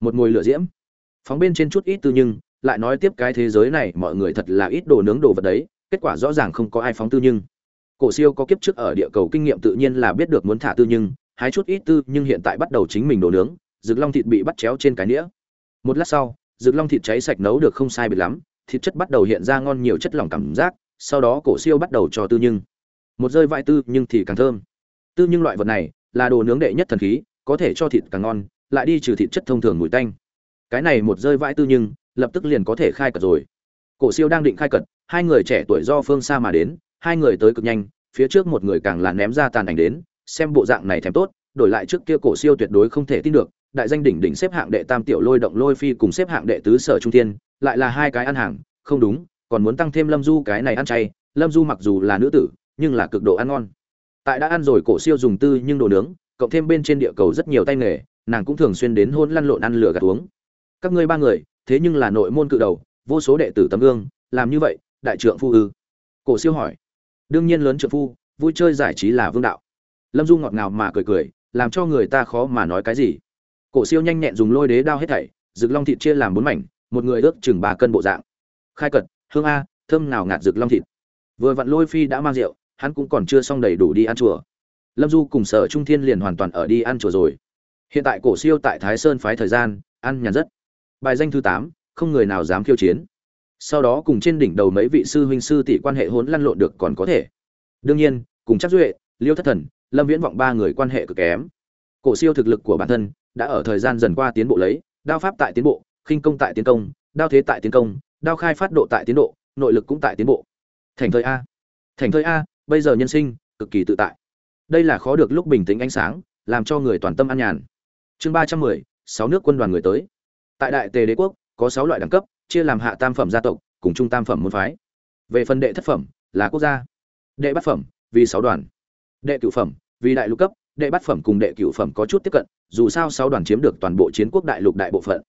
Một mùi lửa diễm. Phóng bên trên chút ít tư nhưng, lại nói tiếp cái thế giới này, mọi người thật là ít đồ nướng đồ vật đấy kết quả rõ ràng không có ai phóng tư nhưng. Cổ siêu có kiếp trước ở địa cầu kinh nghiệm tự nhiên là biết được muốn thả tư nhưng, hái chút ít tư nhưng hiện tại bắt đầu chính mình đổ nướng, rực long thịt bị bắt chéo trên cái nĩa. Một lát sau, rực long thịt cháy sạch nấu được không sai biệt lắm, thịt chất bắt đầu hiện ra ngon nhiều chất lỏng cảm giác, sau đó cổ siêu bắt đầu cho tư nhưng. Một rơi vãi tư nhưng thì càng thơm. Tư nhưng loại vật này là đồ nướng đệ nhất thần khí, có thể cho thịt càng ngon, lại đi trừ thịt chất thông thường mùi tanh. Cái này một rơi vãi tư nhưng, lập tức liền có thể khai cật rồi. Cổ siêu đang định khai cật hai người trẻ tuổi do phương xa mà đến, hai người tới cực nhanh, phía trước một người càng là ném ra tàn ảnh đến, xem bộ dạng này thèm tốt, đổi lại trước kia cổ siêu tuyệt đối không thể tin được, đại danh đỉnh đỉnh xếp hạng đệ tam tiểu lôi động lôi phi cùng xếp hạng đệ tứ sở trung thiên, lại là hai cái ăn hàng, không đúng, còn muốn tăng thêm lâm du cái này ăn chay, lâm du mặc dù là nữ tử, nhưng là cực độ ăn ngon. Tại đã ăn rồi cổ siêu dùng tư nhưng đồ nướng, cộng thêm bên trên địa cầu rất nhiều tay nghề, nàng cũng thường xuyên đến hôn lăn lộn ăn lửa gạt uống. Các ngươi ba người, thế nhưng là nội môn cự đầu, vô số đệ tử tấm gương, làm như vậy đại trượng phu ư? Cổ siêu hỏi. Đương nhiên lớn trượng phu, vui chơi giải trí là vương đạo. Lâm du ngọt ngào mà cười cười, làm cho người ta khó mà nói cái gì. Cổ siêu nhanh nhẹn dùng lôi đế đao hết thảy, rực long thịt chia làm bốn mảnh, một người ước chừng ba cân bộ dạng. Khai cật, hương a, thơm nào ngạt rực long thịt. Vừa vặn lôi phi đã mang rượu, hắn cũng còn chưa xong đầy đủ đi ăn chùa. Lâm du cùng sở trung thiên liền hoàn toàn ở đi ăn chùa rồi. Hiện tại cổ siêu tại thái sơn phái thời gian, ăn nhàn rất. Bài danh thứ tám, không người nào dám khiêu chiến sau đó cùng trên đỉnh đầu mấy vị sư huynh sư tỷ quan hệ hỗn lăn lộn được còn có thể. Đương nhiên, cùng chắc duệ, liêu thất thần, lâm viễn vọng ba người quan hệ cực kém. Cổ siêu thực lực của bản thân đã ở thời gian dần qua tiến bộ lấy, đao pháp tại tiến bộ, khinh công tại tiến công, đao thế tại tiến công, đao khai phát độ tại tiến độ, nội lực cũng tại tiến bộ. Thành thời a. Thành thời a, bây giờ nhân sinh cực kỳ tự tại. Đây là khó được lúc bình tĩnh ánh sáng, làm cho người toàn tâm an nhàn. Chương ba trăm mười, sáu nước quân đoàn người tới. Tại đại tề đế quốc, có sáu loại đẳng cấp chia làm hạ tam phẩm gia tộc, cùng trung tam phẩm môn phái. Về phần đệ thất phẩm, là quốc gia. Đệ bát phẩm, vì sáu đoàn. Đệ cửu phẩm, vì đại lục cấp. Đệ bát phẩm cùng đệ cửu phẩm có chút tiếp cận, dù sao sáu đoàn chiếm được toàn bộ chiến quốc đại lục đại bộ phận.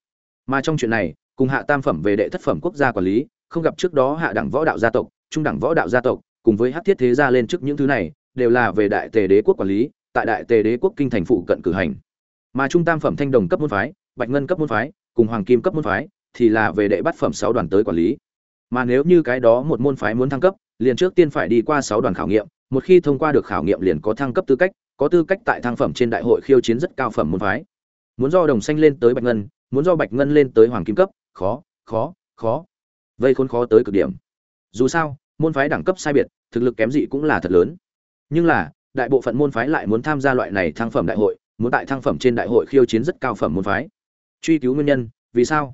Mà trong chuyện này, cùng hạ tam phẩm về đệ thất phẩm quốc gia quản lý, không gặp trước đó hạ đẳng võ đạo gia tộc, trung đẳng võ đạo gia tộc, cùng với hát thiết thế gia lên trước những thứ này, đều là về đại tề đế quốc quản lý, tại đại tề đế quốc kinh thành phụ cận cử hành. Mà trung tam phẩm thanh đồng cấp môn phái, bạch ngân cấp môn phái, cùng hoàng kim cấp môn phái thì là về đệ bát phẩm sáu đoàn tới quản lý. Mà nếu như cái đó một môn phái muốn thăng cấp, liền trước tiên phải đi qua sáu đoàn khảo nghiệm, một khi thông qua được khảo nghiệm liền có thăng cấp tư cách, có tư cách tại thăng phẩm trên đại hội khiêu chiến rất cao phẩm môn phái. Muốn do đồng xanh lên tới bạch ngân, muốn do bạch ngân lên tới hoàng kim cấp, khó khó khó. Vây khốn khó tới cực điểm. Dù sao, môn phái đẳng cấp sai biệt, thực lực kém dị cũng là thật lớn. Nhưng là, đại bộ phận môn phái lại muốn tham gia loại này thăng phẩm đại hội, muốn tại thăng phẩm trên đại hội khiêu chiến rất cao phẩm môn phái. Truy cứu nguyên nhân, vì sao?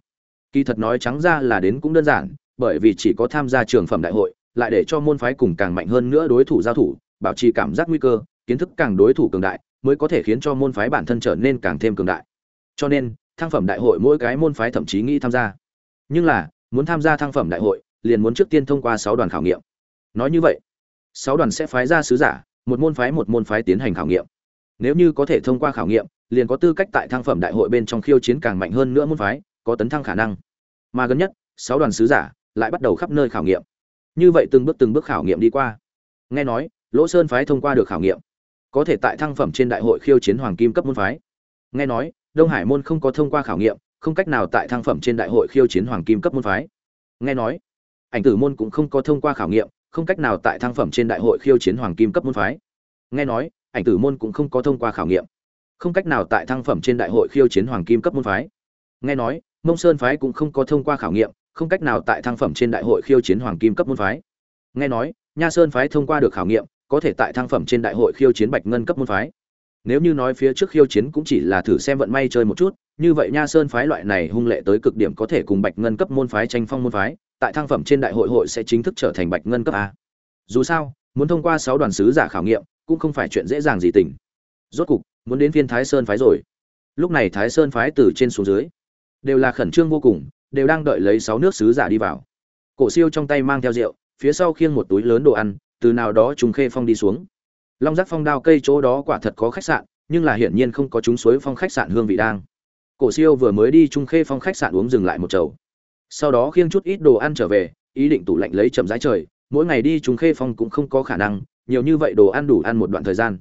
Kỳ thật nói trắng ra là đến cũng đơn giản, bởi vì chỉ có tham gia trường phẩm đại hội, lại để cho môn phái cùng càng mạnh hơn nữa đối thủ giao thủ, bảo trì cảm giác nguy cơ, kiến thức càng đối thủ cường đại, mới có thể khiến cho môn phái bản thân trở nên càng thêm cường đại. Cho nên, thăng phẩm đại hội mỗi cái môn phái thậm chí nghĩ tham gia. Nhưng là, muốn tham gia thăng phẩm đại hội, liền muốn trước tiên thông qua sáu đoàn khảo nghiệm. Nói như vậy, sáu đoàn sẽ phái ra sứ giả, một môn phái một môn phái tiến hành khảo nghiệm. Nếu như có thể thông qua khảo nghiệm, liền có tư cách tại thăng phẩm đại hội bên trong khiêu chiến càng mạnh hơn nữa môn phái, có tấn thăng khả năng mà gần nhất, sáu đoàn sứ giả lại bắt đầu khắp nơi khảo nghiệm. Như vậy từng bước từng bước khảo nghiệm đi qua. Nghe nói, lỗ sơn phái thông qua được khảo nghiệm. Có thể tại thăng phẩm trên đại hội khiêu chiến hoàng kim cấp môn phái. Nghe nói, đông hải môn không có thông qua khảo nghiệm, không cách nào tại thăng phẩm trên đại hội khiêu chiến hoàng kim cấp môn phái. Nghe nói, ảnh tử môn cũng không có thông qua khảo nghiệm, không cách nào tại thăng phẩm trên đại hội khiêu chiến hoàng kim cấp môn phái. Nghe nói, ảnh tử môn cũng không có thông qua khảo nghiệm, không cách nào tại thăng phẩm trên đại hội khiêu chiến hoàng kim cấp môn phái. Nghe nói mông sơn phái cũng không có thông qua khảo nghiệm, không cách nào tại thăng phẩm trên đại hội khiêu chiến hoàng kim cấp môn phái. Nghe nói, nha sơn phái thông qua được khảo nghiệm, có thể tại thăng phẩm trên đại hội khiêu chiến bạch ngân cấp môn phái. Nếu như nói phía trước khiêu chiến cũng chỉ là thử xem vận may chơi một chút, như vậy nha sơn phái loại này hung lệ tới cực điểm có thể cùng bạch ngân cấp môn phái tranh phong môn phái, tại thăng phẩm trên đại hội hội sẽ chính thức trở thành bạch ngân cấp a. Dù sao, muốn thông qua sáu đoàn sứ giả khảo nghiệm, cũng không phải chuyện dễ dàng gì tỉnh. Rốt cục, muốn đến phiên thái sơn phái rồi. Lúc này thái sơn phái từ trên xuống dưới đều là khẩn trương vô cùng, đều đang đợi lấy sáu nước sứ giả đi vào. Cổ siêu trong tay mang theo rượu, phía sau khiêng một túi lớn đồ ăn, từ nào đó trùng khê phong đi xuống. Long giác phong đao cây chỗ đó quả thật có khách sạn, nhưng là hiển nhiên không có chúng suối phong khách sạn hương vị đang. Cổ siêu vừa mới đi trung khê phong khách sạn uống dừng lại một chầu. Sau đó khiêng chút ít đồ ăn trở về, ý định tủ lạnh lấy chậm rãi trời, mỗi ngày đi trung khê phong cũng không có khả năng, nhiều như vậy đồ ăn đủ ăn một đoạn thời gian.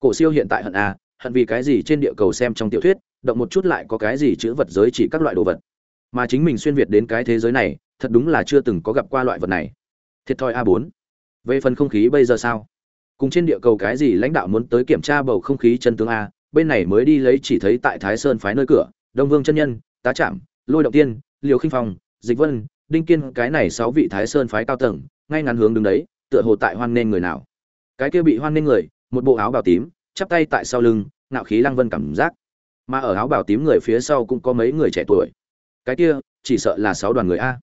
Cổ siêu hiện tại hận à hận vì cái gì trên địa cầu xem trong tiểu thuyết động một chút lại có cái gì chữ vật giới chỉ các loại đồ vật. Mà chính mình xuyên việt đến cái thế giới này, thật đúng là chưa từng có gặp qua loại vật này. Thiệt thòi a bốn. Về phần không khí bây giờ sao? Cùng trên địa cầu cái gì lãnh đạo muốn tới kiểm tra bầu không khí chân tướng a, bên này mới đi lấy chỉ thấy tại thái sơn phái nơi cửa, đông vương chân nhân, tá trạm lôi động tiên, liều khinh phong, dịch vân, đinh kiên, cái này sáu vị thái sơn phái cao tầng, ngay ngắn hướng đứng đấy, tựa hồ tại hoan nên người nào. Cái kia bị hoan nên người, một bộ áo bào tím, chắp tay tại sau lưng, ngạo khí lăng vân cảm giác mà ở áo bào tím người phía sau cũng có mấy người trẻ tuổi. Cái kia, chỉ sợ là sáu đoàn người a.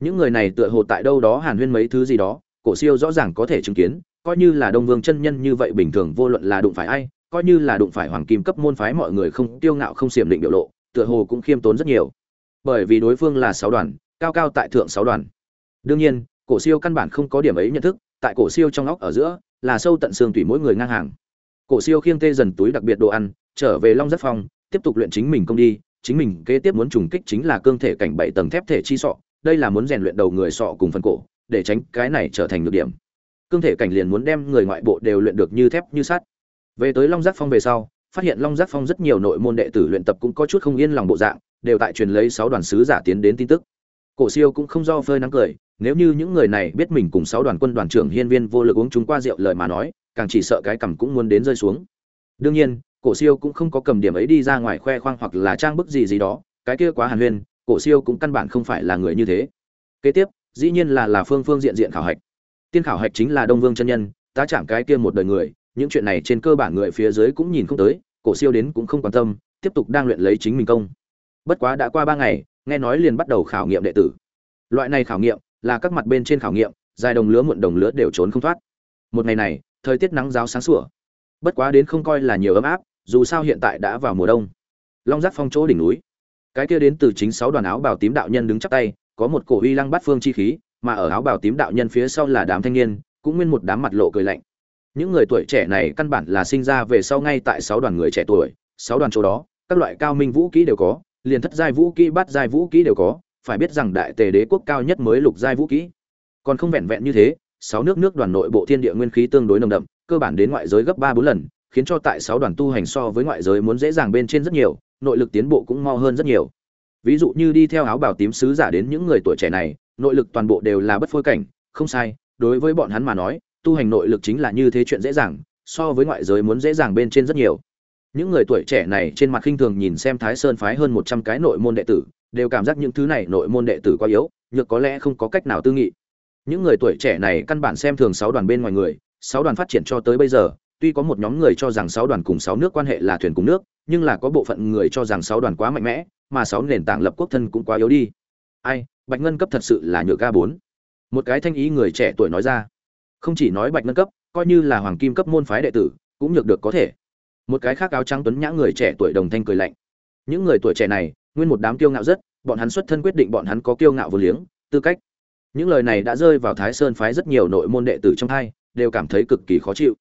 Những người này tựa hồ tại đâu đó hàn huyên mấy thứ gì đó, cổ siêu rõ ràng có thể chứng kiến, coi như là đông vương chân nhân như vậy bình thường vô luận là đụng phải ai, coi như là đụng phải hoàng kim cấp môn phái mọi người không tiêu ngạo không xiểm định biểu lộ, tựa hồ cũng khiêm tốn rất nhiều. Bởi vì đối phương là sáu đoàn, cao cao tại thượng sáu đoàn. Đương nhiên, cổ siêu căn bản không có điểm ấy nhận thức, tại cổ siêu trong óc ở giữa, là sâu tận xương tùy mỗi người ngang hàng. Cổ siêu khiêng tê dần túi đặc biệt đồ ăn, trở về long rất phong tiếp tục luyện chính mình công đi, chính mình kế tiếp muốn trùng kích chính là cương thể cảnh bảy tầng thép thể chi sọ, đây là muốn rèn luyện đầu người sọ cùng phần cổ, để tránh cái này trở thành được điểm. Cương thể cảnh liền muốn đem người ngoại bộ đều luyện được như thép như sắt. Về tới long giác phong về sau, phát hiện long giác phong rất nhiều nội môn đệ tử luyện tập cũng có chút không yên lòng bộ dạng, đều tại truyền lấy sáu đoàn sứ giả tiến đến tin tức. Cổ siêu cũng không do phơi nắng cười, nếu như những người này biết mình cùng sáu đoàn quân đoàn trưởng hiên viên vô lực uống chúng qua rượu lời mà nói, càng chỉ sợ cái cằm cũng muốn đến rơi xuống. Đương nhiên cổ siêu cũng không có cầm điểm ấy đi ra ngoài khoe khoang hoặc là trang bức gì gì đó, cái kia quá hàn huyên, cổ siêu cũng căn bản không phải là người như thế. Kế tiếp, dĩ nhiên là là phương phương diện diện khảo hạch. Tiên khảo hạch chính là đông vương chân nhân, tá chạm cái kia một đời người, những chuyện này trên cơ bản người phía dưới cũng nhìn không tới, cổ siêu đến cũng không quan tâm, tiếp tục đang luyện lấy chính mình công. Bất quá đã qua ba ngày, nghe nói liền bắt đầu khảo nghiệm đệ tử. Loại này khảo nghiệm là các mặt bên trên khảo nghiệm, dài đồng lứa muộn đồng lứa đều trốn không thoát. Một ngày này, thời tiết nắng giáo sáng sủa bất quá đến không coi là nhiều ấm áp, dù sao hiện tại đã vào mùa đông. Long giác phong chỗ đỉnh núi. Cái kia đến từ chính sáu đoàn áo bào tím đạo nhân đứng chắp tay, có một cổ uy lăng bắt phương chi khí, mà ở áo bào tím đạo nhân phía sau là đám thanh niên, cũng nguyên một đám mặt lộ cười lạnh. Những người tuổi trẻ này căn bản là sinh ra về sau ngay tại sáu đoàn người trẻ tuổi, sáu đoàn chỗ đó, các loại cao minh vũ kỹ đều có, liền thất giai vũ kỹ, bát giai vũ kỹ đều có, phải biết rằng đại tề đế quốc cao nhất mới lục giai vũ kỹ. Còn không vẹn vẹn như thế, sáu nước nước đoàn nội bộ thiên địa nguyên khí tương đối nồng đậm cơ bản đến ngoại giới gấp ba bốn lần, khiến cho tại sáu đoàn tu hành so với ngoại giới muốn dễ dàng bên trên rất nhiều, nội lực tiến bộ cũng mo hơn rất nhiều. Ví dụ như đi theo áo bào tím sứ giả đến những người tuổi trẻ này, nội lực toàn bộ đều là bất phôi cảnh, không sai, đối với bọn hắn mà nói, tu hành nội lực chính là như thế chuyện dễ dàng, so với ngoại giới muốn dễ dàng bên trên rất nhiều. Những người tuổi trẻ này trên mặt khinh thường nhìn xem thái sơn phái hơn một trăm cái nội môn đệ tử, đều cảm giác những thứ này nội môn đệ tử quá yếu, nhược có lẽ không có cách nào tư nghị. Những người tuổi trẻ này căn bản xem thường sáu đoàn bên ngoài người sáu đoàn phát triển cho tới bây giờ, tuy có một nhóm người cho rằng sáu đoàn cùng sáu nước quan hệ là thuyền cùng nước, nhưng là có bộ phận người cho rằng sáu đoàn quá mạnh mẽ, mà sáu nền tảng lập quốc thân cũng quá yếu đi. Ai, bạch ngân cấp thật sự là nhựa ca bốn. Một cái thanh ý người trẻ tuổi nói ra. Không chỉ nói bạch ngân cấp, coi như là hoàng kim cấp môn phái đệ tử, cũng nhược được có thể. Một cái khác áo trắng tuấn nhã người trẻ tuổi đồng thanh cười lạnh. Những người tuổi trẻ này, nguyên một đám kiêu ngạo rất, bọn hắn xuất thân quyết định bọn hắn có kiêu ngạo vô liếng, tư cách. Những lời này đã rơi vào thái sơn phái rất nhiều nội môn đệ tử trong hai đều cảm thấy cực kỳ khó chịu.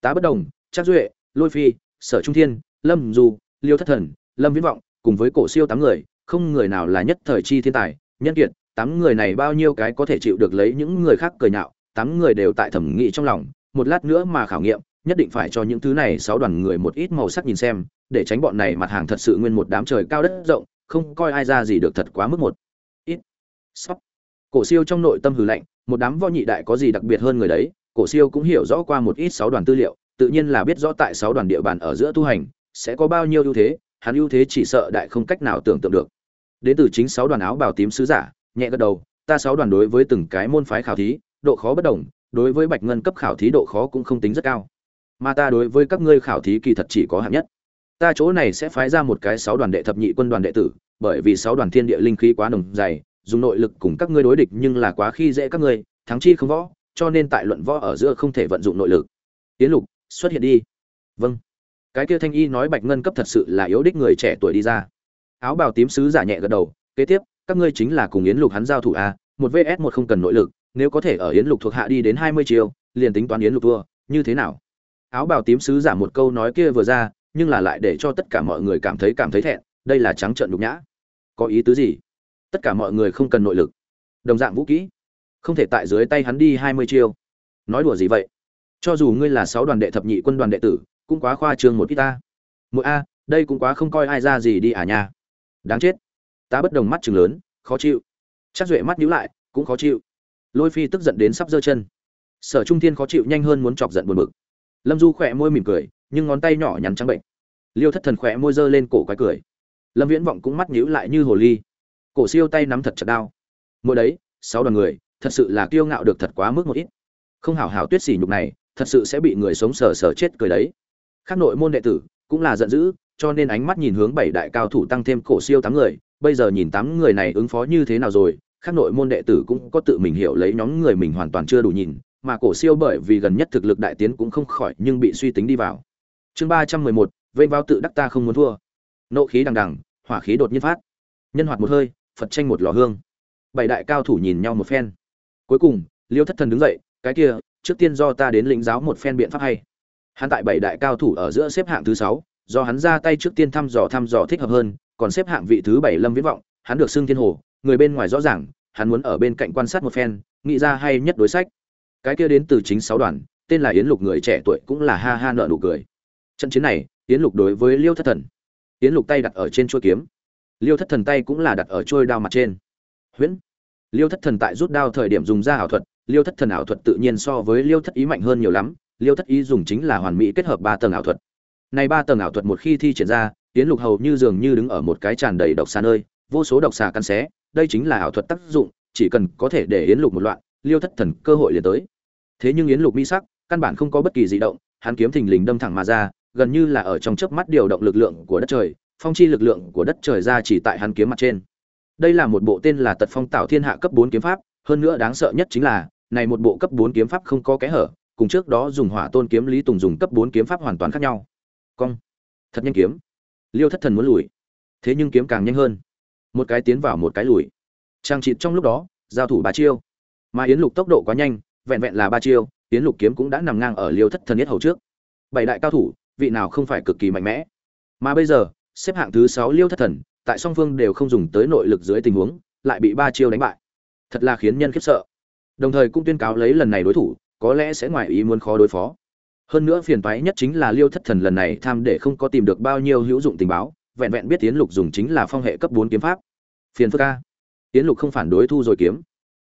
Tá bất đồng, trác duệ, lôi phi, sở trung thiên, lâm du liêu thất thần, lâm viễn vọng cùng với cổ siêu tám người, không người nào là nhất thời chi thiên tài, nhân kiệt, tám người này bao nhiêu cái có thể chịu được lấy những người khác cười nhạo, tám người đều tại thẩm nghị trong lòng, một lát nữa mà khảo nghiệm, nhất định phải cho những thứ này sáu đoàn người một ít màu sắc nhìn xem, để tránh bọn này mặt hàng thật sự nguyên một đám trời cao đất rộng, không coi ai ra gì được thật quá mức một. Ít. Sóc. Cổ siêu trong nội tâm hừ lạnh, một đám võ nhị đại có gì đặc biệt hơn người đấy cổ siêu cũng hiểu rõ qua một ít sáu đoàn tư liệu, tự nhiên là biết rõ tại sáu đoàn địa bàn ở giữa tu hành, sẽ có bao nhiêu ưu thế, hắn ưu thế chỉ sợ đại không cách nào tưởng tượng được. Đến từ chính sáu đoàn áo bào tím sứ giả, nhẹ gật đầu, ta sáu đoàn đối với từng cái môn phái khảo thí, độ khó bất đồng, đối với bạch ngân cấp khảo thí độ khó cũng không tính rất cao. Mà ta đối với các ngươi khảo thí kỳ thật chỉ có hạng nhất. Ta chỗ này sẽ phái ra một cái sáu đoàn đệ thập nhị quân đoàn đệ tử, bởi vì sáu đoàn thiên địa linh khí quá nồng dày, dùng nội lực cùng các ngươi đối địch nhưng là quá khi dễ các ngươi, thắng chi không võ cho nên tại luận võ ở giữa không thể vận dụng nội lực. Tiến lục, xuất hiện đi. Vâng. Cái kia thanh y nói bạch ngân cấp thật sự là yếu đích người trẻ tuổi đi ra. Áo bào tím sứ giả nhẹ gật đầu, kế tiếp, các ngươi chính là cùng yến lục hắn giao thủ a một vs một không cần nội lực, nếu có thể ở yến lục thuộc hạ đi đến hai mươi chiều liền tính toán yến lục thua, như thế nào? Áo bào tím sứ giả một câu nói kia vừa ra, nhưng là lại để cho tất cả mọi người cảm thấy cảm thấy thẹn, đây là trắng trợn nhục nhã. Có ý tứ gì? Tất cả mọi người không cần nội lực. Đồng dạng vũ kỹ không thể tại dưới tay hắn đi hai mươi chiêu. Nói đùa gì vậy? Cho dù ngươi là sáu đoàn đệ thập nhị quân đoàn đệ tử, cũng quá khoa trương một ít ta. Mỗi a, đây cũng quá không coi ai ra gì đi à nha. Đáng chết. Ta bất đồng mắt chừng lớn, khó chịu. Chắc duệ mắt nhíu lại, cũng khó chịu. Lôi phi tức giận đến sắp giơ chân. Sở trung thiên khó chịu nhanh hơn muốn chọc giận buồn bực. Lâm du khỏe môi mỉm cười, nhưng ngón tay nhỏ nhắn trắng bệnh. Liêu thất thần khỏe môi giơ lên cổ quái cười. Lâm viễn vọng cũng mắt nhíu lại như hồ ly. Cổ siêu tay nắm thật chặt đao. Mỗi đấy, sáu đoàn người thật sự là kiêu ngạo được thật quá mức một ít. Không hảo hảo tuyết sỉ nhục này, thật sự sẽ bị người sống sờ sờ chết cười đấy. Khác nội môn đệ tử cũng là giận dữ, cho nên ánh mắt nhìn hướng bảy đại cao thủ tăng thêm cổ siêu tám người, bây giờ nhìn tám người này ứng phó như thế nào rồi, khác nội môn đệ tử cũng có tự mình hiểu lấy nhóm người mình hoàn toàn chưa đủ nhìn, mà cổ siêu bởi vì gần nhất thực lực đại tiến cũng không khỏi nhưng bị suy tính đi vào. Chương ba trăm mười một, vênh vào tự đắc ta không muốn thua. Nộ khí đằng đằng, hỏa khí đột nhiên phát. Nhân hoạt một hơi, phật tranh một lò hương. Bảy đại cao thủ nhìn nhau một phen cuối cùng, liêu thất thần đứng dậy, cái kia, trước tiên do ta đến lĩnh giáo một phen biện pháp hay. Hắn tại bảy đại cao thủ ở giữa xếp hạng thứ sáu, do hắn ra tay trước tiên thăm dò thăm dò thích hợp hơn, còn xếp hạng vị thứ bảy lâm viễn vọng, hắn được xưng thiên hồ, người bên ngoài rõ ràng, hắn muốn ở bên cạnh quan sát một phen, nghĩ ra hay nhất đối sách. Cái kia đến từ chính sáu đoàn, tên là yến lục người trẻ tuổi cũng là ha ha nợ nụ cười. Trận chiến này, yến lục đối với liêu thất thần. Yến lục tay đặt ở trên chuôi kiếm. Liêu thất thần tay cũng là đặt ở trôi đao mặt trên. Huyễn! Liêu thất thần tại rút đao thời điểm dùng ra ảo thuật, liêu thất thần ảo thuật tự nhiên so với liêu thất ý mạnh hơn nhiều lắm, liêu thất ý dùng chính là hoàn mỹ kết hợp ba tầng ảo thuật. Này ba tầng ảo thuật một khi thi triển ra tiến lục hầu như dường như đứng ở một cái tràn đầy độc xà nơi, vô số độc xà căn xé, đây chính là ảo thuật tác dụng, chỉ cần có thể để yến lục một loạn, liêu thất thần cơ hội liền tới. Thế nhưng yến lục mi sắc, căn bản không có bất kỳ dị động, hắn kiếm thình lình đâm thẳng mà ra, gần như là ở trong chớp mắt điều động lực lượng của đất trời, phong chi lực lượng của đất trời ra chỉ tại hắn kiếm mặt trên đây là một bộ tên là tật phong tạo thiên hạ cấp bốn kiếm pháp, hơn nữa đáng sợ nhất chính là, này một bộ cấp bốn kiếm pháp không có kẽ hở, cùng trước đó dùng hỏa tôn kiếm lý tùng dùng cấp bốn kiếm pháp hoàn toàn khác nhau. Cong. Thật nhanh kiếm. Liêu thất thần muốn lùi. Thế nhưng kiếm càng nhanh hơn. Một cái tiến vào một cái lùi. Trang trị trong lúc đó, giao thủ ba chiêu. Mà yến lục tốc độ quá nhanh, vẹn vẹn là ba chiêu, yến lục kiếm cũng đã nằm ngang ở liêu thất thần nhất hầu trước. Bảy đại cao thủ, vị nào không phải cực kỳ mạnh mẽ. Mà bây giờ, xếp hạng thứ sáu liêu thất thần tại song phương đều không dùng tới nội lực dưới tình huống, lại bị ba chiêu đánh bại. Thật là khiến nhân khiếp sợ. Đồng thời cũng tuyên cáo lấy lần này đối thủ, có lẽ sẽ ngoài ý muốn khó đối phó. Hơn nữa phiền toái nhất chính là liêu thất thần lần này tham để không có tìm được bao nhiêu hữu dụng tình báo, vẹn vẹn biết tiến lục dùng chính là phong hệ cấp bốn kiếm pháp. Phiền phức a. Tiến lục không phản đối thu rồi kiếm.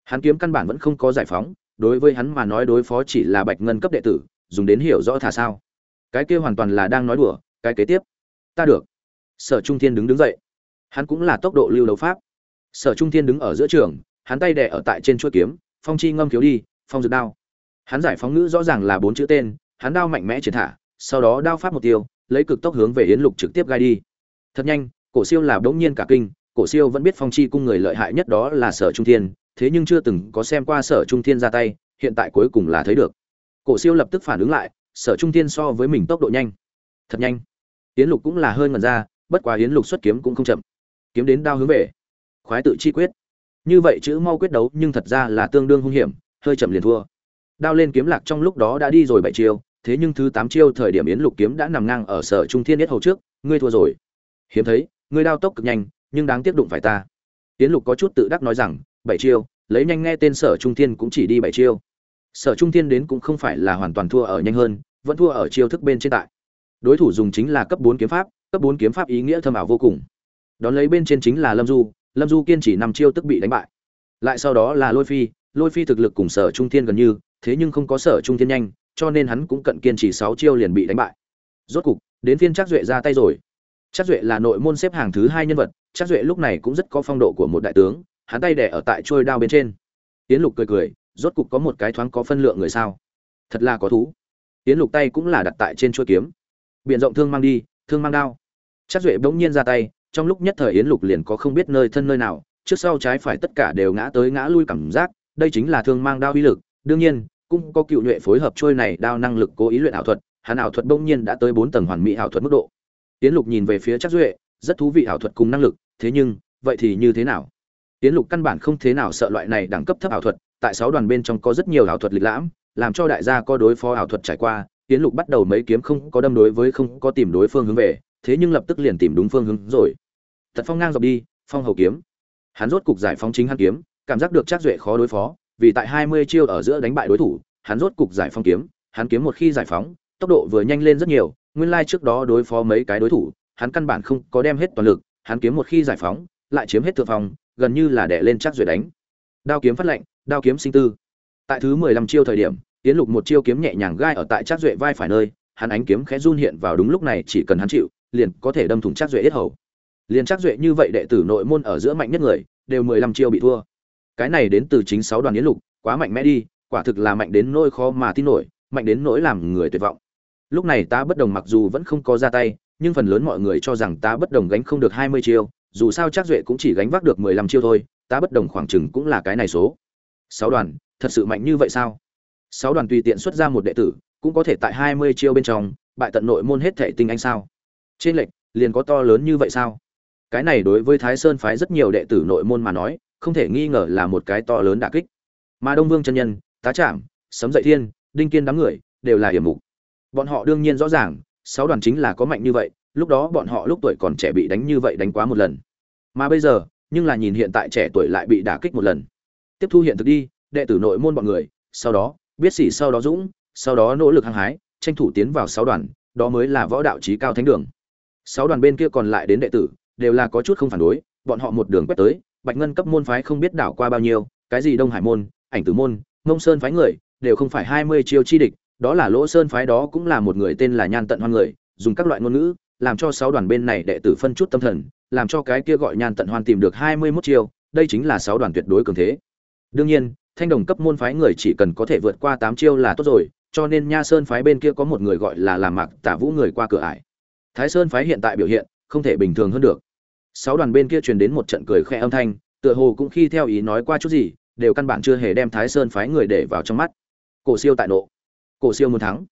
Hắn kiếm căn bản vẫn không có giải phóng, đối với hắn mà nói đối phó chỉ là bạch ngân cấp đệ tử, dùng đến hiểu rõ thả sao. Cái kia hoàn toàn là đang nói đùa, cái kế tiếp. Ta được. Sở trung thiên đứng đứng dậy hắn cũng là tốc độ lưu đấu pháp. Sở trung thiên đứng ở giữa trường, hắn tay đẻ ở tại trên chuỗi kiếm, phong chi ngâm thiếu đi, phong dược đao. Hắn giải phóng ngữ rõ ràng là bốn chữ tên, hắn đao mạnh mẽ triển thả, sau đó đao pháp một tiêu, lấy cực tốc hướng về yến lục trực tiếp gai đi. Thật nhanh, cổ siêu là bỗng nhiên cả kinh, cổ siêu vẫn biết phong chi cung người lợi hại nhất đó là sở trung thiên, thế nhưng chưa từng có xem qua sở trung thiên ra tay, hiện tại cuối cùng là thấy được. Cổ siêu lập tức phản ứng lại, sở trung thiên so với mình tốc độ nhanh. Thật nhanh. Yến lục cũng là hơn ngần ra, bất quá yến lục xuất kiếm cũng không chậm kiếm đến đao hướng về. Khoái tự chi quyết. Như vậy chữ mau quyết đấu, nhưng thật ra là tương đương hung hiểm, hơi chậm liền thua. Đao lên kiếm lạc trong lúc đó đã đi rồi bảy chiêu, thế nhưng thứ tám chiêu thời điểm yến lục kiếm đã nằm ngang ở sở trung thiên nhất hầu trước, ngươi thua rồi. Hiếm thấy, ngươi đao tốc cực nhanh, nhưng đáng tiếc đụng phải ta. Yến lục có chút tự đắc nói rằng, bảy chiêu, lấy nhanh nghe tên sở trung thiên cũng chỉ đi bảy chiêu. Sở trung thiên đến cũng không phải là hoàn toàn thua ở nhanh hơn, vẫn thua ở chiêu thức bên trên tại. Đối thủ dùng chính là cấp bốn kiếm pháp, cấp bốn kiếm pháp ý nghĩa thâm ảo vô cùng đón lấy bên trên chính là lâm du lâm du kiên trì năm chiêu tức bị đánh bại. Lại sau đó là lôi phi lôi phi thực lực cùng sở trung thiên gần như, thế nhưng không có sở trung thiên nhanh, cho nên hắn cũng cận kiên trì sáu chiêu liền bị đánh bại. Rốt cục, đến phiên trác duệ ra tay rồi. Trác duệ là nội môn xếp hàng thứ hai nhân vật, trác duệ lúc này cũng rất có phong độ của một đại tướng, hắn tay đẻ ở tại trôi đao bên trên. Tiến lục cười cười, rốt cục có một cái thoáng có phân lượng người sao. Thật là có thú. Tiến lục tay cũng là đặt tại trên chuôi kiếm. Biện rộng thương mang đi, thương mang đao. Trác duệ bỗng nhiên ra tay trong lúc nhất thời yến lục liền có không biết nơi thân nơi nào, trước sau trái phải tất cả đều ngã tới ngã lui cảm giác, đây chính là thương mang đao uy lực, đương nhiên, cũng có cựu nhuệ phối hợp trôi này đao năng lực cố ý luyện ảo thuật, hắn ảo thuật bỗng nhiên đã tới bốn tầng hoàn mỹ ảo thuật mức độ. Yến lục nhìn về phía chắc duệ, rất thú vị ảo thuật cùng năng lực, thế nhưng, vậy thì như thế nào? Yến lục căn bản không thế nào sợ loại này đẳng cấp thấp ảo thuật, tại sáu đoàn bên trong có rất nhiều ảo thuật lịch lãm, làm cho đại gia có đối phó ảo thuật trải qua, yến lục bắt đầu mấy kiếm không có đâm đối với không có tìm đối phương hướng về, thế nhưng lập tức liền tìm đúng phương hướng rồi tật phong ngang dọc đi, phong hầu kiếm. Hắn rốt cục giải phóng chính hắn kiếm, cảm giác được chắc duệ khó đối phó, vì tại hai mươi chiêu ở giữa đánh bại đối thủ, hắn rốt cục giải phóng kiếm, hắn kiếm một khi giải phóng, tốc độ vừa nhanh lên rất nhiều, nguyên lai trước đó đối phó mấy cái đối thủ, hắn căn bản không có đem hết toàn lực, hắn kiếm một khi giải phóng, lại chiếm hết thượng phong, gần như là đè lên chắc duệ đánh. Đao kiếm phát lệnh, đao kiếm sinh tư. Tại thứ mười lăm chiêu thời điểm tiến lục một chiêu kiếm nhẹ nhàng gai ở tại chắc duệ vai phải nơi, hắn ánh kiếm khẽ run hiện vào đúng lúc này chỉ cần hắn chịu, liền có thể đâm thủng chắc duệ yết hầu liền chắc duệ như vậy đệ tử nội môn ở giữa mạnh nhất người, đều mười lăm chiêu bị thua. Cái này đến từ chính sáu đoàn yến lục, quá mạnh mẽ đi, quả thực là mạnh đến nỗi khó mà tin nổi, mạnh đến nỗi làm người tuyệt vọng. Lúc này ta bất đồng mặc dù vẫn không có ra tay, nhưng phần lớn mọi người cho rằng ta bất đồng gánh không được hai mươi chiêu, dù sao chắc duệ cũng chỉ gánh vác được mười lăm chiêu thôi ta bất đồng khoảng chừng cũng là cái này số. Sáu đoàn, thật sự mạnh như vậy sao? Sáu đoàn tùy tiện xuất ra một đệ tử, cũng có thể tại hai mươi chiêu bên trong, bại tận nội môn hết thể tinh anh sao? Trên lệnh liền có to lớn như vậy sao? Cái này đối với thái sơn phái rất nhiều đệ tử nội môn mà nói, không thể nghi ngờ là một cái to lớn đả kích. Mà đông vương chân nhân, tá trạm sấm dậy thiên, đinh kiên đám người đều là hiểm mục. Bọn họ đương nhiên rõ ràng, sáu đoàn chính là có mạnh như vậy, lúc đó bọn họ lúc tuổi còn trẻ bị đánh như vậy đánh quá một lần. Mà bây giờ, nhưng là nhìn hiện tại trẻ tuổi lại bị đả kích một lần. Tiếp thu hiện thực đi, đệ tử nội môn bọn người, sau đó, biết xỉ, sau đó dũng, sau đó nỗ lực hăng hái, tranh thủ tiến vào sáu đoàn, đó mới là võ đạo trí cao thánh đường. Sáu đoàn bên kia còn lại đến đệ tử đều là có chút không phản đối, bọn họ một đường quét tới, bạch ngân cấp môn phái không biết đảo qua bao nhiêu, cái gì đông hải môn, ảnh tử môn, ngông sơn phái người, đều không phải hai mươi chiêu chi địch, đó là lỗ sơn phái đó cũng là một người tên là nhan tận hoan người, dùng các loại ngôn ngữ, làm cho sáu đoàn bên này đệ tử phân chút tâm thần, làm cho cái kia gọi nhan tận hoan tìm được hai mươi 21 chiêu, đây chính là sáu đoàn tuyệt đối cường thế. Đương nhiên, thanh đồng cấp môn phái người chỉ cần có thể vượt qua tám chiêu là tốt rồi, cho nên nha sơn phái bên kia có một người gọi là làm mạc tả vũ người qua cửa ải. Thái sơn phái hiện tại biểu hiện không thể bình thường hơn được sáu đoàn bên kia truyền đến một trận cười khẽ âm thanh, tựa hồ cũng khi theo ý nói qua chút gì, đều căn bản chưa hề đem thái sơn phái người để vào trong mắt. Cổ siêu tại nộ. Cổ siêu muốn thắng.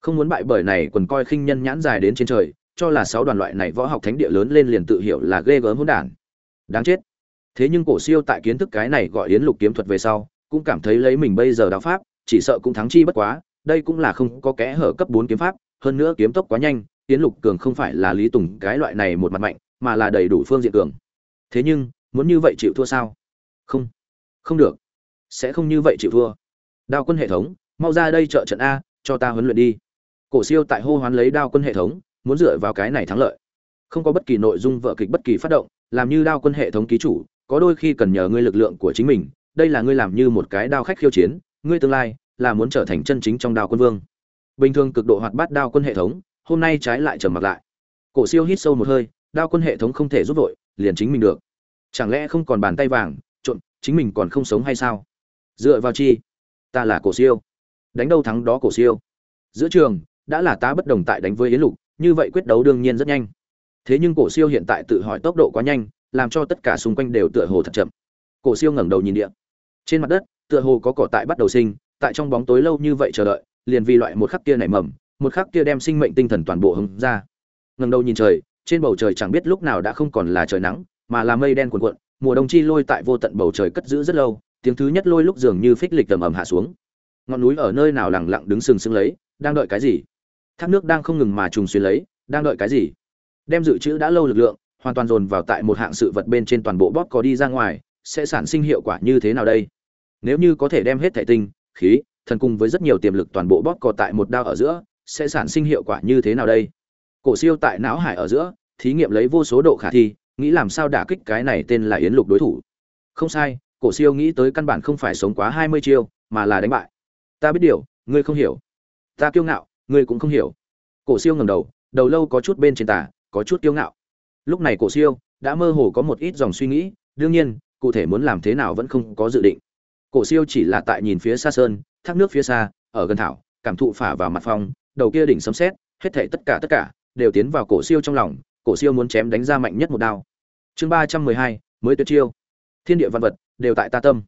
Không muốn bại bởi này quần coi khinh nhân nhãn dài đến trên trời, cho là sáu đoàn loại này võ học thánh địa lớn lên liền tự hiểu là ghê gớm hỗn đản. Đáng chết. Thế nhưng cổ siêu tại kiến thức cái này gọi yến lục kiếm thuật về sau, cũng cảm thấy lấy mình bây giờ đạo pháp, chỉ sợ cũng thắng chi bất quá, đây cũng là không có kẽ hở cấp bốn kiếm pháp, hơn nữa kiếm tốc quá nhanh, yến lục cường không phải là lý tùng cái loại này một mặt mạnh mà là đầy đủ phương diện cường. Thế nhưng, muốn như vậy chịu thua sao? Không. Không được. Sẽ không như vậy chịu thua. Đao quân hệ thống, mau ra đây trợ trận a, cho ta huấn luyện đi. Cổ siêu tại hô hoán lấy đao quân hệ thống, muốn dựa vào cái này thắng lợi. Không có bất kỳ nội dung vợ kịch bất kỳ phát động, làm như đao quân hệ thống ký chủ, có đôi khi cần nhờ ngươi lực lượng của chính mình, đây là ngươi làm như một cái đao khách khiêu chiến, ngươi tương lai là muốn trở thành chân chính trong đao quân vương. Bình thường cực độ hoạt bát đao quân hệ thống, hôm nay trái lại trầm mặc lại. Cổ siêu hít sâu một hơi đao quân hệ thống không thể giúp vội, liền chính mình được. Chẳng lẽ không còn bàn tay vàng trộn chính mình còn không sống hay sao? Dựa vào chi? Ta là cổ siêu. Đánh đâu thắng đó cổ siêu. Giữa trường, đã là ta bất đồng tại đánh với yến lục, như vậy quyết đấu đương nhiên rất nhanh. Thế nhưng cổ siêu hiện tại tự hỏi tốc độ quá nhanh, làm cho tất cả xung quanh đều tựa hồ thật chậm. Cổ siêu ngẩng đầu nhìn địa. Trên mặt đất, tựa hồ có cỏ tại bắt đầu sinh, tại trong bóng tối lâu như vậy chờ đợi, liền vì loại một khắc kia nảy mầm, một khắc kia đem sinh mệnh tinh thần toàn bộ hứng ra. Ngẩng đầu nhìn trời trên bầu trời chẳng biết lúc nào đã không còn là trời nắng, mà là mây đen cuồn cuộn, mùa đông chi lôi tại vô tận bầu trời cất giữ rất lâu, tiếng thứ nhất lôi lúc dường như phích lịch tầm ầm hạ xuống. Ngọn núi ở nơi nào lẳng lặng đứng sừng sững lấy, đang đợi cái gì? Thác nước đang không ngừng mà trùng xuyên lấy, đang đợi cái gì? Đem dự trữ đã lâu lực lượng, hoàn toàn dồn vào tại một hạng sự vật bên trên toàn bộ bóp có đi ra ngoài, sẽ sản sinh hiệu quả như thế nào đây? Nếu như có thể đem hết thể tinh, khí, thần cùng với rất nhiều tiềm lực toàn bộ bóp cò tại một đao ở giữa, sẽ sản sinh hiệu quả như thế nào đây? Cổ siêu tại não hải ở giữa, thí nghiệm lấy vô số độ khả thi, nghĩ làm sao đả kích cái này tên là yến lục đối thủ. Không sai, cổ siêu nghĩ tới căn bản không phải sống quá hai mươi chiêu, mà là đánh bại. Ta biết điều, ngươi không hiểu. Ta kiêu ngạo, ngươi cũng không hiểu. Cổ siêu ngẩng đầu đầu lâu có chút bên trên tà, có chút kiêu ngạo. Lúc này cổ siêu đã mơ hồ có một ít dòng suy nghĩ, đương nhiên, cụ thể muốn làm thế nào vẫn không có dự định. Cổ siêu chỉ là tại nhìn phía xa sơn, thác nước phía xa, ở gần thảo, cảm thụ phả vào mặt phong, đầu kia đỉnh sấm sét, hết thảy tất cả tất cả đều tiến vào cổ siêu trong lòng, cổ siêu muốn chém đánh ra mạnh nhất một đao. Chương ba trăm mười hai, mới tuyệt chiêu. Thiên địa vạn vật đều tại ta tâm.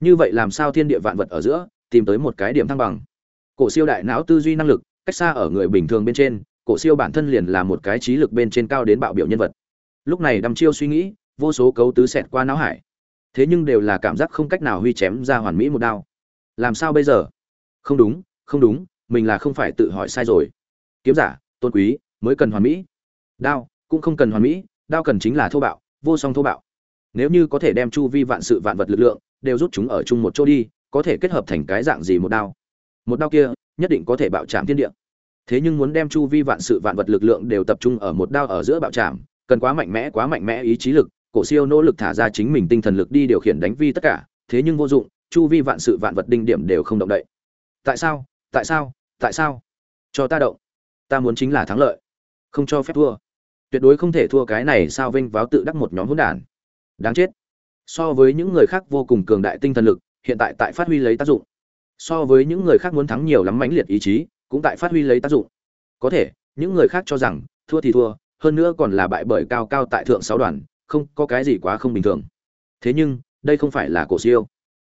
Như vậy làm sao thiên địa vạn vật ở giữa, tìm tới một cái điểm thăng bằng? Cổ siêu đại não tư duy năng lực, cách xa ở người bình thường bên trên, cổ siêu bản thân liền là một cái trí lực bên trên cao đến bạo biểu nhân vật. Lúc này đăm chiêu suy nghĩ, vô số cấu tứ xẹt qua não hải. Thế nhưng đều là cảm giác không cách nào huy chém ra hoàn mỹ một đao. Làm sao bây giờ? Không đúng không đúng, mình là không phải tự hỏi sai rồi. Kiếm giả, tôn quý mới cần hoàn mỹ. Đao, cũng không cần hoàn mỹ, đao cần chính là thô bạo, vô song thô bạo. Nếu như có thể đem chu vi vạn sự vạn vật lực lượng đều rút chúng ở chung một chỗ đi, có thể kết hợp thành cái dạng gì một đao? Một đao kia nhất định có thể bạo chạm thiên địa. Thế nhưng muốn đem chu vi vạn sự vạn vật lực lượng đều tập trung ở một đao ở giữa bạo chạm cần quá mạnh mẽ, quá mạnh mẽ ý chí lực, cổ siêu nỗ lực thả ra chính mình tinh thần lực đi điều khiển đánh vi tất cả, thế nhưng vô dụng, chu vi vạn sự vạn vật đinh điểm đều không động đậy. Tại sao? Tại sao? Tại sao? Cho ta động. Ta muốn chính là thắng lợi không cho phép thua. Tuyệt đối không thể thua cái này sao vinh váo tự đắc một nhóm hỗn đản. Đáng chết. So với những người khác vô cùng cường đại tinh thần lực, hiện tại tại phát huy lấy tác dụng. So với những người khác muốn thắng nhiều lắm mãnh liệt ý chí, cũng tại phát huy lấy tác dụng. Có thể, những người khác cho rằng, thua thì thua, hơn nữa còn là bại bởi cao cao tại thượng sáu đoàn, không có cái gì quá không bình thường. Thế nhưng, đây không phải là cổ siêu.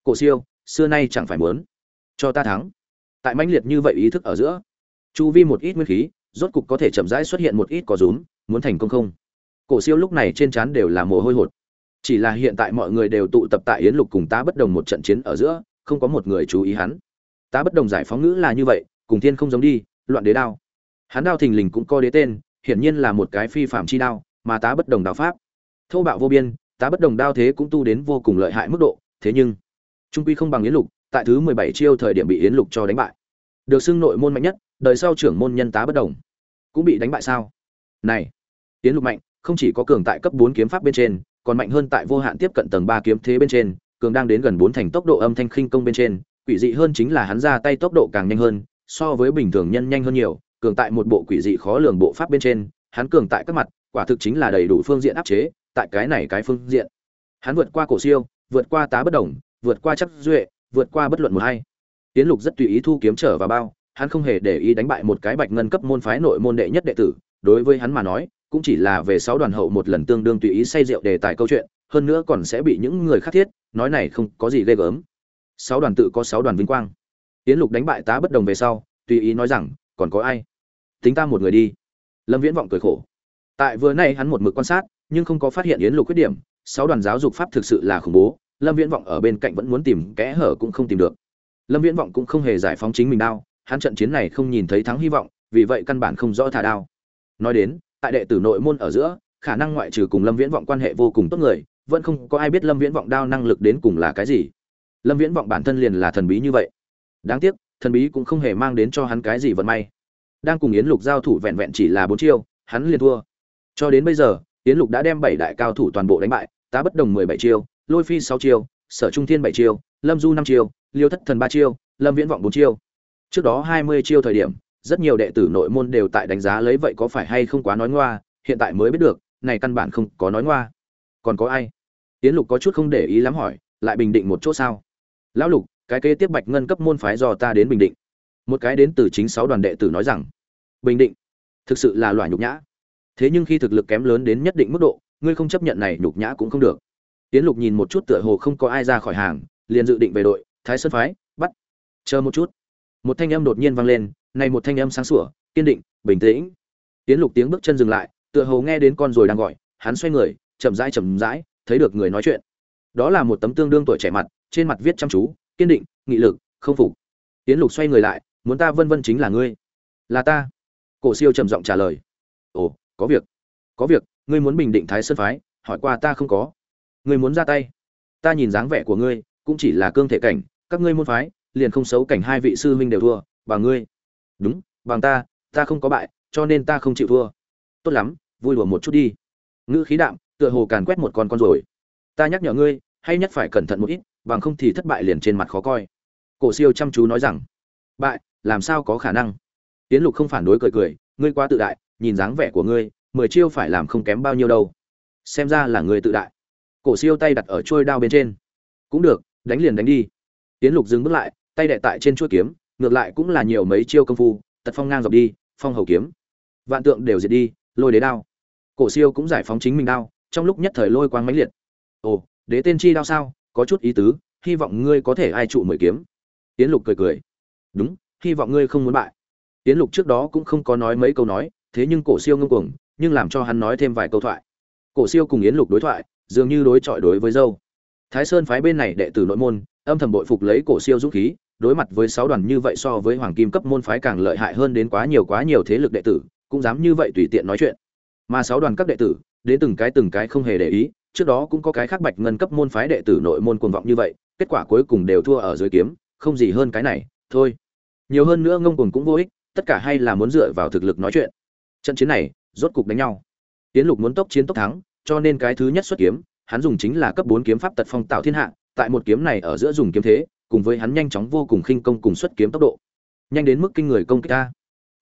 Cổ siêu, xưa nay chẳng phải muốn cho ta thắng. Tại mãnh liệt như vậy ý thức ở giữa, chu vi một ít nguyên khí rốt cục có thể chậm rãi xuất hiện một ít có rúm, muốn thành công không? Cổ siêu lúc này trên trán đều là mồ hôi hột. Chỉ là hiện tại mọi người đều tụ tập tại yến lục cùng ta bất đồng một trận chiến ở giữa, không có một người chú ý hắn. Ta bất đồng giải phóng ngữ là như vậy, cùng thiên không giống đi, loạn đế đao. Hắn đao thình lình cũng có đế tên, hiển nhiên là một cái phi phạm chi đao, mà ta bất đồng đao pháp. Thô bạo vô biên ta bất đồng đao thế cũng tu đến vô cùng lợi hại mức độ, thế nhưng, trung quy không bằng yến lục, tại thứ mười bảy chiêu thời điểm bị yến lục cho đánh bại. Được xưng nội môn mạnh nhất đời sau trưởng môn nhân tá bất đồng, cũng bị đánh bại sao? Này tiến lục mạnh, không chỉ có cường tại cấp bốn kiếm pháp bên trên, còn mạnh hơn tại vô hạn tiếp cận tầng ba kiếm thế bên trên, cường đang đến gần bốn thành tốc độ âm thanh khinh công bên trên, quỷ dị hơn chính là hắn ra tay tốc độ càng nhanh hơn, so với bình thường nhân nhanh hơn nhiều, cường tại một bộ quỷ dị khó lường bộ pháp bên trên, hắn cường tại các mặt, quả thực chính là đầy đủ phương diện áp chế, tại cái này cái phương diện. Hắn vượt qua cổ siêu, vượt qua tá bất đồng, vượt qua chắc duệ, vượt qua bất luận một hay tiến lục rất tùy ý thu kiếm trở vào bao hắn không hề để ý đánh bại một cái bạch ngân cấp môn phái nội môn đệ nhất đệ tử, đối với hắn mà nói, cũng chỉ là về sáu đoàn hậu một lần tương đương tùy ý say rượu đề tài câu chuyện, hơn nữa còn sẽ bị những người khác thiết, nói này không có gì ghê gớm. Sáu đoàn tự có sáu đoàn vinh quang. Tiến lục đánh bại tá bất đồng về sau, tùy ý nói rằng, còn có ai? Tính ta một người đi. Lâm viễn vọng cười khổ. Tại vừa nay hắn một mực quan sát, nhưng không có phát hiện yến lục khuyết điểm, sáu đoàn giáo dục pháp thực sự là khủng bố, lâm viễn vọng ở bên cạnh vẫn muốn tìm kẽ hở cũng không tìm được. Lâm viễn vọng cũng không hề giải phóng chính mình đau hắn trận chiến này không nhìn thấy thắng hy vọng, vì vậy căn bản không rõ thả đao. Nói đến, tại đệ tử nội môn ở giữa, khả năng ngoại trừ cùng lâm viễn vọng quan hệ vô cùng tốt người, vẫn không có ai biết lâm viễn vọng đao năng lực đến cùng là cái gì. Lâm viễn vọng bản thân liền là thần bí như vậy. Đáng tiếc, thần bí cũng không hề mang đến cho hắn cái gì vận may. Đang cùng yến lục giao thủ vẹn vẹn chỉ là bốn chiêu, hắn liền thua. Cho đến bây giờ, yến lục đã đem bảy đại cao thủ toàn bộ đánh bại, tá bất đồng mười bảy chiêu, lôi phi sáu chiêu, sở trung thiên bảy chiêu, lâm du năm chiêu, liêu thất thần ba chiêu, lâm viễn vọng bốn chiêu trước đó hai mươi chiêu thời điểm, rất nhiều đệ tử nội môn đều tại đánh giá lấy vậy có phải hay không quá nói ngoa, hiện tại mới biết được, này căn bản không có nói ngoa. Còn có ai? Tiến lục có chút không để ý lắm hỏi, lại bình định một chỗ sao? Lão lục, cái kế tiếp bạch ngân cấp môn phái do ta đến bình định. Một cái đến từ chính sáu đoàn đệ tử nói rằng, bình định, thực sự là loại nhục nhã. Thế nhưng khi thực lực kém lớn đến nhất định mức độ, ngươi không chấp nhận này nhục nhã cũng không được. Tiến lục nhìn một chút tựa hồ không có ai ra khỏi hàng, liền dự định về đội, thái sơn phái, bắt. Chờ một chút một thanh âm đột nhiên vang lên, này một thanh âm sáng sủa, kiên định, bình tĩnh. Tiến lục tiếng bước chân dừng lại, tựa hồ nghe đến con rồi đang gọi, hắn xoay người, chậm rãi chậm rãi, thấy được người nói chuyện. Đó là một tấm tương đương tuổi trẻ mặt, trên mặt viết chăm chú, kiên định, nghị lực, không phục. Tiến lục xoay người lại, muốn ta vân vân chính là ngươi. Là ta. Cổ siêu trầm giọng trả lời. Ồ, có việc. Có việc, ngươi muốn bình định thái sơn phái, hỏi qua ta không có. Ngươi muốn ra tay. Ta nhìn dáng vẻ của ngươi, cũng chỉ là cương thể cảnh, các ngươi môn phái liền không xấu cảnh hai vị sư huynh đều thua bằng ngươi. Đúng, bằng ta ta không có bại, cho nên ta không chịu thua. Tốt lắm, vui đùa một chút đi. Ngữ khí đạm, tựa hồ càn quét một con con rồi ta nhắc nhở ngươi, hay nhất phải cẩn thận một ít, bằng không thì thất bại liền trên mặt khó coi. Cổ siêu chăm chú nói rằng, bại, làm sao có khả năng? Tiến lục không phản đối cười cười, ngươi quá tự đại, nhìn dáng vẻ của ngươi, mười chiêu phải làm không kém bao nhiêu đâu. Xem ra là ngươi tự đại. Cổ siêu tay đặt ở trôi đao bên trên. Cũng được, đánh liền đánh đi. Tiến lục dừng bước lại tay đệ tại trên chuôi kiếm, ngược lại cũng là nhiều mấy chiêu công phu, tật phong ngang dọc đi, phong hầu kiếm. Vạn tượng đều diệt đi, lôi đế đao. Cổ siêu cũng giải phóng chính mình đao, trong lúc nhất thời lôi quang mãnh liệt. Ồ, đế tên chi đao sao? Có chút ý tứ, hy vọng ngươi có thể ai trụ mười kiếm. Tiến lục cười cười. Đúng, hy vọng ngươi không muốn bại. Tiến lục trước đó cũng không có nói mấy câu nói, thế nhưng cổ siêu ngông cuồng, nhưng làm cho hắn nói thêm vài câu thoại. Cổ siêu cùng yến lục đối thoại, dường như đối chọi đối với dâu. Thái sơn phái bên này đệ tử nội môn, âm thầm bội phục lấy cổ siêu dũng khí đối mặt với sáu đoàn như vậy so với hoàng kim cấp môn phái càng lợi hại hơn đến quá nhiều quá nhiều thế lực đệ tử, cũng dám như vậy tùy tiện nói chuyện. Mà sáu đoàn các đệ tử, đến từng cái từng cái không hề để ý, trước đó cũng có cái khác bạch ngân cấp môn phái đệ tử nội môn cuồng vọng như vậy, kết quả cuối cùng đều thua ở dưới kiếm, không gì hơn cái này, thôi. Nhiều hơn nữa ngông cuồng cũng vô ích, tất cả hay là muốn dựa vào thực lực nói chuyện. Trận chiến này, rốt cục đánh nhau. Tiến lục muốn tốc chiến tốc thắng, cho nên cái thứ nhất xuất kiếm, hắn dùng chính là cấp bốn kiếm pháp tật phong tạo thiên hạ, tại một kiếm này ở giữa dùng kiếm thế cùng với hắn nhanh chóng vô cùng khinh công cùng xuất kiếm tốc độ. Nhanh đến mức kinh người công kích ta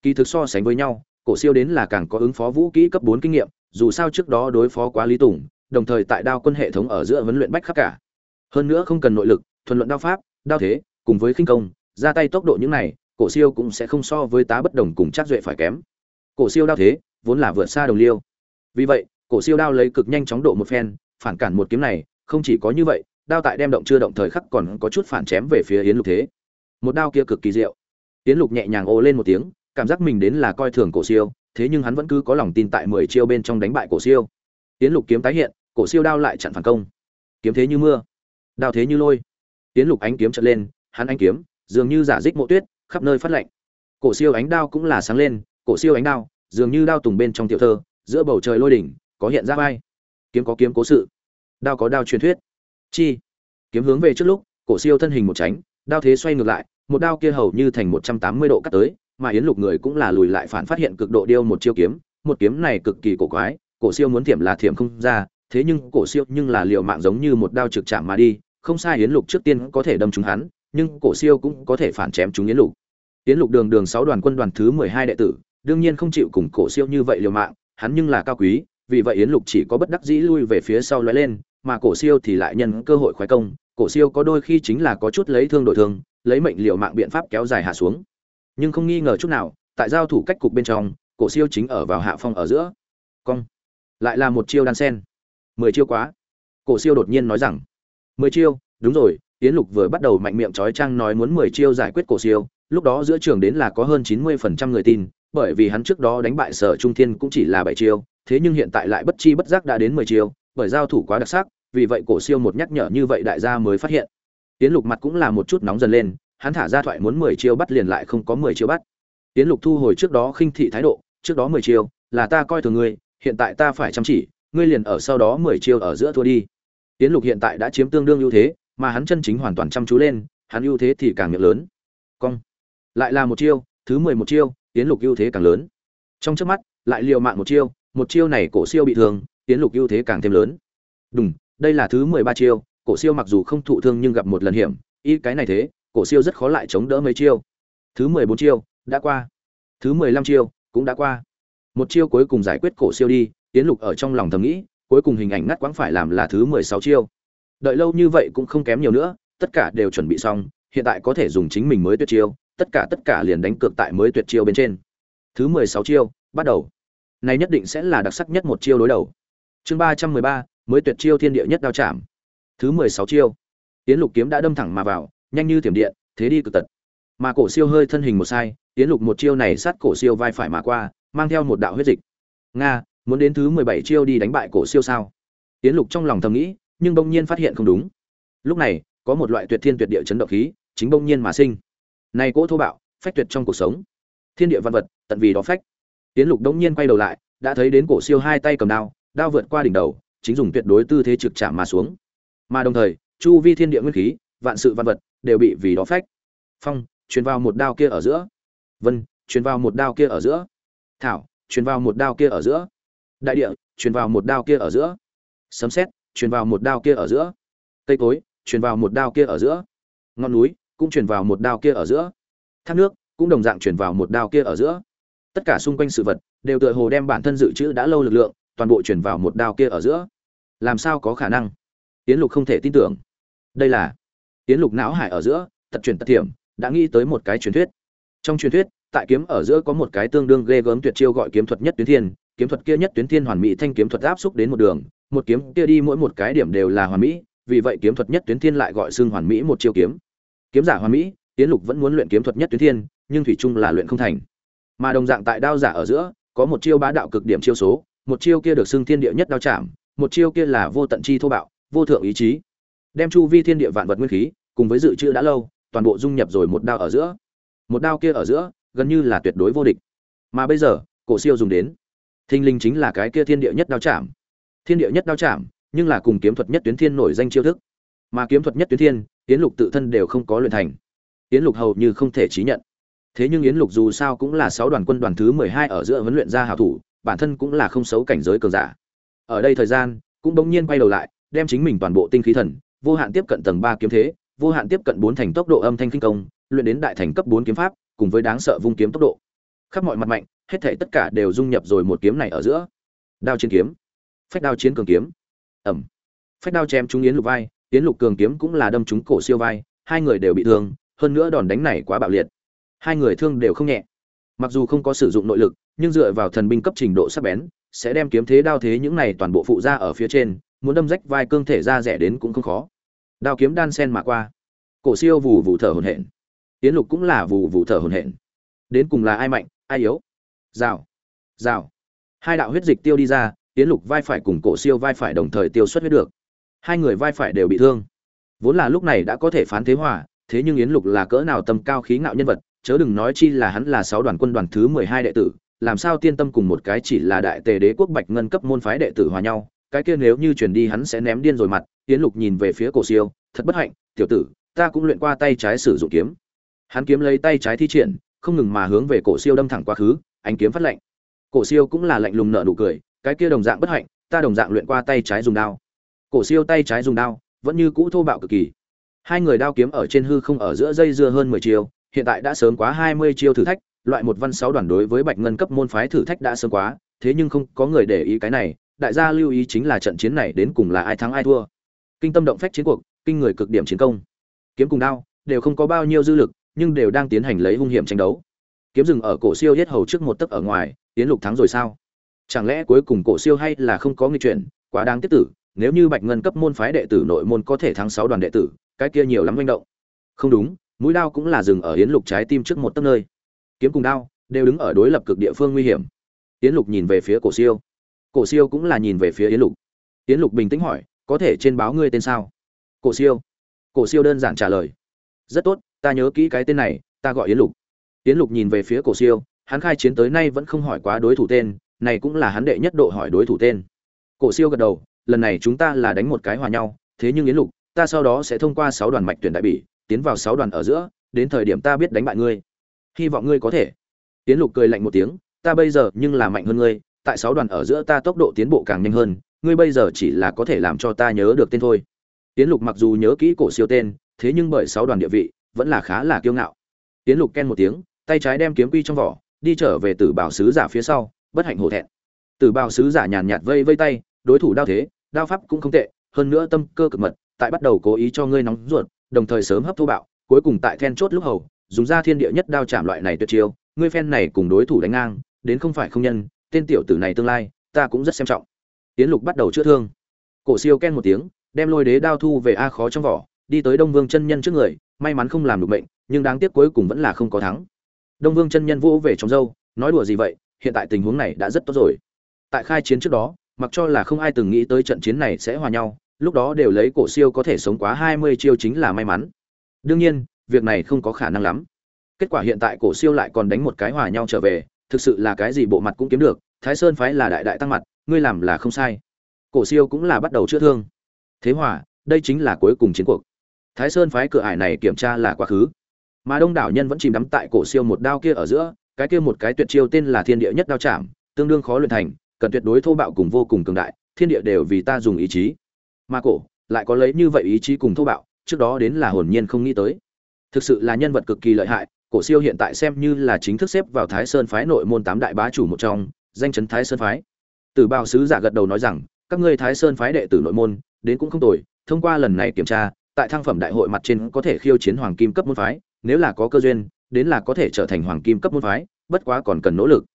kỳ thực so sánh với nhau, cổ siêu đến là càng có ứng phó vũ kỹ cấp bốn kinh nghiệm, dù sao trước đó đối phó quá lý tùng, đồng thời tại đao quân hệ thống ở giữa vấn luyện bách khắp cả. Hơn nữa không cần nội lực, thuần luận đao pháp, đao thế, cùng với khinh công, ra tay tốc độ những này, cổ siêu cũng sẽ không so với tá bất đồng cùng chắc duệ phải kém. Cổ siêu đao thế, vốn là vượt xa đồng liêu. Vì vậy, cổ siêu đao lấy cực nhanh chóng độ một phen, phản cản một kiếm này, không chỉ có như vậy đao tại đem động chưa động thời khắc còn có chút phản chém về phía yến lục thế. Một đao kia cực kỳ diệu. Yến lục nhẹ nhàng ô lên một tiếng, cảm giác mình đến là coi thường cổ siêu, thế nhưng hắn vẫn cứ có lòng tin tại mười chiêu bên trong đánh bại cổ siêu. Yến lục kiếm tái hiện, cổ siêu đao lại chặn phản công. Kiếm thế như mưa, đao thế như lôi. Yến lục ánh kiếm trận lên, hắn ánh kiếm, dường như giả dích mộ tuyết, khắp nơi phát lạnh. Cổ siêu ánh đao cũng là sáng lên, cổ siêu ánh đao, dường như đao tùng bên trong tiểu thơ, giữa bầu trời lôi đỉnh, có hiện ra vai. Kiếm có kiếm cố sự, đao có đao truyền thuyết chi? Kiếm hướng về trước lúc, cổ siêu thân hình một tránh, đao thế xoay ngược lại, một đao kia hầu như thành một trăm tám mươi độ cắt tới, mà yến lục người cũng là lùi lại phản phát hiện cực độ điêu một chiêu kiếm, một kiếm này cực kỳ cổ quái, cổ siêu muốn thiểm là thiểm không ra, thế nhưng cổ siêu nhưng là liều mạng giống như một đao trực chạm mà đi, không sai yến lục trước tiên có thể đâm trúng hắn, nhưng cổ siêu cũng có thể phản chém trúng yến lục. Yến lục đường đường sáu đoàn quân đoàn thứ mười hai đệ tử, đương nhiên không chịu cùng cổ siêu như vậy liều mạng, hắn nhưng là cao quý, vì vậy yến lục chỉ có bất đắc dĩ lui về phía sau lóe lên mà cổ siêu thì lại nhân cơ hội khoái công, cổ siêu có đôi khi chính là có chút lấy thương đổi thương, lấy mệnh liều mạng biện pháp kéo dài hạ xuống. Nhưng không nghi ngờ chút nào, tại giao thủ cách cục bên trong, cổ siêu chính ở vào hạ phong ở giữa. Cong. Lại là một chiêu đan sen. Mười chiêu quá. Cổ siêu đột nhiên nói rằng, mười chiêu, đúng rồi tiến lục vừa bắt đầu mạnh miệng chói trang nói muốn mười chiêu giải quyết cổ siêu, lúc đó giữa trường đến là có hơn chín mươi phần trăm người tin, bởi vì hắn trước đó đánh bại sở trung thiên cũng chỉ là bảy chiêu, thế nhưng hiện tại lại bất chi bất giác đã đến mười chiêu bởi giao thủ quá đặc sắc, vì vậy cổ siêu một nhắc nhở như vậy đại gia mới phát hiện. Tiến lục mặt cũng là một chút nóng dần lên, hắn thả ra thoại muốn mười chiêu bắt liền lại không có mười chiêu bắt. Tiến lục thu hồi trước đó khinh thị thái độ, trước đó mười chiêu, là ta coi thường ngươi, hiện tại ta phải chăm chỉ, ngươi liền ở sau đó mười chiêu ở giữa thua đi. Tiến lục hiện tại đã chiếm tương đương ưu thế, mà hắn chân chính hoàn toàn chăm chú lên, hắn ưu thế thì càng miệng lớn. Cong. Lại là một chiêu, thứ mười một chiêu, tiến lục ưu thế càng lớn. Trong trước mắt, lại liều mạng một chiêu một chiêu này cổ siêu bị thương tiến lục ưu thế càng thêm lớn. Đúng đây là thứ mười ba chiêu, cổ siêu mặc dù không thụ thương nhưng gặp một lần hiểm, y cái này thế, cổ siêu rất khó lại chống đỡ mấy chiêu. Thứ mười bốn chiêu, đã qua. Thứ mười lăm chiêu, cũng đã qua. Một chiêu cuối cùng giải quyết cổ siêu đi, tiến lục ở trong lòng thầm nghĩ, cuối cùng hình ảnh ngắt quãng phải làm là thứ mười sáu chiêu. Đợi lâu như vậy cũng không kém nhiều nữa, tất cả đều chuẩn bị xong, hiện tại có thể dùng chính mình mới tuyệt chiêu, tất cả tất cả liền đánh cược tại mới tuyệt chiêu bên trên. Thứ mười sáu chiêu, bắt đầu. Này nhất định sẽ là đặc sắc nhất một chiêu đối đầu chương ba trăm mười ba, mới tuyệt chiêu thiên địa nhất đao chạm. Thứ mười sáu chiêu. Tiến lục kiếm đã đâm thẳng mà vào, nhanh như thiểm điện, thế đi cực tật. Mà cổ siêu hơi thân hình một sai tiến lục một chiêu này sát cổ siêu vai phải mà qua, mang theo một đạo huyết dịch. Nga, muốn đến thứ mười bảy chiêu đi đánh bại cổ siêu sao? Tiến lục trong lòng thầm nghĩ, nhưng bỗng nhiên phát hiện không đúng. Lúc này, có một loại tuyệt thiên tuyệt địa chấn động khí, chính bỗng nhiên mà sinh. Này cỗ thô bạo, phách tuyệt trong cuộc sống. Thiên địa văn vật, tận vì đó phách. Tiến lục bỗng nhiên quay đầu lại, đã thấy đến cổ siêu hai tay cầm đao đao vượt qua đỉnh đầu, chính dùng tuyệt đối tư thế trực chạm mà xuống. Mà đồng thời, chu vi thiên địa nguyên khí, vạn sự vạn vật đều bị vì đó phách. Phong, truyền vào một đao kia ở giữa. Vân, truyền vào một đao kia ở giữa. Thảo, truyền vào một đao kia ở giữa. Đại địa, truyền vào một đao kia ở giữa. Sấm sét, truyền vào một đao kia ở giữa. Cây cối, truyền vào một đao kia ở giữa. Ngọn núi cũng truyền vào một đao kia ở giữa. Thác nước cũng đồng dạng truyền vào một đao kia ở giữa. Tất cả xung quanh sự vật đều tựa hồ đem bản thân dự trữ đã lâu lực lượng toàn bộ truyền vào một đao kia ở giữa. Làm sao có khả năng? Tiến lục không thể tin tưởng. Đây là tiến lục não hải ở giữa, tật truyền tật thiểm, đã nghĩ tới một cái truyền thuyết. Trong truyền thuyết, tại kiếm ở giữa có một cái tương đương ghê gớm tuyệt chiêu gọi kiếm thuật nhất tuyến thiên, kiếm thuật kia nhất tuyến thiên hoàn mỹ thanh kiếm thuật áp xúc đến một đường, một kiếm kia đi mỗi một cái điểm đều là hoàn mỹ, vì vậy kiếm thuật nhất tuyến thiên lại gọi xưng hoàn mỹ một chiêu kiếm. Kiếm giả hoàn mỹ tiến lục vẫn muốn luyện kiếm thuật nhất tuyến thiên, nhưng thủy chung là luyện không thành. Mà đồng dạng tại đao giả ở giữa, có một chiêu bá đạo cực điểm chiêu số một chiêu kia được xưng thiên địa nhất đao chạm, một chiêu kia là vô tận chi thô bạo, vô thượng ý chí. Đem chu vi thiên địa vạn vật nguyên khí, cùng với dự trữ đã lâu, toàn bộ dung nhập rồi một đao ở giữa. Một đao kia ở giữa, gần như là tuyệt đối vô địch. Mà bây giờ, cổ siêu dùng đến. Thinh linh chính là cái kia thiên địa nhất đao chạm. Thiên địa nhất đao chạm, nhưng là cùng kiếm thuật nhất tuyến thiên nổi danh chiêu thức. Mà kiếm thuật nhất tuyến thiên, yến lục tự thân đều không có luyện thành. Yến lục hầu như không thể chí nhận. Thế nhưng yến lục dù sao cũng là sáu đoàn quân đoàn thứ mười hai ở giữa huấn luyện ra hảo thủ bản thân cũng là không xấu cảnh giới cường giả. Ở đây thời gian, cũng bỗng nhiên quay đầu lại, đem chính mình toàn bộ tinh khí thần, vô hạn tiếp cận tầng ba kiếm thế, vô hạn tiếp cận bốn thành tốc độ âm thanh kinh công, luyện đến đại thành cấp bốn kiếm pháp, cùng với đáng sợ vung kiếm tốc độ. Khắp mọi mặt mạnh, hết thảy tất cả đều dung nhập rồi một kiếm này ở giữa. Đao chiến kiếm. Phách đao chiến cường kiếm. Ẩm. Phách đao chém trúng yến lục vai, yến lục cường kiếm cũng là đâm trúng cổ siêu vai, hai người đều bị thương, hơn nữa đòn đánh này quá bạo liệt. Hai người thương đều không nhẹ. Mặc dù không có sử dụng nội lực nhưng dựa vào thần binh cấp trình độ sắc bén, sẽ đem kiếm thế đao thế những này toàn bộ phụ ra ở phía trên, muốn đâm rách vai cương thể ra rẻ đến cũng không khó. Đao kiếm đan sen mà qua. Cổ siêu vù vù thở hổn hển. Tiến lục cũng là vù vù thở hổn hển. Đến cùng là ai mạnh, ai yếu? Rào. Rào. Hai đạo huyết dịch tiêu đi ra tiến lục vai phải cùng cổ siêu vai phải đồng thời tiêu xuất huyết được. Hai người vai phải đều bị thương. Vốn là lúc này đã có thể phán thế hòa, thế nhưng yến lục là cỡ nào tầm cao khí ngạo nhân vật, chớ đừng nói chi là hắn là sáu đoàn quân đoàn thứ mười hai đệ tử làm sao tiên tâm cùng một cái chỉ là đại tề đế quốc bạch ngân cấp môn phái đệ tử hòa nhau, cái kia nếu như truyền đi hắn sẽ ném điên rồi mặt tiến lục nhìn về phía cổ siêu, thật bất hạnh, tiểu tử, ta cũng luyện qua tay trái sử dụng kiếm. Hắn kiếm lấy tay trái thi triển, không ngừng mà hướng về cổ siêu đâm thẳng quá khứ, ánh kiếm phát lạnh. Cổ siêu cũng là lạnh lùng nợ nụ cười, cái kia đồng dạng bất hạnh, ta đồng dạng luyện qua tay trái dùng đao. Cổ siêu tay trái dùng đao, vẫn như cũ thô bạo cực kỳ. Hai người đao kiếm ở trên hư không ở giữa dây dưa hơn mười chiều hiện tại đã sớm quá hai mươi chiêu thử thách loại một văn sáu đoàn đối với bạch ngân cấp môn phái thử thách đã sớm quá, thế nhưng không có người để ý cái này, đại gia lưu ý chính là trận chiến này đến cùng là ai thắng ai thua. Kinh tâm động phách chiến cuộc, kinh người cực điểm chiến công. Kiếm cùng đao, đều không có bao nhiêu dư lực, nhưng đều đang tiến hành lấy hung hiểm tranh đấu. Kiếm rừng ở cổ siêu hết hầu trước một tấc ở ngoài tiến lục thắng rồi sao? Chẳng lẽ cuối cùng cổ siêu hay là không có nghi chuyện quá đáng tiếp tử, nếu như bạch ngân cấp môn phái đệ tử nội môn có thể thắng sáu đoàn đệ tử, cái kia nhiều lắm manh động. Không đúng, mũi đao cũng là dừng ở yến lục trái tim trước một tấc nơi kiếm cùng đao, đều đứng ở đối lập cực địa phương nguy hiểm. Yến lục nhìn về phía cổ siêu. Cổ siêu cũng là nhìn về phía yến lục. Yến lục bình tĩnh hỏi, có thể trên báo ngươi tên sao? Cổ siêu. Cổ siêu đơn giản trả lời, rất tốt, ta nhớ kỹ cái tên này, ta gọi yến lục. Yến lục nhìn về phía cổ siêu, hắn khai chiến tới nay vẫn không hỏi quá đối thủ tên, này cũng là hắn đệ nhất độ hỏi đối thủ tên. Cổ siêu gật đầu, lần này chúng ta là đánh một cái hòa nhau, thế nhưng yến lục, ta sau đó sẽ thông qua sáu đoàn mạch tuyển đại bỉ, tiến vào sáu đoàn ở giữa, đến thời điểm ta biết đánh bại ngươi hy vọng ngươi có thể. Tiến lục cười lạnh một tiếng, ta bây giờ nhưng là mạnh hơn ngươi, tại sáu đoàn ở giữa ta tốc độ tiến bộ càng nhanh hơn, ngươi bây giờ chỉ là có thể làm cho ta nhớ được tên thôi. Tiến lục mặc dù nhớ kỹ cổ siêu tên, thế nhưng bởi sáu đoàn địa vị, vẫn là khá là kiêu ngạo. Tiến lục ken một tiếng, tay trái đem kiếm quy trong vỏ, đi trở về tử bảo sứ giả phía sau, bất hạnh hổ thẹn. Tử bảo sứ giả nhàn nhạt vây vây tay, đối thủ đao thế, đao pháp cũng không tệ, hơn nữa tâm cơ cực mật, tại bắt đầu cố ý cho ngươi nóng ruột, đồng thời sớm hấp thu bạo, cuối cùng tại then chốt lúc hầu dùng ra thiên địa nhất đao chạm loại này tuyệt chiêu, ngươi phen này cùng đối thủ đánh ngang, đến không phải không nhân, tên tiểu tử này tương lai, ta cũng rất xem trọng. Tiến lục bắt đầu chữa thương. Cổ siêu ken một tiếng, đem lôi đế đao thu về a khó trong vỏ, đi tới đông vương chân nhân trước người, may mắn không làm được bệnh nhưng đáng tiếc cuối cùng vẫn là không có thắng. Đông vương chân nhân vỗ về trong dâu, nói đùa gì vậy, hiện tại tình huống này đã rất tốt rồi. Tại khai chiến trước đó, mặc cho là không ai từng nghĩ tới trận chiến này sẽ hòa nhau, lúc đó đều lấy cổ siêu có thể sống quá hai mươi chiêu chính là may mắn. Đương nhiên việc này không có khả năng lắm. Kết quả hiện tại cổ siêu lại còn đánh một cái hòa nhau trở về, thực sự là cái gì bộ mặt cũng kiếm được, thái sơn phái là đại đại tăng mặt, ngươi làm là không sai. Cổ siêu cũng là bắt đầu chữa thương. Thế hòa, đây chính là cuối cùng chiến cuộc. Thái sơn phái cửa ải này kiểm tra là quá khứ. Mà đông đảo nhân vẫn chìm đắm tại cổ siêu một đao kia ở giữa, cái kia một cái tuyệt chiêu tên là thiên địa nhất đao chạm, tương đương khó luyện thành, cần tuyệt đối thô bạo cùng vô cùng cường đại, thiên địa đều vì ta dùng ý chí. Mà cổ lại có lấy như vậy ý chí cùng thô bạo, trước đó đến là hồn nhiên không nghĩ tới thực sự là nhân vật cực kỳ lợi hại, cổ siêu hiện tại xem như là chính thức xếp vào thái sơn phái nội môn tám đại bá chủ một trong, danh chấn thái sơn phái. Tử bào sứ giả gật đầu nói rằng, các ngươi thái sơn phái đệ tử nội môn, đến cũng không tồi, thông qua lần này kiểm tra, tại thăng phẩm đại hội mặt trên có thể khiêu chiến hoàng kim cấp môn phái, nếu là có cơ duyên, đến là có thể trở thành hoàng kim cấp môn phái, bất quá còn cần nỗ lực.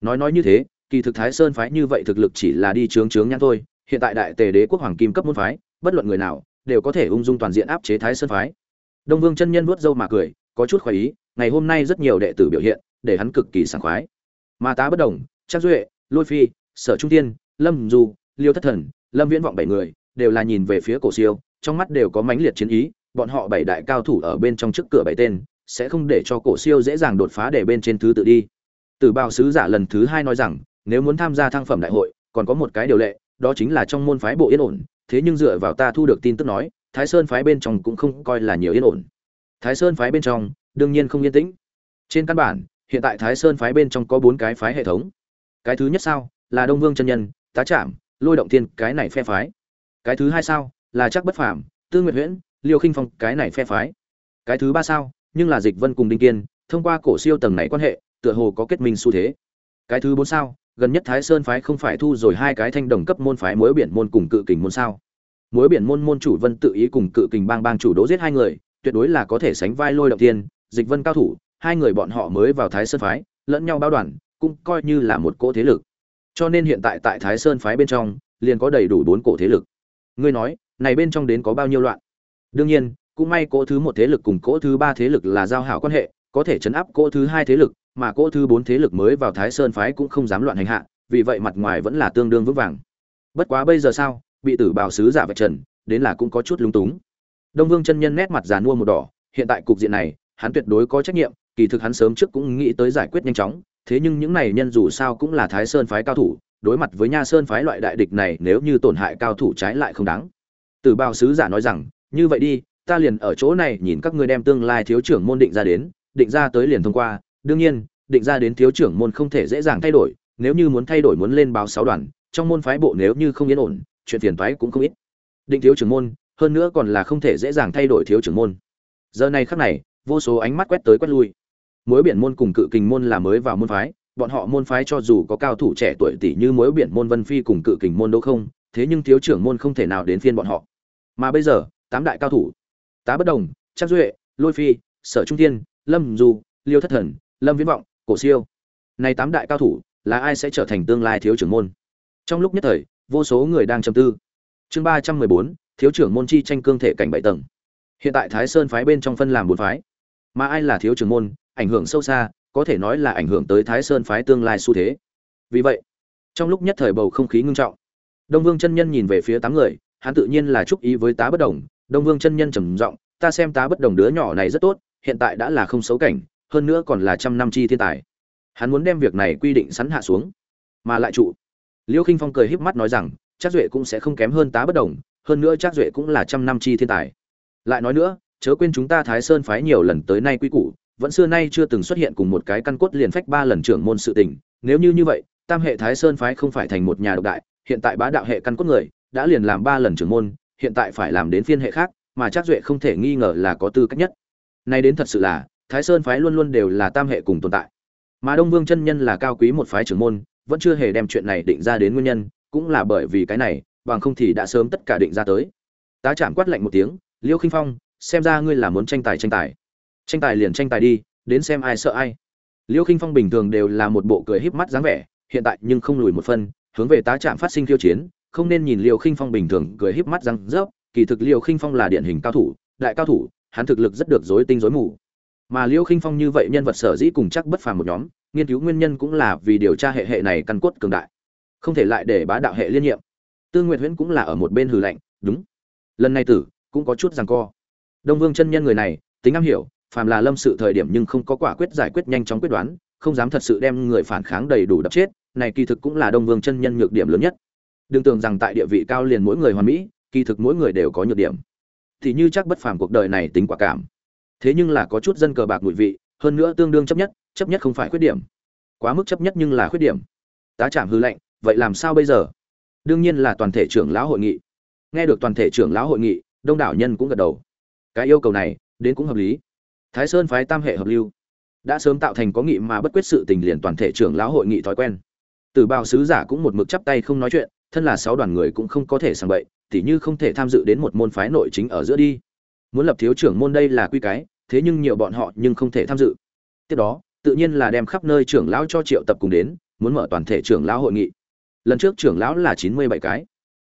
Nói nói như thế, kỳ thực thái sơn phái như vậy thực lực chỉ là đi trướng trướng nhãn thôi, hiện tại đại tề đế quốc hoàng kim cấp môn phái, bất luận người nào, đều có thể ung dung toàn diện áp chế thái sơn phái đông vương chân nhân vuốt râu mà cười, có chút khoái ý, ngày hôm nay rất nhiều đệ tử biểu hiện, để hắn cực kỳ sảng khoái. Mà tá bất đồng trang duệ, lôi phi, sở trung tiên lâm du, liêu thất thần, lâm viễn vọng bảy người, đều là nhìn về phía cổ siêu, trong mắt đều có mãnh liệt chiến ý, bọn họ bảy đại cao thủ ở bên trong trước cửa bảy tên, sẽ không để cho cổ siêu dễ dàng đột phá để bên trên thứ tự đi. Từ bào sứ giả lần thứ hai nói rằng, nếu muốn tham gia thăng phẩm đại hội, còn có một cái điều lệ, đó chính là trong môn phái bộ yên ổn, thế nhưng dựa vào ta thu được tin tức nói thái sơn phái bên trong cũng không coi là nhiều yên ổn. Thái sơn phái bên trong, đương nhiên không yên tĩnh. Trên căn bản, hiện tại thái sơn phái bên trong có bốn cái phái hệ thống. Cái thứ nhất sao, là đông vương chân nhân, tá trạm lôi động thiên, cái này phe phái. Cái thứ hai sao, là chắc bất phàm, tư nguyệt huyễn, liêu khinh phong, cái này phe phái. Cái thứ ba sao, nhưng là dịch vân cùng đinh kiên, thông qua cổ siêu tầng này quan hệ, tựa hồ có kết minh xu thế. Cái thứ bốn sao, gần nhất thái sơn phái không phải thu rồi hai cái thanh đồng cấp môn phái mối biển môn cùng cự kình môn sao? Mối biển môn môn chủ vân tự ý cùng cự kình bang bang chủ đố giết hai người, tuyệt đối là có thể sánh vai lôi động tiên, dịch vân cao thủ, hai người bọn họ mới vào thái sơn phái, lẫn nhau bao đoàn, cũng coi như là một cỗ thế lực. Cho nên hiện tại tại thái sơn phái bên trong, liền có đầy đủ bốn cổ thế lực. Ngươi nói, này bên trong đến có bao nhiêu loạn? Đương nhiên, cũng may cỗ thứ một thế lực cùng cỗ thứ ba thế lực là giao hảo quan hệ, có thể chấn áp cỗ thứ hai thế lực, mà cỗ thứ bốn thế lực mới vào thái sơn phái cũng không dám loạn hành hạ, vì vậy mặt ngoài vẫn là tương đương vững vàng. Bất quá bây giờ sao? Bị tử bào sứ giả vạch trần, đến là cũng có chút lúng túng. Đông vương chân nhân nét mặt giàn mua một đỏ, hiện tại cục diện này, hắn tuyệt đối có trách nhiệm, kỳ thực hắn sớm trước cũng nghĩ tới giải quyết nhanh chóng, thế nhưng những này nhân dù sao cũng là thái sơn phái cao thủ, đối mặt với nha sơn phái loại đại địch này nếu như tổn hại cao thủ trái lại không đáng. Tử bào sứ giả nói rằng, như vậy đi, ta liền ở chỗ này nhìn các ngươi đem tương lai thiếu trưởng môn định ra đến, định ra tới liền thông qua, đương nhiên, định ra đến thiếu trưởng môn không thể dễ dàng thay đổi, nếu như muốn thay đổi muốn lên báo sáu đoàn, trong môn phái bộ nếu như không yên ổn chuyện phiền phái cũng không ít. Định thiếu trưởng môn, hơn nữa còn là không thể dễ dàng thay đổi thiếu trưởng môn. Giờ này khắc này, vô số ánh mắt quét tới quét lui. Mối biển môn cùng cự kình môn là mới vào môn phái, bọn họ môn phái cho dù có cao thủ trẻ tuổi tỷ như mối biển môn vân phi cùng cự kình môn đâu không, thế nhưng thiếu trưởng môn không thể nào đến phiên bọn họ. Mà bây giờ, tám đại cao thủ, tá bất đồng trang duệ, lôi phi, sở trung thiên, lâm du, liêu thất thần, lâm viễn vọng, cổ siêu. Này tám đại cao thủ, là ai sẽ trở thành tương lai thiếu trưởng môn? Trong lúc nhất thời vô số người đang trầm tư. Chương ba trăm mười bốn, thiếu trưởng môn chi tranh cương thể cảnh bảy tầng. Hiện tại thái sơn phái bên trong phân làm bốn phái. Mà ai là thiếu trưởng môn, ảnh hưởng sâu xa, có thể nói là ảnh hưởng tới thái sơn phái tương lai xu thế. Vì vậy, trong lúc nhất thời bầu không khí ngưng trọng, đông vương chân nhân nhìn về phía tám người, hắn tự nhiên là chúc ý với tá bất đồng. Đông vương chân nhân trầm giọng, ta xem tá bất đồng đứa nhỏ này rất tốt, hiện tại đã là không xấu cảnh, hơn nữa còn là trăm năm chi thiên tài. Hắn muốn đem việc này quy định sẵn hạ xuống, mà lại trụ liêu khinh phong cười híp mắt nói rằng, chắc duệ cũng sẽ không kém hơn tá bất đồng, hơn nữa chắc duệ cũng là trăm năm chi thiên tài. Lại nói nữa, chớ quên chúng ta thái sơn phái nhiều lần tới nay quy củ, vẫn xưa nay chưa từng xuất hiện cùng một cái căn cốt liền phách ba lần trưởng môn sự tình. Nếu như như vậy, tam hệ thái sơn phái không phải thành một nhà độc đại, hiện tại bá đạo hệ căn cốt người, đã liền làm ba lần trưởng môn, hiện tại phải làm đến phiên hệ khác, mà chắc duệ không thể nghi ngờ là có tư cách nhất. Nay đến thật sự là, thái sơn phái luôn luôn đều là tam hệ cùng tồn tại. Mà đông vương chân nhân là cao quý một phái trưởng môn vẫn chưa hề đem chuyện này định ra đến nguyên nhân, cũng là bởi vì cái này, bằng không thì đã sớm tất cả định ra tới. Tá chạm quát lạnh một tiếng, liêu khinh phong, xem ra ngươi là muốn tranh tài tranh tài. Tranh tài liền tranh tài đi, đến xem ai sợ ai. Liêu khinh phong bình thường đều là một bộ cười híp mắt dáng vẻ, hiện tại nhưng không lùi một phân, hướng về tá trạm phát sinh khiêu chiến, không nên nhìn liêu khinh phong bình thường cười híp mắt răng rớp, kỳ thực liêu khinh phong là điển hình cao thủ, đại cao thủ, hắn thực lực rất được rối tinh rối mù. Mà liêu khinh phong như vậy nhân vật sở dĩ cùng chắc bất phàm một nhóm nghiên cứu nguyên nhân cũng là vì điều tra hệ hệ này căn cốt cường đại. Không thể lại để bá đạo hệ liên nhiệm. Tương nguyệt huyễn cũng là ở một bên hừ lạnh, đúng. Lần này tử, cũng có chút rằng co. Đông vương chân nhân người này, tính am hiểu, phàm là lâm sự thời điểm nhưng không có quả quyết giải quyết nhanh chóng quyết đoán, không dám thật sự đem người phản kháng đầy đủ đập chết, này kỳ thực cũng là đông vương chân nhân nhược điểm lớn nhất. Đừng tưởng rằng tại địa vị cao liền mỗi người hoàn mỹ, kỳ thực mỗi người đều có nhược điểm. Thì như chắc bất phàm cuộc đời này tính quả cảm. Thế nhưng là có chút dân cờ bạc ngụy vị, hơn nữa tương đương chấp nhất chấp nhất không phải khuyết điểm. Quá mức chấp nhất nhưng là khuyết điểm. Tá trạm hư lệnh vậy làm sao bây giờ? Đương nhiên là toàn thể trưởng lão hội nghị. Nghe được toàn thể trưởng lão hội nghị, đông đảo nhân cũng gật đầu. Cái yêu cầu này, đến cũng hợp lý. Thái sơn phái tam hệ hợp lưu. Đã sớm tạo thành có nghị mà bất quyết sự tình liền toàn thể trưởng lão hội nghị thói quen. Từ bào sứ giả cũng một mực chắp tay không nói chuyện, thân là sáu đoàn người cũng không có thể sang bậy, tỉ như không thể tham dự đến một môn phái nội chính ở giữa đi. Muốn lập thiếu trưởng môn đây là quy cái, thế nhưng nhiều bọn họ nhưng không thể tham dự. Tiếp đó tự nhiên là đem khắp nơi trưởng lão cho triệu tập cùng đến, muốn mở toàn thể trưởng lão hội nghị. Lần trước trưởng lão là chín mươi bảy cái.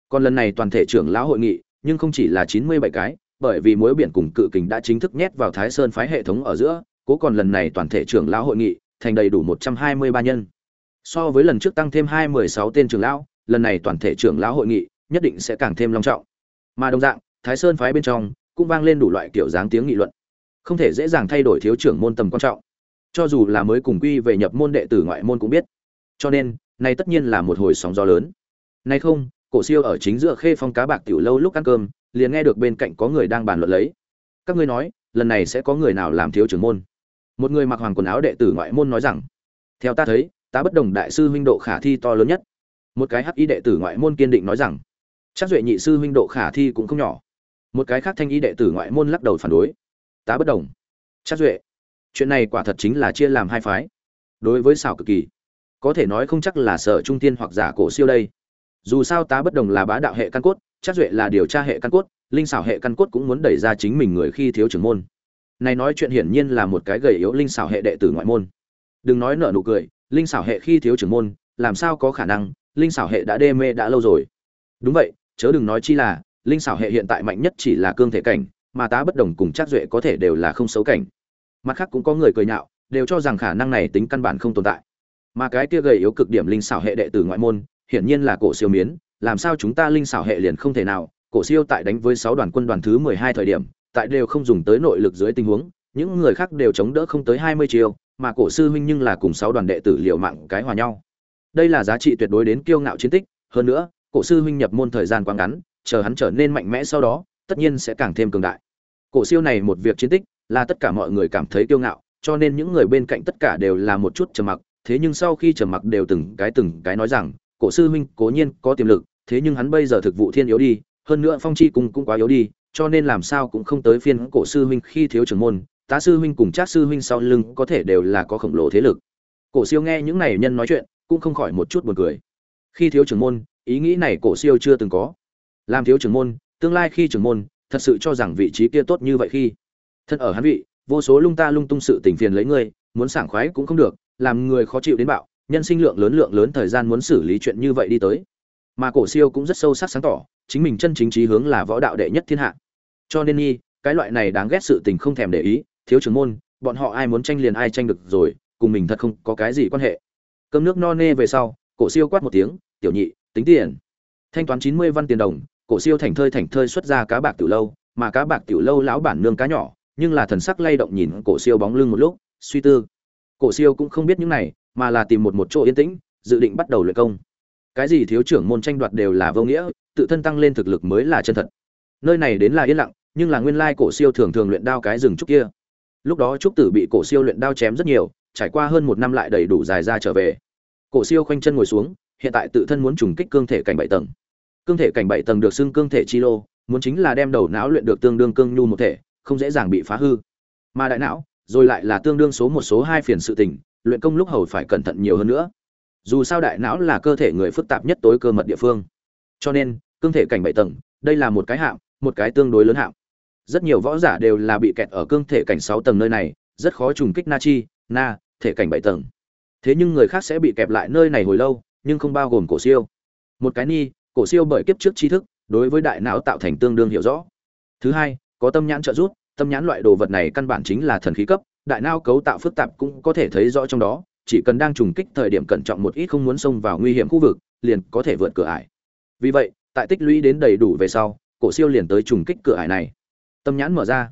Còn lần này toàn thể trưởng lão hội nghị, nhưng không chỉ là chín mươi bảy cái, bởi vì mối biển cùng cự kình đã chính thức nhét vào thái sơn phái hệ thống ở giữa, cố còn lần này toàn thể trưởng lão hội nghị, thành đầy đủ một trăm hai mươi ba nhân. So với lần trước tăng thêm hai mười sáu tên trưởng lão, lần này toàn thể trưởng lão hội nghị, nhất định sẽ càng thêm long trọng. Mà đồng dạng, thái sơn phái bên trong, cũng vang lên đủ loại kiểu dáng tiếng nghị luận. Không thể dễ dàng thay đổi thiếu trưởng môn tầm quan trọng cho dù là mới cùng quy về nhập môn đệ tử ngoại môn cũng biết. Cho nên nay tất nhiên là một hồi sóng gió lớn. Nay không, cổ siêu ở chính giữa khê phong cá bạc tiểu lâu lúc ăn cơm, liền nghe được bên cạnh có người đang bàn luận lấy. Các ngươi nói, lần này sẽ có người nào làm thiếu trưởng môn? Một người mặc hoàng quần áo đệ tử ngoại môn nói rằng, theo ta thấy, ta bất đồng đại sư huynh độ khả thi to lớn nhất. Một cái hắc y đệ tử ngoại môn kiên định nói rằng, chắc duệ nhị sư huynh độ khả thi cũng không nhỏ. Một cái khác thanh y đệ tử ngoại môn lắc đầu phản đối tá bất đồng. Chắc duệ chuyện này quả thật chính là chia làm hai phái. Đối với xảo cực kỳ, có thể nói không chắc là sở trung tiên hoặc giả cổ siêu đây. Dù sao tá bất đồng là bá đạo hệ căn cốt, chắc duệ là điều tra hệ căn cốt, linh xảo hệ căn cốt cũng muốn đẩy ra chính mình người khi thiếu trưởng môn. Này nói chuyện hiển nhiên là một cái gầy yếu linh xảo hệ đệ tử ngoại môn. Đừng nói nợ nụ cười, linh xảo hệ khi thiếu trưởng môn, làm sao có khả năng, linh xảo hệ đã đê mê đã lâu rồi. Đúng vậy, chớ đừng nói chi là, linh xảo hệ hiện tại mạnh nhất chỉ là cương thể cảnh, mà tá bất đồng cùng chắc duệ có thể đều là không xấu cảnh mặt khác cũng có người cười nhạo, đều cho rằng khả năng này tính căn bản không tồn tại. Mà cái kia gầy yếu cực điểm linh xảo hệ đệ tử ngoại môn, hiển nhiên là cổ siêu miến, làm sao chúng ta linh xảo hệ liền không thể nào, cổ siêu tại đánh với sáu đoàn quân đoàn thứ mười hai thời điểm, tại đều không dùng tới nội lực dưới tình huống, những người khác đều chống đỡ không tới hai mươi chiều mà cổ sư huynh nhưng là cùng sáu đoàn đệ tử liều mạng cái hòa nhau. Đây là giá trị tuyệt đối đến kiêu ngạo chiến tích, hơn nữa, cổ sư huynh nhập môn thời gian quá ngắn, chờ hắn trở nên mạnh mẽ sau đó, tất nhiên sẽ càng thêm cường đại. Cổ siêu này một việc chiến tích là tất cả mọi người cảm thấy kiêu ngạo, cho nên những người bên cạnh tất cả đều là một chút trầm mặc. Thế nhưng sau khi trầm mặc đều từng cái từng cái nói rằng, cổ sư huynh cố nhiên có tiềm lực, thế nhưng hắn bây giờ thực vụ thiên yếu đi, hơn nữa phong chi cùng cũng quá yếu đi, cho nên làm sao cũng không tới phiên cổ sư huynh khi thiếu trưởng môn, tá sư huynh cùng trác sư huynh sau lưng có thể đều là có khổng lồ thế lực. Cổ siêu nghe những này nhân nói chuyện, cũng không khỏi một chút buồn cười. Khi thiếu trưởng môn, ý nghĩ này cổ siêu chưa từng có. Làm thiếu trưởng môn, tương lai khi trưởng môn, thật sự cho rằng vị trí kia tốt như vậy khi thân ở hắn vị, vô số lung ta lung tung sự tình phiền lấy ngươi, muốn sảng khoái cũng không được, làm người khó chịu đến bạo, nhân sinh lượng lớn lượng lớn thời gian muốn xử lý chuyện như vậy đi tới. Mà cổ siêu cũng rất sâu sắc sáng tỏ, chính mình chân chính trí hướng là võ đạo đệ nhất thiên hạ. Cho nên nhi cái loại này đáng ghét sự tình không thèm để ý, thiếu trưởng môn, bọn họ ai muốn tranh liền ai tranh được rồi, cùng mình thật không có cái gì quan hệ. Cơm nước no nê về sau, cổ siêu quát một tiếng, tiểu nhị, tính tiền. Thanh toán chín mươi văn tiền đồng, cổ siêu thành thơi thành thơi xuất ra cá bạc tiểu lâu, mà cá bạc tiểu lâu lão bản nương cá nhỏ nhưng là thần sắc lay động nhìn cổ siêu bóng lưng một lúc, suy tư. Cổ siêu cũng không biết những này, mà là tìm một một chỗ yên tĩnh, dự định bắt đầu luyện công. Cái gì thiếu trưởng môn tranh đoạt đều là vô nghĩa, tự thân tăng lên thực lực mới là chân thật. Nơi này đến là yên lặng, nhưng là nguyên lai cổ siêu thường thường luyện đao cái rừng trúc kia. Lúc đó trúc tử bị cổ siêu luyện đao chém rất nhiều, trải qua hơn một năm lại đầy đủ dài ra trở về. Cổ siêu khoanh chân ngồi xuống, hiện tại tự thân muốn trùng kích cương thể cảnh bảy tầng. Cương thể cảnh bảy tầng được xưng cương thể chi lô, muốn chính là đem đầu não luyện được tương đương cương nhu một thể không dễ dàng bị phá hư. Mà đại não, rồi lại là tương đương số một số hai phiền sự tình, luyện công lúc hầu phải cẩn thận nhiều hơn nữa. Dù sao đại não là cơ thể người phức tạp nhất tối cơ mật địa phương. Cho nên, cương thể cảnh bảy tầng, đây là một cái hạng một cái tương đối lớn hạng rất nhiều võ giả đều là bị kẹt ở cương thể cảnh sáu tầng nơi này, rất khó trùng kích na chi, na, thể cảnh bảy tầng. Thế nhưng người khác sẽ bị kẹp lại nơi này hồi lâu, nhưng không bao gồm cổ siêu. Một cái ni, cổ siêu bởi kiếp trước tri thức, đối với đại não tạo thành tương đương hiểu rõ. Thứ hai có tâm nhãn trợ giúp, tâm nhãn loại đồ vật này căn bản chính là thần khí cấp, đại não cấu tạo phức tạp cũng có thể thấy rõ trong đó, chỉ cần đang trùng kích thời điểm cẩn trọng một ít không muốn xông vào nguy hiểm khu vực, liền có thể vượt cửa ải. Vì vậy, tại tích lũy đến đầy đủ về sau, cổ siêu liền tới trùng kích cửa ải này. Tâm nhãn mở ra.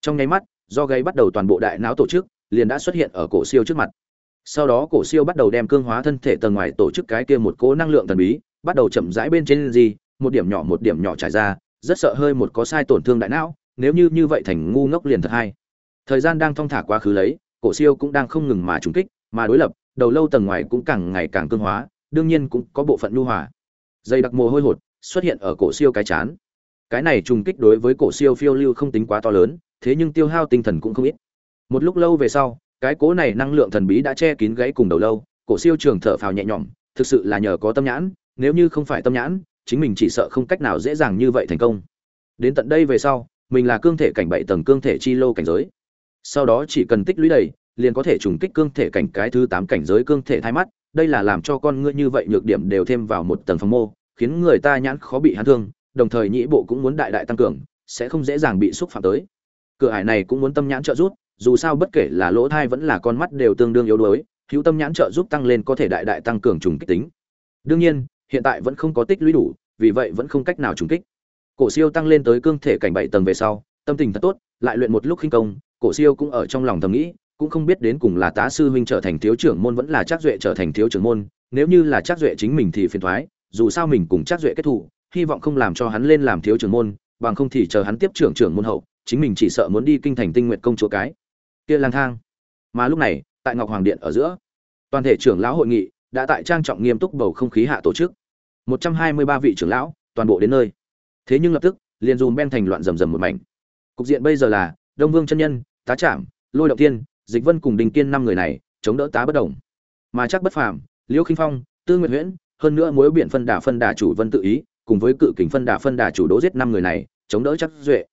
Trong nháy mắt, do gây bắt đầu toàn bộ đại não tổ chức, liền đã xuất hiện ở cổ siêu trước mặt. Sau đó cổ siêu bắt đầu đem cương hóa thân thể tầng ngoài tổ chức cái kia một cố năng lượng thần bí, bắt đầu chậm rãi bên trên gì, một điểm nhỏ một điểm nhỏ trải ra, rất sợ hơi một có sai tổn thương đại não nếu như như vậy thành ngu ngốc liền thật hay. Thời gian đang thong thả quá khứ lấy, cổ siêu cũng đang không ngừng mà trùng kích, mà đối lập, đầu lâu tầng ngoài cũng càng ngày càng cương hóa, đương nhiên cũng có bộ phận nhu hòa. Dây đặc mồ hôi hột xuất hiện ở cổ siêu cái chán. Cái này trùng kích đối với cổ siêu phiêu lưu không tính quá to lớn, thế nhưng tiêu hao tinh thần cũng không ít. Một lúc lâu về sau, cái cố này năng lượng thần bí đã che kín gãy cùng đầu lâu, cổ siêu trường thở phào nhẹ nhõm, thực sự là nhờ có tâm nhãn, nếu như không phải tâm nhãn, chính mình chỉ sợ không cách nào dễ dàng như vậy thành công. Đến tận đây về sau mình là cương thể cảnh bảy tầng cương thể chi lô cảnh giới. Sau đó chỉ cần tích lũy đầy, liền có thể trùng kích cương thể cảnh cái thứ tám cảnh giới cương thể thai mắt. Đây là làm cho con ngươi như vậy nhược điểm đều thêm vào một tầng phòng mô, khiến người ta nhãn khó bị hắn thương, đồng thời nhĩ bộ cũng muốn đại đại tăng cường, sẽ không dễ dàng bị xúc phạm tới. Cửa ải này cũng muốn tâm nhãn trợ giúp, dù sao bất kể là lỗ thai vẫn là con mắt đều tương đương yếu đuối, hữu tâm nhãn trợ giúp tăng lên có thể đại đại tăng cường trùng kích tính. Đương nhiên, hiện tại vẫn không có tích lũy đủ, vì vậy vẫn không cách nào trùng kích cổ siêu tăng lên tới cương thể cảnh bảy tầng về sau tâm tình thật tốt lại luyện một lúc khinh công cổ siêu cũng ở trong lòng thầm nghĩ cũng không biết đến cùng là tá sư huynh trở thành thiếu trưởng môn vẫn là trác duệ trở thành thiếu trưởng môn nếu như là trác duệ chính mình thì phiền thoái dù sao mình cùng trác duệ kết thù, hy vọng không làm cho hắn lên làm thiếu trưởng môn bằng không thì chờ hắn tiếp trưởng trưởng môn hậu chính mình chỉ sợ muốn đi kinh thành tinh nguyện công chúa cái. Kia lang thang. Mà lúc này tại ngọc hoàng điện ở giữa toàn thể trưởng lão hội nghị đã tại trang trọng nghiêm túc bầu không khí hạ tổ chức. Một trăm hai mươi ba vị trưởng lão toàn bộ đến nơi thế nhưng lập tức, liền dùm ben thành loạn rầm rầm một mảnh. Cục diện bây giờ là, đông vương chân nhân, tá trạm lôi động tiên dịch vân cùng đình kiên năm người này, chống đỡ tá bất đồng mà chắc bất phàm liêu khinh phong, tư nguyệt huyễn, hơn nữa mối biển phân đà phân đà chủ vân tự ý, cùng với cự kình phân đà phân đà chủ đố giết năm người này, chống đỡ chắc duệ.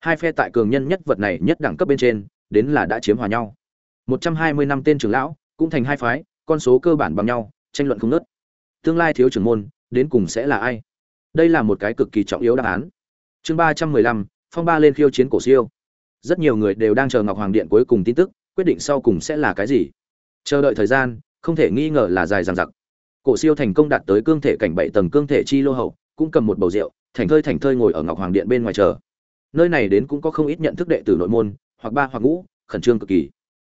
Hai phe tại cường nhân nhất vật này nhất đẳng cấp bên trên, đến là đã chiếm hòa nhau. Một trăm hai mươi năm tên trưởng lão, cũng thành hai phái, con số cơ bản bằng nhau, tranh luận không nớt tương lai thiếu trưởng môn, đến cùng sẽ là ai? Đây là một cái cực kỳ trọng yếu đáp án. Chương ba trăm mười lăm, phong ba lên khiêu chiến cổ siêu. Rất nhiều người đều đang chờ ngọc hoàng điện cuối cùng tin tức, quyết định sau cùng sẽ là cái gì. Chờ đợi thời gian, không thể nghi ngờ là dài dằng dặc. Cổ siêu thành công đạt tới cương thể cảnh bảy tầng cương thể chi lô hậu, cũng cầm một bầu rượu, thành thơi thành thơi ngồi ở ngọc hoàng điện bên ngoài chờ. Nơi này đến cũng có không ít nhận thức đệ tử nội môn, hoặc ba hoặc ngũ, khẩn trương cực kỳ.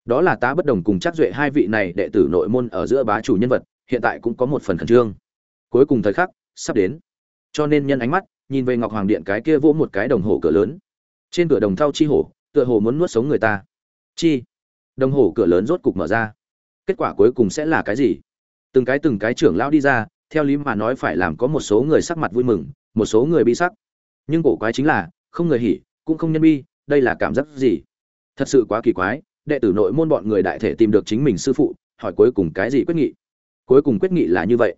Đó là tá bất đồng cùng chắc duệ hai vị này đệ tử nội môn ở giữa bá chủ nhân vật, hiện tại cũng có một phần khẩn trương. Cuối cùng thời khắc, sắp đến cho nên nhân ánh mắt, nhìn về ngọc hoàng điện cái kia vỗ một cái đồng hồ cửa lớn. Trên cửa đồng thau chi hổ, tựa hồ muốn nuốt sống người ta. Chi? Đồng hồ cửa lớn rốt cục mở ra. Kết quả cuối cùng sẽ là cái gì? Từng cái từng cái trưởng lão đi ra, theo lý mà nói phải làm có một số người sắc mặt vui mừng, một số người bi sắc. Nhưng cổ quái chính là, không người hỉ, cũng không nhân bi, đây là cảm giác gì? Thật sự quá kỳ quái, đệ tử nội môn bọn người đại thể tìm được chính mình sư phụ, hỏi cuối cùng cái gì quyết nghị? Cuối cùng quyết nghị là như vậy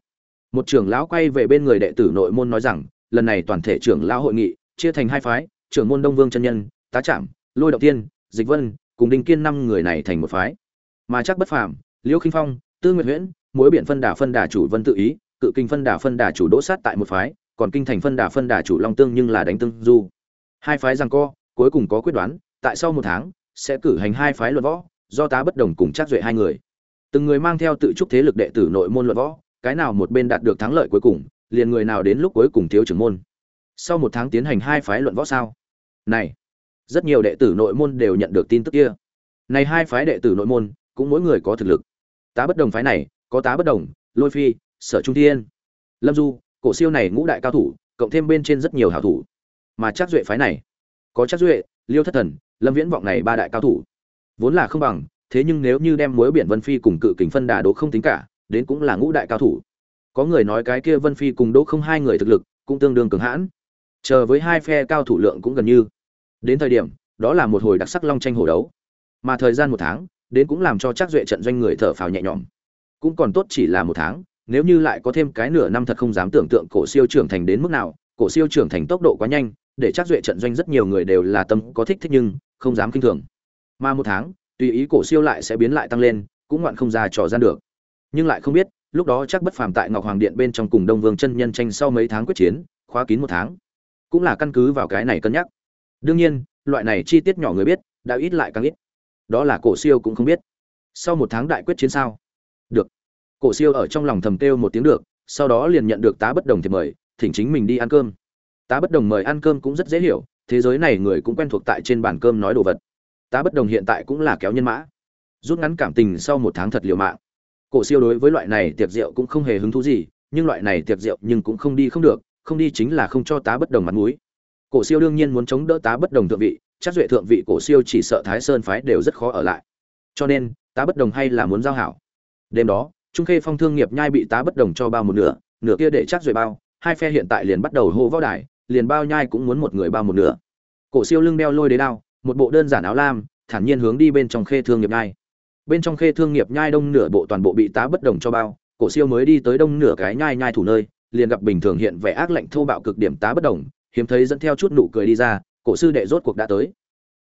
một trưởng lão quay về bên người đệ tử nội môn nói rằng, lần này toàn thể trưởng lão hội nghị, chia thành hai phái, trưởng môn đông vương chân nhân, tá trạm, lôi động tiên, dịch vân, cùng đinh kiên năm người này thành một phái. Mà chắc bất phàm, liễu khinh phong, tư nguyệt huyễn mỗi biển phân đà phân đà chủ vân tự ý, cự kinh phân đà phân đà chủ đỗ sát tại một phái, còn kinh thành phân đà phân đà chủ long tương nhưng là đánh tương du. Hai phái rằng co, cuối cùng có quyết đoán, tại sau một tháng, sẽ cử hành hai phái luận võ, do tá bất đồng cùng chắc duệ hai người. Từng người mang theo tự trúc thế lực đệ tử nội môn luận võ cái nào một bên đạt được thắng lợi cuối cùng, liền người nào đến lúc cuối cùng thiếu trưởng môn. Sau một tháng tiến hành hai phái luận võ sao? Này, rất nhiều đệ tử nội môn đều nhận được tin tức kia. Này hai phái đệ tử nội môn, cũng mỗi người có thực lực. Tá bất đồng phái này, có tá bất đồng, lôi phi, sở trung thiên. Lâm du, cổ siêu này ngũ đại cao thủ, cộng thêm bên trên rất nhiều hảo thủ. Mà chắc duệ phái này, có chắc duệ, liêu thất thần, lâm viễn vọng này ba đại cao thủ. Vốn là không bằng, thế nhưng nếu như đem muối biển vân phi cùng cự kính phân đà đố không tính cả đến cũng là ngũ đại cao thủ. Có người nói cái kia vân phi cùng đỗ không hai người thực lực cũng tương đương cường hãn. Chờ với hai phe cao thủ lượng cũng gần như. Đến thời điểm, đó là một hồi đặc sắc long tranh hổ đấu. Mà thời gian một tháng, đến cũng làm cho chắc duệ trận doanh người thở phào nhẹ nhõm. Cũng còn tốt chỉ là một tháng, nếu như lại có thêm cái nửa năm thật không dám tưởng tượng cổ siêu trưởng thành đến mức nào, cổ siêu trưởng thành tốc độ quá nhanh, để chắc duệ trận doanh rất nhiều người đều là tâm có thích thích nhưng không dám kinh thường. Mà một tháng, tùy ý cổ siêu lại sẽ biến lại tăng lên, cũng ngoạn không ra trò gian được nhưng lại không biết, lúc đó chắc bất phàm tại ngọc hoàng điện bên trong cùng đông vương chân nhân tranh sau mấy tháng quyết chiến, khóa kín một tháng. Cũng là căn cứ vào cái này cân nhắc. Đương nhiên, loại này chi tiết nhỏ người biết, đã ít lại càng ít. Đó là cổ siêu cũng không biết. Sau một tháng đại quyết chiến sao? Được. Cổ siêu ở trong lòng thầm kêu một tiếng được, sau đó liền nhận được tá bất đồng thì mời, thỉnh chính mình đi ăn cơm. Tá bất đồng mời ăn cơm cũng rất dễ hiểu, thế giới này người cũng quen thuộc tại trên bàn cơm nói đồ vật. Tá bất đồng hiện tại cũng là kéo nhân mã. Rút ngắn cảm tình sau một tháng thật liều mạng cổ siêu đối với loại này tiệc rượu cũng không hề hứng thú gì, nhưng loại này tiệc rượu nhưng cũng không đi không được, không đi chính là không cho tá bất đồng mặt mũi. Cổ siêu đương nhiên muốn chống đỡ tá bất đồng thượng vị, chắc duệ thượng vị cổ siêu chỉ sợ thái sơn phái đều rất khó ở lại. Cho nên, tá bất đồng hay là muốn giao hảo. Đêm đó, trung khê phong thương nghiệp nhai bị tá bất đồng cho bao một nửa nửa kia để chắc duệ bao, hai phe hiện tại liền bắt đầu hô võ đài, liền bao nhai cũng muốn một người bao một nửa. Cổ siêu lưng đeo lôi đế đao, một bộ đơn giản áo lam, thản nhiên hướng đi bên trong khê thương nghiệp nhai bên trong khê thương nghiệp nhai đông nửa bộ toàn bộ bị tá bất đồng cho bao, cổ siêu mới đi tới đông nửa cái nhai nhai thủ nơi, liền gặp bình thường hiện vẻ ác lạnh thô bạo cực điểm tá bất đồng, hiếm thấy dẫn theo chút nụ cười đi ra, cổ sư đệ rốt cuộc đã tới.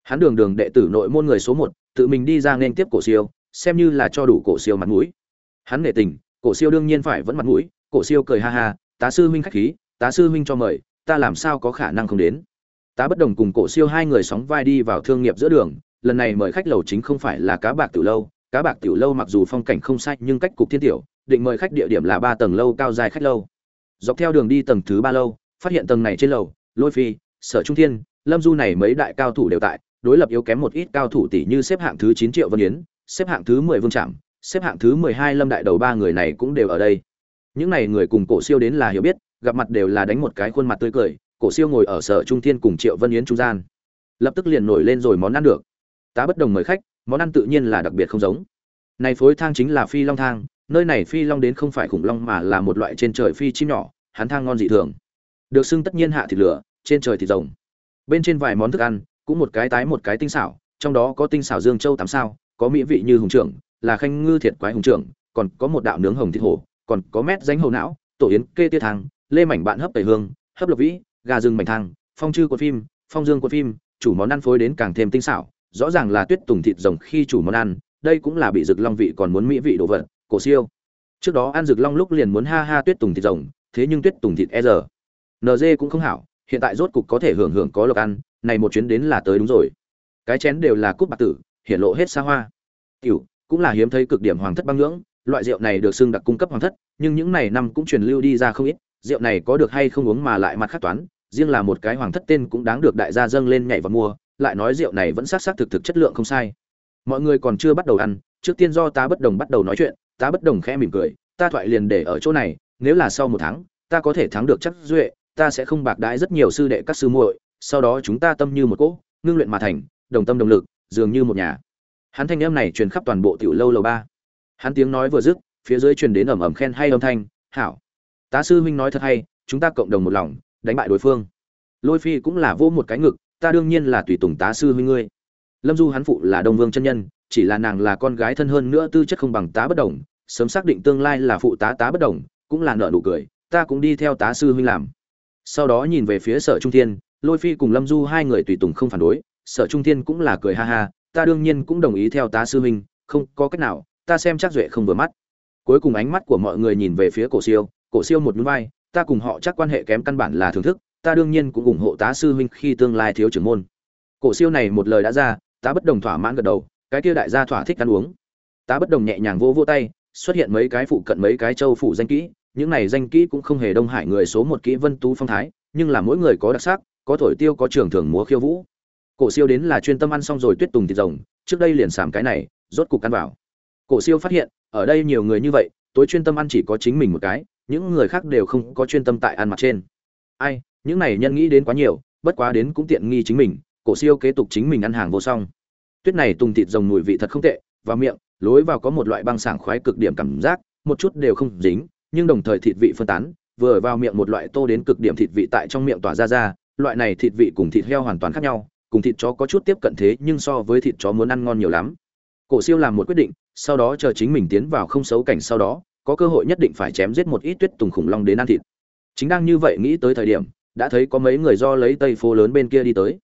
Hắn đường đường đệ tử nội môn người số một, tự mình đi ra nên tiếp cổ siêu, xem như là cho đủ cổ siêu mặt mũi. Hắn nể tình, cổ siêu đương nhiên phải vẫn mặt mũi, cổ siêu cười ha ha, tá sư huynh khách khí, tá sư huynh cho mời, ta làm sao có khả năng không đến? Tá bất đồng cùng cổ siêu hai người sóng vai đi vào thương nghiệp giữa đường, lần này mời khách lầu chính không phải là cá bạc từ lâu cá bạc tiểu lâu mặc dù phong cảnh không sai, nhưng cách cục thiên tiểu, định mời khách địa điểm là ba tầng lâu cao dài khách lâu. Dọc theo đường đi tầng thứ ba lâu, phát hiện tầng này trên lầu, lôi phi, sở trung thiên, lâm du này mấy đại cao thủ đều tại, đối lập yếu kém một ít cao thủ tỷ như xếp hạng thứ chín triệu vân yến, xếp hạng thứ mười vương trạm xếp hạng thứ mười hai lâm đại đầu ba người này cũng đều ở đây. Những này người cùng cổ siêu đến là hiểu biết, gặp mặt đều là đánh một cái khuôn mặt tươi cười, cổ siêu ngồi ở sở trung thiên cùng triệu vân yến trung gian. Lập tức liền nổi lên rồi món ăn được. Tá bất đồng mời khách món ăn tự nhiên là đặc biệt không giống. Này phối thang chính là phi long thang, nơi này phi long đến không phải khủng long mà là một loại trên trời phi chim nhỏ, hắn thang ngon dị thường. Được xưng tất nhiên hạ thịt lửa, trên trời thịt rồng. Bên trên vài món thức ăn, cũng một cái tái một cái tinh xảo, trong đó có tinh xảo dương châu tám sao, có mỹ vị như hùng trưởng, là khanh ngư thiệt quái hùng trưởng, còn có một đạo nướng hồng thịt hổ, còn có mét danh hầu não, tổ yến, kê tia thang, lê mảnh bạn hấp tẩy hương, hấp lộc vĩ, gà rừng mảnh thang, phong chư của phim, phong dương của phim, chủ món ăn phối đến càng thêm tinh xảo rõ ràng là tuyết tùng thịt rồng khi chủ món ăn, đây cũng là bị rực long vị còn muốn mỹ vị đồ vật, cổ siêu. Trước đó ăn rực long lúc liền muốn ha ha tuyết tùng thịt rồng, thế nhưng tuyết tùng thịt e giờ. Nd cũng không hảo, hiện tại rốt cục có thể hưởng hưởng có lộc ăn, này một chuyến đến là tới đúng rồi. Cái chén đều là cúp bạc tử hiện lộ hết xa hoa. Tiểu, cũng là hiếm thấy cực điểm hoàng thất băng ngưỡng, loại rượu này được xưng đặc cung cấp hoàng thất, nhưng những này năm cũng truyền lưu đi ra không ít, rượu này có được hay không uống mà lại mặt khắc toán, riêng là một cái hoàng thất tên cũng đáng được đại gia dâng lên nhảy và mua lại nói rượu này vẫn xác xác thực thực chất lượng không sai. Mọi người còn chưa bắt đầu ăn, trước tiên do ta bất đồng bắt đầu nói chuyện ta bất đồng khẽ mỉm cười, ta thoại liền để ở chỗ này, nếu là sau một tháng, ta có thể thắng được chắc duệ, ta sẽ không bạc đãi rất nhiều sư đệ các sư muội, sau đó chúng ta tâm như một cỗ, ngưng luyện mà thành, đồng tâm đồng lực, dường như một nhà. Hắn thanh âm này truyền khắp toàn bộ tiểu lâu lầu ba. Hắn tiếng nói vừa dứt, phía dưới truyền đến ầm ầm khen hay âm thanh, hảo. Tá sư huynh nói thật hay, chúng ta cộng đồng một lòng, đánh bại đối phương. Lôi phi cũng là vô một cái ngực ta đương nhiên là tùy tùng tá sư huynh ngươi. Lâm du hắn phụ là đông vương chân nhân, chỉ là nàng là con gái thân hơn nữa tư chất không bằng tá bất đồng, sớm xác định tương lai là phụ tá tá bất đồng, cũng là nợ nụ cười, ta cũng đi theo tá sư huynh làm. Sau đó nhìn về phía sở trung thiên, lôi phi cùng lâm du hai người tùy tùng không phản đối, sở trung thiên cũng là cười ha ha, ta đương nhiên cũng đồng ý theo tá sư huynh, không có cách nào, ta xem chắc duệ không vừa mắt. Cuối cùng ánh mắt của mọi người nhìn về phía cổ siêu cổ siêu một núi vai, ta cùng họ chắc quan hệ kém căn bản là thưởng thức ta đương nhiên cũng ủng hộ tá sư huynh khi tương lai thiếu trưởng môn. Cổ siêu này một lời đã ra ta bất đồng thỏa mãn gật đầu, cái kia đại gia thỏa thích ăn uống. Ta bất đồng nhẹ nhàng vỗ vỗ tay, xuất hiện mấy cái phụ cận mấy cái châu phủ danh kỹ, những này danh kỹ cũng không hề đông hải người số một kỹ vân tú phong thái, nhưng là mỗi người có đặc sắc, có thổi tiêu có trường thường múa khiêu vũ. Cổ siêu đến là chuyên tâm ăn xong rồi tuyết tùng thịt rồng, trước đây liền sảm cái này, rốt cục ăn vào. Cổ siêu phát hiện, ở đây nhiều người như vậy, tối chuyên tâm ăn chỉ có chính mình một cái, những người khác đều không có chuyên tâm tại ăn mặt trên. Ai những này nhân nghĩ đến quá nhiều, bất quá đến cũng tiện nghi chính mình, cổ siêu kế tục chính mình ăn hàng vô song. Tuyết này tùng thịt rồng mùi vị thật không tệ vào miệng, lối vào có một loại băng sảng khoái cực điểm cảm giác, một chút đều không dính, nhưng đồng thời thịt vị phân tán, vừa vào miệng một loại tô đến cực điểm thịt vị tại trong miệng tỏa ra ra, loại này thịt vị cùng thịt heo hoàn toàn khác nhau, cùng thịt chó có chút tiếp cận thế nhưng so với thịt chó muốn ăn ngon nhiều lắm. Cổ siêu làm một quyết định, sau đó chờ chính mình tiến vào không xấu cảnh sau đó, có cơ hội nhất định phải chém giết một ít tuyết tùng khủng long đến ăn thịt. Chính đang như vậy nghĩ tới thời điểm đã thấy có mấy người do lấy tây phố lớn bên kia đi tới.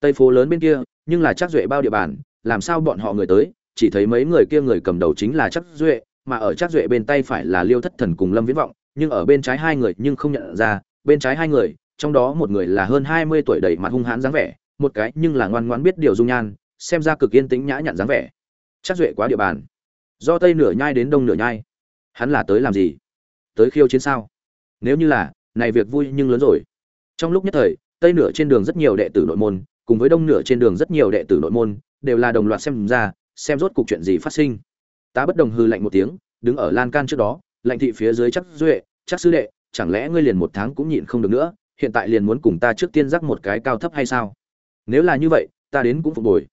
Tây phố lớn bên kia, nhưng là chắc duệ bao địa bàn, làm sao bọn họ người tới, chỉ thấy mấy người kia người cầm đầu chính là chắc duệ, mà ở chắc duệ bên tay phải là liêu thất thần cùng lâm viễn vọng, nhưng ở bên trái hai người nhưng không nhận ra, bên trái hai người, trong đó một người là hơn hai mươi tuổi đầy mặt hung hãn dáng vẻ, một cái nhưng là ngoan ngoãn biết điều dung nhan, xem ra cực yên tĩnh nhã nhặn dáng vẻ. Chắc duệ quá địa bàn. Do tây nửa nhai đến đông nửa nhai. Hắn là tới làm gì? Tới khiêu chiến sao? Nếu như là, này việc vui nhưng lớn rồi trong lúc nhất thời, tây nửa trên đường rất nhiều đệ tử nội môn, cùng với đông nửa trên đường rất nhiều đệ tử nội môn, đều là đồng loạt xem ra, xem rốt cuộc chuyện gì phát sinh. Ta bất đồng hư lạnh một tiếng, đứng ở lan can trước đó, lạnh thị phía dưới chắc duệ, chắc sư đệ, chẳng lẽ ngươi liền một tháng cũng nhịn không được nữa, hiện tại liền muốn cùng ta trước tiên rắc một cái cao thấp hay sao? Nếu là như vậy, ta đến cũng phục hồi.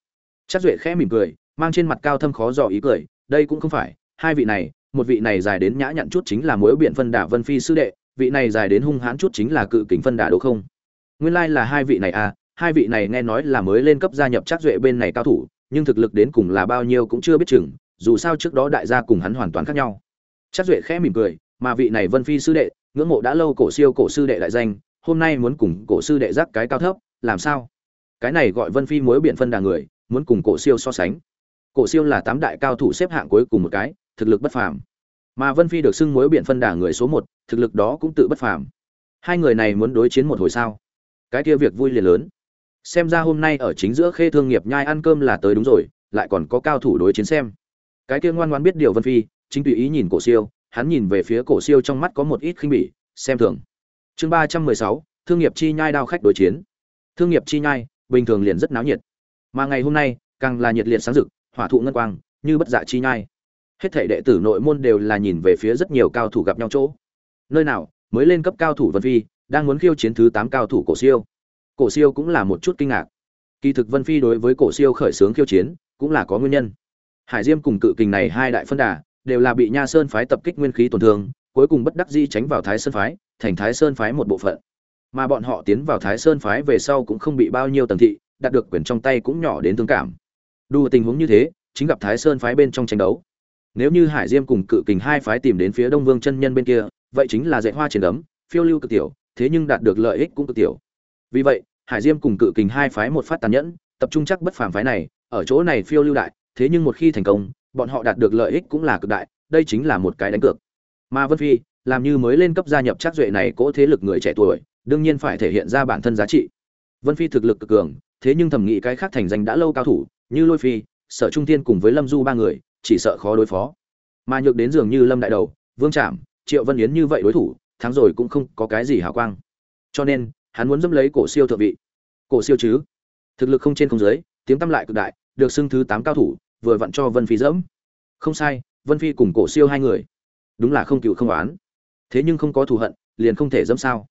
Chắc duệ khẽ mỉm cười, mang trên mặt cao thâm khó dò ý cười, đây cũng không phải, hai vị này, một vị này dài đến nhã nhặn chút chính là mối biện phân đả vân phi sư đệ vị này dài đến hung hãn chút chính là cự kính phân đà đỗ không? Nguyên lai là hai vị này à hai vị này nghe nói là mới lên cấp gia nhập chắc duệ bên này cao thủ, nhưng thực lực đến cùng là bao nhiêu cũng chưa biết chừng, dù sao trước đó đại gia cùng hắn hoàn toàn khác nhau. Chắc duệ khẽ mỉm cười, mà vị này vân phi sư đệ, ngưỡng mộ đã lâu cổ siêu cổ sư đệ đại danh, hôm nay muốn cùng cổ sư đệ giác cái cao thấp, làm sao? Cái này gọi vân phi mối biện phân đà người, muốn cùng cổ siêu so sánh. Cổ siêu là tám đại cao thủ xếp hạng cuối cùng một cái, thực lực bất phàm. Mà vân phi được xưng mối biện phân đà người số một thực lực đó cũng tự bất phàm. Hai người này muốn đối chiến một hồi sao? Cái kia việc vui liền lớn. Xem ra hôm nay ở chính giữa khê thương nghiệp nhai ăn cơm là tới đúng rồi, lại còn có cao thủ đối chiến xem. Cái kia ngoan ngoãn biết điều vân phi, chính tùy ý nhìn cổ siêu, hắn nhìn về phía cổ siêu trong mắt có một ít khinh bỉ, xem thường. Chương ba trăm mười sáu, thương nghiệp chi nhai đao khách đối chiến. Thương nghiệp chi nhai, bình thường liền rất náo nhiệt. Mà ngày hôm nay, càng là nhiệt liệt sáng rực, hỏa thụ ngân quang, như bất dạ chi nhai. Hết thảy đệ tử nội môn đều là nhìn về phía rất nhiều cao thủ gặp nhau chỗ nơi nào, mới lên cấp cao thủ vân phi, đang muốn khiêu chiến thứ tám cao thủ cổ siêu. Cổ siêu cũng là một chút kinh ngạc. Kỳ thực vân phi đối với cổ siêu khởi xướng khiêu chiến, cũng là có nguyên nhân. Hải diêm cùng cự kình này hai đại phân đà, đều là bị nha sơn phái tập kích nguyên khí tổn thương, cuối cùng bất đắc dĩ tránh vào thái sơn phái, thành thái sơn phái một bộ phận. Mà bọn họ tiến vào thái sơn phái về sau cũng không bị bao nhiêu tầng thị, đạt được quyền trong tay cũng nhỏ đến thương cảm. Đủ tình huống như thế, chính gặp thái sơn phái bên trong tranh đấu. Nếu như hải diêm cùng cự kình hai phái tìm đến phía đông vương chân nhân bên kia vậy chính là dạy hoa trên đấm, phiêu lưu cực tiểu, thế nhưng đạt được lợi ích cũng cực tiểu. Vì vậy, hải diêm cùng cự kình hai phái một phát tàn nhẫn, tập trung chắc bất phàm phái này, ở chỗ này phiêu lưu đại, thế nhưng một khi thành công, bọn họ đạt được lợi ích cũng là cực đại, đây chính là một cái đánh cược. Mà vân phi, làm như mới lên cấp gia nhập chắc duệ này cỗ thế lực người trẻ tuổi, đương nhiên phải thể hiện ra bản thân giá trị. Vân phi thực lực cực cường, thế nhưng thẩm nghĩ cái khác thành danh đã lâu cao thủ, như lôi phi, sở trung tiên cùng với lâm du ba người, chỉ sợ khó đối phó. Mà nhược đến dường như lâm đại đầu, vương trạm triệu vân yến như vậy đối thủ, thắng rồi cũng không có cái gì hào quang. Cho nên, hắn muốn dẫm lấy cổ siêu thượng vị. Cổ siêu chứ? Thực lực không trên không dưới, tiếng tăm lại cực đại, được xưng thứ tám cao thủ, vừa vặn cho vân phi dẫm. Không sai, vân phi cùng cổ siêu hai người. Đúng là không cựu không oán. Thế nhưng không có thù hận, liền không thể dẫm sao?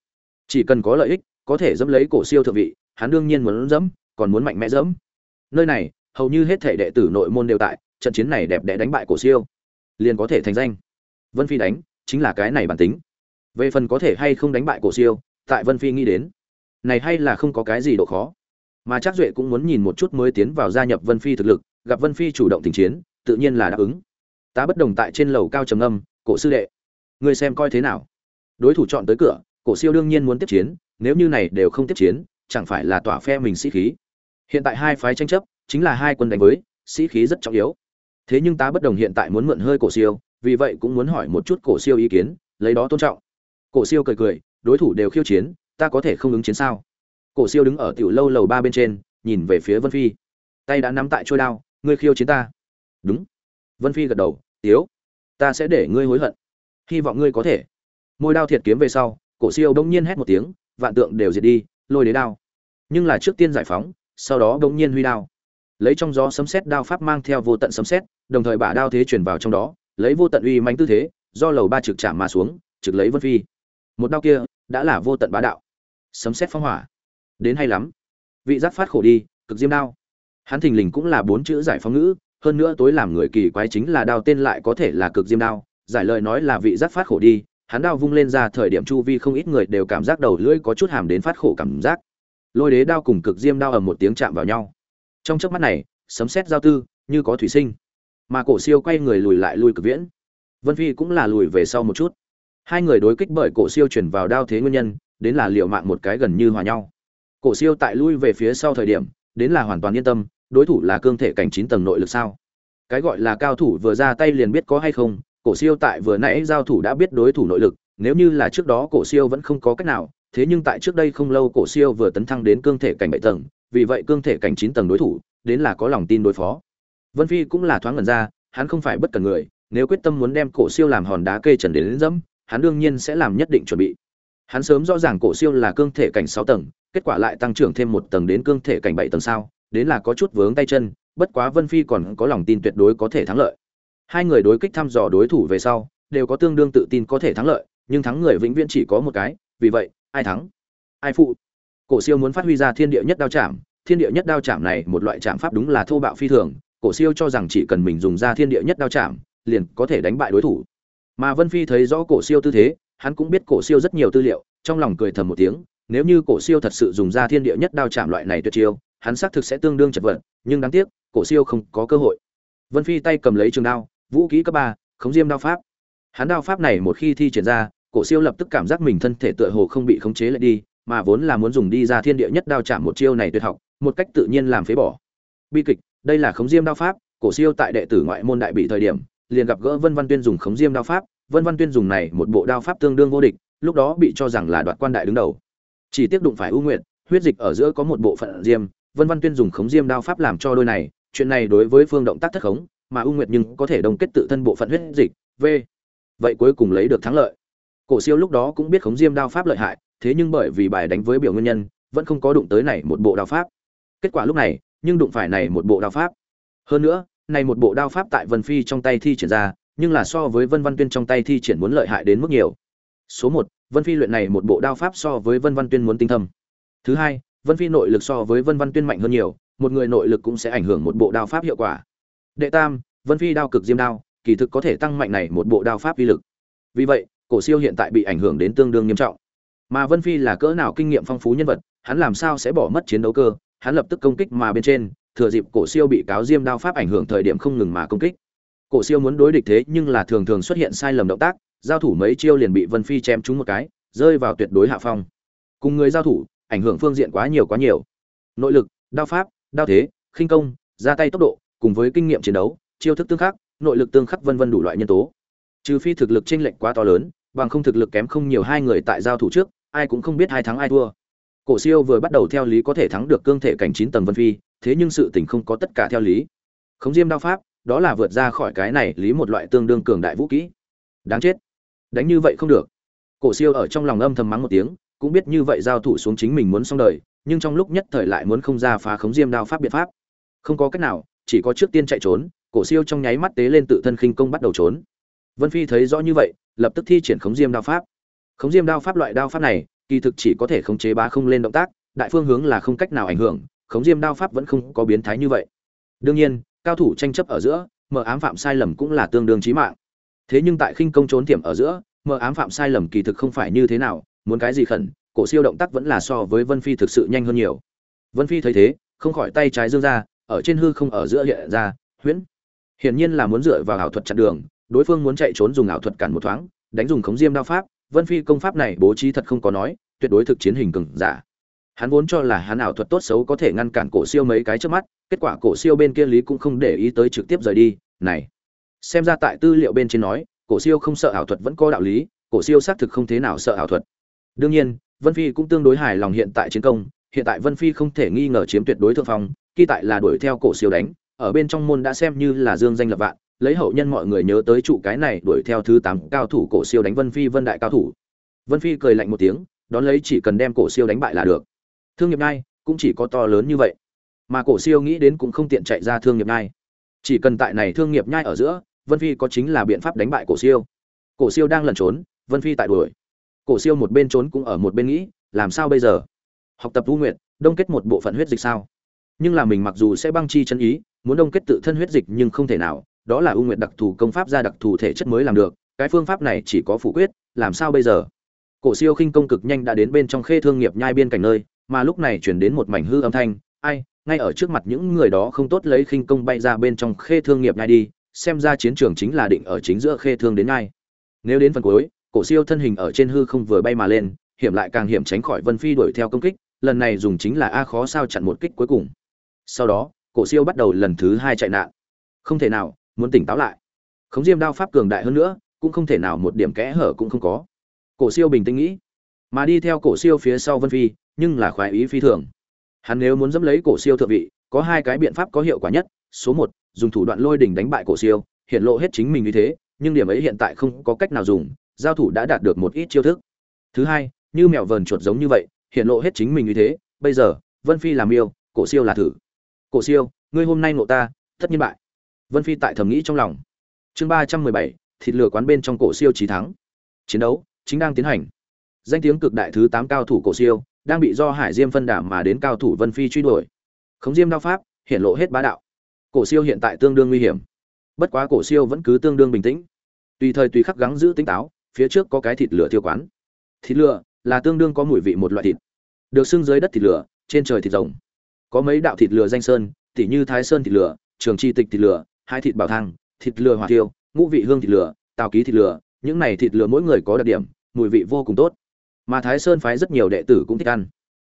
Chỉ cần có lợi ích, có thể dẫm lấy cổ siêu thượng vị, hắn đương nhiên muốn dẫm, còn muốn mạnh mẽ dẫm. Nơi này, hầu như hết thể đệ tử nội môn đều tại, trận chiến này đẹp đẽ đánh bại cổ siêu, liền có thể thành danh. Vân phi đánh chính là cái này bản tính. Về phần có thể hay không đánh bại cổ siêu, tại vân phi nghĩ đến, này hay là không có cái gì độ khó. Mà chắc duệ cũng muốn nhìn một chút mới tiến vào gia nhập vân phi thực lực, gặp vân phi chủ động tình chiến, tự nhiên là đáp ứng. Ta bất đồng tại trên lầu cao trầm âm cổ sư đệ người xem coi thế nào? Đối thủ chọn tới cửa, cổ siêu đương nhiên muốn tiếp chiến, nếu như này đều không tiếp chiến, chẳng phải là tỏa phe mình sĩ khí. Hiện tại hai phái tranh chấp, chính là hai quân đánh với, sĩ khí rất trọng yếu. Thế nhưng ta bất đồng hiện tại muốn mượn hơi cổ siêu vì vậy cũng muốn hỏi một chút cổ siêu ý kiến, lấy đó tôn trọng. Cổ siêu cười cười, đối thủ đều khiêu chiến, ta có thể không ứng chiến sao? Cổ siêu đứng ở tiểu lâu lầu ba bên trên, nhìn về phía vân phi. Tay đã nắm tại trôi đao, ngươi khiêu chiến ta. Đúng. Vân phi gật đầu, tiếu, ta sẽ để ngươi hối hận. Hy vọng ngươi có thể. Môi đao thiệt kiếm về sau, cổ siêu bỗng nhiên hét một tiếng, vạn tượng đều diệt đi, lôi đế đao. Nhưng là trước tiên giải phóng, sau đó bỗng nhiên huy đao. Lấy trong gió sấm sét đao pháp mang theo vô tận sấm sét, đồng thời bả đao thế chuyển vào trong đó lấy vô tận uy mãnh tư thế, do lầu ba trực chạm mà xuống, trực lấy vân phi. Một đao kia đã là vô tận bá đạo. Sấm sét phong hỏa. Đến hay lắm. Vị giác phát khổ đi, cực diêm đao. Hắn thình lình cũng là bốn chữ giải phóng ngữ, hơn nữa tối làm người kỳ quái chính là đao tên lại có thể là cực diêm đao. Giải lời nói là vị giác phát khổ đi, hắn đao vung lên ra thời điểm chu vi không ít người đều cảm giác đầu lưỡi có chút hàm đến phát khổ cảm giác. Lôi đế đao cùng cực diêm đao ở một tiếng chạm vào nhau. Trong chớp mắt này, sấm sét giao tư, như có thủy sinh mà cổ siêu quay người lùi lại lui cực viễn. Vân phi cũng là lùi về sau một chút. Hai người đối kích bởi cổ siêu chuyển vào đao thế nguyên nhân, đến là liệu mạng một cái gần như hòa nhau. Cổ siêu tại lui về phía sau thời điểm, đến là hoàn toàn yên tâm, đối thủ là cương thể cảnh chín tầng nội lực sao? Cái gọi là cao thủ vừa ra tay liền biết có hay không, cổ siêu tại vừa nãy giao thủ đã biết đối thủ nội lực, nếu như là trước đó cổ siêu vẫn không có cách nào, thế nhưng tại trước đây không lâu cổ siêu vừa tấn thăng đến cương thể cảnh bảy tầng, vì vậy cương thể cảnh chín tầng đối thủ, đến là có lòng tin đối phó vân phi cũng là thoáng ngẩn ra hắn không phải bất cần người nếu quyết tâm muốn đem cổ siêu làm hòn đá kê trần đến, đến dẫm hắn đương nhiên sẽ làm nhất định chuẩn bị. Hắn sớm rõ ràng cổ siêu là cương thể cảnh sáu tầng kết quả lại tăng trưởng thêm một tầng đến cương thể cảnh bảy tầng sao đến là có chút vướng tay chân bất quá vân phi còn có lòng tin tuyệt đối có thể thắng lợi. Hai người đối kích thăm dò đối thủ về sau đều có tương đương tự tin có thể thắng lợi nhưng thắng người vĩnh viễn chỉ có một cái vì vậy ai thắng? Ai phụ? Cổ siêu muốn phát huy ra thiên địa nhất đao chạm thiên địa nhất đao chạm này một loại chạm pháp đúng là thô bạo phi thường cổ siêu cho rằng chỉ cần mình dùng ra thiên địa nhất đao chạm, liền có thể đánh bại đối thủ. Mà vân phi thấy rõ cổ siêu tư thế, hắn cũng biết cổ siêu rất nhiều tư liệu, trong lòng cười thầm một tiếng, nếu như cổ siêu thật sự dùng ra thiên địa nhất đao chạm loại này tuyệt chiêu, hắn xác thực sẽ tương đương chật vật, nhưng đáng tiếc, cổ siêu không có cơ hội. Vân phi tay cầm lấy trường đao, vũ khí cấp ba, khống diêm đao pháp. Hắn đao pháp này một khi thi triển ra, cổ siêu lập tức cảm giác mình thân thể tựa hồ không bị khống chế lại đi, mà vốn là muốn dùng đi ra thiên địa nhất đao chạm một chiêu này tuyệt học, một cách tự nhiên làm phế bỏ. Bi kịch đây là khống diêm đao pháp, cổ siêu tại đệ tử ngoại môn đại bị thời điểm, liền gặp gỡ vân văn tuyên dùng khống diêm đao pháp. Vân văn tuyên dùng này một bộ đao pháp tương đương vô địch, lúc đó bị cho rằng là đoạt quan đại đứng đầu. Chỉ tiếc đụng phải ưu nguyện huyết dịch ở giữa có một bộ phận diêm, vân văn tuyên dùng khống diêm đao pháp làm cho đôi này, chuyện này đối với phương động tác thất khống, mà ưu nguyệt nhưng có thể đồng kết tự thân bộ phận huyết dịch, v. Vậy cuối cùng lấy được thắng lợi. Cổ siêu lúc đó cũng biết khống diêm đao pháp lợi hại, thế nhưng bởi vì bài đánh với biểu nguyên nhân, vẫn không có đụng tới này một bộ đao pháp. Kết quả lúc này nhưng đụng phải này một bộ đao pháp. Hơn nữa, này một bộ đao pháp tại vân phi trong tay thi triển ra, nhưng là so với vân văn tuyên trong tay thi triển muốn lợi hại đến mức nhiều. Số một, vân phi luyện này một bộ đao pháp so với vân văn tuyên muốn tinh thâm. Thứ hai, vân phi nội lực so với vân văn tuyên mạnh hơn nhiều, một người nội lực cũng sẽ ảnh hưởng một bộ đao pháp hiệu quả. Đệ tam, vân phi đao cực diêm đao, kỳ thực có thể tăng mạnh này một bộ đao pháp uy lực. Vì vậy, cổ siêu hiện tại bị ảnh hưởng đến tương đương nghiêm trọng. Mà vân phi là cỡ nào kinh nghiệm phong phú nhân vật, hắn làm sao sẽ bỏ mất chiến đấu cơ? Hắn lập tức công kích mà bên trên, thừa dịp cổ siêu bị cáo diêm đao pháp ảnh hưởng thời điểm không ngừng mà công kích. Cổ siêu muốn đối địch thế nhưng là thường thường xuất hiện sai lầm động tác, giao thủ mấy chiêu liền bị vân phi chém trúng một cái, rơi vào tuyệt đối hạ phong. Cùng người giao thủ, ảnh hưởng phương diện quá nhiều quá nhiều. Nội lực, đao pháp, đao thế, khinh công, ra tay tốc độ, cùng với kinh nghiệm chiến đấu, chiêu thức tương khắc, nội lực tương khắc vân vân đủ loại nhân tố. Trừ phi thực lực chênh lệch quá to lớn, bằng không thực lực kém không nhiều hai người tại giao thủ trước, ai cũng không biết hai thắng ai thua cổ siêu vừa bắt đầu theo lý có thể thắng được cương thể cảnh chín tầng vân phi, thế nhưng sự tình không có tất cả theo lý. Khống diêm đao pháp, đó là vượt ra khỏi cái này lý một loại tương đương cường đại vũ kỹ. Đáng chết. Đánh như vậy không được. Cổ siêu ở trong lòng âm thầm mắng một tiếng, cũng biết như vậy giao thủ xuống chính mình muốn xong đời, nhưng trong lúc nhất thời lại muốn không ra phá khống diêm đao pháp biện pháp. Không có cách nào, chỉ có trước tiên chạy trốn, cổ siêu trong nháy mắt tế lên tự thân khinh công bắt đầu trốn. Vân phi thấy rõ như vậy, lập tức thi triển khống diêm đao pháp. Khống diêm đao pháp loại đao pháp này kỳ thực chỉ có thể khống chế bá không lên động tác, đại phương hướng là không cách nào ảnh hưởng, khống diêm đao pháp vẫn không có biến thái như vậy. Đương nhiên, cao thủ tranh chấp ở giữa mở ám phạm sai lầm cũng là tương đương chí mạng. Thế nhưng tại khinh công trốn tiệm ở giữa mở ám phạm sai lầm kỳ thực không phải như thế nào, muốn cái gì khẩn, cổ siêu động tác vẫn là so với vân phi thực sự nhanh hơn nhiều. Vân phi thấy thế, không khỏi tay trái dương ra, ở trên hư không ở giữa hiện ra, huyễn. Hiển nhiên là muốn dựa vào ảo thuật chặn đường, đối phương muốn chạy trốn dùng ảo thuật cản một thoáng, đánh dùng khống diêm đao pháp vân phi công pháp này bố trí thật không có nói, tuyệt đối thực chiến hình cường giả. Hắn vốn cho là hắn ảo thuật tốt xấu có thể ngăn cản cổ siêu mấy cái trước mắt, kết quả cổ siêu bên kia lý cũng không để ý tới trực tiếp rời đi, này. Xem ra tại tư liệu bên trên nói, cổ siêu không sợ ảo thuật vẫn có đạo lý, cổ siêu xác thực không thế nào sợ ảo thuật. Đương nhiên, vân phi cũng tương đối hài lòng hiện tại chiến công, hiện tại vân phi không thể nghi ngờ chiếm tuyệt đối thượng phong khi tại là đuổi theo cổ siêu đánh, ở bên trong môn đã xem như là dương danh lập vạn lấy hậu nhân mọi người nhớ tới trụ cái này đuổi theo thứ tám cao thủ cổ siêu đánh vân phi, vân đại cao thủ. Vân phi cười lạnh một tiếng, đón lấy chỉ cần đem cổ siêu đánh bại là được. Thương nghiệp ngay cũng chỉ có to lớn như vậy, mà cổ siêu nghĩ đến cũng không tiện chạy ra thương nghiệp nhai chỉ cần tại này thương nghiệp nhai ở giữa, vân phi có chính là biện pháp đánh bại cổ siêu. Cổ siêu đang lẩn trốn, vân phi tại đuổi. Cổ siêu một bên trốn cũng ở một bên nghĩ, làm sao bây giờ? Học tập tu nguyện đông kết một bộ phận huyết dịch sao? Nhưng là mình mặc dù sẽ băng chi chân ý, muốn đông kết tự thân huyết dịch nhưng không thể nào đó là ưu nguyện đặc thù công pháp ra đặc thù thể chất mới làm được, cái phương pháp này chỉ có phủ quyết, làm sao bây giờ? Cổ siêu khinh công cực nhanh đã đến bên trong khê thương nghiệp nhai biên cảnh nơi, mà lúc này chuyển đến một mảnh hư âm thanh, ai, ngay ở trước mặt những người đó không tốt lấy khinh công bay ra bên trong khê thương nghiệp nhai đi, xem ra chiến trường chính là định ở chính giữa khê thương đến ngay nếu đến phần cuối, cổ siêu thân hình ở trên hư không vừa bay mà lên, hiểm lại càng hiểm tránh khỏi vân phi đuổi theo công kích, lần này dùng chính là a khó sao chặn một kích cuối cùng. Sau đó, cổ siêu bắt đầu lần thứ hai chạy nạn. Không thể nào muốn tỉnh táo lại. Khống diêm đao pháp cường đại hơn nữa, cũng không thể nào một điểm kẽ hở cũng không có. Cổ siêu bình tĩnh nghĩ, mà đi theo cổ siêu phía sau vân phi, nhưng là khoái ý phi thường. Hắn nếu muốn dẫm lấy cổ siêu thượng vị, có hai cái biện pháp có hiệu quả nhất. Số một, dùng thủ đoạn lôi đỉnh đánh bại cổ siêu, hiện lộ hết chính mình như thế, nhưng điểm ấy hiện tại không có cách nào dùng, giao thủ đã đạt được một ít chiêu thức. Thứ hai, như mèo vờn chuột giống như vậy, hiện lộ hết chính mình như thế, bây giờ, vân phi làm yêu, cổ siêu là thử. Cổ siêu, ngươi hôm nay nộ ta, tất nhiên bại vân phi tại thầm nghĩ trong lòng. Chương ba trăm mười bảy, thịt lửa quán bên trong cổ siêu chí thắng. Chiến đấu chính đang tiến hành. Danh tiếng cực đại thứ tám cao thủ cổ siêu đang bị do hải diêm phân đảm mà đến cao thủ vân phi truy đuổi. Khống diêm đao pháp, hiện lộ hết bá đạo. Cổ siêu hiện tại tương đương nguy hiểm. Bất quá cổ siêu vẫn cứ tương đương bình tĩnh. Tùy thời tùy khắc gắng giữ tỉnh táo, phía trước có cái thịt lửa thiêu quán. Thịt lửa là tương đương có mùi vị một loại thịt. Được xưng dưới đất thịt lửa trên trời thịt rồng. Có mấy đạo thịt lửa danh sơn, tỉ như thái sơn thịt lửa trường chi tịch thịt lửa hai thịt bảo thang thịt lừa hỏa tiêu ngũ vị hương thịt lừa, tào ký thịt lừa, những này thịt lừa mỗi người có đặc điểm mùi vị vô cùng tốt. Mà thái sơn phái rất nhiều đệ tử cũng thích ăn.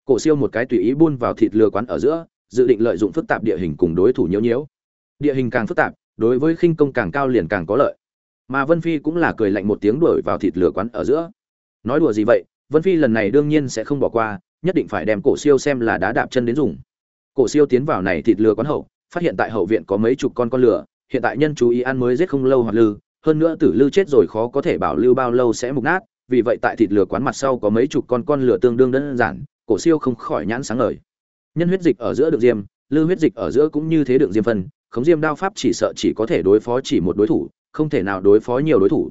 Cổ siêu một cái tùy ý buôn vào thịt lừa quán ở giữa dự định lợi dụng phức tạp địa hình cùng đối thủ nhiễu nhiễu. Địa hình càng phức tạp đối với khinh công càng cao liền càng có lợi. Mà vân phi cũng là cười lạnh một tiếng đuổi vào thịt lừa quán ở giữa. Nói đùa gì vậy vân phi lần này đương nhiên sẽ không bỏ qua nhất định phải đem cổ siêu xem là đá đạp chân đến dùng. Cổ siêu tiến vào này thịt lừa quán hậu phát hiện tại hậu viện có mấy chục con con lừa hiện tại nhân chú ý ăn mới giết không lâu hoặc lư, hơn nữa tử lư chết rồi khó có thể bảo lưu bao lâu sẽ mục nát, vì vậy tại thịt lửa quán mặt sau có mấy chục con con lửa tương đương đơn giản, cổ siêu không khỏi nhãn sáng ngời. Nhân huyết dịch ở giữa đường diêm, lư huyết dịch ở giữa cũng như thế đường diêm phân, khống diêm đao pháp chỉ sợ chỉ có thể đối phó chỉ một đối thủ, không thể nào đối phó nhiều đối thủ.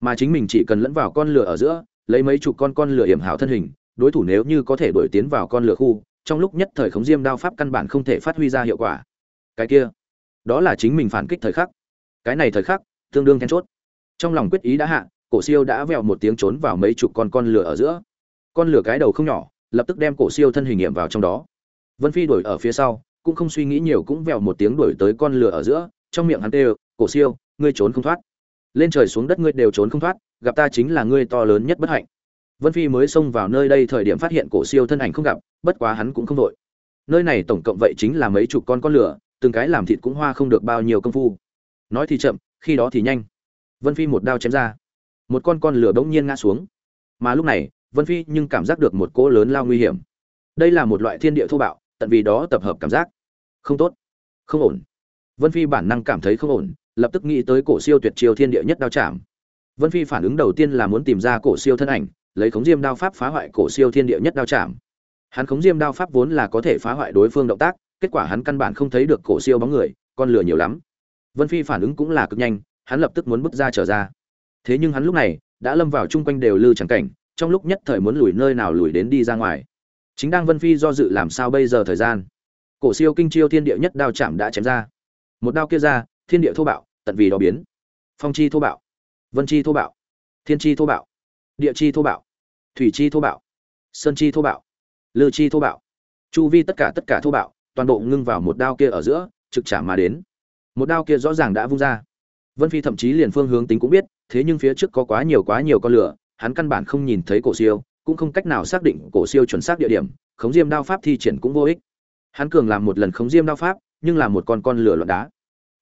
Mà chính mình chỉ cần lẫn vào con lửa ở giữa, lấy mấy chục con con lửa hiểm hảo thân hình, đối thủ nếu như có thể đuổi tiến vào con lửa khu, trong lúc nhất thời khống diêm đao pháp căn bản không thể phát huy ra hiệu quả cái kia. Đó là chính mình phản kích thời khắc. Cái này thời khắc, tương đương then chốt. Trong lòng quyết ý đã hạ, cổ siêu đã vèo một tiếng trốn vào mấy chục con con lửa ở giữa. Con lửa cái đầu không nhỏ, lập tức đem cổ siêu thân hình nghiệm vào trong đó. Vân phi đuổi ở phía sau, cũng không suy nghĩ nhiều cũng vèo một tiếng đuổi tới con lửa ở giữa, trong miệng hắn kêu, cổ siêu, ngươi trốn không thoát. Lên trời xuống đất ngươi đều trốn không thoát, gặp ta chính là ngươi to lớn nhất bất hạnh. Vân phi mới xông vào nơi đây thời điểm phát hiện cổ siêu thân ảnh không gặp, bất quá hắn cũng không đội nơi này tổng cộng vậy chính là mấy chục con con lửa từng cái làm thịt cũng hoa không được bao nhiêu công phu. Nói thì chậm, khi đó thì nhanh. Vân phi một đao chém ra. Một con con lửa bỗng nhiên ngã xuống. Mà lúc này, vân phi nhưng cảm giác được một cỗ lớn lao nguy hiểm. Đây là một loại thiên địa thô bạo, tận vì đó tập hợp cảm giác. Không tốt. Không ổn. Vân phi bản năng cảm thấy không ổn, lập tức nghĩ tới cổ siêu tuyệt chiêu thiên địa nhất đao chạm. Vân phi phản ứng đầu tiên là muốn tìm ra cổ siêu thân ảnh, lấy khống diêm đao pháp phá hoại cổ siêu thiên địa nhất đao chạm. Hắn khống diêm đao pháp vốn là có thể phá hoại đối phương động tác kết quả hắn căn bản không thấy được cổ siêu bóng người, con lửa nhiều lắm. Vân phi phản ứng cũng là cực nhanh, hắn lập tức muốn bước ra trở ra. Thế nhưng hắn lúc này đã lâm vào chung quanh đều lư chẳng cảnh, trong lúc nhất thời muốn lùi nơi nào lùi đến đi ra ngoài. Chính đang vân phi do dự làm sao bây giờ thời gian? Cổ siêu kinh chiêu thiên địa nhất đao chạm đã chém ra. Một đao kia ra, thiên địa thô bạo, tận vì đó biến. Phong chi thô bạo, vân chi thô bạo, thiên chi thô bạo, địa chi thô bạo, thủy chi thô bạo, sơn chi thô bạo, lư chi thô bạo. Chu vi tất cả tất cả thô bạo toàn bộ ngưng vào một đao kia ở giữa trực trả mà đến. Một đao kia rõ ràng đã vung ra. Vân phi thậm chí liền phương hướng tính cũng biết thế nhưng phía trước có quá nhiều quá nhiều con lửa, hắn căn bản không nhìn thấy cổ siêu, cũng không cách nào xác định cổ siêu chuẩn xác địa điểm, khống diêm đao pháp thi triển cũng vô ích. Hắn cường làm một lần khống diêm đao pháp, nhưng là một con con lửa loạn đá.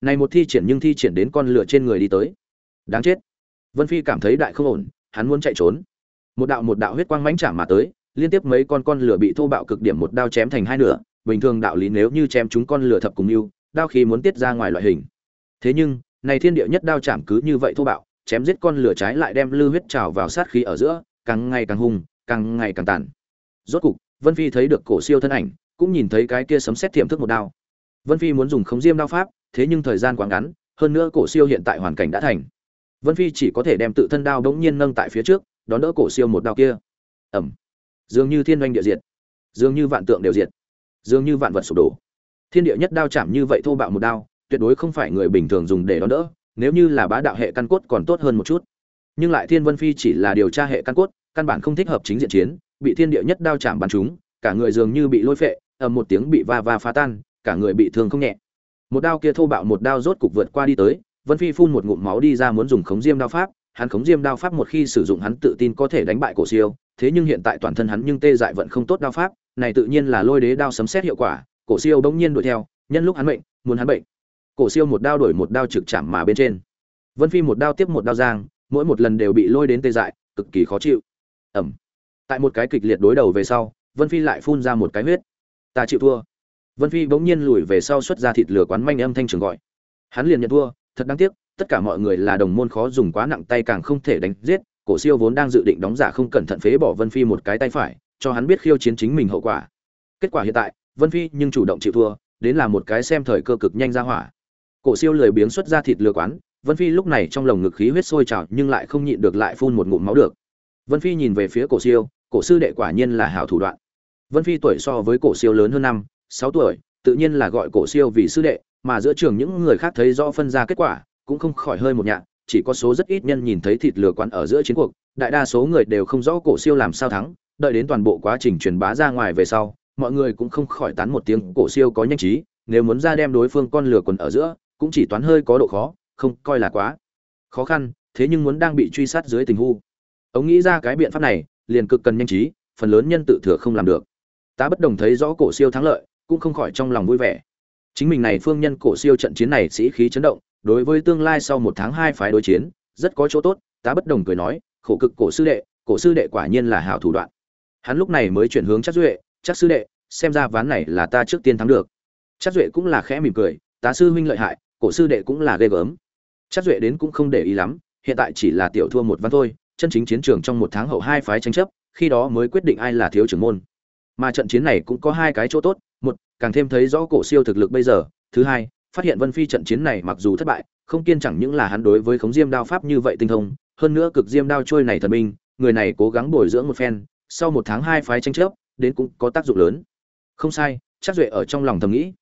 này một thi triển nhưng thi triển đến con lửa trên người đi tới. Đáng chết. Vân phi cảm thấy đại không ổn hắn muốn chạy trốn. Một đạo một đạo huyết quang mãnh chạm mà tới liên tiếp mấy con con lửa bị thô bạo cực điểm một đao chém thành hai nửa bình thường đạo lý nếu như chém chúng con lửa thập cùng yêu đao khí muốn tiết ra ngoài loại hình. Thế nhưng này thiên địa nhất đao chạm cứ như vậy thô bạo chém giết con lửa trái lại đem lư huyết trào vào sát khí ở giữa càng ngày càng hung càng ngày càng tàn. Rốt cục vân phi thấy được cổ siêu thân ảnh cũng nhìn thấy cái kia sấm sét tiệm thức một đao. Vân phi muốn dùng khống diêm đao pháp thế nhưng thời gian quá ngắn hơn nữa cổ siêu hiện tại hoàn cảnh đã thành. Vân phi chỉ có thể đem tự thân đao đống nhiên nâng tại phía trước đón đỡ cổ siêu một đao kia. Ầm, dường như thiên doanh địa diệt. Dường như vạn tượng đều diệt dường như vạn vật sụp đổ. Thiên địa nhất đao chạm như vậy thô bạo một đao, tuyệt đối không phải người bình thường dùng để đón đỡ, nếu như là bá đạo hệ căn cốt còn tốt hơn một chút. Nhưng lại thiên vân phi chỉ là điều tra hệ căn cốt, căn bản không thích hợp chính diện chiến, bị thiên địa nhất đao chạm bắn chúng cả người dường như bị lôi phệ, ầm một tiếng bị va va phá tan, cả người bị thương không nhẹ. Một đao kia thô bạo một đao rốt cục vượt qua đi tới, vân phi phun một ngụm máu đi ra muốn dùng khống diêm đao pháp, hắn khống diêm đao pháp một khi sử dụng hắn tự tin có thể đánh bại cổ siêu, thế nhưng hiện tại toàn thân hắn nhưng tê dại vẫn không tốt đao pháp này tự nhiên là lôi đế đao sấm xét hiệu quả, cổ siêu bỗng nhiên đuổi theo, nhân lúc hắn bệnh muốn hắn bệnh. Cổ siêu một đao đổi một đao trực chạm mà bên trên. Vân phi một đao tiếp một đao giang, mỗi một lần đều bị lôi đến tê dại, cực kỳ khó chịu. Ẩm. Tại một cái kịch liệt đối đầu về sau, vân phi lại phun ra một cái huyết. Ta chịu thua. Vân phi bỗng nhiên lùi về sau xuất ra thịt lửa quán manh âm thanh trường gọi. Hắn liền nhận thua, thật đáng tiếc, tất cả mọi người là đồng môn khó dùng quá nặng tay càng không thể đánh giết. Cổ siêu vốn đang dự định đóng giả không cẩn thận phế bỏ vân phi một cái tay phải cho hắn biết khiêu chiến chính mình hậu quả. Kết quả hiện tại, vân phi nhưng chủ động chịu thua, đến là một cái xem thời cơ cực nhanh ra hỏa. Cổ siêu lười biếng xuất ra thịt lừa quán, vân phi lúc này trong lồng ngực khí huyết sôi trào nhưng lại không nhịn được lại phun một ngụm máu được. Vân phi nhìn về phía cổ siêu, cổ sư đệ quả nhiên là hảo thủ đoạn. Vân phi tuổi so với cổ siêu lớn hơn năm, sáu tuổi, tự nhiên là gọi cổ siêu vì sư đệ, mà giữa trường những người khác thấy rõ phân ra kết quả, cũng không khỏi hơi một nhạc, chỉ có số rất ít nhân nhìn thấy thịt lừa quán ở giữa chiến cuộc, đại đa số người đều không rõ cổ siêu làm sao thắng đợi đến toàn bộ quá trình truyền bá ra ngoài về sau, mọi người cũng không khỏi tán một tiếng cổ siêu có nhanh trí, nếu muốn ra đem đối phương con lừa quần ở giữa, cũng chỉ toán hơi có độ khó, không coi là quá khó khăn, thế nhưng muốn đang bị truy sát dưới tình huống. Ông nghĩ ra cái biện pháp này, liền cực cần nhanh trí, phần lớn nhân tự thừa không làm được. Ta bất đồng thấy rõ cổ siêu thắng lợi, cũng không khỏi trong lòng vui vẻ. Chính mình này phương nhân cổ siêu trận chiến này sĩ khí chấn động, đối với tương lai sau một tháng hai phái đối chiến, rất có chỗ tốt, Tá bất đồng cười nói, khổ cực cổ sư đệ, cổ sư đệ quả nhiên là hảo thủ đoạn hắn lúc này mới chuyển hướng chắc duệ chắc sư đệ, xem ra ván này là ta trước tiên thắng được. Chắc duệ cũng là khẽ mỉm cười, tá sư huynh lợi hại, cổ sư đệ cũng là ghê gớm. Chắc duệ đến cũng không để ý lắm, hiện tại chỉ là tiểu thua một ván thôi, chân chính chiến trường trong một tháng hậu hai phái tranh chấp, khi đó mới quyết định ai là thiếu trưởng môn. Mà trận chiến này cũng có hai cái chỗ tốt, một, càng thêm thấy rõ cổ siêu thực lực bây giờ, thứ hai, phát hiện vân phi trận chiến này mặc dù thất bại, không kiên chẳng những là hắn đối với khống diêm đao pháp như vậy tinh thông, hơn nữa cực diêm đao trôi này thần minh, người này cố gắng bồi dưỡng một phen sau một tháng hai phái tranh chấp, đến cũng có tác dụng lớn. Không sai, chắc duệ ở trong lòng thầm nghĩ.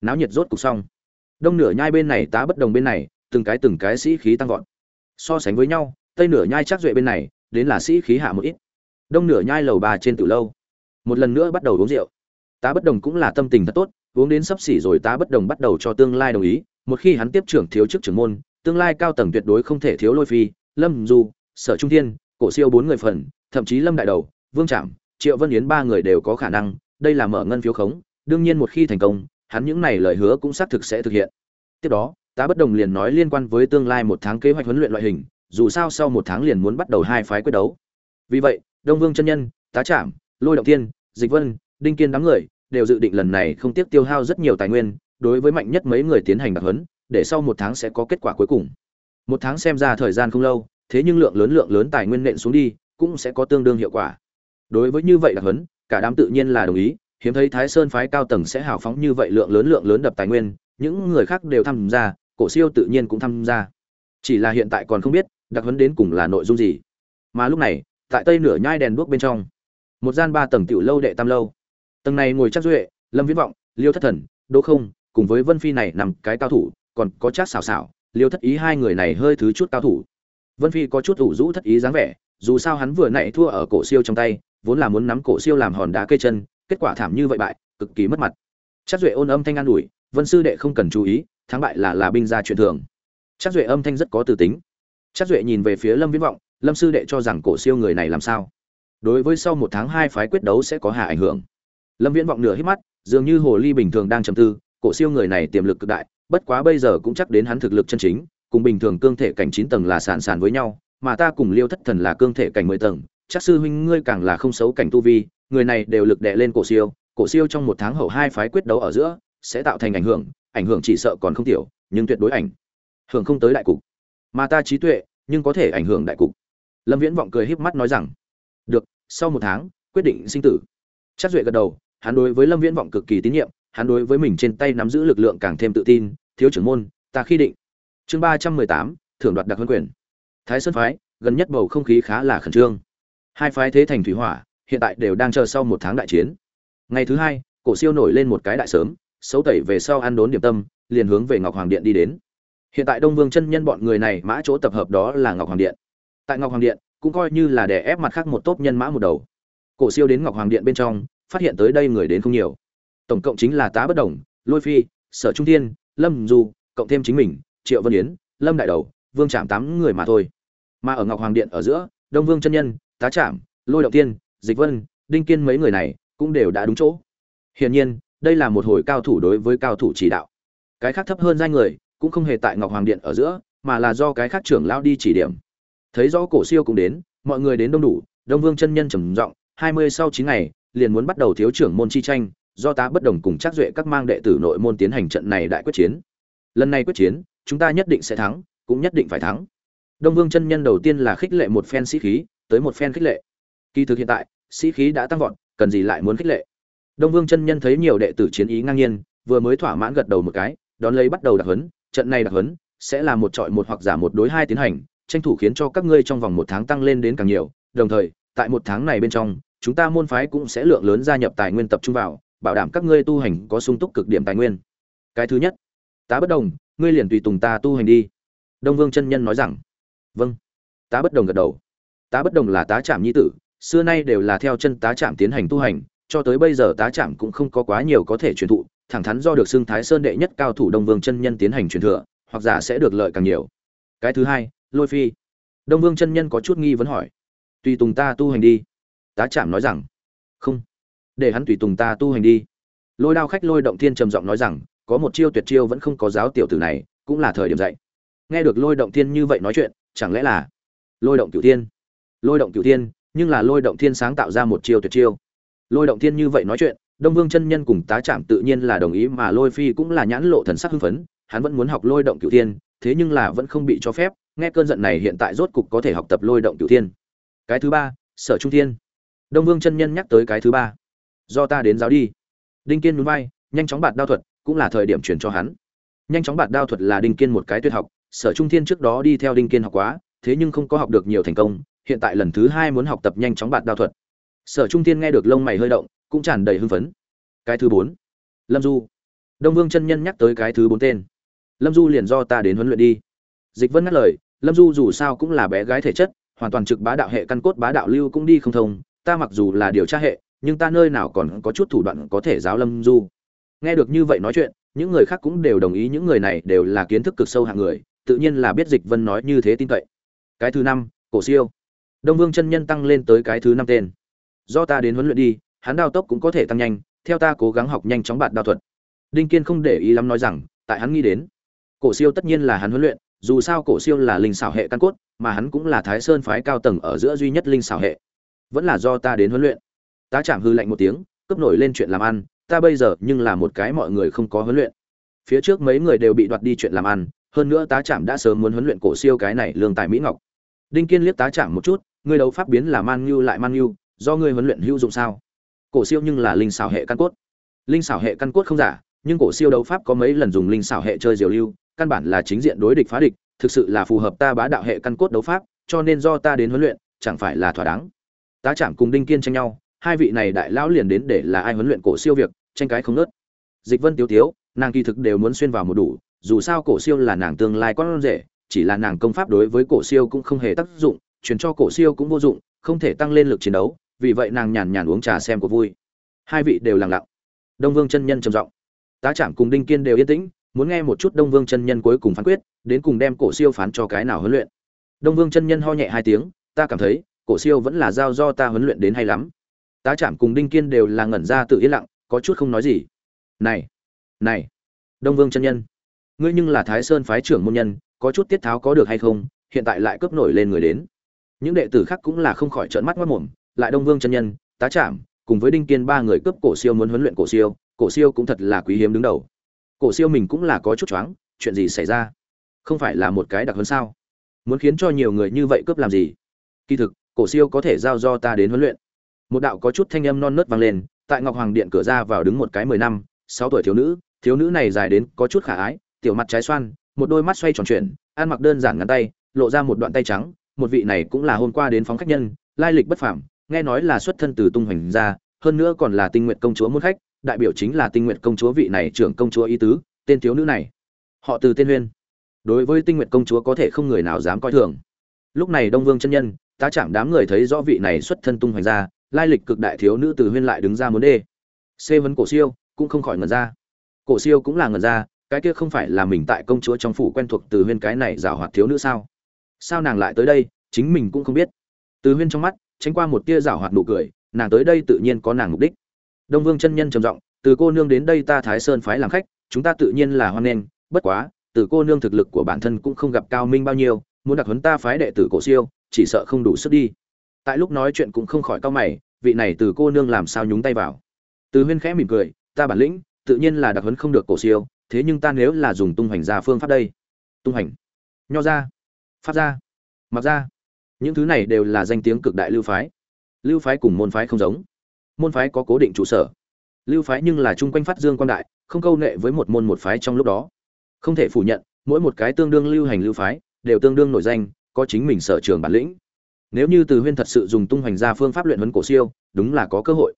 Náo nhiệt rốt cục xong. Đông nửa nhai bên này tá bất đồng bên này, từng cái từng cái sĩ khí tăng vọt. So sánh với nhau, tây nửa nhai chắc duệ bên này, đến là sĩ khí hạ một ít. Đông nửa nhai lầu bà trên từ lâu. Một lần nữa bắt đầu uống rượu. Tá bất đồng cũng là tâm tình thật tốt, uống đến sắp xỉ rồi tá bất đồng bắt đầu cho tương lai đồng ý. Một khi hắn tiếp trưởng thiếu chức trưởng môn, tương lai cao tầng tuyệt đối không thể thiếu lôi phi, lâm du, sở trung thiên, cổ siêu bốn người phần, thậm chí lâm đại đầu vương trạm triệu vân yến ba người đều có khả năng, đây là mở ngân phiếu khống, đương nhiên một khi thành công, hắn những này lời hứa cũng xác thực sẽ thực hiện. Tiếp đó, tá bất đồng liền nói liên quan với tương lai một tháng kế hoạch huấn luyện loại hình, dù sao sau một tháng liền muốn bắt đầu hai phái quyết đấu. Vì vậy, đông vương chân nhân, tá trạm lôi động tiên dịch vân, đinh kiên đám người đều dự định lần này không tiếc tiêu hao rất nhiều tài nguyên, đối với mạnh nhất mấy người tiến hành đặc huấn, để sau một tháng sẽ có kết quả cuối cùng. Một tháng xem ra thời gian không lâu, thế nhưng lượng lớn lượng lớn tài nguyên nện xuống đi, cũng sẽ có tương đương hiệu quả đối với như vậy đặc huấn cả đám tự nhiên là đồng ý, hiếm thấy thái sơn phái cao tầng sẽ hào phóng như vậy lượng lớn lượng lớn đập tài nguyên, những người khác đều tham gia, cổ siêu tự nhiên cũng tham gia. Chỉ là hiện tại còn không biết, đặc huấn đến cùng là nội dung gì. Mà lúc này, tại tây nửa nhai đèn đuốc bên trong, một gian ba tầng tiểu lâu đệ tam lâu. Tầng này ngồi chắc duệ, lâm viễn vọng, liêu thất thần, đỗ không, cùng với vân phi này nằm cái cao thủ, còn có chát xảo xảo liêu thất ý hai người này hơi thứ chút cao thủ. Vân phi có chút ủ rũ thất ý dáng vẻ, dù sao hắn vừa nãy thua ở cổ siêu trong tay vốn là muốn nắm cổ siêu làm hòn đá cây chân, kết quả thảm như vậy bại, cực kỳ mất mặt. Trác duệ ôn âm thanh an ủi, vân sư đệ không cần chú ý, thắng bại là là binh gia chuyện thường. Trác duệ âm thanh rất có tư tính. Trác duệ nhìn về phía lâm viễn vọng, lâm sư đệ cho rằng cổ siêu người này làm sao? Đối với sau một tháng hai phái quyết đấu sẽ có hạ ảnh hưởng. Lâm viễn vọng nửa hít mắt, dường như hồ ly bình thường đang trầm tư, cổ siêu người này tiềm lực cực đại, bất quá bây giờ cũng chắc đến hắn thực lực chân chính, cùng bình thường cương thể cảnh chín tầng là sàn sàn với nhau, mà ta cùng liêu thất thần là cương thể cảnh mười tầng chắc sư huynh ngươi càng là không xấu cảnh tu vi, người này đều lực đè lên cổ siêu cổ siêu trong một tháng hậu hai phái quyết đấu ở giữa, sẽ tạo thành ảnh hưởng ảnh hưởng chỉ sợ còn không tiểu, nhưng tuyệt đối ảnh hưởng không tới đại cục. Mà ta trí tuệ, nhưng có thể ảnh hưởng đại cục. Lâm viễn vọng cười híp mắt nói rằng, được, sau một tháng, quyết định sinh tử. Chắc duệ gật đầu, hắn đối với lâm viễn vọng cực kỳ tín nhiệm, hắn đối với mình trên tay nắm giữ lực lượng càng thêm tự tin, thiếu trưởng môn, ta khi định. Chương ba trăm mười tám, thưởng đoạt đặc huân quyền. Thái sơn phái, gần nhất bầu không khí khá là khẩn trương hai phái thế thành thủy hỏa, hiện tại đều đang chờ sau một tháng đại chiến. Ngày thứ hai, cổ siêu nổi lên một cái đại sớm, xấu tẩy về sau ăn đốn điểm tâm, liền hướng về ngọc hoàng điện đi đến. Hiện tại đông vương chân nhân bọn người này mã chỗ tập hợp đó là ngọc hoàng điện. Tại ngọc hoàng điện, cũng coi như là để ép mặt khác một tốp nhân mã một đầu. Cổ siêu đến ngọc hoàng điện bên trong, phát hiện tới đây người đến không nhiều. Tổng cộng chính là tá bất đồng, lôi phi, sở trung thiên, lâm du cộng thêm chính mình, triệu vân yến, lâm đại đầu, vương trạm tám người mà thôi. Mà ở ngọc hoàng điện ở giữa, đông vương chân nhân tá trạm lôi động tiên, dịch vân, đinh kiên mấy người này cũng đều đã đúng chỗ. Hiển nhiên, đây là một hồi cao thủ đối với cao thủ chỉ đạo. Cái khác thấp hơn danh người cũng không hề tại ngọc hoàng điện ở giữa, mà là do cái khác trưởng lao đi chỉ điểm. Thấy rõ cổ siêu cũng đến, mọi người đến đông đủ, đông vương chân nhân trầm giọng, hai mươi sau chín ngày, liền muốn bắt đầu thiếu trưởng môn chi tranh, do tá bất đồng cùng chắc duệ các mang đệ tử nội môn tiến hành trận này đại quyết chiến. Lần này quyết chiến, chúng ta nhất định sẽ thắng, cũng nhất định phải thắng. Đông vương chân nhân đầu tiên là khích lệ một phen sĩ khí tới một phen khích lệ. Kỳ thực hiện tại, sĩ khí đã tăng vọt, cần gì lại muốn khích lệ? Đông vương chân nhân thấy nhiều đệ tử chiến ý ngang nhiên, vừa mới thỏa mãn gật đầu một cái, đón lấy bắt đầu đặc huấn, trận này đặc huấn sẽ là một trọi một hoặc giả một đối hai tiến hành, tranh thủ khiến cho các ngươi trong vòng một tháng tăng lên đến càng nhiều. Đồng thời, tại một tháng này bên trong, chúng ta môn phái cũng sẽ lượng lớn gia nhập tài nguyên tập trung vào, bảo đảm các ngươi tu hành có sung túc cực điểm tài nguyên. Cái thứ nhất, tá bất đồng, ngươi liền tùy tùng ta tu hành đi. Đông vương chân nhân nói rằng. Vâng. Tá bất đồng gật đầu tá bất đồng là tá trạm nhi tử, xưa nay đều là theo chân tá trạm tiến hành tu hành, cho tới bây giờ tá trạm cũng không có quá nhiều có thể truyền thụ, thẳng thắn do được xưng thái sơn đệ nhất cao thủ đông vương chân nhân tiến hành truyền thừa, hoặc giả sẽ được lợi càng nhiều. Cái thứ hai, lôi phi. Đông vương chân nhân có chút nghi vấn hỏi. Tùy tùng ta tu hành đi. Tá trạm nói rằng, không. Để hắn tùy tùng ta tu hành đi. Lôi đao khách lôi động thiên trầm giọng nói rằng, có một chiêu tuyệt chiêu vẫn không có giáo tiểu tử này, cũng là thời điểm dạy. Nghe được lôi động thiên như vậy nói chuyện, chẳng lẽ là lôi động cửu thiên? Lôi động cửu thiên, nhưng là lôi động thiên sáng tạo ra một chiêu tuyệt chiêu. Lôi động thiên như vậy nói chuyện, đông vương chân nhân cùng tá trạm tự nhiên là đồng ý mà lôi phi cũng là nhãn lộ thần sắc hưng phấn, hắn vẫn muốn học lôi động cửu thiên, thế nhưng là vẫn không bị cho phép, nghe cơn giận này hiện tại rốt cục có thể học tập lôi động cửu thiên. Cái thứ ba, sở trung thiên. Đông vương chân nhân nhắc tới cái thứ ba. Do ta đến giáo đi. Đinh kiên núi vai, nhanh chóng bạt đao thuật, cũng là thời điểm chuyển cho hắn. Nhanh chóng bạt đao thuật là đinh kiên một cái tuyệt học, sở trung thiên trước đó đi theo đinh kiên học quá thế nhưng không có học được nhiều thành công, hiện tại lần thứ hai muốn học tập nhanh chóng bạt đao thuật. Sở trung thiên nghe được lông mày hơi động, cũng tràn đầy hưng phấn. Cái thứ bốn, lâm du. Đông vương chân nhân nhắc tới cái thứ bốn tên. Lâm du liền do ta đến huấn luyện đi. Dịch vân ngắt lời, lâm du dù sao cũng là bé gái thể chất, hoàn toàn trực bá đạo hệ căn cốt bá đạo lưu cũng đi không thông, ta mặc dù là điều tra hệ, nhưng ta nơi nào còn có chút thủ đoạn có thể giáo lâm du. Nghe được như vậy nói chuyện, những người khác cũng đều đồng ý, những người này đều là kiến thức cực sâu hạng người, tự nhiên là biết dịch vân nói như thế tin cậy cái thứ năm, cổ siêu. Đông vương chân nhân tăng lên tới cái thứ năm tên. Do ta đến huấn luyện đi, hắn đao tốc cũng có thể tăng nhanh, theo ta cố gắng học nhanh chóng bạt đao thuật. Đinh kiên không để ý lắm nói rằng, tại hắn nghĩ đến, cổ siêu tất nhiên là hắn huấn luyện, dù sao cổ siêu là linh xảo hệ căn cốt, mà hắn cũng là thái sơn phái cao tầng ở giữa duy nhất linh xảo hệ. Vẫn là do ta đến huấn luyện. Ta chạm hư lạnh một tiếng, cướp nổi lên chuyện làm ăn, ta bây giờ nhưng là một cái mọi người không có huấn luyện. Phía trước mấy người đều bị đoạt đi chuyện làm ăn, hơn nữa tá trạm đã sớm muốn huấn luyện cổ siêu cái này lương tài mỹ ngọc đinh kiên liếc tá chạm một chút ngươi đấu pháp biến là man Nhu lại man Nhu, do ngươi huấn luyện hữu dụng sao? Cổ siêu nhưng là linh xảo hệ căn cốt. Linh xảo hệ căn cốt không giả nhưng cổ siêu đấu pháp có mấy lần dùng linh xảo hệ chơi diều lưu căn bản là chính diện đối địch phá địch thực sự là phù hợp ta bá đạo hệ căn cốt đấu pháp cho nên do ta đến huấn luyện chẳng phải là thỏa đáng. Tá chạm cùng đinh kiên tranh nhau hai vị này đại lão liền đến để là ai huấn luyện cổ siêu việc tranh cái không nớt dịch vân tiếu tiếu nàng kỳ thực đều muốn xuyên vào một đủ dù sao cổ siêu là nàng tương lai con rể chỉ là nàng công pháp đối với cổ siêu cũng không hề tác dụng, truyền cho cổ siêu cũng vô dụng, không thể tăng lên lực chiến đấu, vì vậy nàng nhàn nhàn uống trà xem có vui. Hai vị đều lặng lặng. Đông vương chân nhân trầm giọng. Tá trạm cùng đinh kiên đều yên tĩnh, muốn nghe một chút đông vương chân nhân cuối cùng phán quyết, đến cùng đem cổ siêu phán cho cái nào huấn luyện. Đông vương chân nhân ho nhẹ hai tiếng, ta cảm thấy, cổ siêu vẫn là giao do ta huấn luyện đến hay lắm. Tá trạm cùng đinh kiên đều là ngẩn ra tự yên lặng, có chút không nói gì. Này này, đông vương chân nhân, ngươi nhưng là thái sơn phái trưởng môn nhân có chút tiết tháo có được hay không, hiện tại lại cướp nổi lên người đến. Những đệ tử khác cũng là không khỏi trợn mắt mất mồm, lại đông vương chân nhân, tá trạm cùng với đinh kiên ba người cướp cổ siêu muốn huấn luyện cổ siêu cổ siêu cũng thật là quý hiếm đứng đầu. Cổ siêu mình cũng là có chút choáng, chuyện gì xảy ra? Không phải là một cái đặc hơn sao? Muốn khiến cho nhiều người như vậy cướp làm gì? Kỳ thực, cổ siêu có thể giao do ta đến huấn luyện. Một đạo có chút thanh âm non nớt vang lên, tại ngọc hoàng điện cửa ra vào đứng một cái mười năm, sáu tuổi thiếu nữ thiếu nữ này dài đến có chút khả ái, tiểu mặt trái xoan một đôi mắt xoay tròn chuyển, ăn mặc đơn giản ngắn tay, lộ ra một đoạn tay trắng, một vị này cũng là hôm qua đến phóng khách nhân, lai lịch bất phàm, nghe nói là xuất thân từ tung hoành gia hơn nữa còn là tinh nguyện công chúa muốn khách, đại biểu chính là tinh nguyện công chúa vị này trưởng công chúa y tứ, tên thiếu nữ này. Họ từ tên huyên. Đối với tinh nguyện công chúa có thể không người nào dám coi thường. Lúc này đông vương chân nhân, tá chạm đám người thấy rõ vị này xuất thân tung hoành gia lai lịch cực đại thiếu nữ từ huyên lại đứng ra muốn đê. Xê vấn cổ siêu cũng không khỏi ngần ra. Cổ siêu cũng là ngần ra cái kia không phải là mình tại công chúa trong phủ quen thuộc từ huyên cái này giảo hoạt thiếu nữ sao? Sao nàng lại tới đây, chính mình cũng không biết. Từ huyên trong mắt, tránh qua một tia giảo hoạt nụ cười, nàng tới đây tự nhiên có nàng mục đích. Đông vương chân nhân trầm giọng, từ cô nương đến đây ta thái sơn phái làm khách, chúng ta tự nhiên là hoan nghênh, bất quá, từ cô nương thực lực của bản thân cũng không gặp cao minh bao nhiêu, muốn đặc huấn ta phái đệ tử cổ siêu, chỉ sợ không đủ sức đi. Tại lúc nói chuyện cũng không khỏi cao mày, vị này từ cô nương làm sao nhúng tay vào. Từ huyên khẽ mỉm cười, ta bản lĩnh, tự nhiên là đặc huấn không được cổ siêu thế nhưng ta nếu là dùng tung hoành ra phương pháp đây. Tung hành nho ra. Pháp ra. Mặc ra. Những thứ này đều là danh tiếng cực đại lưu phái. Lưu phái cùng môn phái không giống. Môn phái có cố định trụ sở. Lưu phái nhưng là chung quanh phát dương quan đại, không câu nệ với một môn một phái trong lúc đó. Không thể phủ nhận, mỗi một cái tương đương lưu hành lưu phái, đều tương đương nổi danh, có chính mình sở trường bản lĩnh. Nếu như từ huyên thật sự dùng tung hoành ra phương pháp luyện huấn cổ siêu, đúng là có cơ hội.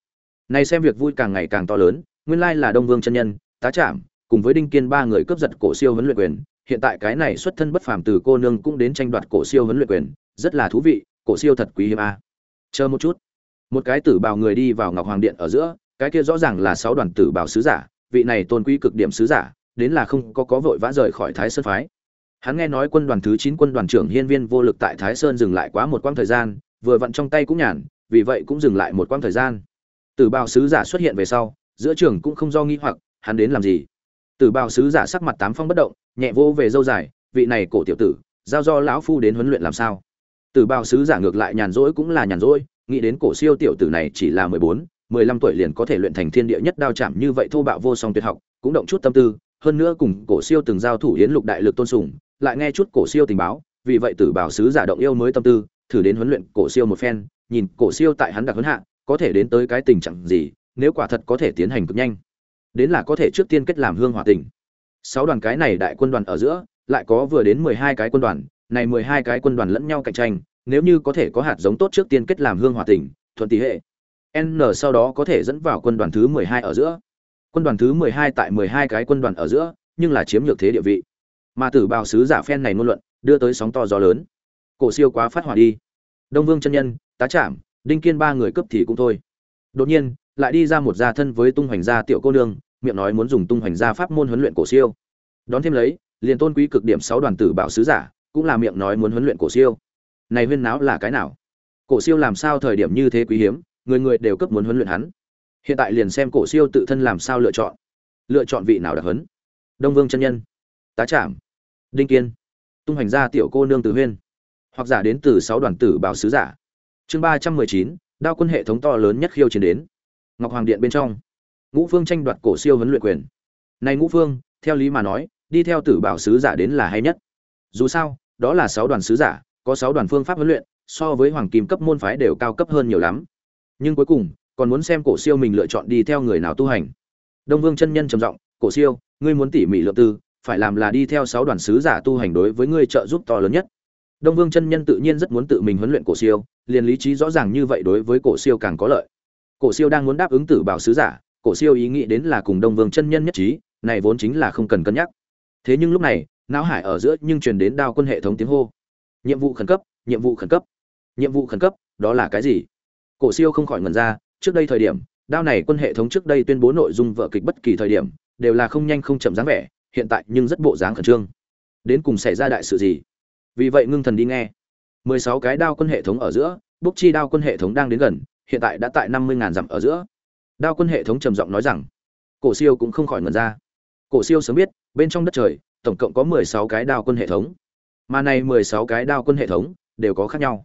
Này xem việc vui càng ngày càng to lớn, nguyên lai là đông vương chân nhân, tá trạm cùng với đinh kiên ba người cướp giật cổ siêu huấn luyện quyền, hiện tại cái này xuất thân bất phàm từ cô nương cũng đến tranh đoạt cổ siêu huấn luyện quyền, rất là thú vị, cổ siêu thật quý hiếm a. Chờ một chút. Một cái tử bào người đi vào ngọc hoàng điện ở giữa, cái kia rõ ràng là sáu đoàn tử bào sứ giả, vị này tôn quý cực điểm sứ giả, đến là không có có vội vã rời khỏi thái sơn phái. Hắn nghe nói quân đoàn thứ chín quân đoàn trưởng hiên viên vô lực tại thái sơn dừng lại quá một quãng thời gian, vừa vặn trong tay cũng nhàn, vì vậy cũng dừng lại một quãng thời gian. Tử bào sứ giả xuất hiện về sau, giữa trường cũng không do nghi hoặc, hắn đến làm gì? Tử bào sứ giả sắc mặt tám phong bất động nhẹ vô về dâu dài vị này cổ tiểu tử giao do lão phu đến huấn luyện làm sao? Tử bào sứ giả ngược lại nhàn rỗi cũng là nhàn rỗi nghĩ đến cổ siêu tiểu tử này chỉ là mười bốn mười lăm tuổi liền có thể luyện thành thiên địa nhất đao chạm như vậy thô bạo vô song tuyệt học cũng động chút tâm tư hơn nữa cùng cổ siêu từng giao thủ yến lục đại lực tôn sủng, lại nghe chút cổ siêu tình báo vì vậy tử bảo sứ giả động yêu mới tâm tư thử đến huấn luyện cổ siêu một phen nhìn cổ siêu tại hắn đặc huấn hạ có thể đến tới cái tình trạng gì nếu quả thật có thể tiến hành cực nhanh đến là có thể trước tiên kết làm hương hòa tình sáu đoàn cái này đại quân đoàn ở giữa, lại có vừa đến mười hai cái quân đoàn, này mười hai cái quân đoàn lẫn nhau cạnh tranh, nếu như có thể có hạt giống tốt trước tiên kết làm hương hòa tình thuận tỷ hệ. N sau đó có thể dẫn vào quân đoàn thứ mười hai ở giữa. Quân đoàn thứ mười hai tại mười hai cái quân đoàn ở giữa, nhưng là chiếm nhược thế địa vị. Mà tử bào sứ giả phen này ngôn luận, đưa tới sóng to gió lớn. Cổ siêu quá phát hỏa đi. Đông vương chân nhân, tá trạm đinh kiên ba người cướp thì cũng thôi đột nhiên, lại đi ra một gia thân với tung hoành gia tiểu cô nương, miệng nói muốn dùng tung hoành gia pháp môn huấn luyện cổ siêu. Đón thêm lấy, liền tôn quý cực điểm sáu đoàn tử bảo sứ giả, cũng là miệng nói muốn huấn luyện cổ siêu. Này huyên náo là cái nào? Cổ siêu làm sao thời điểm như thế quý hiếm, người người đều cấp muốn huấn luyện hắn. Hiện tại liền xem cổ siêu tự thân làm sao lựa chọn. Lựa chọn vị nào đặc hấn đông vương chân nhân. Tá trạm đinh kiên. Tung hoành gia tiểu cô nương từ huyên. Hoặc giả đến từ sáu đoàn tử bảo sứ giả. Chương ba trăm mười chín đao quân hệ thống to lớn nhất khiêu chiến đến. Ngọc hoàng điện bên trong, ngũ phương tranh đoạt cổ siêu huấn luyện quyền. Này ngũ phương, theo lý mà nói, đi theo tử bảo sứ giả đến là hay nhất. Dù sao, đó là sáu đoàn sứ giả, có sáu đoàn phương pháp huấn luyện, so với hoàng kim cấp môn phái đều cao cấp hơn nhiều lắm. Nhưng cuối cùng, còn muốn xem cổ siêu mình lựa chọn đi theo người nào tu hành. Đông vương chân nhân trầm giọng, cổ siêu, ngươi muốn tỉ mỉ lượng tư, phải làm là đi theo sáu đoàn sứ giả tu hành đối với ngươi trợ giúp to lớn nhất đông vương chân nhân tự nhiên rất muốn tự mình huấn luyện cổ siêu, liền lý trí rõ ràng như vậy đối với cổ siêu càng có lợi. Cổ siêu đang muốn đáp ứng tử bảo sứ giả, cổ siêu ý nghĩ đến là cùng đông vương chân nhân nhất trí, này vốn chính là không cần cân nhắc. Thế nhưng lúc này, não hải ở giữa nhưng truyền đến đao quân hệ thống tiếng hô. Nhiệm vụ khẩn cấp, nhiệm vụ khẩn cấp. Nhiệm vụ khẩn cấp, đó là cái gì? Cổ siêu không khỏi ngẩn ra, trước đây thời điểm, đao này quân hệ thống trước đây tuyên bố nội dung vở kịch bất kỳ thời điểm, đều là không nhanh không chậm dáng vẻ, hiện tại nhưng rất bộ dáng khẩn trương. Đến cùng xảy ra đại sự gì? Vì vậy ngưng thần đi nghe. mười sáu cái đao quân hệ thống ở giữa, bốc chi đao quân hệ thống đang đến gần, hiện tại đã tại năm mươi ngàn dặm ở giữa. Đao quân hệ thống trầm giọng nói rằng, cổ siêu cũng không khỏi ngẩn ra. Cổ siêu sớm biết, bên trong đất trời, tổng cộng có mười sáu cái đao quân hệ thống. Mà này mười sáu cái đao quân hệ thống đều có khác nhau.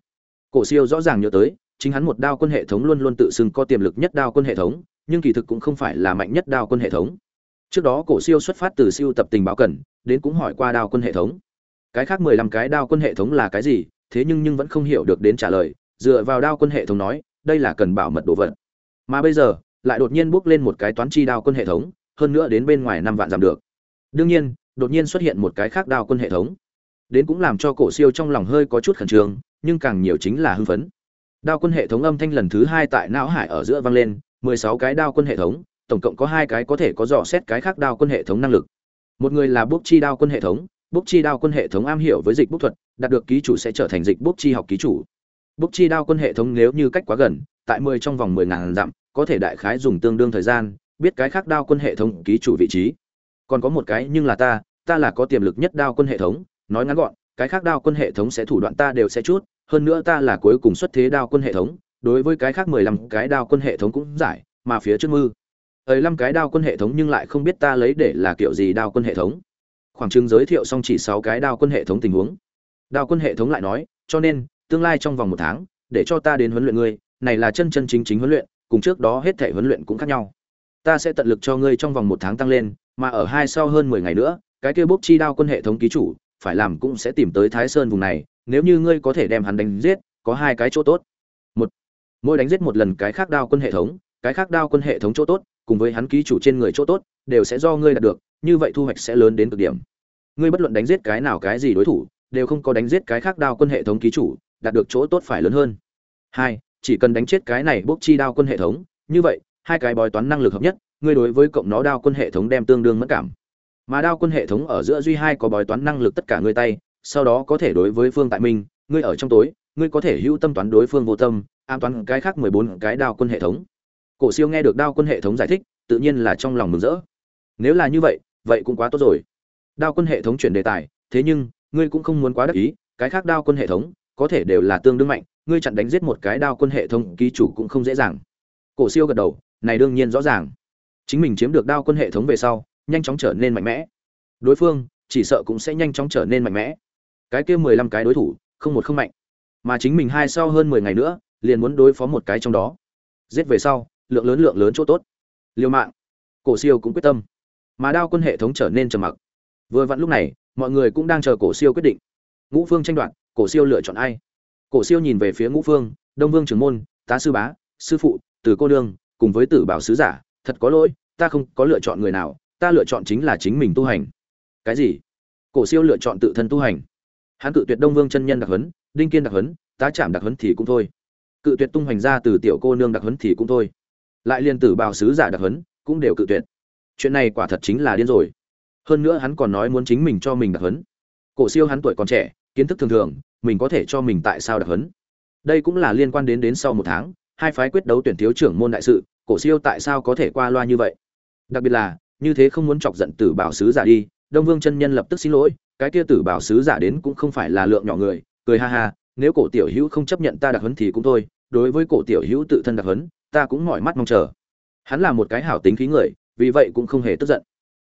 Cổ siêu rõ ràng nhớ tới, chính hắn một đao quân hệ thống luôn luôn tự xưng có tiềm lực nhất đao quân hệ thống, nhưng kỳ thực cũng không phải là mạnh nhất đao quân hệ thống. Trước đó cổ siêu xuất phát từ siêu tập tình báo cần, đến cũng hỏi qua đao quân hệ thống cái khác mười lăm cái đao quân hệ thống là cái gì? Thế nhưng nhưng vẫn không hiểu được đến trả lời, dựa vào đao quân hệ thống nói, đây là cần bảo mật đồ vật. Mà bây giờ, lại đột nhiên bước lên một cái toán chi đao quân hệ thống, hơn nữa đến bên ngoài năm vạn giảm được. Đương nhiên, đột nhiên xuất hiện một cái khác đao quân hệ thống. Đến cũng làm cho cổ siêu trong lòng hơi có chút khẩn trương, nhưng càng nhiều chính là hưng phấn. Đao quân hệ thống âm thanh lần thứ hai tại não hải ở giữa vang lên, mười sáu cái đao quân hệ thống, tổng cộng có hai cái có thể có dò xét cái khác đao quân hệ thống năng lực. Một người là bốc chi đao quân hệ thống bốc chi đao quân hệ thống am hiểu với dịch bốc thuật, đạt được ký chủ sẽ trở thành dịch bốc chi học ký chủ. Bốc chi đao quân hệ thống nếu như cách quá gần, tại mười trong vòng mười ngàn dặm, có thể đại khái dùng tương đương thời gian, biết cái khác đao quân hệ thống ký chủ vị trí. Còn có một cái nhưng là ta ta là có tiềm lực nhất đao quân hệ thống, nói ngắn gọn, cái khác đao quân hệ thống sẽ thủ đoạn ta đều sẽ chút, hơn nữa ta là cuối cùng xuất thế đao quân hệ thống, đối với cái khác mười lăm cái đao quân hệ thống cũng giải, mà phía trước mư. Ấy năm cái đao quân hệ thống nhưng lại không biết ta lấy để là kiểu gì đao quân hệ thống khoảng chừng giới thiệu xong chỉ sáu cái đao quân hệ thống tình huống. Đao quân hệ thống lại nói, cho nên, tương lai trong vòng một tháng, để cho ta đến huấn luyện ngươi, này là chân chân chính chính huấn luyện, cùng trước đó hết thể huấn luyện cũng khác nhau. Ta sẽ tận lực cho ngươi trong vòng một tháng tăng lên, mà ở hai sau hơn mười ngày nữa, cái kia bốc chi đao quân hệ thống ký chủ, phải làm cũng sẽ tìm tới thái sơn vùng này, nếu như ngươi có thể đem hắn đánh giết, có hai cái chỗ tốt. Một, mỗi đánh giết một lần cái khác đao quân hệ thống, cái khác đao quân hệ thống chỗ tốt, cùng với hắn ký chủ trên người chỗ tốt, đều sẽ do ngươi đạt được như vậy thu hoạch sẽ lớn đến cực điểm. Ngươi bất luận đánh giết cái nào cái gì đối thủ, đều không có đánh giết cái khác đao quân hệ thống ký chủ, đạt được chỗ tốt phải lớn hơn. Hai, chỉ cần đánh chết cái này bốc chi đao quân hệ thống, như vậy, hai cái bói toán năng lực hợp nhất, ngươi đối với cộng nó đao quân hệ thống đem tương đương mất cảm. Mà đao quân hệ thống ở giữa duy hai có bói toán năng lực tất cả ngươi tay, sau đó có thể đối với phương tại minh, ngươi ở trong tối, ngươi có thể hữu tâm toán đối phương vô tâm, an toán cái khác mười bốn cái đao quân hệ thống. Cổ siêu nghe được đao quân hệ thống giải thích, tự nhiên là trong lòng mừng rỡ. Nếu là như vậy vậy cũng quá tốt rồi. Đao quân hệ thống chuyển đề tài, thế nhưng, ngươi cũng không muốn quá đắc ý, cái khác đao quân hệ thống, có thể đều là tương đương mạnh, ngươi chặn đánh giết một cái đao quân hệ thống ký chủ cũng không dễ dàng. Cổ siêu gật đầu, này đương nhiên rõ ràng. Chính mình chiếm được đao quân hệ thống về sau, nhanh chóng trở nên mạnh mẽ. Đối phương, chỉ sợ cũng sẽ nhanh chóng trở nên mạnh mẽ. Cái kia mười lăm cái đối thủ, không một không mạnh. Mà chính mình hai sau hơn mười ngày nữa, liền muốn đối phó một cái trong đó. Giết về sau, lượng lớn lượng lớn chỗ tốt. Liều mạng. Cổ siêu cũng quyết tâm mà đao quân hệ thống trở nên trầm mặc. Vừa vặn lúc này, mọi người cũng đang chờ cổ siêu quyết định. Ngũ phương tranh đoạt, cổ siêu lựa chọn ai? Cổ siêu nhìn về phía ngũ phương, đông vương trưởng môn, tá sư bá, sư phụ, từ cô đương cùng với tử bảo sứ giả, thật có lỗi, ta không có lựa chọn người nào, ta lựa chọn chính là chính mình tu hành. Cái gì? Cổ siêu lựa chọn tự thân tu hành. Hắn cự tuyệt đông vương chân nhân đặc huấn, đinh kiên đặc huấn, tá chạm đặc huấn thì cũng thôi. Cự tuyệt tung hoành ra từ tiểu cô nương đặc huấn thì cũng thôi. Lại liên tử bào sứ giả đặc huấn cũng đều cự tuyệt chuyện này quả thật chính là điên rồi. Hơn nữa hắn còn nói muốn chính mình cho mình đặc huấn. Cổ siêu hắn tuổi còn trẻ, kiến thức thường thường, mình có thể cho mình tại sao đặc huấn. Đây cũng là liên quan đến đến sau một tháng, hai phái quyết đấu tuyển thiếu trưởng môn đại sự, cổ siêu tại sao có thể qua loa như vậy? Đặc biệt là, như thế không muốn chọc giận tử bảo sứ giả đi, đông vương chân nhân lập tức xin lỗi, cái kia tử bảo sứ giả đến cũng không phải là lượng nhỏ người, cười ha ha, nếu cổ tiểu hữu không chấp nhận ta đặc huấn thì cũng thôi, đối với cổ tiểu hữu tự thân đặc huấn, ta cũng mỏi mắt mong chờ. Hắn là một cái hảo tính khí người vì vậy cũng không hề tức giận.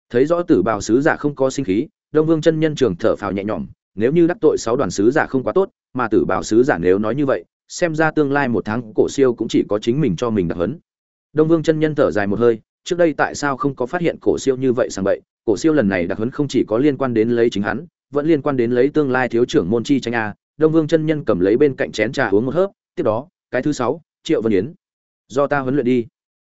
Thấy rõ tử bào sứ giả không có sinh khí, đông vương chân nhân trường thở phào nhẹ nhõm, nếu như đắc tội sáu đoàn sứ giả không quá tốt, mà tử bào sứ giả nếu nói như vậy, xem ra tương lai một tháng cổ siêu cũng chỉ có chính mình cho mình đặc hấn đông vương chân nhân thở dài một hơi, trước đây tại sao không có phát hiện cổ siêu như vậy sang vậy cổ siêu lần này đặc hấn không chỉ có liên quan đến lấy chính hắn, vẫn liên quan đến lấy tương lai thiếu trưởng môn chi tranh a. Đông vương chân nhân cầm lấy bên cạnh chén trà uống một hớp, tiếp đó, cái thứ sáu, triệu vân yến, do ta huấn luyện đi.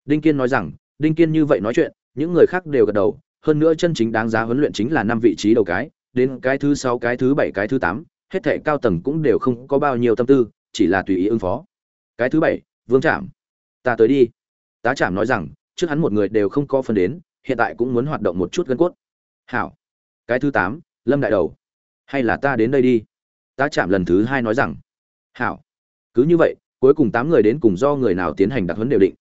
Đinh kiên nói rằng đinh kiên như vậy nói chuyện, những người khác đều gật đầu, hơn nữa chân chính đáng giá huấn luyện chính là năm vị trí đầu cái, đến cái thứ sáu, cái thứ bảy, cái thứ tám, hết thệ cao tầng cũng đều không có bao nhiêu tâm tư, chỉ là tùy ý ứng phó. Cái thứ bảy, vương trạm ta tới đi. Tá trạm nói rằng, trước hắn một người đều không có phần đến, hiện tại cũng muốn hoạt động một chút gân cốt. Hảo. Cái thứ tám, lâm đại đầu. Hay là ta đến đây đi? Tá trạm lần thứ hai nói rằng. Hảo. Cứ như vậy, cuối cùng tám người đến cùng do người nào tiến hành đặc huấn đều định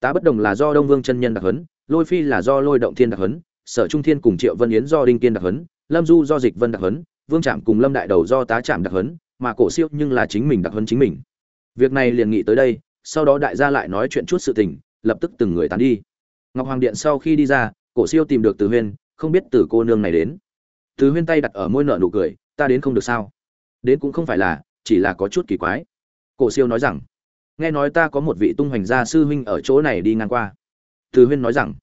tá bất đồng là do đông vương chân nhân đặc huấn, lôi phi là do lôi động thiên đặc huấn, sở trung thiên cùng triệu vân yến do đinh tiên đặc huấn, lâm du do dịch vân đặc huấn, vương trạm cùng lâm đại đầu do tá trạm đặc huấn, mà cổ siêu nhưng là chính mình đặc huấn chính mình. Việc này liền nghị tới đây, sau đó đại gia lại nói chuyện chút sự tình, lập tức từng người tán đi. Ngọc hoàng điện sau khi đi ra, cổ siêu tìm được từ huyên, không biết từ cô nương này đến. Từ huyên tay đặt ở môi nợ nụ cười, ta đến không được sao? Đến cũng không phải là, chỉ là có chút kỳ quái. Cổ siêu nói rằng nghe nói ta có một vị tung hoành gia sư huynh ở chỗ này đi ngang qua. Từ huyên nói rằng,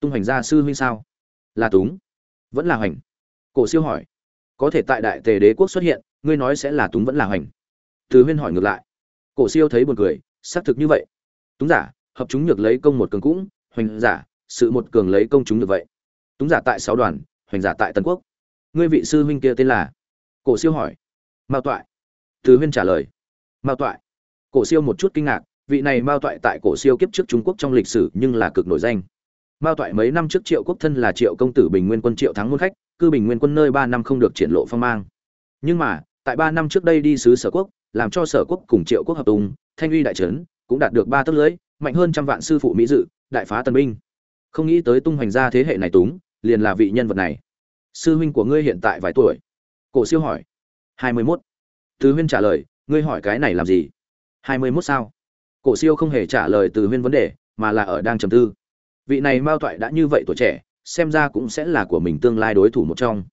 tung hoành gia sư huynh sao? Là túng. Vẫn là hoành. Cổ siêu hỏi, có thể tại đại tề đế quốc xuất hiện, ngươi nói sẽ là túng vẫn là hoành? Từ huyên hỏi ngược lại, cổ siêu thấy buồn cười, xác thực như vậy. Túng giả, hợp chúng nhược lấy công một cường cũng, hoành giả, sự một cường lấy công chúng được vậy. Túng giả tại sáu đoàn, hoành giả tại tần quốc. Ngươi vị sư huynh kia tên là? Cổ siêu hỏi. Mao toại. Từ huyên trả lời. Mao toại cổ siêu một chút kinh ngạc, vị này mao toại tại cổ siêu kiếp trước trung quốc trong lịch sử nhưng là cực nổi danh. Mao toại mấy năm trước triệu quốc thân là triệu công tử bình nguyên quân triệu thắng muôn khách, cư bình nguyên quân nơi ba năm không được triển lộ phong mang. Nhưng mà, tại ba năm trước đây đi sứ sở quốc, làm cho sở quốc cùng triệu quốc hợp tùng, thanh uy đại trấn cũng đạt được ba tấc lưới, mạnh hơn trăm vạn sư phụ mỹ dự, đại phá tân binh. Không nghĩ tới tung hoành gia thế hệ này túng, liền là vị nhân vật này. Sư huynh của ngươi hiện tại vài tuổi? Cổ siêu hỏi. Hai mươi mốt. Từ huyên trả lời, ngươi hỏi cái này làm gì? Hai mươi mốt sao? Cổ siêu không hề trả lời từ huyên vấn đề, mà là ở đang trầm tư. Vị này mao toại đã như vậy tuổi trẻ, xem ra cũng sẽ là của mình tương lai đối thủ một trong.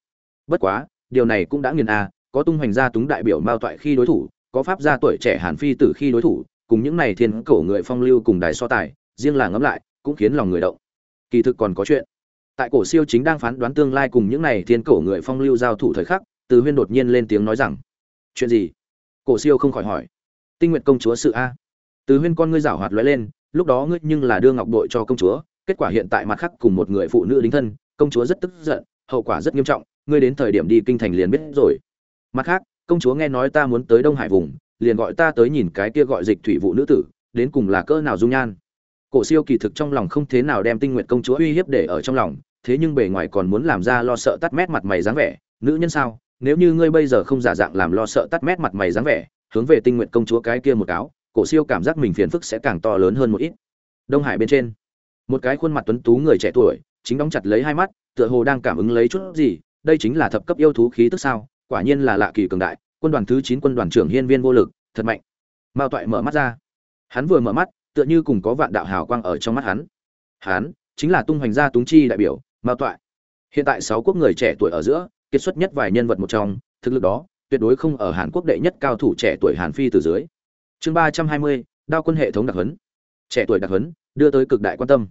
Bất quá, điều này cũng đã nghiền a có tung hoành gia túng đại biểu mao toại khi đối thủ, có pháp gia tuổi trẻ hàn phi tử khi đối thủ, cùng những này thiên cổ người phong lưu cùng đài so tài, riêng là ngẫm lại, cũng khiến lòng người động. Kỳ thực còn có chuyện. Tại cổ siêu chính đang phán đoán tương lai cùng những này thiên cổ người phong lưu giao thủ thời khắc, từ huyên đột nhiên lên tiếng nói rằng, chuyện gì? Cổ siêu không khỏi hỏi tinh nguyện công chúa sự a. Từ huyên con ngươi rảo hoạt lóe lên, lúc đó ngươi nhưng là đưa ngọc đội cho công chúa, kết quả hiện tại mặt khác cùng một người phụ nữ đính thân, công chúa rất tức giận, hậu quả rất nghiêm trọng, ngươi đến thời điểm đi kinh thành liền biết rồi. Mặt khác, công chúa nghe nói ta muốn tới đông hải vùng, liền gọi ta tới nhìn cái kia gọi dịch thủy vụ nữ tử, đến cùng là cỡ nào dung nhan. Cổ siêu kỳ thực trong lòng không thế nào đem tinh nguyện công chúa uy hiếp để ở trong lòng, thế nhưng bề ngoài còn muốn làm ra lo sợ tắt mét mặt mày dáng vẻ, nữ nhân sao? Nếu như ngươi bây giờ không giả dạng làm lo sợ tắt mét mặt mày dáng vẻ hướng về tinh nguyện công chúa cái kia một cáo, cổ siêu cảm giác mình phiền phức sẽ càng to lớn hơn một ít. Đông hải bên trên, một cái khuôn mặt tuấn tú người trẻ tuổi, chính đóng chặt lấy hai mắt, tựa hồ đang cảm ứng lấy chút gì, đây chính là thập cấp yêu thú khí tức sao, quả nhiên là lạ kỳ cường đại, quân đoàn thứ chín quân đoàn trưởng hiên viên vô lực, thật mạnh. Mao toại mở mắt ra. Hắn vừa mở mắt, tựa như cùng có vạn đạo hào quang ở trong mắt hắn. Hắn chính là tung hoành gia túng chi đại biểu, mao toại. Hiện tại sáu quốc người trẻ tuổi ở giữa, kiệt xuất nhất vài nhân vật một trong, thực lực đó tuyệt đối không ở hàn quốc đệ nhất cao thủ trẻ tuổi hàn phi từ dưới. Chương ba trăm hai mươi, đao quân hệ thống đặc huấn. Trẻ tuổi đặc huấn, đưa tới cực đại quan tâm.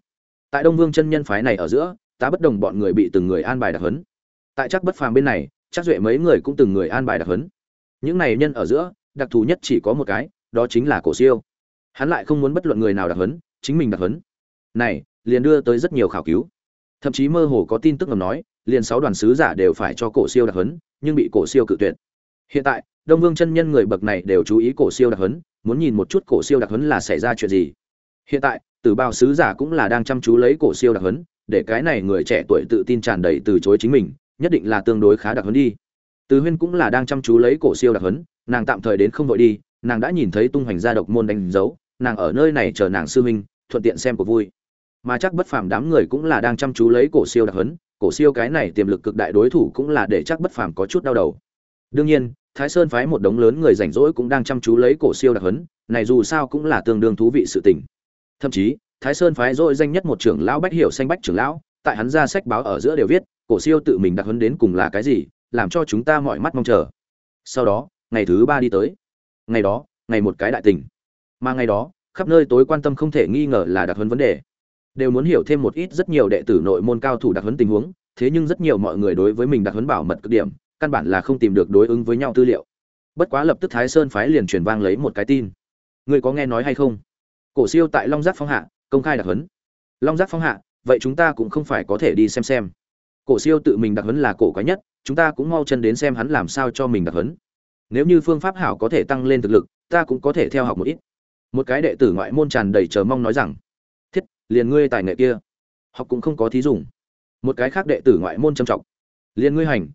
Tại đông vương chân nhân phái này ở giữa, tá bất đồng bọn người bị từng người an bài đặc huấn. Tại chắc bất phàm bên này, chắc duệ mấy người cũng từng người an bài đặc huấn. Những này nhân ở giữa, đặc thù nhất chỉ có một cái, đó chính là cổ siêu. Hắn lại không muốn bất luận người nào đặc huấn, chính mình đặc huấn. Này, liền đưa tới rất nhiều khảo cứu. Thậm chí mơ hồ có tin tức ngầm nói, liền sáu đoàn sứ giả đều phải cho cổ siêu đặc huấn, nhưng bị cổ siêu cự tuyệt hiện tại, đông vương chân nhân người bậc này đều chú ý cổ siêu đặc huấn, muốn nhìn một chút cổ siêu đặc huấn là xảy ra chuyện gì. Hiện tại, tử bao sứ giả cũng là đang chăm chú lấy cổ siêu đặc huấn, để cái này người trẻ tuổi tự tin tràn đầy từ chối chính mình, nhất định là tương đối khá đặc huấn đi. Từ huyên cũng là đang chăm chú lấy cổ siêu đặc huấn, nàng tạm thời đến không vội đi, nàng đã nhìn thấy tung hoành gia độc môn đánh dấu, nàng ở nơi này chờ nàng sư huynh, thuận tiện xem của vui. Mà chắc bất phàm đám người cũng là đang chăm chú lấy cổ siêu đặc huấn, cổ siêu cái này tiềm lực cực đại đối thủ cũng là để chắc bất phàm có chút đau đầu đương nhiên, thái sơn phái một đống lớn người rảnh rỗi cũng đang chăm chú lấy cổ siêu đặc huấn này dù sao cũng là tương đương thú vị sự tình. Thậm chí, thái sơn phái dội danh nhất một trưởng lão bách hiểu xanh bách trưởng lão, tại hắn ra sách báo ở giữa đều viết, cổ siêu tự mình đặc huấn đến cùng là cái gì, làm cho chúng ta mọi mắt mong chờ. Sau đó, ngày thứ ba đi tới. Ngày đó, ngày một cái đại tình. Mà ngày đó, khắp nơi tối quan tâm không thể nghi ngờ là đặc huấn vấn đề. Đều muốn hiểu thêm một ít rất nhiều đệ tử nội môn cao thủ đặc huấn tình huống, thế nhưng rất nhiều mọi người đối với mình đặc huấn bảo mật cực điểm căn bản là không tìm được đối ứng với nhau tư liệu. Bất quá lập tức thái sơn phái liền truyền vang lấy một cái tin. Người có nghe nói hay không? Cổ siêu tại long giác phong hạ, công khai đặc huấn long giác phong hạ, vậy chúng ta cũng không phải có thể đi xem xem. Cổ siêu tự mình đặc huấn là cổ quái nhất, chúng ta cũng mau chân đến xem hắn làm sao cho mình đặc huấn nếu như phương pháp hảo có thể tăng lên thực lực, ta cũng có thể theo học một ít. Một cái đệ tử ngoại môn tràn đầy chờ mong nói rằng, thiết, liền ngươi tài nghệ kia, học cũng không có thí dụng một cái khác đệ tử ngoại môn trầm trọng, liền ngươi hành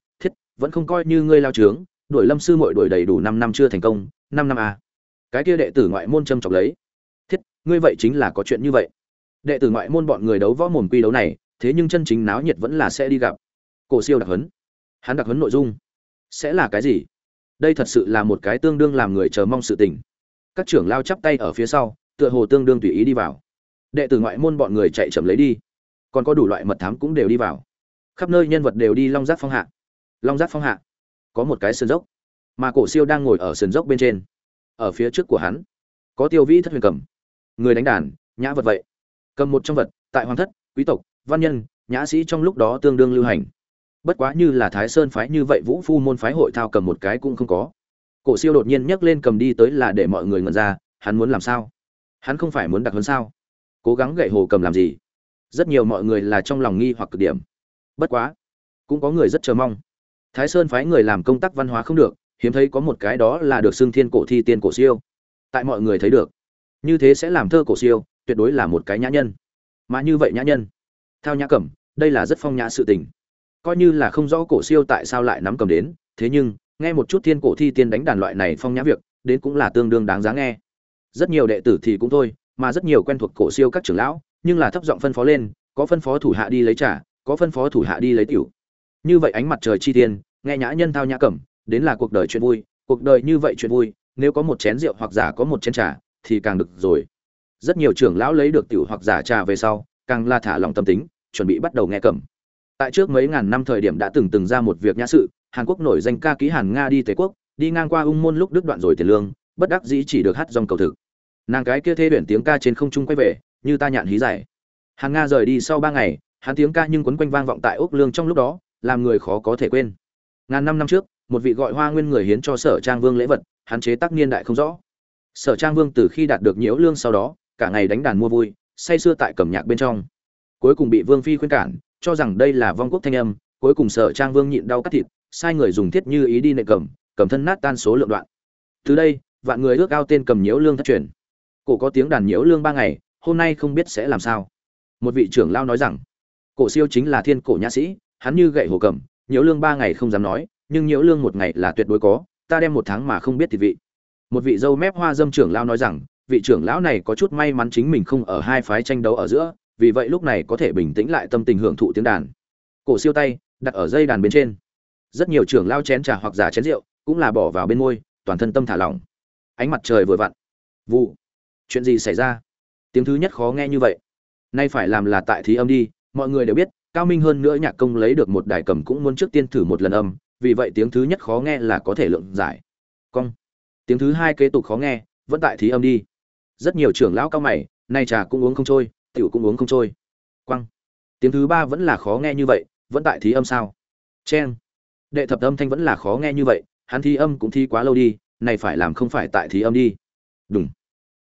vẫn không coi như ngươi lao trướng, đuổi lâm sư muội đuổi đầy đủ năm năm chưa thành công, năm năm à. cái kia đệ tử ngoại môn châm chọc lấy. Thiết, ngươi vậy chính là có chuyện như vậy. Đệ tử ngoại môn bọn người đấu võ mồm quy đấu này, thế nhưng chân chính náo nhiệt vẫn là sẽ đi gặp. Cổ siêu đặc huấn. Hắn đặc huấn nội dung. Sẽ là cái gì? Đây thật sự là một cái tương đương làm người chờ mong sự tình. Các trưởng lao chắp tay ở phía sau, tựa hồ tương đương tùy ý đi vào. Đệ tử ngoại môn bọn người chạy chậm lấy đi. Còn có đủ loại mật thám cũng đều đi vào. Khắp nơi nhân vật đều đi long giác phong hạ long giác phong hạ. Có một cái sườn dốc, mà cổ siêu đang ngồi ở sườn dốc bên trên. Ở phía trước của hắn, có tiêu vĩ thất huyền cầm. Người đánh đàn, nhã vật vậy. Cầm một trong vật, tại hoàng thất, quý tộc, văn nhân, nhã sĩ trong lúc đó tương đương lưu hành. Bất quá như là thái sơn phái như vậy vũ phu môn phái hội thao cầm một cái cũng không có. Cổ siêu đột nhiên nhấc lên cầm đi tới là để mọi người ngẩn ra, hắn muốn làm sao? Hắn không phải muốn đặc hơn sao? Cố gắng gậy hồ cầm làm gì? Rất nhiều mọi người là trong lòng nghi hoặc cực điểm. Bất quá, cũng có người rất chờ mong thái sơn phái người làm công tác văn hóa không được, hiếm thấy có một cái đó là được xưng thiên cổ thi tiên cổ siêu. Tại mọi người thấy được, như thế sẽ làm thơ cổ siêu, tuyệt đối là một cái nhã nhân. Mà như vậy nhã nhân theo nhã cẩm, đây là rất phong nhã sự tình. Coi như là không rõ cổ siêu tại sao lại nắm cầm đến, thế nhưng, nghe một chút thiên cổ thi tiên đánh đàn loại này phong nhã việc, đến cũng là tương đương đáng giá nghe. Rất nhiều đệ tử thì cũng thôi, mà rất nhiều quen thuộc cổ siêu các trưởng lão, nhưng là thấp giọng phân phó lên, có phân phó thủ hạ đi lấy trà, có phân phó thủ hạ đi lấy tiểu như vậy ánh mặt trời chi tiên, nghe nhã nhân thao nhã cẩm, đến là cuộc đời chuyện vui, cuộc đời như vậy chuyện vui, nếu có một chén rượu hoặc giả có một chén trà, thì càng được rồi. Rất nhiều trưởng lão lấy được tiểu hoặc giả trà về sau, càng là thả lòng tâm tính, chuẩn bị bắt đầu nghe cẩm. Tại trước mấy ngàn năm thời điểm đã từng từng ra một việc nhã sự, hàn quốc nổi danh ca ký hàn nga đi tề quốc, đi ngang qua ung môn lúc đứt đoạn rồi tiền lương, bất đắc dĩ chỉ được hát dòng cầu thực. Nàng cái kia thê tuyển tiếng ca trên không trung quay về, như ta nhạn hí giải hàn nga rời đi sau ba ngày, hắn tiếng ca nhưng quấn quanh vang vọng tại ốc lương trong lúc đó làm người khó có thể quên. Ngàn năm năm trước, một vị gọi hoa nguyên người hiến cho sở trang vương lễ vật, hắn chế tác niên đại không rõ. Sở trang vương từ khi đạt được nhiễu lương sau đó, cả ngày đánh đàn mua vui, say sưa tại cẩm nhạc bên trong. Cuối cùng bị vương phi khuyên cản, cho rằng đây là vong quốc thanh âm, cuối cùng sở trang vương nhịn đau cắt thịt, sai người dùng thiết như ý đi nệ cầm cầm thân nát tan số lượng đoạn. Từ đây, vạn người ước ao tên cầm nhiễu lương thất truyền. Cổ có tiếng đàn nhiễu lương ba ngày, hôm nay không biết sẽ làm sao. Một vị trưởng lao nói rằng, cổ siêu chính là thiên cổ nhã sĩ hắn như gậy hồ cầm, nhiễu lương ba ngày không dám nói, nhưng nhiễu lương một ngày là tuyệt đối có, ta đem một tháng mà không biết thịt vị. Một vị dâu mép hoa dâm trưởng lao nói rằng, vị trưởng lão này có chút may mắn chính mình không ở hai phái tranh đấu ở giữa, vì vậy lúc này có thể bình tĩnh lại tâm tình hưởng thụ tiếng đàn. Cổ siêu tay, đặt ở dây đàn bên trên. Rất nhiều trưởng lao chén trà hoặc giả chén rượu cũng là bỏ vào bên môi, toàn thân tâm thả lỏng. Ánh mặt trời vừa vặn. Vụ. Chuyện gì xảy ra? Tiếng thứ nhất khó nghe như vậy. Nay phải làm là tại thí âm đi, mọi người đều biết cao minh hơn nữa nhạc công lấy được một đài cầm cũng muốn trước tiên thử một lần âm, vì vậy tiếng thứ nhất khó nghe là có thể lượng giải. Cong. Tiếng thứ hai kế tục khó nghe, vẫn tại thí âm đi. Rất nhiều trưởng lão cao mày, nay trà cũng uống không trôi, tiểu cũng uống không trôi. Quăng. Tiếng thứ ba vẫn là khó nghe như vậy, vẫn tại thí âm sao? Chen đệ thập âm thanh vẫn là khó nghe như vậy, hắn thi âm cũng thi quá lâu đi, này phải làm không phải tại thí âm đi. Đúng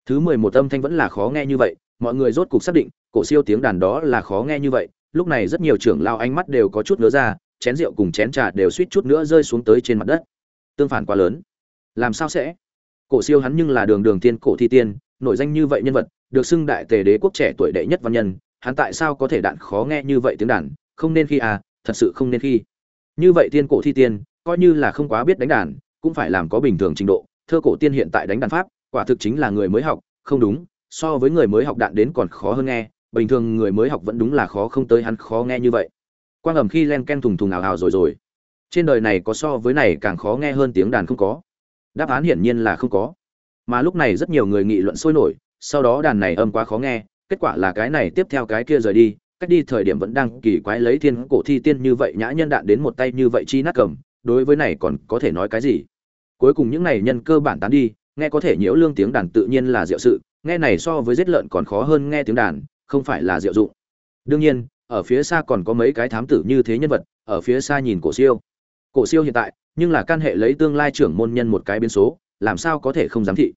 thứ mười một âm thanh vẫn là khó nghe như vậy, mọi người rốt cục xác định, cổ siêu tiếng đàn đó là khó nghe như vậy lúc này rất nhiều trưởng lao ánh mắt đều có chút ngứa ra, chén rượu cùng chén trà đều suýt chút nữa rơi xuống tới trên mặt đất. Tương phản quá lớn. Làm sao sẽ? Cổ siêu hắn nhưng là đường đường tiên cổ thi tiên, nổi danh như vậy nhân vật, được xưng đại tề đế quốc trẻ tuổi đệ nhất văn nhân, hắn tại sao có thể đạn khó nghe như vậy tiếng đàn? Không nên khi à thật sự không nên khi. Như vậy tiên cổ thi tiên, coi như là không quá biết đánh đàn, cũng phải làm có bình thường trình độ. Thơ cổ tiên hiện tại đánh đàn pháp, quả thực chính là người mới học, không đúng, so với người mới học đạn đến còn khó hơn nghe bình thường người mới học vẫn đúng là khó không tới hắn khó nghe như vậy. Quang ẩm khi len ken thùng thùng ào ào rồi rồi. Trên đời này có so với này càng khó nghe hơn tiếng đàn không có. Đáp án hiển nhiên là không có. Mà lúc này rất nhiều người nghị luận sôi nổi, sau đó đàn này âm quá khó nghe, kết quả là cái này tiếp theo cái kia rời đi, cách đi thời điểm vẫn đang kỳ quái lấy thiên cổ thi tiên như vậy, nhã nhân đạn đến một tay như vậy chi nát cầm, đối với này còn có thể nói cái gì? Cuối cùng những này nhân cơ bản tán đi, nghe có thể nhiễu lương tiếng đàn tự nhiên là diệu sự, nghe này so với giết lợn còn khó hơn nghe tiếng đàn không phải là diệu dụng. Đương nhiên, ở phía xa còn có mấy cái thám tử như thế nhân vật, ở phía xa nhìn cổ siêu. Cổ siêu hiện tại, nhưng là can hệ lấy tương lai trưởng môn nhân một cái biến số, làm sao có thể không giám thị?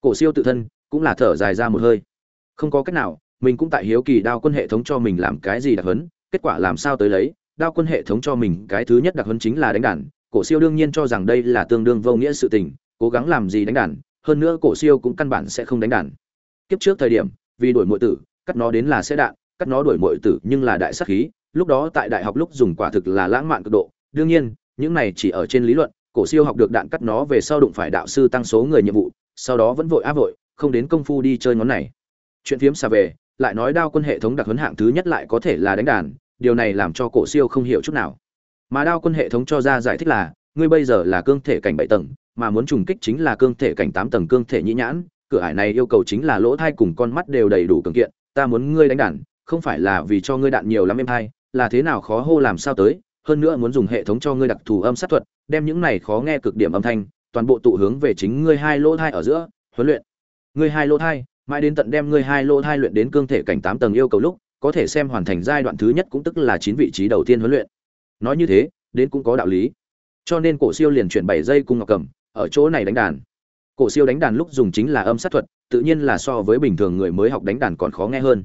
Cổ siêu tự thân, cũng là thở dài ra một hơi. Không có cách nào, mình cũng tại hiếu kỳ đao quân hệ thống cho mình làm cái gì đặc hấn kết quả làm sao tới lấy, đao quân hệ thống cho mình cái thứ nhất đặc hấn chính là đánh đàn. Cổ siêu đương nhiên cho rằng đây là tương đương vô nghĩa sự tình, cố gắng làm gì đánh đàn, hơn nữa cổ siêu cũng căn bản sẽ không đánh đàn. Kiếp trước thời điểm, vì đuổi muội tử cắt nó đến là sẽ đạn, cắt nó đuổi muội tử nhưng là đại sát khí, lúc đó tại đại học lúc dùng quả thực là lãng mạn cực độ. Đương nhiên, những này chỉ ở trên lý luận, cổ siêu học được đạn cắt nó về sau đụng phải đạo sư tăng số người nhiệm vụ, sau đó vẫn vội á vội, không đến công phu đi chơi ngón này. Chuyện phiếm xa về, lại nói đao quân hệ thống đặc huấn hạng thứ nhất lại có thể là đánh đàn, điều này làm cho cổ siêu không hiểu chút nào. Mà đao quân hệ thống cho ra giải thích là, ngươi bây giờ là cương thể cảnh bảy tầng, mà muốn trùng kích chính là cương thể cảnh tám tầng cương thể nhĩ nhãn, cửa ải này yêu cầu chính là lỗ thai cùng con mắt đều đầy đủ cường kiện ta muốn ngươi đánh đàn, không phải là vì cho ngươi đạn nhiều lắm em hai, là thế nào khó hô làm sao tới, hơn nữa muốn dùng hệ thống cho ngươi đặc thù âm sát thuật, đem những này khó nghe cực điểm âm thanh, toàn bộ tụ hướng về chính ngươi hai lỗ thai ở giữa, huấn luyện. Ngươi hai lỗ thai, mãi đến tận đem ngươi hai lỗ thai luyện đến cương thể cảnh tám tầng yêu cầu lúc, có thể xem hoàn thành giai đoạn thứ nhất cũng tức là chín vị trí đầu tiên huấn luyện. Nói như thế, đến cũng có đạo lý. Cho nên cổ siêu liền chuyển bảy giây cung ngọc cầm, ở chỗ này đánh đàn cổ siêu đánh đàn lúc dùng chính là âm sát thuật, tự nhiên là so với bình thường người mới học đánh đàn còn khó nghe hơn.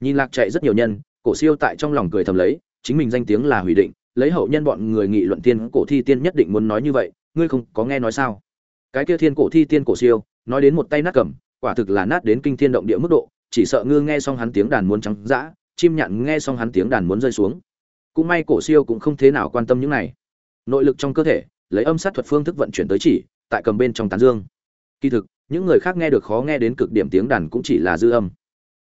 Nhìn lạc chạy rất nhiều nhân, cổ siêu tại trong lòng cười thầm lấy, chính mình danh tiếng là hủy định, lấy hậu nhân bọn người nghị luận tiên cổ thi tiên nhất định muốn nói như vậy, ngươi không có nghe nói sao? Cái kia thiên cổ thi tiên cổ siêu, nói đến một tay nát cầm, quả thực là nát đến kinh thiên động địa mức độ, chỉ sợ ngư nghe xong hắn tiếng đàn muốn trắng dã, chim nhạn nghe xong hắn tiếng đàn muốn rơi xuống. Cũng may cổ siêu cũng không thế nào quan tâm những này. Nội lực trong cơ thể, lấy âm sát thuật phương thức vận chuyển tới chỉ, tại cầm bên trong tán dương kỳ thực, những người khác nghe được khó nghe đến cực điểm tiếng đàn cũng chỉ là dư âm.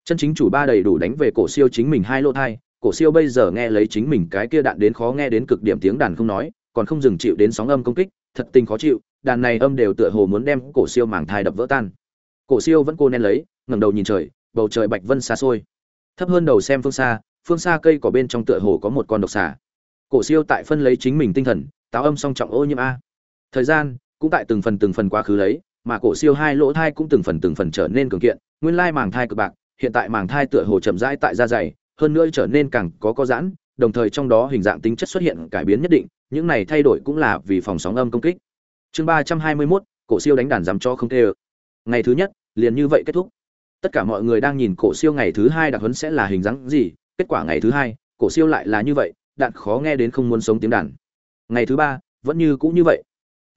Chân chính chủ ba đầy đủ đánh về cổ siêu chính mình hai lô thai, cổ siêu bây giờ nghe lấy chính mình cái kia đạn đến khó nghe đến cực điểm tiếng đàn không nói, còn không dừng chịu đến sóng âm công kích, thật tình khó chịu, đàn này âm đều tựa hồ muốn đem cổ siêu màng thai đập vỡ tan. Cổ siêu vẫn cô nên lấy, ngẩng đầu nhìn trời, bầu trời bạch vân xa xôi. Thấp hơn đầu xem phương xa phương xa cây cỏ bên trong tựa hồ có một con độc xà. Cổ siêu tại phân lấy chính mình tinh thần, táo âm song trọng ô nhiễm a. Thời gian, cũng tại từng phần từng phần quá khứ lấy mà cổ siêu hai lỗ thai cũng từng phần từng phần trở nên cường kiện, nguyên lai màng thai cực bạc, hiện tại màng thai tựa hồ chậm rãi tại da dày, hơn nữa trở nên càng có có giãn, đồng thời trong đó hình dạng tính chất xuất hiện cải biến nhất định, những này thay đổi cũng là vì phòng sóng âm công kích chương ba trăm hai mươi mốt, cổ siêu đánh đàn giảm cho không thể. ngày thứ nhất, liền như vậy kết thúc tất cả mọi người đang nhìn cổ siêu ngày thứ hai đặc huấn sẽ là hình dáng gì, kết quả ngày thứ hai, cổ siêu lại là như vậy, đạn khó nghe đến không muốn sống tiếng đàn ngày thứ ba, vẫn như cũ như vậy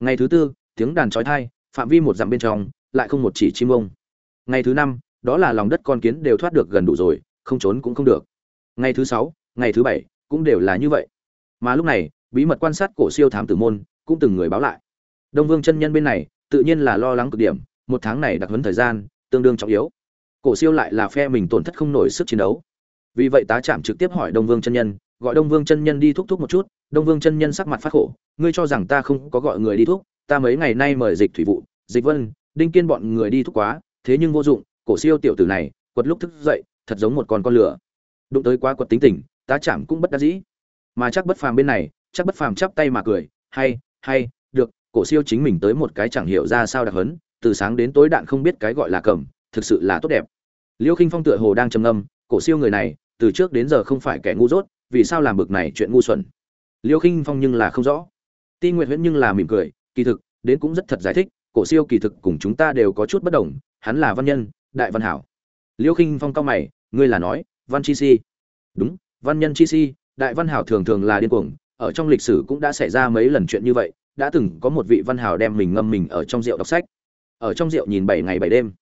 ngày thứ tư, tiếng đàn chói tai phạm vi một dặm bên trong, lại không một chỉ chim ông. Ngày thứ năm, đó là lòng đất con kiến đều thoát được gần đủ rồi, không trốn cũng không được. Ngày thứ sáu, ngày thứ bảy cũng đều là như vậy. Mà lúc này, bí mật quan sát cổ siêu thám tử môn cũng từng người báo lại. Đông vương chân nhân bên này, tự nhiên là lo lắng cực điểm, một tháng này đặc huấn thời gian, tương đương trọng yếu. Cổ siêu lại là phe mình tổn thất không nổi sức chiến đấu. Vì vậy tá trạm trực tiếp hỏi đông vương chân nhân, gọi đông vương chân nhân đi thúc thúc một chút. Đông vương chân nhân sắc mặt phát khổ, ngươi cho rằng ta không có gọi người đi thúc ta mấy ngày nay mời dịch thủy vụ, dịch vân, đinh kiên bọn người đi thúc quá, thế nhưng vô dụng, cổ siêu tiểu tử này, quật lúc thức dậy, thật giống một con con lửa. Đụng tới quá quật tính tình, tá chạm cũng bất đắc dĩ. Mà chắc bất phàm bên này, chắc bất phàm chắp tay mà cười, hay hay, được, cổ siêu chính mình tới một cái chẳng hiểu ra sao đặc hấn, từ sáng đến tối đạn không biết cái gọi là cầm, thực sự là tốt đẹp. Liêu khinh phong tựa hồ đang trầm ngâm, cổ siêu người này, từ trước đến giờ không phải kẻ ngu dốt, vì sao làm bực này chuyện ngu xuẩn? Liêu khinh phong nhưng là không rõ. Ti nguyệt huyễn nhưng là mỉm cười kỳ thực, đến cũng rất thật giải thích, cổ siêu kỳ thực cùng chúng ta đều có chút bất đồng, hắn là văn nhân, đại văn hảo. Liêu khinh phong cao mày, ngươi là nói, văn chi si. Đúng, văn nhân chi si, đại văn hảo thường thường là điên cuồng, ở trong lịch sử cũng đã xảy ra mấy lần chuyện như vậy, đã từng có một vị văn hảo đem mình ngâm mình ở trong rượu đọc sách. Ở trong rượu nhìn bảy ngày bảy đêm.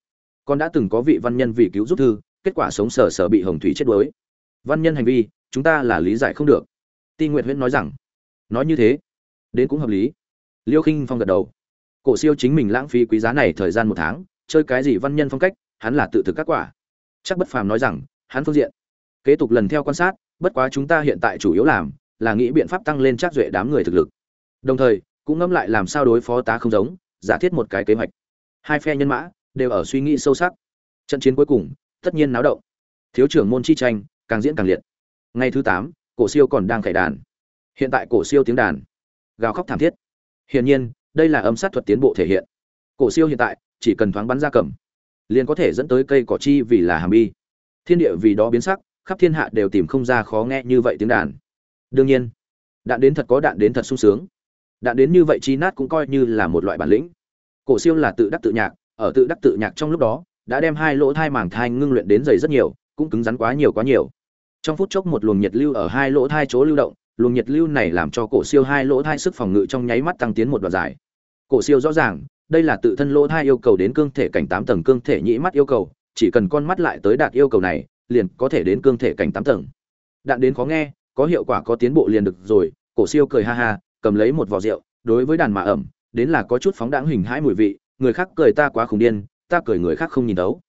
Còn đã từng có vị văn nhân vì cứu giúp thư, kết quả sống sờ sờ bị hồng thủy chết đuối. Văn nhân hành vi, chúng ta là lý giải không được. Ti nguyện huyễn nói rằng, nói như thế, đến cũng hợp lý liêu khinh phong gật đầu. Cổ siêu chính mình lãng phí quý giá này thời gian một tháng, chơi cái gì văn nhân phong cách, hắn là tự thực các quả. Chắc bất phàm nói rằng, hắn phương diện. Kế tục lần theo quan sát, bất quá chúng ta hiện tại chủ yếu làm, là nghĩ biện pháp tăng lên chắc duệ đám người thực lực. Đồng thời, cũng ngẫm lại làm sao đối phó tá không giống, giả thiết một cái kế hoạch. Hai phe nhân mã, đều ở suy nghĩ sâu sắc. Trận chiến cuối cùng, tất nhiên náo động. Thiếu trưởng môn chi tranh, càng diễn càng liệt. Ngày thứ tám, cổ siêu còn đang khải đàn. Hiện tại cổ siêu tiếng đàn. Gào khóc thảm thiết hiển nhiên, đây là âm sát thuật tiến bộ thể hiện. Cổ siêu hiện tại, chỉ cần thoáng bắn ra cầm, liền có thể dẫn tới cây cỏ chi vì là hàm bi. Thiên địa vì đó biến sắc, khắp thiên hạ đều tìm không ra khó nghe như vậy tiếng đàn. Đương nhiên, đạn đến thật có đạn đến thật sung sướng. Đạn đến như vậy chi nát cũng coi như là một loại bản lĩnh. Cổ siêu là tự đắc tự nhạc, ở tự đắc tự nhạc trong lúc đó, đã đem hai lỗ thai màng thai ngưng luyện đến dày rất nhiều, cũng cứng rắn quá nhiều quá nhiều. Trong phút chốc một luồng nhiệt lưu ở hai lỗ thai chỗ lưu động luồng nhiệt lưu này làm cho cổ siêu hai lỗ thai sức phòng ngự trong nháy mắt tăng tiến một đoạn dài. Cổ siêu rõ ràng, đây là tự thân lỗ thai yêu cầu đến cương thể cảnh tám tầng cương thể nhĩ mắt yêu cầu, chỉ cần con mắt lại tới đạt yêu cầu này, liền có thể đến cương thể cảnh tám tầng. Đạn đến khó nghe, có hiệu quả có tiến bộ liền được rồi, cổ siêu cười ha ha, cầm lấy một vò rượu, đối với đàn mạ ẩm, đến là có chút phóng đãng hình hãi mùi vị, người khác cười ta quá khủng điên, ta cười người khác không nhìn đấu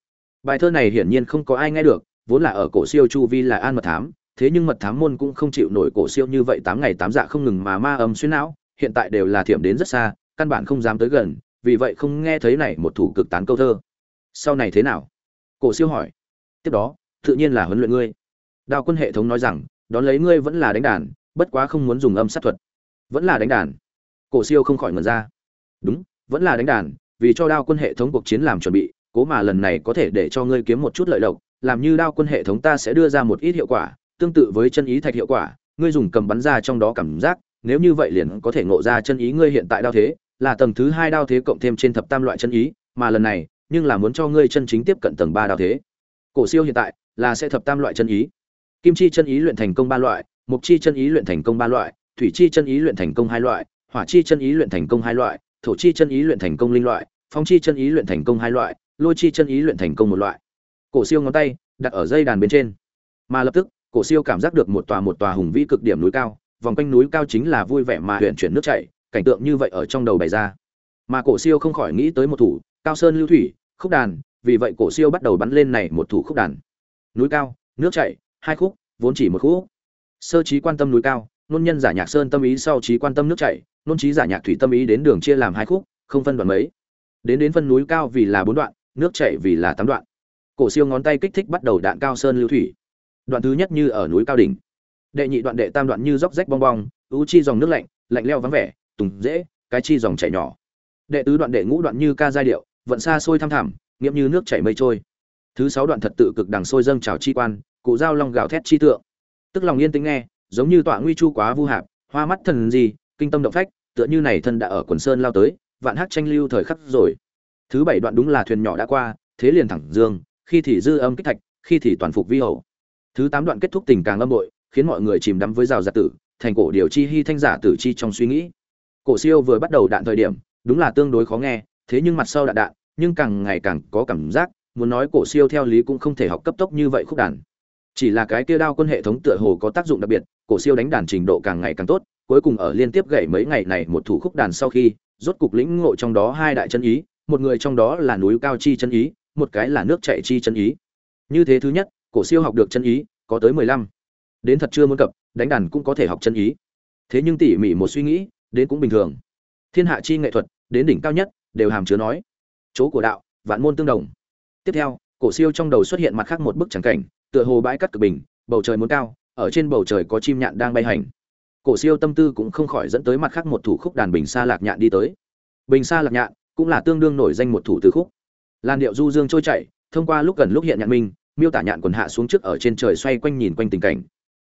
bài thơ này hiển nhiên không có ai nghe được, vốn là ở cổ siêu chu vi là an mật thám thế nhưng mật thám môn cũng không chịu nổi cổ siêu như vậy tám ngày tám dạ không ngừng mà ma âm xuyên não, hiện tại đều là thiểm đến rất xa, căn bản không dám tới gần, vì vậy không nghe thấy này một thủ cực tán câu thơ. Sau này thế nào? Cổ siêu hỏi. Tiếp đó, tự nhiên là huấn luyện ngươi. Đào quân hệ thống nói rằng, đón lấy ngươi vẫn là đánh đàn, bất quá không muốn dùng âm sát thuật. Vẫn là đánh đàn. Cổ siêu không khỏi ngẩn ra. Đúng, vẫn là đánh đàn, vì cho đao quân hệ thống cuộc chiến làm chuẩn bị, cố mà lần này có thể để cho ngươi kiếm một chút lợi lộc, làm như đao quân hệ thống ta sẽ đưa ra một ít hiệu quả tương tự với chân ý thạch hiệu quả, ngươi dùng cầm bắn ra trong đó cảm giác, nếu như vậy liền có thể ngộ ra chân ý ngươi hiện tại đao thế, là tầng thứ hai đao thế cộng thêm trên thập tam loại chân ý, mà lần này, nhưng là muốn cho ngươi chân chính tiếp cận tầng ba đao thế. Cổ siêu hiện tại, là sẽ thập tam loại chân ý. Kim chi chân ý luyện thành công ba loại mục chi chân ý luyện thành công ba loại, thủy chi chân ý luyện thành công hai loại, hỏa chi chân ý luyện thành công hai loại, thổ chi chân ý luyện thành công linh loại, phong chi chân ý luyện thành công hai loại, lôi chi chân ý luyện thành công một loại. Cổ siêu ngón tay đặt ở dây đàn bên trên, mà lập tức cổ siêu cảm giác được một tòa một tòa hùng vĩ cực điểm núi cao, vòng quanh núi cao chính là vui vẻ mà huyện chuyển nước chảy, cảnh tượng như vậy ở trong đầu bày ra. Mà cổ siêu không khỏi nghĩ tới một thủ, cao sơn lưu thủy, khúc đàn, vì vậy cổ siêu bắt đầu bắn lên này một thủ khúc đàn. Núi cao, nước chảy, hai khúc, vốn chỉ một khúc. Sơ trí quan tâm núi cao, nôn nhân giả nhạc sơn tâm ý sau trí quan tâm nước chảy, nôn trí giả nhạc thủy tâm ý đến đường chia làm hai khúc, không phân đoạn mấy. Đến đến phân núi cao vì là bốn đoạn, nước chảy vì là tám đoạn. Cổ siêu ngón tay kích thích bắt đầu đạn cao sơn lưu thủy đoạn thứ nhất như ở núi cao đỉnh. Đệ nhị đoạn đệ tam đoạn như róc rách bong bong ưu chi dòng nước lạnh lạnh leo vắng vẻ, tùng dễ, cái chi dòng chảy nhỏ. Đệ tứ đoạn đệ ngũ đoạn như ca giai điệu, vận xa xôi thăm thẳm, nghiễm như nước chảy mây trôi. Thứ sáu đoạn thật tự cực đằng sôi dâng trào chi quan, cụ giao long gào thét chi tượng. Tức lòng yên tĩnh nghe, giống như tọa nguy chu quá vu hạp, hoa mắt thần gì, kinh tâm động phách, tựa như này thân đã ở quần sơn lao tới, vạn hát tranh lưu thời khắc rồi. Thứ bảy đoạn đúng là thuyền nhỏ đã qua, thế liền thẳng dương, khi thì dư âm kích thạch, khi thì toàn phục vi hậu thứ tám đoạn kết thúc tình càng âm bội, khiến mọi người chìm đắm với rào giả tử, thành cổ điều chi hy thanh giả tử chi trong suy nghĩ. Cổ siêu vừa bắt đầu đạn thời điểm, đúng là tương đối khó nghe, thế nhưng mặt sau đạn đạn, nhưng càng ngày càng có cảm giác, muốn nói cổ siêu theo lý cũng không thể học cấp tốc như vậy khúc đàn. Chỉ là cái kia đao quân hệ thống tựa hồ có tác dụng đặc biệt, cổ siêu đánh đàn trình độ càng ngày càng tốt, cuối cùng ở liên tiếp gảy mấy ngày này một thủ khúc đàn sau khi, rốt cục lĩnh ngộ trong đó hai đại chân ý, một người trong đó là núi cao chi chân ý, một cái là nước chảy chi chân ý. Như thế thứ nhất cổ siêu học được chân ý, có tới mười lăm. Đến thật chưa muốn cập, đánh đàn cũng có thể học chân ý. Thế nhưng tỉ mỉ một suy nghĩ, đến cũng bình thường. Thiên hạ chi nghệ thuật, đến đỉnh cao nhất, đều hàm chứa nói. Chỗ của đạo, vạn môn tương đồng. Tiếp theo, cổ siêu trong đầu xuất hiện mặt khác một bức tràng cảnh, tựa hồ bãi cắt cực bình, bầu trời muốn cao, ở trên bầu trời có chim nhạn đang bay hành. Cổ siêu tâm tư cũng không khỏi dẫn tới mặt khác một thủ khúc đàn bình xa lạc nhạn đi tới. Bình xa lạc nhạn cũng là tương đương nổi danh một thủ từ khúc. Làn điệu du dương trôi chảy, thông qua lúc gần lúc hiện nhạn minh miêu tả nhạn quần hạ xuống trước ở trên trời xoay quanh nhìn quanh tình cảnh.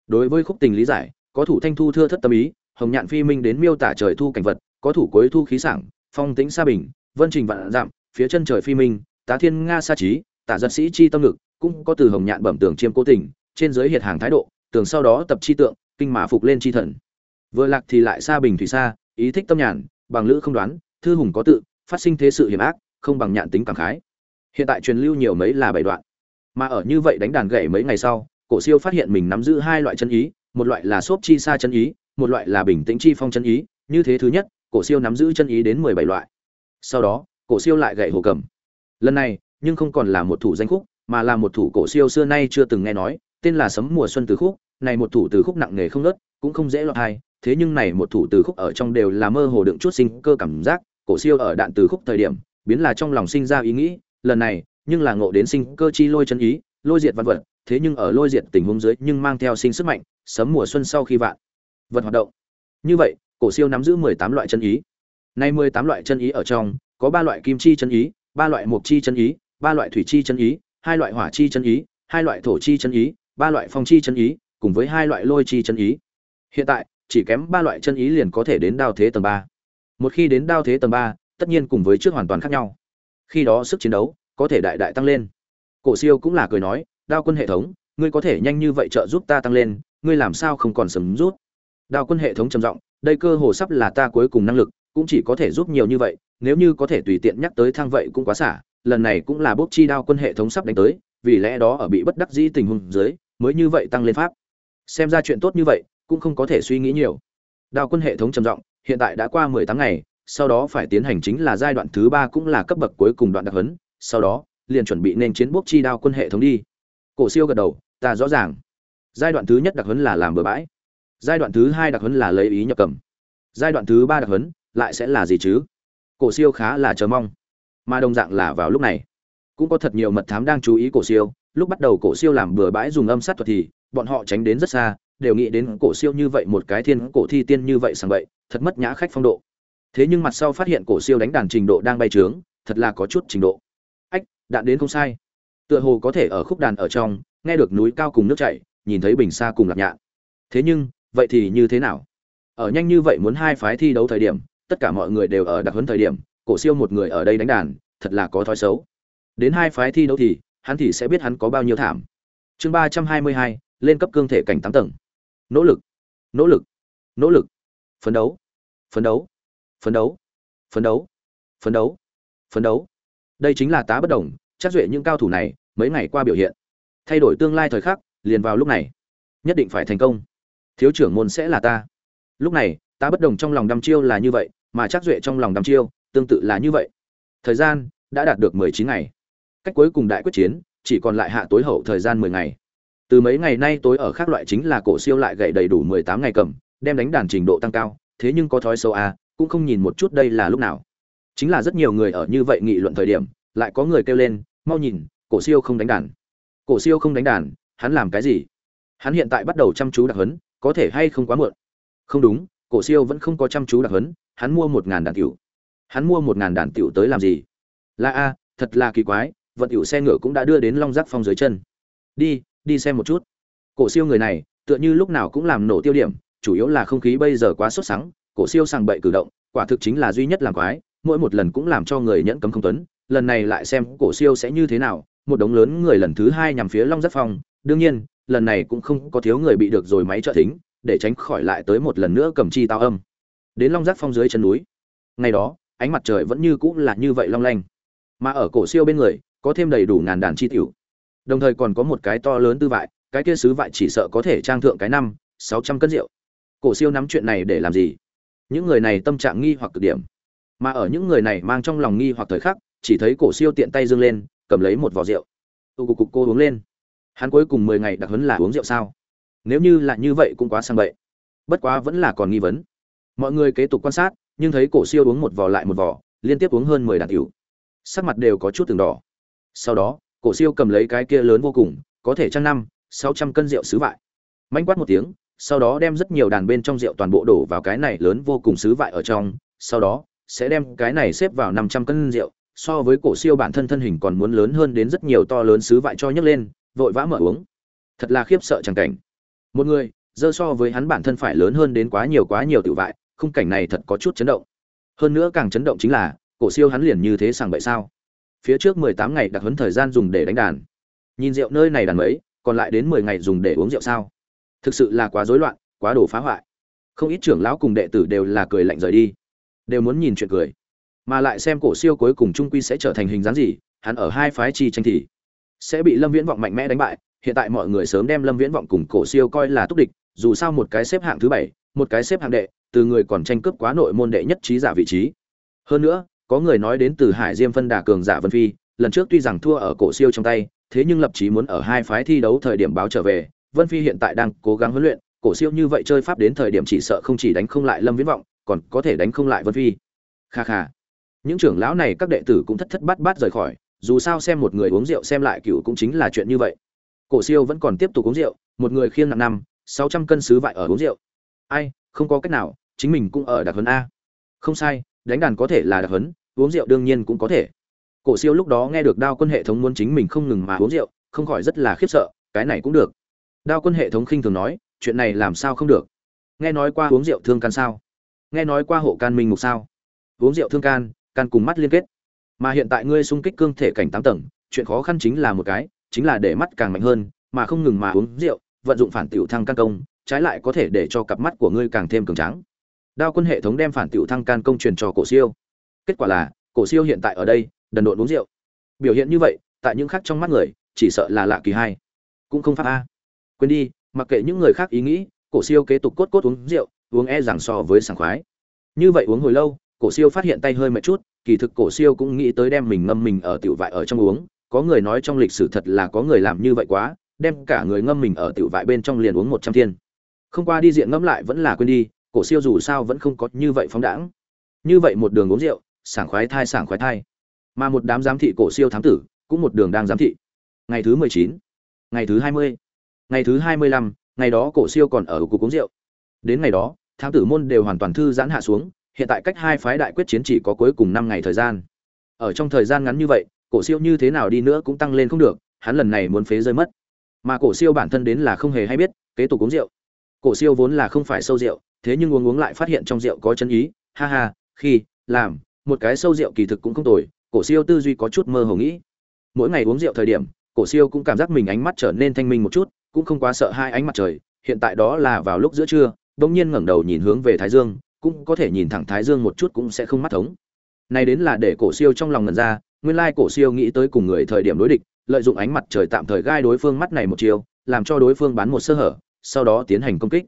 Đối với khúc tình lý giải, có thủ thanh thu thưa thất tâm ý, hồng nhạn phi minh đến miêu tả trời thu cảnh vật, có thủ cuối thu khí sảng, phong tĩnh xa bình, vân trình vạn dặm, phía chân trời phi minh, tá thiên nga sa trí, tả giật sĩ chi tâm ngực, cũng có từ hồng nhạn bẩm tường chiêm cố tình, trên giới hiệt hàng thái độ, tường sau đó tập chi tượng, kinh mà phục lên chi thần. Vừa lạc thì lại xa bình thủy xa ý thích tâm nhàn, bằng lữ không đoán, thư hùng có tự, phát sinh thế sự hiểm ác, không bằng nhạn tính cảm khái. Hiện tại truyền lưu nhiều mấy là bảy đoạn mà ở như vậy đánh đàn gậy mấy ngày sau, cổ siêu phát hiện mình nắm giữ hai loại chân ý, một loại là xốp chi xa chân ý, một loại là bình tĩnh chi phong chân ý, như thế thứ nhất, cổ siêu nắm giữ chân ý đến mười bảy loại sau đó, cổ siêu lại gậy hồ cầm lần này, nhưng không còn là một thủ danh khúc, mà là một thủ cổ siêu xưa nay chưa từng nghe nói, tên là sấm mùa xuân từ khúc, này một thủ từ khúc nặng nề không nớt cũng không dễ lọt hai. thế nhưng này một thủ từ khúc ở trong đều là mơ hồ đựng chút sinh cơ cảm giác, cổ siêu ở đạn từ khúc thời điểm, biến là trong lòng sinh ra ý nghĩ, lần này nhưng là ngộ đến sinh cơ chi lôi chân ý, lôi diệt văn vật, thế nhưng ở lôi diệt tình huống dưới nhưng mang theo sinh sức mạnh sấm mùa xuân sau khi vạn vật hoạt động. Như vậy, cổ siêu nắm giữ mười tám loại chân ý. Nay mười tám loại chân ý ở trong, có ba loại kim chi chân ý, ba loại mộc chi chân ý, ba loại thủy chi chân ý, hai loại hỏa chi chân ý, hai loại thổ chi chân ý, ba loại phong chi chân ý, cùng với hai loại lôi chi chân ý. Hiện tại, chỉ kém ba loại chân ý liền có thể đến đao thế tầng ba. Một khi đến đao thế tầng ba, tất nhiên cùng với trước hoàn toàn khác nhau. Khi đó sức chiến đấu có thể đại đại tăng lên. Cổ siêu cũng là cười nói, đao quân hệ thống, ngươi có thể nhanh như vậy trợ giúp ta tăng lên, ngươi làm sao không còn sớm rút? Đao quân hệ thống trầm giọng, đây cơ hồ sắp là ta cuối cùng năng lực, cũng chỉ có thể giúp nhiều như vậy, nếu như có thể tùy tiện nhắc tới thang vậy cũng quá xả, lần này cũng là bốc chi đao quân hệ thống sắp đánh tới, vì lẽ đó ở bị bất đắc dĩ tình huống dưới, mới như vậy tăng lên pháp. Xem ra chuyện tốt như vậy, cũng không có thể suy nghĩ nhiều. Đao quân hệ thống trầm giọng, hiện tại đã qua mười tháng ngày, sau đó phải tiến hành chính là giai đoạn thứ ba cũng là cấp bậc cuối cùng đoạn đặc huấn sau đó, liền chuẩn bị nên chiến bốc chi đao quân hệ thống đi. Cổ siêu gật đầu, ta rõ ràng. Giai đoạn thứ nhất đặc huấn là làm bừa bãi. Giai đoạn thứ hai đặc huấn là lấy ý nhập cầm. Giai đoạn thứ ba đặc huấn lại sẽ là gì chứ? Cổ siêu khá là chờ mong. Mà đồng dạng là vào lúc này, cũng có thật nhiều mật thám đang chú ý cổ siêu. Lúc bắt đầu cổ siêu làm bừa bãi dùng âm sát thuật thì, bọn họ tránh đến rất xa, đều nghĩ đến cổ siêu như vậy một cái thiên cổ thi tiên như vậy sang vậy thật mất nhã khách phong độ. Thế nhưng mặt sau phát hiện cổ siêu đánh đàn trình độ đang bay trướng, thật là có chút trình độ đạn đến không sai. Tựa hồ có thể ở khúc đàn ở trong, nghe được núi cao cùng nước chảy, nhìn thấy bình xa cùng lạc nhạn. Thế nhưng, vậy thì như thế nào? Ở nhanh như vậy muốn hai phái thi đấu thời điểm, tất cả mọi người đều ở đặc huấn thời điểm, cổ siêu một người ở đây đánh đàn, thật là có thói xấu. Đến hai phái thi đấu thì, hắn thì sẽ biết hắn có bao nhiêu thảm. Chương ba trăm hai mươi hai, lên cấp cương thể cảnh tám tầng. Nỗ lực nỗ lực nỗ lực. Phấn đấu phấn đấu phấn đấu phấn đấu phấn đấu phấn đấu. Đây chính là tá bất đồng chắc duệ những cao thủ này mấy ngày qua biểu hiện. Thay đổi tương lai thời khắc liền vào lúc này. Nhất định phải thành công. Thiếu trưởng môn sẽ là ta. Lúc này ta bất đồng trong lòng đăm chiêu là như vậy mà chắc duệ trong lòng đăm chiêu tương tự là như vậy. Thời gian đã đạt được mười chín ngày. Cách cuối cùng đại quyết chiến chỉ còn lại hạ tối hậu thời gian mười ngày. Từ mấy ngày nay tối ở khác loại chính là cổ siêu lại gậy đầy đủ mười tám ngày cầm đem đánh đàn trình độ tăng cao thế nhưng có thói sâu à, cũng không nhìn một chút đây là lúc nào. Chính là rất nhiều người ở như vậy nghị luận thời điểm lại có người kêu lên mau nhìn, cổ siêu không đánh đàn. Cổ siêu không đánh đàn, hắn làm cái gì? Hắn hiện tại bắt đầu chăm chú đặc hấn có thể hay không quá muộn? Không đúng, cổ siêu vẫn không có chăm chú đặc hấn hắn mua một ngàn đàn tiểu. Hắn mua một ngàn đàn tiểu tới làm gì? Là a, thật là kỳ quái, vận tiểu xe ngựa cũng đã đưa đến long giác phong dưới chân. Đi đi xem một chút. Cổ siêu người này, tựa như lúc nào cũng làm nổ tiêu điểm, chủ yếu là không khí bây giờ quá sốt sắng, cổ siêu sàng bậy cử động, quả thực chính là duy nhất làm quái, mỗi một lần cũng làm cho người nhẫn cấm không tuấn lần này lại xem cổ siêu sẽ như thế nào, một đống lớn người lần thứ hai nhằm phía long giác phong. Đương nhiên, lần này cũng không có thiếu người bị được rồi máy trợ thính, để tránh khỏi lại tới một lần nữa cầm chi tao âm. Đến long giác phong dưới chân núi. Ngày đó, ánh mặt trời vẫn như cũ là như vậy long lanh. Mà ở cổ siêu bên người, có thêm đầy đủ ngàn đàn chi tiểu. Đồng thời còn có một cái to lớn tư vại, cái kia sứ vại chỉ sợ có thể trang thượng cái năm, sáu trăm cân rượu. Cổ siêu nắm chuyện này để làm gì? Những người này tâm trạng nghi hoặc cực điểm. Mà ở những người này mang trong lòng nghi hoặc thời khắc chỉ thấy cổ siêu tiện tay dương lên cầm lấy một vỏ rượu. Tu cục cục cô uống lên. Hắn cuối cùng mười ngày đặc huấn là uống rượu sao? Nếu như là như vậy cũng quá sang bậy. Bất quá vẫn là còn nghi vấn. Mọi người kế tục quan sát nhưng thấy cổ siêu uống một vỏ lại một vỏ, liên tiếp uống hơn mười đàn rượu, sắc mặt đều có chút từng đỏ. Sau đó cổ siêu cầm lấy cái kia lớn vô cùng có thể chăng năm sáu trăm cân rượu sứ vại. Manh quát một tiếng sau đó đem rất nhiều đàn bên trong rượu toàn bộ đổ vào cái này lớn vô cùng sứ vại ở trong sau đó sẽ đem cái này xếp vào năm trăm cân rượu so với cổ siêu bản thân thân hình còn muốn lớn hơn đến rất nhiều to lớn sứ vại cho nhấc lên, vội vã mở uống. Thật là khiếp sợ chẳng cảnh. Một người, dơ so với hắn bản thân phải lớn hơn đến quá nhiều quá nhiều tự vại, khung cảnh này thật có chút chấn động. Hơn nữa càng chấn động chính là, cổ siêu hắn liền như thế sàng bậy sao? Phía trước mười tám ngày đặt huấn thời gian dùng để đánh đàn. Nhìn rượu nơi này đàn mấy, còn lại đến mười ngày dùng để uống rượu sao? Thực sự là quá rối loạn, quá đồ phá hoại. Không ít trưởng lão cùng đệ tử đều là cười lạnh rời đi. Đều muốn nhìn chuyện cười mà lại xem cổ siêu cuối cùng trung quy sẽ trở thành hình dáng gì, hắn ở hai phái chi tranh thì sẽ bị lâm viễn vọng mạnh mẽ đánh bại. Hiện tại mọi người sớm đem lâm viễn vọng cùng cổ siêu coi là túc địch, dù sao một cái xếp hạng thứ bảy, một cái xếp hạng đệ, từ người còn tranh cướp quá nội môn đệ nhất trí giả vị trí. Hơn nữa, có người nói đến từ hải diêm phân đà cường giả vân phi, lần trước tuy rằng thua ở cổ siêu trong tay, thế nhưng lập chí muốn ở hai phái thi đấu thời điểm báo trở về. Vân phi hiện tại đang cố gắng huấn luyện, cổ siêu như vậy chơi pháp đến thời điểm chỉ sợ không chỉ đánh không lại lâm viễn vọng, còn có thể đánh không lại vân phi. Kha kha những trưởng lão này các đệ tử cũng thất thất bát bát rời khỏi, dù sao xem một người uống rượu xem lại cựu cũng chính là chuyện như vậy. Cổ siêu vẫn còn tiếp tục uống rượu, một người khiêng nặng năm, sáu trăm cân sứ vại ở uống rượu. Ai, không có cách nào, chính mình cũng ở đặc huấn a. Không sai, đánh đàn có thể là đặc huấn, uống rượu đương nhiên cũng có thể. Cổ siêu lúc đó nghe được đao quân hệ thống muốn chính mình không ngừng mà uống rượu, không khỏi rất là khiếp sợ, cái này cũng được. Đao quân hệ thống khinh thường nói, chuyện này làm sao không được? Nghe nói qua uống rượu thương can sao? Nghe nói qua hộ can minh mục sao? Uống rượu thương can can cùng mắt liên kết. Mà hiện tại ngươi xung kích cương thể cảnh tám tầng, chuyện khó khăn chính là một cái, chính là để mắt càng mạnh hơn, mà không ngừng mà uống rượu, vận dụng phản tiểu thăng can công, trái lại có thể để cho cặp mắt của ngươi càng thêm cường tráng. Đao quân hệ thống đem phản tiểu thăng can công truyền cho cổ siêu. Kết quả là, cổ siêu hiện tại ở đây, đần độn uống rượu. Biểu hiện như vậy, tại những khác trong mắt người, chỉ sợ là lạ kỳ hai cũng không pháp a. Quên đi, mặc kệ những người khác ý nghĩ, cổ siêu kế tục cốt cốt uống rượu, uống e rằng so với sảng khoái. Như vậy uống hồi lâu cổ siêu phát hiện tay hơi mệt chút, kỳ thực cổ siêu cũng nghĩ tới đem mình ngâm mình ở tiểu vại ở trong uống. Có người nói trong lịch sử thật là có người làm như vậy quá, đem cả người ngâm mình ở tiểu vại bên trong liền uống một trăm thiên. Không qua đi diện ngâm lại vẫn là quên đi, cổ siêu dù sao vẫn không có như vậy phóng đãng. Như vậy một đường uống rượu, sảng khoái thai, sảng khoái thai. Mà một đám giám thị cổ siêu thám tử, cũng một đường đang giám thị. Ngày thứ mười chín, ngày thứ hai mươi, ngày thứ hai mươi lăm, ngày đó cổ siêu còn ở cục uống rượu. Đến ngày đó, thám tử môn đều hoàn toàn thư giãn hạ xuống hiện tại cách hai phái đại quyết chiến chỉ có cuối cùng năm ngày thời gian. Ở trong thời gian ngắn như vậy, cổ siêu như thế nào đi nữa cũng tăng lên không được, hắn lần này muốn phế rơi mất. Mà cổ siêu bản thân đến là không hề hay biết, kế tục uống rượu. Cổ siêu vốn là không phải sâu rượu, thế nhưng uống uống lại phát hiện trong rượu có chân ý, ha ha, khi, làm, một cái sâu rượu kỳ thực cũng không tồi, cổ siêu tư duy có chút mơ hồ nghĩ. Mỗi ngày uống rượu thời điểm, cổ siêu cũng cảm giác mình ánh mắt trở nên thanh minh một chút, cũng không quá sợ hai ánh mặt trời, hiện tại đó là vào lúc giữa trưa, bỗng nhiên ngẩng đầu nhìn hướng về thái dương cũng có thể nhìn thẳng thái dương một chút cũng sẽ không mắt thống. Này đến là để cổ siêu trong lòng ngần ra, nguyên lai cổ siêu nghĩ tới cùng người thời điểm đối địch, lợi dụng ánh mặt trời tạm thời gai đối phương mắt này một chiều, làm cho đối phương bán một sơ hở, sau đó tiến hành công kích.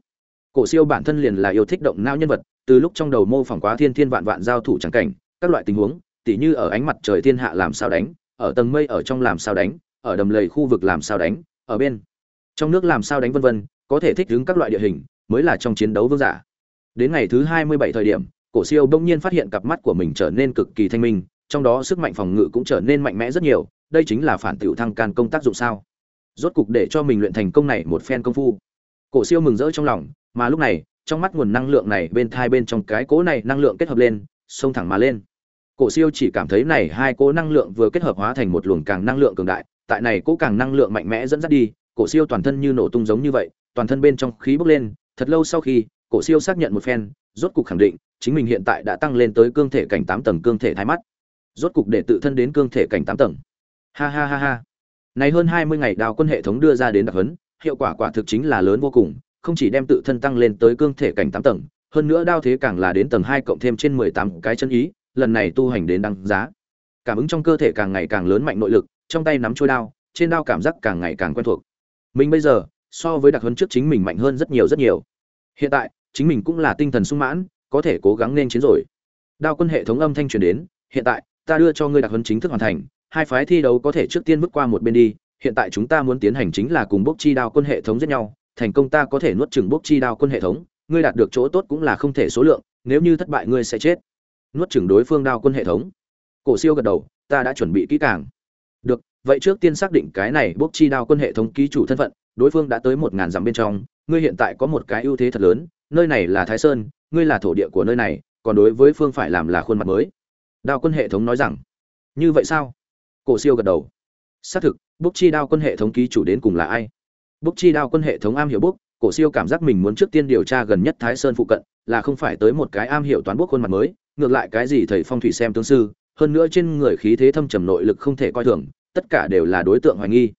Cổ siêu bản thân liền là yêu thích động não nhân vật, từ lúc trong đầu mô phỏng quá thiên thiên vạn vạn giao thủ chẳng cảnh, các loại tình huống, tỉ như ở ánh mặt trời thiên hạ làm sao đánh, ở tầng mây ở trong làm sao đánh, ở đầm lầy khu vực làm sao đánh, ở bên trong nước làm sao đánh vân vân, có thể thích ứng các loại địa hình, mới là trong chiến đấu vương giả đến ngày thứ hai mươi bảy thời điểm, cổ siêu bỗng nhiên phát hiện cặp mắt của mình trở nên cực kỳ thanh minh, trong đó sức mạnh phòng ngự cũng trở nên mạnh mẽ rất nhiều, đây chính là phản tiểu thăng can công tác dụng sao. Rốt cục để cho mình luyện thành công này một phen công phu. Cổ siêu mừng rỡ trong lòng, mà lúc này, trong mắt nguồn năng lượng này bên thai bên trong cái cố này năng lượng kết hợp lên, xông thẳng mà lên. Cổ siêu chỉ cảm thấy này hai cố năng lượng vừa kết hợp hóa thành một luồng càng năng lượng cường đại, tại này cố càng năng lượng mạnh mẽ dẫn dắt đi, cổ siêu toàn thân như nổ tung giống như vậy, toàn thân bên trong khí bốc lên, thật lâu sau khi cổ siêu xác nhận một phen, rốt cục khẳng định, chính mình hiện tại đã tăng lên tới cương thể cảnh tám tầng cương thể thái mắt. Rốt cục để tự thân đến cương thể cảnh tám tầng. Ha ha ha ha. Này hơn hai mươi ngày đào quân hệ thống đưa ra đến đặc huấn, hiệu quả quả thực chính là lớn vô cùng, không chỉ đem tự thân tăng lên tới cương thể cảnh tám tầng, hơn nữa đao thế càng là đến tầng hai cộng thêm trên mười tám cái chân ý, lần này tu hành đến đăng giá. Cảm ứng trong cơ thể càng ngày càng lớn mạnh nội lực, trong tay nắm trôi đao, trên đao cảm giác càng ngày càng quen thuộc. Mình bây giờ, so với đặc huấn trước chính mình mạnh hơn rất nhiều rất nhiều hiện tại, chính mình cũng là tinh thần sung mãn, có thể cố gắng nên chiến rồi. Đao quân hệ thống âm thanh truyền đến, hiện tại, ta đưa cho ngươi đặc huấn chính thức hoàn thành, hai phái thi đấu có thể trước tiên bước qua một bên đi, hiện tại chúng ta muốn tiến hành chính là cùng bốc chi đao quân hệ thống giết nhau, thành công ta có thể nuốt chừng bốc chi đao quân hệ thống, ngươi đạt được chỗ tốt cũng là không thể số lượng, nếu như thất bại ngươi sẽ chết. Nuốt chừng đối phương đao quân hệ thống. Cổ siêu gật đầu, ta đã chuẩn bị kỹ càng. Được, vậy trước tiên xác định cái này bốc chi đao quân hệ thống ký chủ thân phận đối phương đã tới một ngàn dặm bên trong, ngươi hiện tại có một cái ưu thế thật lớn, nơi này là thái sơn, ngươi là thổ địa của nơi này, còn đối với phương phải làm là khuôn mặt mới. Đao quân hệ thống nói rằng, như vậy sao? Cổ siêu gật đầu. Xác thực bốc chi đao quân hệ thống ký chủ đến cùng là ai? Bốc chi đao quân hệ thống am hiểu bốc cổ siêu cảm giác mình muốn trước tiên điều tra gần nhất thái sơn phụ cận, là không phải tới một cái am hiểu toán bốc khuôn mặt mới, ngược lại cái gì thầy phong thủy xem tướng sư, hơn nữa trên người khí thế thâm trầm nội lực không thể coi thường, tất cả đều là đối tượng hoài nghi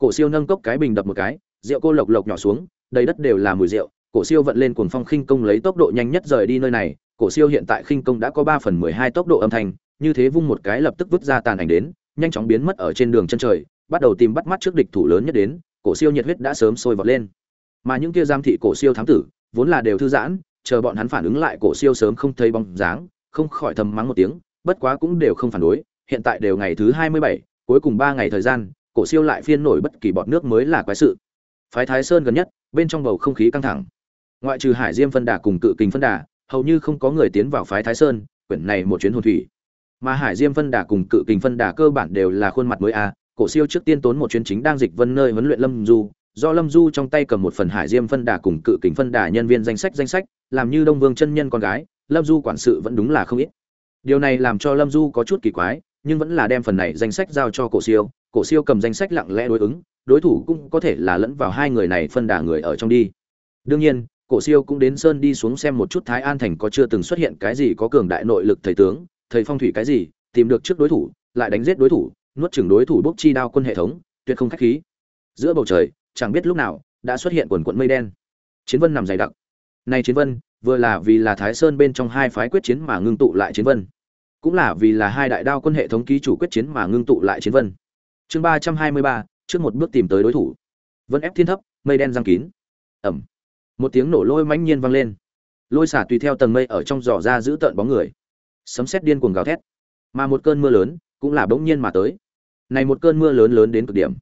cổ siêu nâng cốc cái bình đập một cái, rượu cô lộc lộc nhỏ xuống, đầy đất đều là mùi rượu. Cổ siêu vận lên cuồng phong khinh công lấy tốc độ nhanh nhất rời đi nơi này. Cổ siêu hiện tại khinh công đã có ba phần mười hai tốc độ âm thanh, như thế vung một cái lập tức vứt ra tàn ảnh đến, nhanh chóng biến mất ở trên đường chân trời, bắt đầu tìm bắt mắt trước địch thủ lớn nhất đến. Cổ siêu nhiệt huyết đã sớm sôi vọt lên. Mà những kia giam thị cổ siêu thám tử, vốn là đều thư giãn, chờ bọn hắn phản ứng lại, cổ siêu sớm không thấy bóng dáng, không khỏi thầm mắng một tiếng, bất quá cũng đều không phản đối. Hiện tại đều ngày thứ hai mươi bảy, cuối cùng ba ngày thời gian cổ siêu lại phiên nổi bất kỳ bọt nước mới là quái sự. Phái thái sơn gần nhất, bên trong bầu không khí căng thẳng. Ngoại trừ hải diêm phân đà cùng cự kình phân đà, hầu như không có người tiến vào phái thái sơn, quyển này một chuyến hồn thủy. Mà hải diêm phân đà cùng cự kình phân đà cơ bản đều là khuôn mặt mới a cổ siêu trước tiên tốn một chuyến chính đang dịch vân nơi huấn luyện lâm du, do lâm du trong tay cầm một phần hải diêm phân đà cùng cự kình phân đà nhân viên danh sách danh sách, làm như đông vương chân nhân con gái, lâm du quản sự vẫn đúng là không ít. Điều này làm cho lâm du có chút kỳ quái, nhưng vẫn là đem phần này danh sách giao cho cổ siêu cổ siêu cầm danh sách lặng lẽ đối ứng, đối thủ cũng có thể là lẫn vào hai người này phân đà người ở trong đi. Đương nhiên, cổ siêu cũng đến sơn đi xuống xem một chút thái an thành có chưa từng xuất hiện cái gì có cường đại nội lực thầy tướng, thầy phong thủy cái gì, tìm được trước đối thủ, lại đánh giết đối thủ, nuốt chửng đối thủ bốc chi đao quân hệ thống, tuyệt không khách khí. Giữa bầu trời, chẳng biết lúc nào, đã xuất hiện quần quận mây đen. Chiến vân nằm dày đặc. Nay chiến vân, vừa là vì là thái sơn bên trong hai phái quyết chiến mà ngưng tụ lại chiến vân, cũng là vì là hai đại đao quân hệ thống ký chủ quyết chiến mà ngưng tụ lại chiến vân chương ba trăm hai mươi ba, trước một bước tìm tới đối thủ. Vẫn ép thiên thấp, mây đen giăng kín. Ẩm. Một tiếng nổ lôi mãnh nhiên vang lên. Lôi xả tùy theo tầng mây ở trong giỏ ra giữ tợn bóng người. Sấm sét điên cuồng gào thét. Mà một cơn mưa lớn cũng là bỗng nhiên mà tới. Này một cơn mưa lớn lớn đến cực điểm.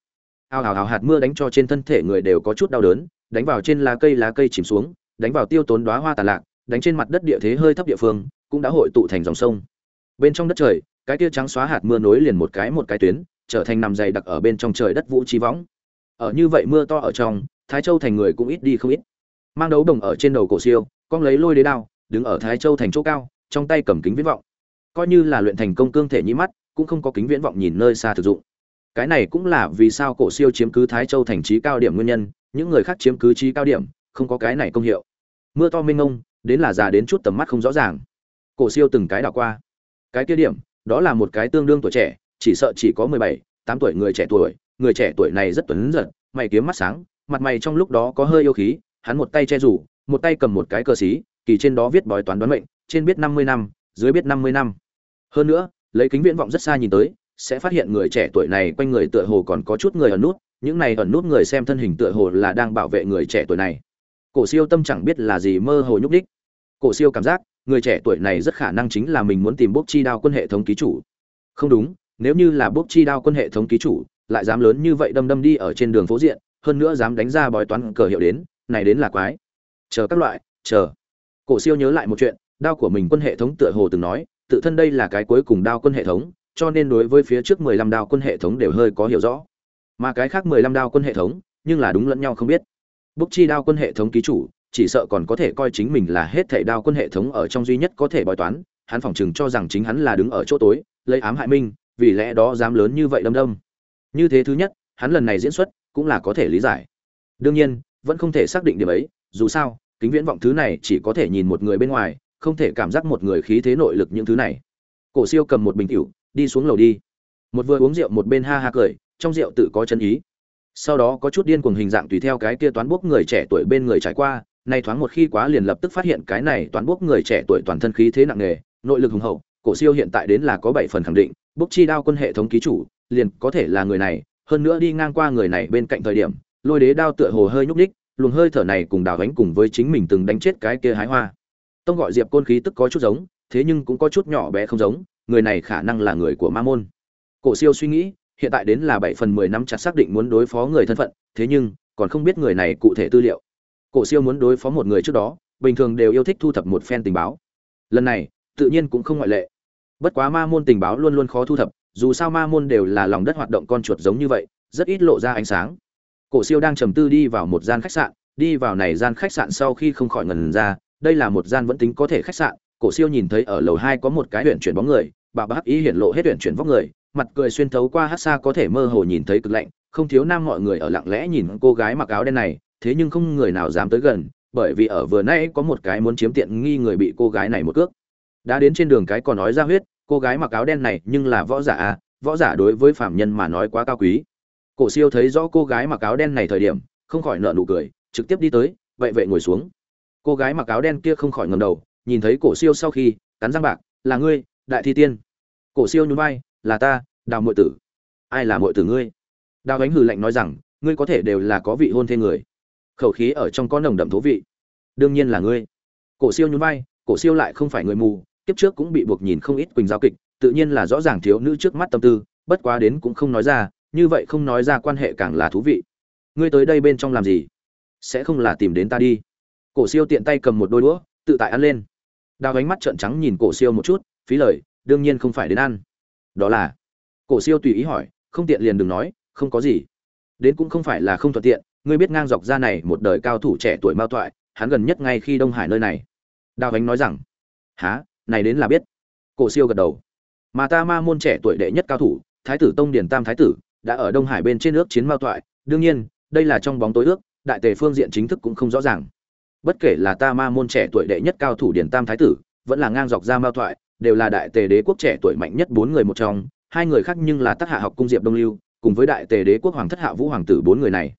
Ào ào ào hạt mưa đánh cho trên thân thể người đều có chút đau đớn, đánh vào trên lá cây lá cây chìm xuống, đánh vào tiêu tốn đóa hoa tàn lạc, đánh trên mặt đất địa thế hơi thấp địa phương cũng đã hội tụ thành dòng sông. Bên trong đất trời, cái tia trắng xóa hạt mưa nối liền một cái một cái tuyến trở thành nằm dày đặc ở bên trong trời đất vũ trí võng ở như vậy mưa to ở trong, thái châu thành người cũng ít đi không ít. Mang đấu đồng ở trên đầu cổ siêu, con lấy lôi đế đao, đứng ở thái châu thành chỗ cao, trong tay cầm kính viễn vọng. Coi như là luyện thành công cương thể nhĩ mắt, cũng không có kính viễn vọng nhìn nơi xa thực dụng. Cái này cũng là vì sao cổ siêu chiếm cứ thái châu thành trí cao điểm nguyên nhân, những người khác chiếm cứ trí cao điểm, không có cái này công hiệu. Mưa to mênh mông, đến là già đến chút tầm mắt không rõ ràng. Cổ siêu từng cái đảo qua. Cái kia điểm, đó là một cái tương đương tuổi trẻ chỉ sợ chỉ có mười bảy, tám tuổi người trẻ tuổi, người trẻ tuổi này rất tuấn giật, mày kiếm mắt sáng, mặt mày trong lúc đó có hơi yêu khí, hắn một tay che rủ, một tay cầm một cái cờ xí, kỳ trên đó viết bói toán đoán mệnh, trên biết năm mươi năm, dưới biết năm mươi năm. Hơn nữa, lấy kính viễn vọng rất xa nhìn tới, sẽ phát hiện người trẻ tuổi này quanh người tựa hồ còn có chút người ẩn nút, những này ẩn nút người xem thân hình tựa hồ là đang bảo vệ người trẻ tuổi này. Cổ siêu tâm chẳng biết là gì mơ hồ nhúc đích cổ siêu cảm giác, người trẻ tuổi này rất khả năng chính là mình muốn tìm bốc chi đao quân hệ thống ký chủ. Không đúng nếu như là bốc chi đao quân hệ thống ký chủ, lại dám lớn như vậy đâm đâm đi ở trên đường phố diện, hơn nữa dám đánh ra bói toán cờ hiệu đến, này đến là quái. Chờ các loại, chờ. Cổ siêu nhớ lại một chuyện, đao của mình quân hệ thống tựa hồ từng nói, tự thân đây là cái cuối cùng đao quân hệ thống, cho nên đối với phía trước mười lăm đao quân hệ thống đều hơi có hiểu rõ. Mà cái khác mười lăm đao quân hệ thống, nhưng là đúng lẫn nhau không biết. Bốc chi đao quân hệ thống ký chủ, chỉ sợ còn có thể coi chính mình là hết thảy đao quân hệ thống ở trong duy nhất có thể bói toán, hắn phỏng chừng cho rằng chính hắn là đứng ở chỗ tối, lấy ám hại minh vì lẽ đó dám lớn như vậy đâm đâm. Như thế thứ nhất, hắn lần này diễn xuất cũng là có thể lý giải. Đương nhiên, vẫn không thể xác định điểm ấy, dù sao, kính viễn vọng thứ này chỉ có thể nhìn một người bên ngoài, không thể cảm giác một người khí thế nội lực những thứ này. Cổ siêu cầm một bình rượu đi xuống lầu đi. Một vừa uống rượu một bên ha ha cười, trong rượu tự có chân ý. Sau đó có chút điên cuồng hình dạng tùy theo cái kia toán bốc người trẻ tuổi bên người trải qua, nay thoáng một khi quá liền lập tức phát hiện cái này toán bốc người trẻ tuổi toàn thân khí thế nặng nề, nội lực hùng hậu, cổ siêu hiện tại đến là có bảy phần khẳng định bốc chi đao quân hệ thống ký chủ, liền có thể là người này, hơn nữa đi ngang qua người này bên cạnh thời điểm, lôi đế đao tựa hồ hơi nhúc ních luồng hơi thở này cùng đào gánh cùng với chính mình từng đánh chết cái kia hái hoa. Tông gọi diệp côn khí tức có chút giống, thế nhưng cũng có chút nhỏ bé không giống, người này khả năng là người của ma môn. Cổ siêu suy nghĩ, hiện tại đến là bảy phần mười năm chặt xác định muốn đối phó người thân phận, thế nhưng, còn không biết người này cụ thể tư liệu. Cổ siêu muốn đối phó một người trước đó, bình thường đều yêu thích thu thập một phen tình báo. Lần này, tự nhiên cũng không ngoại lệ bất quá ma môn tình báo luôn luôn khó thu thập, dù sao ma môn đều là lòng đất hoạt động con chuột giống như vậy, rất ít lộ ra ánh sáng. Cổ siêu đang trầm tư đi vào một gian khách sạn, đi vào này gian khách sạn sau khi không khỏi ngần ra, đây là một gian vẫn tính có thể khách sạn, cổ siêu nhìn thấy ở lầu hai có một cái huyện chuyển bóng người, bà bác ý hiển lộ hết huyện chuyển vóc người, mặt cười xuyên thấu qua hát xa có thể mơ hồ nhìn thấy cực lạnh, không thiếu nam mọi người ở lặng lẽ nhìn cô gái mặc áo đen này, thế nhưng không người nào dám tới gần, bởi vì ở vừa nãy có một cái muốn chiếm tiện nghi người bị cô gái này một cước đã đến trên đường cái còn nói ra huyết, cô gái mặc áo đen này nhưng là võ giả à võ giả đối với phạm nhân mà nói quá cao quý. Cổ siêu thấy rõ cô gái mặc áo đen này thời điểm, không khỏi nợ nụ cười, trực tiếp đi tới, vậy vậy ngồi xuống. Cô gái mặc áo đen kia không khỏi ngầm đầu, nhìn thấy cổ siêu sau khi, cắn răng bạc, là ngươi, đại thi tiên. Cổ siêu nhún vai, là ta, đào muội tử. Ai là muội tử ngươi? Đào ánh hừ lạnh nói rằng, ngươi có thể đều là có vị hôn thê người. Khẩu khí ở trong có nồng đậm thú vị. Đương nhiên là ngươi. Cổ siêu nhún vai, cổ siêu lại không phải người mù kiếp trước cũng bị buộc nhìn không ít quỳnh giao kịch, tự nhiên là rõ ràng thiếu nữ trước mắt tâm tư, bất quá đến cũng không nói ra, như vậy không nói ra quan hệ càng là thú vị. Ngươi tới đây bên trong làm gì? Sẽ không là tìm đến ta đi. Cổ siêu tiện tay cầm một đôi đũa, tự tại ăn lên. Đào ánh mắt trợn trắng nhìn cổ siêu một chút, phí lời, đương nhiên không phải đến ăn. Đó là, cổ siêu tùy ý hỏi, không tiện liền đừng nói, không có gì. Đến cũng không phải là không thuận tiện, ngươi biết ngang dọc ra này một đời cao thủ trẻ tuổi mao toại hắn gần nhất ngay khi đông hải nơi này. Đào ánh nói rằng há này đến là biết. Cổ siêu gật đầu. Mà ta ma môn trẻ tuổi đệ nhất cao thủ, thái tử tông điền tam thái tử, đã ở đông hải bên trên nước chiến mao toại đương nhiên, đây là trong bóng tối ước, đại tề phương diện chính thức cũng không rõ ràng. Bất kể là ta ma môn trẻ tuổi đệ nhất cao thủ điền tam thái tử, vẫn là ngang dọc ra mao toại đều là đại tề đế quốc trẻ tuổi mạnh nhất bốn người một trong. Hai người khác nhưng là tác hạ học cung diệp đông lưu, cùng với đại tề đế quốc hoàng thất hạ vũ hoàng tử bốn người này.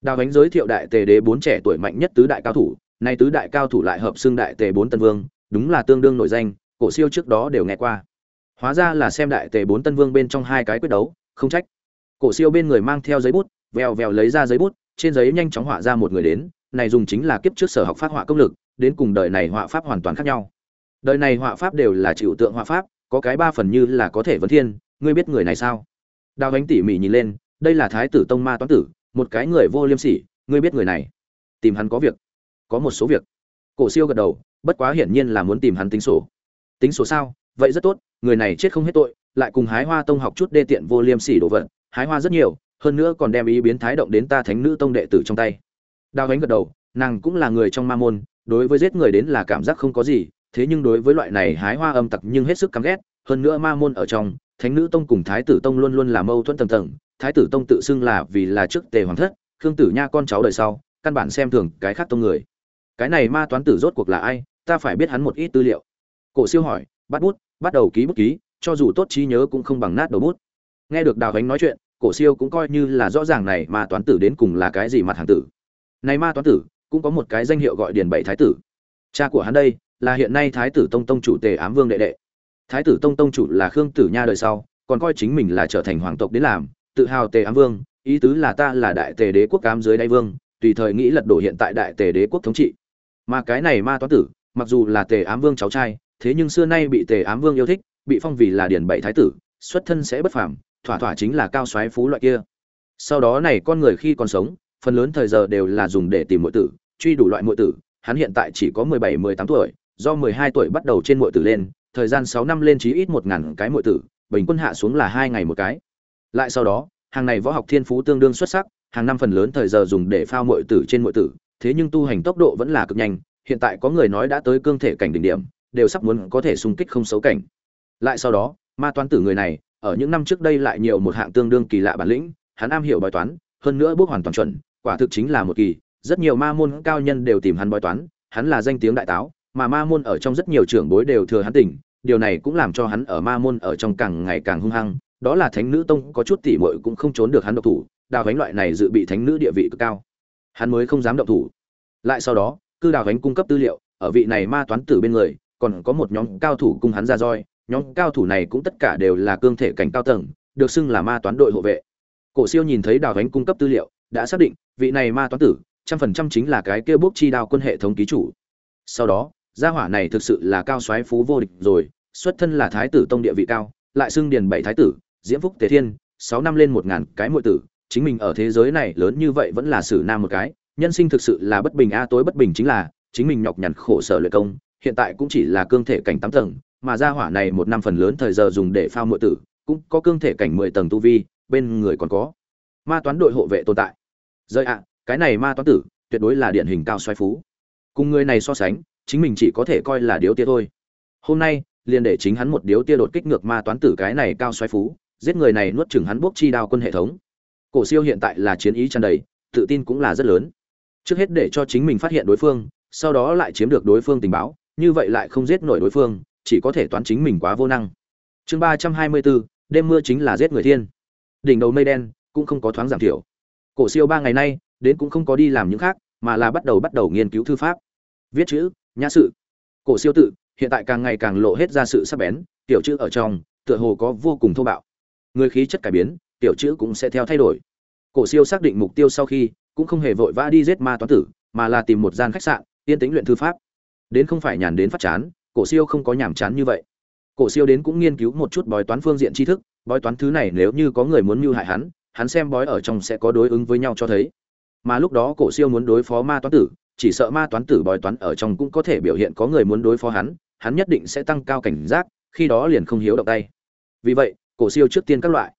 Đào ánh giới thiệu đại tề đế bốn trẻ tuổi mạnh nhất tứ đại cao thủ, nay tứ đại cao thủ lại hợp xưng đại tề bốn tân vương đúng là tương đương nổi danh, cổ siêu trước đó đều nghe qua. Hóa ra là xem đại tề bốn tân vương bên trong hai cái quyết đấu, không trách. Cổ siêu bên người mang theo giấy bút, vèo vèo lấy ra giấy bút, trên giấy nhanh chóng họa ra một người đến, này dùng chính là kiếp trước sở học phát họa công lực, đến cùng đời này họa pháp hoàn toàn khác nhau. Đời này họa pháp đều là chịu tượng họa pháp, có cái ba phần như là có thể vấn thiên, ngươi biết người này sao? Đào ánh tỉ mỉ nhìn lên, đây là thái tử tông ma toán tử, một cái người vô liêm sỉ, ngươi biết người này. Tìm hắn có việc. Có một số việc. Cổ siêu gật đầu bất quá hiển nhiên là muốn tìm hắn tính sổ. Tính sổ sao? Vậy rất tốt, người này chết không hết tội, lại cùng hái hoa tông học chút đê tiện vô liêm sỉ đồ vật, hái hoa rất nhiều, hơn nữa còn đem ý biến thái động đến ta thánh nữ tông đệ tử trong tay. Đào ánh gật đầu, nàng cũng là người trong ma môn, đối với giết người đến là cảm giác không có gì, thế nhưng đối với loại này hái hoa âm tặc nhưng hết sức căm ghét, hơn nữa ma môn ở trong, thánh nữ tông cùng thái tử tông luôn luôn là mâu thuẫn tầng tầng, thái tử tông tự xưng là vì là trước tề hoàng thất, khương tử nha con cháu đời sau, căn bản xem thường cái khác tông người. Cái này ma toán tử rốt cuộc là ai? Ta phải biết hắn một ít tư liệu. Cổ siêu hỏi, bắt bút, bắt đầu ký bút ký, cho dù tốt trí nhớ cũng không bằng nát đầu bút. Nghe được đào gánh nói chuyện, cổ siêu cũng coi như là rõ ràng này mà toán tử đến cùng là cái gì mặt hàng tử. Này ma toán tử, cũng có một cái danh hiệu gọi điền bảy thái tử. Cha của hắn đây là hiện nay thái tử tông tông chủ tề ám vương đệ đệ. Thái tử tông tông chủ là khương tử nha đời sau, còn coi chính mình là trở thành hoàng tộc đến làm, tự hào tề ám vương, ý tứ là ta là đại tề đế quốc cám dưới đáy vương, tùy thời nghĩ lật đổ hiện tại đại tề đế quốc thống trị. Mà cái này ma toán tử mặc dù là tề ám vương cháu trai, thế nhưng xưa nay bị tề ám vương yêu thích, bị phong vì là điển bảy thái tử, xuất thân sẽ bất phàm, thỏa thỏa chính là cao soái phú loại kia. Sau đó này con người khi còn sống, phần lớn thời giờ đều là dùng để tìm muội tử, truy đủ loại muội tử, hắn hiện tại chỉ có mười bảy, mười tám tuổi, do mười hai tuổi bắt đầu trên muội tử lên, thời gian sáu năm lên chí ít một ngàn cái muội tử, bình quân hạ xuống là hai ngày một cái. Lại sau đó, hàng này võ học thiên phú tương đương xuất sắc, hàng năm phần lớn thời giờ dùng để phao muội tử trên muội tử, thế nhưng tu hành tốc độ vẫn là cực nhanh hiện tại có người nói đã tới cương thể cảnh đỉnh điểm, đều sắp muốn có thể xung kích không xấu cảnh. Lại sau đó, ma toán tử người này, ở những năm trước đây lại nhiều một hạng tương đương kỳ lạ bản lĩnh, hắn am hiểu bói toán, hơn nữa bước hoàn toàn chuẩn, quả thực chính là một kỳ, rất nhiều ma môn cao nhân đều tìm hắn bói toán, hắn là danh tiếng đại táo, mà ma môn ở trong rất nhiều trưởng bối đều thừa hắn tỉnh, điều này cũng làm cho hắn ở ma môn ở trong càng ngày càng hung hăng, đó là thánh nữ tông có chút tỉ muội cũng không trốn được hắn độc thủ, đào gánh loại này dự bị thánh nữ địa vị cực cao. Hắn mới không dám động thủ. Lại sau đó cư đào gánh cung cấp tư liệu, ở vị này ma toán tử bên người, còn có một nhóm cao thủ cung hắn ra roi. Nhóm cao thủ này cũng tất cả đều là cương thể cảnh cao tầng, được xưng là ma toán đội hộ vệ. Cổ siêu nhìn thấy đào gánh cung cấp tư liệu, đã xác định, vị này ma toán tử, trăm phần trăm chính là cái kia bốc chi đao quân hệ thống ký chủ. Sau đó, gia hỏa này thực sự là cao soái phú vô địch rồi, xuất thân là thái tử tông địa vị cao, lại xưng điền bảy thái tử, diễm phúc tề thiên, sáu năm lên một ngàn cái muội tử, chính mình ở thế giới này lớn như vậy vẫn là sử nam một cái nhân sinh thực sự là bất bình, a, tối bất bình chính là, chính mình nhọc nhằn khổ sở luyện công, hiện tại cũng chỉ là cương thể cảnh tám tầng, mà gia hỏa này một năm phần lớn thời giờ dùng để phao muội tử, cũng có cương thể cảnh mười tầng tu vi, bên người còn có ma toán đội hộ vệ tồn tại. Rơi ạ, cái này ma toán tử, tuyệt đối là điển hình cao xoay phú. Cùng người này so sánh, chính mình chỉ có thể coi là điếu tia thôi. Hôm nay, liền để chính hắn một điếu tia đột kích ngược ma toán tử cái này cao xoay phú, giết người này nuốt chừng hắn bốc chi đao quân hệ thống. Cổ siêu hiện tại là chiến ý tràn đầy, tự tin cũng là rất lớn trước hết để cho chính mình phát hiện đối phương, sau đó lại chiếm được đối phương tình báo, như vậy lại không giết nổi đối phương, chỉ có thể toán chính mình quá vô năng. Chương ba trăm hai mươi bốn, đêm mưa chính là giết người thiên. Đỉnh đầu mây đen cũng không có thoáng giảm thiểu. Cổ siêu ba ngày nay, đến cũng không có đi làm những khác, mà là bắt đầu bắt đầu nghiên cứu thư pháp. Viết chữ, nhã sự. Cổ siêu tự, hiện tại càng ngày càng lộ hết ra sự sắc bén, tiểu chữ ở trong, tựa hồ có vô cùng thô bạo. Người khí chất cải biến, tiểu chữ cũng sẽ theo thay đổi. Cổ siêu xác định mục tiêu sau khi cũng không hề vội vã đi giết ma toán tử, mà là tìm một gian khách sạn, yên tĩnh luyện thư pháp. Đến không phải nhàn đến phát chán, cổ siêu không có nhàm chán như vậy. Cổ siêu đến cũng nghiên cứu một chút bói toán phương diện tri thức, bói toán thứ này nếu như có người muốn mưu hại hắn hắn xem bói ở trong sẽ có đối ứng với nhau cho thấy. Mà lúc đó cổ siêu muốn đối phó ma toán tử, chỉ sợ ma toán tử bói toán ở trong cũng có thể biểu hiện có người muốn đối phó hắn hắn nhất định sẽ tăng cao cảnh giác, khi đó liền không hiếu động tay. Vì vậy, cổ siêu trước tiên các loại.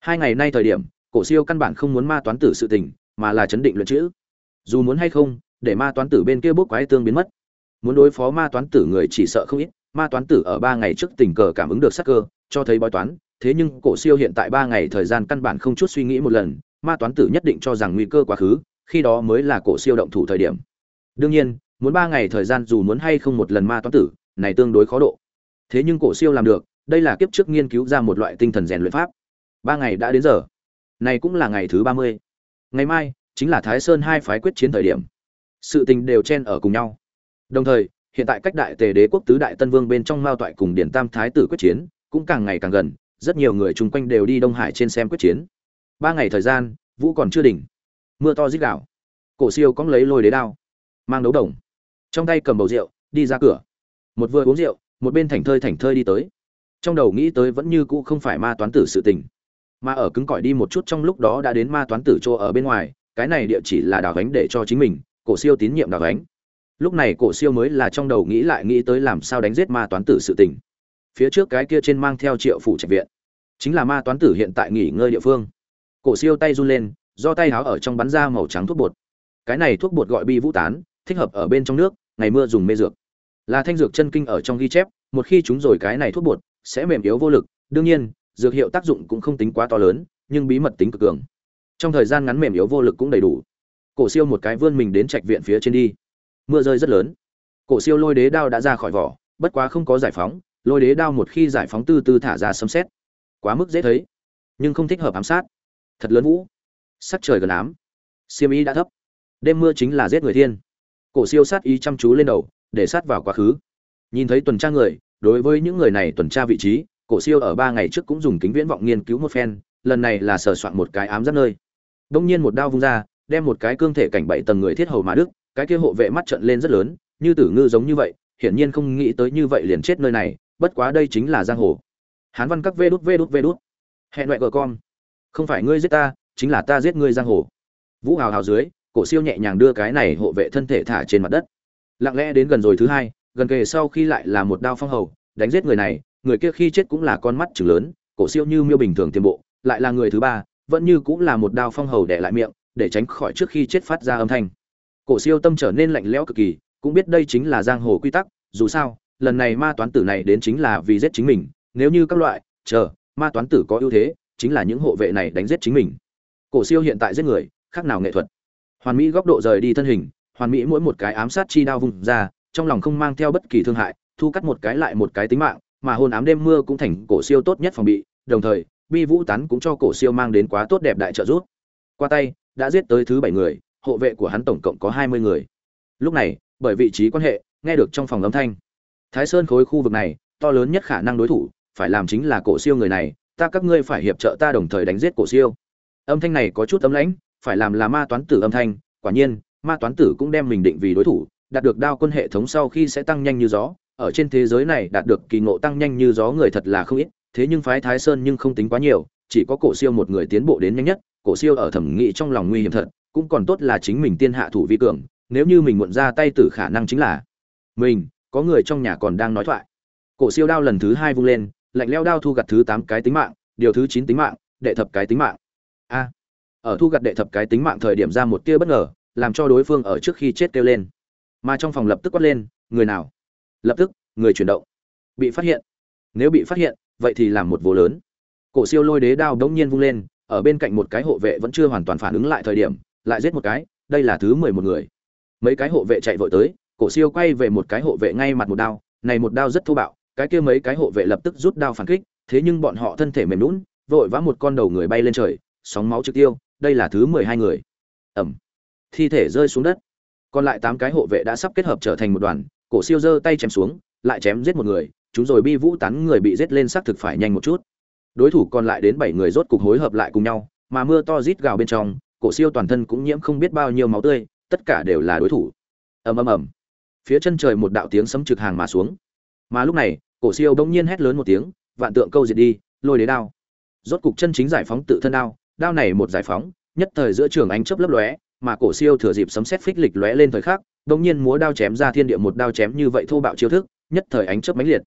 Hai ngày nay thời điểm, cổ siêu căn bản không muốn ma toán tử sự tình mà là chấn định luyện chữ. Dù muốn hay không, để ma toán tử bên kia bốc quái tương biến mất. Muốn đối phó ma toán tử người chỉ sợ không ít, ma toán tử ở ba ngày trước tình cờ cảm ứng được sắc cơ, cho thấy bói toán, thế nhưng cổ siêu hiện tại ba ngày thời gian căn bản không chút suy nghĩ một lần, ma toán tử nhất định cho rằng nguy cơ quá khứ, khi đó mới là cổ siêu động thủ thời điểm. Đương nhiên, muốn ba ngày thời gian dù muốn hay không một lần ma toán tử, này tương đối khó độ. Thế nhưng cổ siêu làm được, đây là kiếp trước nghiên cứu ra một loại tinh thần rèn luyện pháp. Ba ngày đã đến giờ. Này cũng là ngày thứ ba mươi ngày mai chính là thái sơn hai phái quyết chiến thời điểm. Sự tình đều chen ở cùng nhau. Đồng thời, hiện tại cách đại tề đế quốc tứ đại tân vương bên trong mao toại cùng điển tam thái tử quyết chiến cũng càng ngày càng gần, rất nhiều người chung quanh đều đi đông hải trên xem quyết chiến. Ba ngày thời gian, vũ còn chưa đỉnh. Mưa to dích đảo cổ siêu cóng lấy lôi đế đao, mang đấu đồng. Trong tay cầm bầu rượu, đi ra cửa. Một vừa uống rượu, một bên thảnh thơi thảnh thơi đi tới. Trong đầu nghĩ tới vẫn như cũ không phải ma toán tử sự tình mà ở cứng cỏi đi một chút trong lúc đó đã đến ma toán tử chỗ ở bên ngoài, cái này địa chỉ là đào gánh để cho chính mình, cổ siêu tín nhiệm đào gánh. Lúc này cổ siêu mới là trong đầu nghĩ lại nghĩ tới làm sao đánh giết ma toán tử sự tình. Phía trước cái kia trên mang theo triệu phủ trạch viện, chính là ma toán tử hiện tại nghỉ ngơi địa phương. Cổ siêu tay run lên, do tay háo ở trong bắn ra màu trắng thuốc bột. Cái này thuốc bột gọi bi vũ tán, thích hợp ở bên trong nước, ngày mưa dùng mê dược. Là thanh dược chân kinh ở trong ghi chép, một khi chúng rồi cái này thuốc bột, sẽ mềm yếu vô lực. Đương nhiên dược hiệu tác dụng cũng không tính quá to lớn, nhưng bí mật tính cực cường. Trong thời gian ngắn mềm yếu vô lực cũng đầy đủ. Cổ siêu một cái vươn mình đến trạch viện phía trên đi. Mưa rơi rất lớn. Cổ siêu lôi đế đao đã ra khỏi vỏ, bất quá không có giải phóng, lôi đế đao một khi giải phóng từ từ thả ra sấm xét quá mức dễ thấy, nhưng không thích hợp ám sát. Thật lớn vũ. Sắc trời gần ám. Siêm ý đã thấp. Đêm mưa chính là giết người thiên. Cổ siêu sát ý chăm chú lên đầu, để sát vào quá khứ. Nhìn thấy tuần tra người, đối với những người này tuần tra vị trí cổ siêu ở ba ngày trước cũng dùng kính viễn vọng nghiên cứu một phen, lần này là sờ soạn một cái ám giáp nơi. Đông nhiên một đao vung ra, đem một cái cương thể cảnh bảy tầng người thiết hầu mà đức cái kia hộ vệ mắt trợn lên rất lớn, như tử ngư giống như vậy, hiển nhiên không nghĩ tới như vậy liền chết nơi này, bất quá đây chính là giang hồ. Hán văn các vê đút vê đút vê đút. Hẹn loại gở con không phải ngươi giết ta, chính là ta giết ngươi giang hồ. Vũ hào hào dưới, cổ siêu nhẹ nhàng đưa cái này hộ vệ thân thể thả trên mặt đất. Lặng lẽ đến gần rồi thứ hai, gần kề sau khi lại là một đao phong hầu, đánh giết người này người kia khi chết cũng là con mắt chừng lớn, cổ siêu như miêu bình thường tiềm bộ, lại là người thứ ba, vẫn như cũng là một đao phong hầu đẻ lại miệng, để tránh khỏi trước khi chết phát ra âm thanh. Cổ siêu tâm trở nên lạnh lẽo cực kỳ, cũng biết đây chính là giang hồ quy tắc, dù sao, lần này ma toán tử này đến chính là vì giết chính mình, nếu như các loại, chờ, ma toán tử có ưu thế, chính là những hộ vệ này đánh giết chính mình. Cổ siêu hiện tại giết người, khác nào nghệ thuật. Hoàn mỹ góc độ rời đi thân hình, hoàn mỹ mỗi một cái ám sát chi đao vùng ra, trong lòng không mang theo bất kỳ thương hại, thu cắt một cái lại một cái tính mạng mà hôn ám đêm mưa cũng thành cổ siêu tốt nhất phòng bị, đồng thời, bi vũ tán cũng cho cổ siêu mang đến quá tốt đẹp đại trợ giúp. Qua tay, đã giết tới thứ bảy người, hộ vệ của hắn tổng cộng có hai mươi người. Lúc này, bởi vị trí quan hệ, nghe được trong phòng âm thanh. Thái sơn khối khu vực này, to lớn nhất khả năng đối thủ, phải làm chính là cổ siêu người này, ta các ngươi phải hiệp trợ ta đồng thời đánh giết cổ siêu. Âm thanh này có chút ấm lãnh, phải làm là ma toán tử âm thanh, quả nhiên, ma toán tử cũng đem mình định vì đối thủ, đạt được đao quân hệ thống sau khi sẽ tăng nhanh như gió ở trên thế giới này đạt được kỳ ngộ tăng nhanh như gió người thật là không ít, thế nhưng phái thái sơn nhưng không tính quá nhiều, chỉ có cổ siêu một người tiến bộ đến nhanh nhất, cổ siêu ở thẩm nghị trong lòng nguy hiểm thật, cũng còn tốt là chính mình tiên hạ thủ vi cường, nếu như mình muộn ra tay tử khả năng chính là mình, có người trong nhà còn đang nói thoại. Cổ siêu đao lần thứ hai vung lên, lạnh leo đao thu gặt thứ tám cái tính mạng, điều thứ chín tính mạng, đệ thập cái tính mạng. A. Ở thu gặt đệ thập cái tính mạng thời điểm ra một tia bất ngờ, làm cho đối phương ở trước khi chết kêu lên. Mà trong phòng lập tức quát lên, người nào? Lập tức, người chuyển động. Bị phát hiện. Nếu bị phát hiện, vậy thì làm một vô lớn. Cổ siêu lôi đế đao đống nhiên vung lên, ở bên cạnh một cái hộ vệ vẫn chưa hoàn toàn phản ứng lại thời điểm, lại giết một cái, đây là thứ mười một người. Mấy cái hộ vệ chạy vội tới, cổ siêu quay về một cái hộ vệ ngay mặt một đao, này một đao rất thô bạo, cái kia mấy cái hộ vệ lập tức rút đao phản kích, thế nhưng bọn họ thân thể mềm lún vội vã một con đầu người bay lên trời, sóng máu trực tiêu, đây là thứ mười hai người. Ẩm. Thi thể rơi xuống đất. Còn lại tám cái hộ vệ đã sắp kết hợp trở thành một đoàn cổ siêu giơ tay chém xuống, lại chém giết một người, chúng rồi bi vũ tán người bị giết lên xác thực phải nhanh một chút. Đối thủ còn lại đến bảy người rốt cục hối hợp lại cùng nhau, mà mưa to rít gào bên trong, cổ siêu toàn thân cũng nhiễm không biết bao nhiêu máu tươi, tất cả đều là đối thủ. Ầm ầm ầm. Phía chân trời một đạo tiếng sấm trực hàng mà xuống. Mà lúc này, cổ siêu bỗng nhiên hét lớn một tiếng, vạn tượng câu diệt đi, lôi đế đao. Rốt cục chân chính giải phóng tự thân đao đao này một giải phóng, nhất thời giữa trường ánh chớp lấp lóe, mà cổ siêu thừa dịp sấm sét phích lịch lóe lên thời khắc đột nhiên múa đao chém ra thiên địa một đao chém như vậy thô bạo chiêu thức, nhất thời ánh chớp mãnh liệt.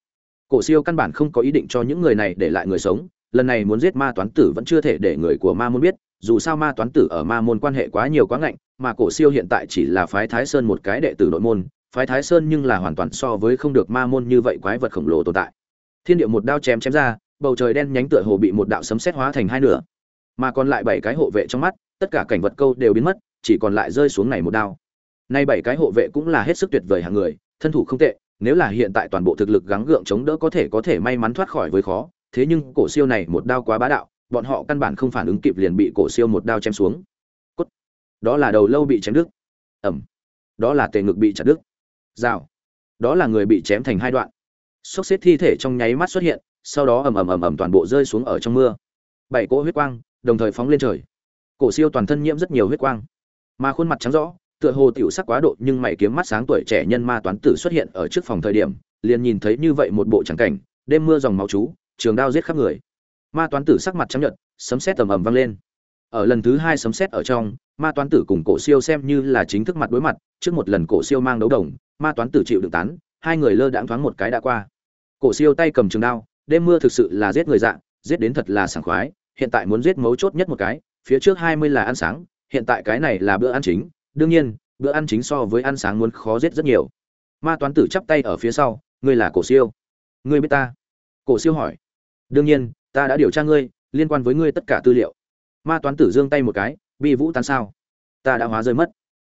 Cổ siêu căn bản không có ý định cho những người này để lại người sống, lần này muốn giết ma toán tử vẫn chưa thể để người của ma môn biết, dù sao ma toán tử ở ma môn quan hệ quá nhiều quá ngạnh, mà cổ siêu hiện tại chỉ là phái thái sơn một cái đệ tử nội môn, phái thái sơn nhưng là hoàn toàn so với không được ma môn như vậy quái vật khổng lồ tồn tại. Thiên địa một đao chém chém ra, bầu trời đen nhánh tựa hồ bị một đạo sấm sét hóa thành hai nửa. Mà còn lại bảy cái hộ vệ trong mắt, tất cả cảnh vật câu đều biến mất, chỉ còn lại rơi xuống này một đao nay bảy cái hộ vệ cũng là hết sức tuyệt vời hạng người, thân thủ không tệ, nếu là hiện tại toàn bộ thực lực gắng gượng chống đỡ có thể có thể may mắn thoát khỏi với khó, thế nhưng cổ siêu này một đao quá bá đạo, bọn họ căn bản không phản ứng kịp liền bị cổ siêu một đao chém xuống. Cốt đó là đầu lâu bị chém đứt. Ẩm đó là tề ngực bị chặt đứt. Rào. Đó là người bị chém thành hai đoạn. Xốc xếp thi thể trong nháy mắt xuất hiện, sau đó ầm ầm ầm ầm toàn bộ rơi xuống ở trong mưa. Bảy cỗ huyết quang đồng thời phóng lên trời. Cổ siêu toàn thân nhiễm rất nhiều huyết quang, mà khuôn mặt trắng rõ tựa hồ tiểu sắc quá độ nhưng mày kiếm mắt sáng tuổi trẻ nhân ma toán tử xuất hiện ở trước phòng thời điểm, liền nhìn thấy như vậy một bộ trắng cảnh, đêm mưa dòng máu chú, trường đao giết khắp người. Ma toán tử sắc mặt trắng nhợt, sấm sét tầm ầm vang lên. Ở lần thứ hai sấm sét ở trong, ma toán tử cùng cổ siêu xem như là chính thức mặt đối mặt, trước một lần cổ siêu mang đấu đồng, ma toán tử chịu đựng tán, hai người lơ đãng thoáng một cái đã qua. Cổ siêu tay cầm trường đao, đêm mưa thực sự là giết người dạng giết đến thật là sảng khoái, hiện tại muốn giết mấu chốt nhất một cái, phía trước hai mươi là ăn sáng, hiện tại cái này là bữa ăn chính đương nhiên, bữa ăn chính so với ăn sáng muốn khó giết rất nhiều. Ma toán tử chắp tay ở phía sau, ngươi là cổ siêu. Ngươi biết ta? Cổ siêu hỏi. Đương nhiên, ta đã điều tra ngươi, liên quan với ngươi tất cả tư liệu. Ma toán tử giương tay một cái, bi vũ tán sao? Ta đã hóa rơi mất.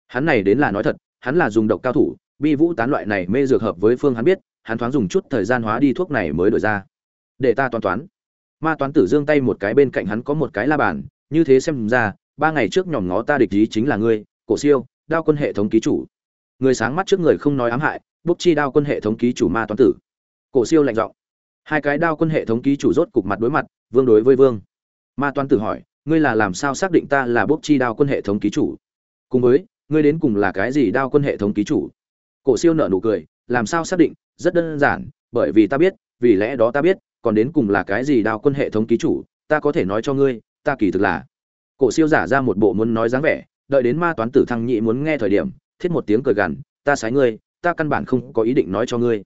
Hắn này đến là nói thật, hắn là dùng độc cao thủ, bi vũ tán loại này mê dược hợp với phương hắn biết, hắn thoáng dùng chút thời gian hóa đi thuốc này mới đổi ra. Để ta toán toán. Ma toán tử giương tay một cái bên cạnh hắn có một cái la bàn, như thế xem ra, ba ngày trước nhòm ngó ta địch ý chính là ngươi cổ siêu, đao quân hệ thống ký chủ. Người sáng mắt trước người không nói ám hại bốc chi đao quân hệ thống ký chủ ma toán tử. Cổ siêu lạnh giọng. Hai cái đao quân hệ thống ký chủ rốt cục mặt đối mặt, vương đối với vương. Ma toán tử hỏi, ngươi là làm sao xác định ta là bốc chi đao quân hệ thống ký chủ? Cùng với, ngươi đến cùng là cái gì đao quân hệ thống ký chủ? Cổ siêu nở nụ cười, làm sao xác định, rất đơn giản, bởi vì ta biết, vì lẽ đó ta biết, còn đến cùng là cái gì đao quân hệ thống ký chủ, ta có thể nói cho ngươi, ta kỳ thực là. Cổ siêu giả ra một bộ muốn nói dáng vẻ đợi đến ma toán tử thăng nhị muốn nghe thời điểm, thiết một tiếng cười gằn, ta sái ngươi, ta căn bản không có ý định nói cho ngươi.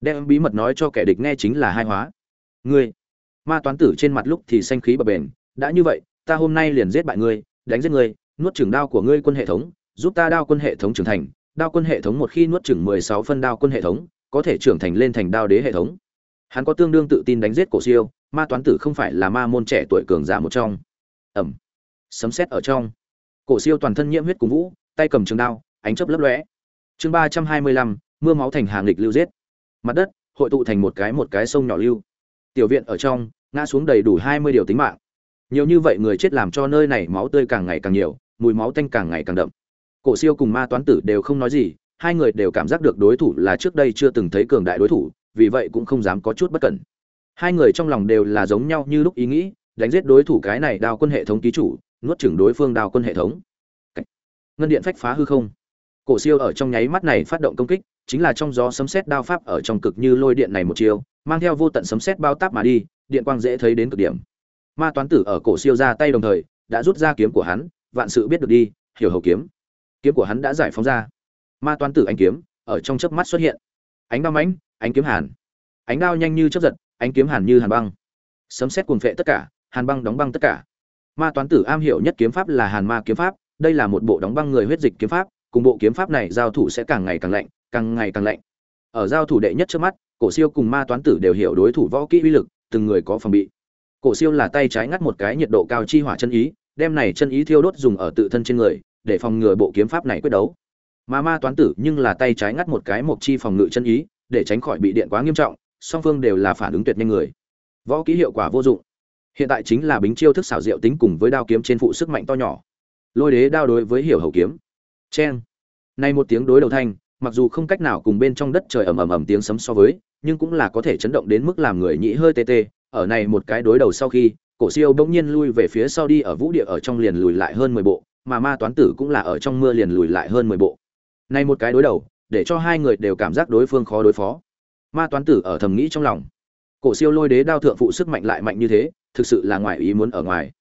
Đem bí mật nói cho kẻ địch nghe chính là hai hóa. Ngươi. Ma toán tử trên mặt lúc thì xanh khí bập bền đã như vậy, ta hôm nay liền giết bại ngươi, đánh giết ngươi, nuốt trưởng đao của ngươi quân hệ thống, giúp ta đao quân hệ thống trưởng thành, đao quân hệ thống một khi nuốt trưởng mười sáu phân đao quân hệ thống, có thể trưởng thành lên thành đao đế hệ thống. Hắn có tương đương tự tin đánh giết cổ siêu, ma toán tử không phải là ma môn trẻ tuổi cường giả một trong. Ẩm. Sấm sét ở trong cổ siêu toàn thân nhiễm huyết cùng vũ, tay cầm trường đao, ánh chớp lấp lóe. Chương ba trăm hai mươi lăm, mưa máu thành hàng lịch lưu giết. Mặt đất, hội tụ thành một cái một cái sông nhỏ lưu. Tiểu viện ở trong, ngã xuống đầy đủ hai mươi điều tính mạng. Nhiều như vậy người chết làm cho nơi này máu tươi càng ngày càng nhiều, mùi máu tanh càng ngày càng đậm. Cổ siêu cùng ma toán tử đều không nói gì, hai người đều cảm giác được đối thủ là trước đây chưa từng thấy cường đại đối thủ, vì vậy cũng không dám có chút bất cẩn. Hai người trong lòng đều là giống nhau như lúc ý nghĩ đánh giết đối thủ cái này đao quân hệ thống ký chủ, nuốt chửng đối phương đao quân hệ thống. Ngân điện phách phá hư không. Cổ siêu ở trong nháy mắt này phát động công kích, chính là trong gió sấm sét đao pháp ở trong cực như lôi điện này một chiều mang theo vô tận sấm sét bao táp mà đi, điện quang dễ thấy đến cực điểm. Ma toán tử ở cổ siêu ra tay đồng thời, đã rút ra kiếm của hắn, vạn sự biết được đi, hiểu hầu kiếm. Kiếm của hắn đã giải phóng ra. Ma toán tử ánh kiếm, ở trong chớp mắt xuất hiện. Ánh đao mãnh, ánh kiếm hàn. Ánh đao nhanh như chớp giật, ánh kiếm hàn như hàn băng. Sấm sét cuồng phệ tất cả hàn băng đóng băng tất cả. Ma toán tử am hiểu nhất kiếm pháp là hàn ma kiếm pháp, đây là một bộ đóng băng người huyết dịch kiếm pháp, cùng bộ kiếm pháp này giao thủ sẽ càng ngày càng lạnh, càng ngày càng lạnh. Ở giao thủ đệ nhất trước mắt, cổ siêu cùng ma toán tử đều hiểu đối thủ võ kỹ uy lực, từng người có phòng bị. Cổ siêu là tay trái ngắt một cái nhiệt độ cao chi hỏa chân ý, đem này chân ý thiêu đốt dùng ở tự thân trên người, để phòng ngừa bộ kiếm pháp này quyết đấu. Mà ma toán tử nhưng là tay trái ngắt một cái mộc chi phòng ngự chân ý, để tránh khỏi bị điện quá nghiêm trọng, song phương đều là phản ứng tuyệt nhanh người. Võ kỹ hiệu quả vô dụng hiện tại chính là bính chiêu thức xảo diệu tính cùng với đao kiếm trên phụ sức mạnh to nhỏ. Lôi đế đao đối với hiểu hầu kiếm. Cheng. Nay một tiếng đối đầu thanh, mặc dù không cách nào cùng bên trong đất trời ầm ầm ầm tiếng sấm so với, nhưng cũng là có thể chấn động đến mức làm người nhĩ hơi tê tê. Ở này một cái đối đầu sau khi, cổ siêu bỗng nhiên lui về phía sau đi ở vũ địa ở trong liền lùi lại hơn mười bộ, mà ma toán tử cũng là ở trong mưa liền lùi lại hơn mười bộ. Nay một cái đối đầu, để cho hai người đều cảm giác đối phương khó đối phó. Ma toán tử ở thầm nghĩ trong lòng. Cổ siêu lôi đế đao thượng phụ sức mạnh lại mạnh như thế thực sự là ngoài ý muốn ở ngoài.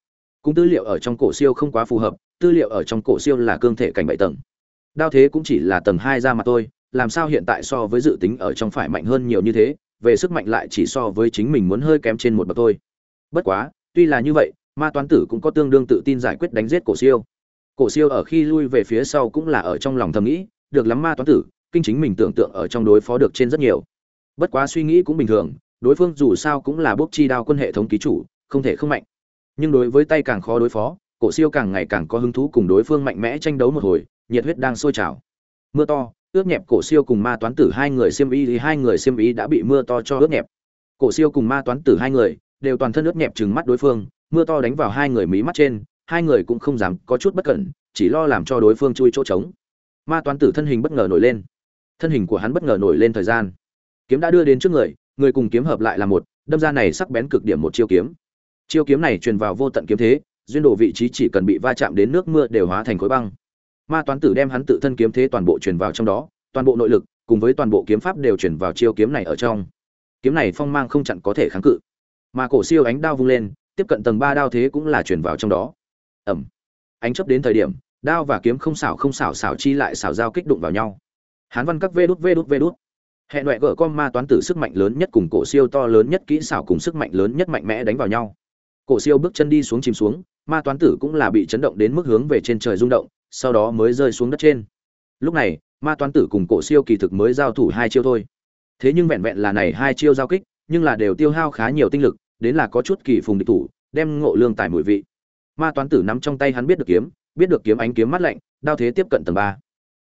Cũng tư liệu ở trong cổ siêu không quá phù hợp, tư liệu ở trong cổ siêu là cương thể cảnh bảy tầng. Đao thế cũng chỉ là tầng hai ra mà thôi, làm sao hiện tại so với dự tính ở trong phải mạnh hơn nhiều như thế, về sức mạnh lại chỉ so với chính mình muốn hơi kém trên một bậc thôi. Bất quá, tuy là như vậy, ma toán tử cũng có tương đương tự tin giải quyết đánh giết cổ siêu. Cổ siêu ở khi lui về phía sau cũng là ở trong lòng thầm nghĩ, được lắm ma toán tử, kinh chính mình tưởng tượng ở trong đối phó được trên rất nhiều. Bất quá suy nghĩ cũng bình thường, đối phương dù sao cũng là bốc chi đao quân hệ thống ký chủ không thể không mạnh. Nhưng đối với tay càng khó đối phó, cổ siêu càng ngày càng có hứng thú cùng đối phương mạnh mẽ tranh đấu một hồi, nhiệt huyết đang sôi trào. Mưa to, ướt nhẹp cổ siêu cùng ma toán tử hai người xiêm y thì hai người xiêm y đã bị mưa to cho ướt nhẹp. Cổ siêu cùng ma toán tử hai người đều toàn thân ướt nhẹp trừng mắt đối phương, mưa to đánh vào hai người mí mắt trên, hai người cũng không dám có chút bất cẩn, chỉ lo làm cho đối phương chui chỗ trống. Ma toán tử thân hình bất ngờ nổi lên. Thân hình của hắn bất ngờ nổi lên thời gian. Kiếm đã đưa đến trước người người cùng kiếm hợp lại là một, đâm ra này sắc bén cực điểm một chiêu kiếm chiêu kiếm này truyền vào vô tận kiếm thế, duyên độ vị trí chỉ cần bị va chạm đến nước mưa đều hóa thành khối băng. Ma toán tử đem hắn tự thân kiếm thế toàn bộ truyền vào trong đó, toàn bộ nội lực, cùng với toàn bộ kiếm pháp đều truyền vào chiêu kiếm này ở trong. Kiếm này phong mang không chặn có thể kháng cự. Mà cổ siêu ánh đao vung lên, tiếp cận tầng ba đao thế cũng là truyền vào trong đó. Ẩm ánh chấp đến thời điểm, đao và kiếm không xảo không xảo xảo chi lại xảo giao kích đụng vào nhau. Hán văn các vê đút vê đút vê đút. Hệ huệ gỡ con ma toán tử sức mạnh lớn nhất cùng cổ siêu to lớn nhất kỹ xảo cùng sức mạnh lớn nhất mạnh mẽ đánh vào nhau cổ siêu bước chân đi xuống chìm xuống, ma toán tử cũng là bị chấn động đến mức hướng về trên trời rung động, sau đó mới rơi xuống đất trên. Lúc này, ma toán tử cùng cổ siêu kỳ thực mới giao thủ hai chiêu thôi. Thế nhưng vẹn vẹn là này hai chiêu giao kích, nhưng là đều tiêu hao khá nhiều tinh lực, đến là có chút kỳ phùng địch thủ, đem ngộ lương tài mùi vị. Ma toán tử nắm trong tay hắn biết được kiếm, biết được kiếm ánh kiếm mắt lạnh, đao thế tiếp cận tầng ba.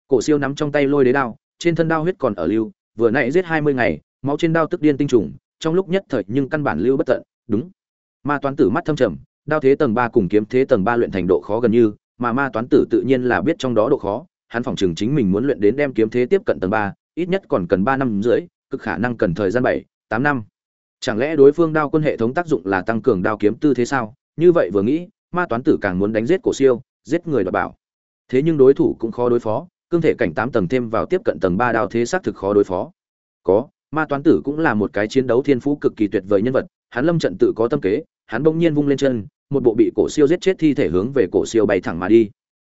Cổ siêu nắm trong tay lôi đế đao, trên thân đao huyết còn ở lưu, vừa nãy giết hai mươi ngày, máu trên đao tức điên tinh trùng, trong lúc nhất thời nhưng căn bản lưu bất tận, đúng ma toán tử mắt thâm trầm, đao thế tầng ba cùng kiếm thế tầng ba luyện thành độ khó gần như, mà ma toán tử tự nhiên là biết trong đó độ khó, hắn phỏng chừng chính mình muốn luyện đến đem kiếm thế tiếp cận tầng ba, ít nhất còn cần ba năm rưỡi, cực khả năng cần thời gian bảy, tám năm. Chẳng lẽ đối phương đao quân hệ thống tác dụng là tăng cường đao kiếm tư thế sao? Như vậy vừa nghĩ, ma toán tử càng muốn đánh giết cổ siêu, giết người đoạt bảo. Thế nhưng đối thủ cũng khó đối phó, cương thể cảnh tám tầng thêm vào tiếp cận tầng ba đao thế xác thực khó đối phó. Có, ma toán tử cũng là một cái chiến đấu thiên phú cực kỳ tuyệt vời nhân vật, hắn lâm trận tự có tâm kế hắn bỗng nhiên vung lên chân, một bộ bị cổ siêu giết chết thi thể hướng về cổ siêu bay thẳng mà đi.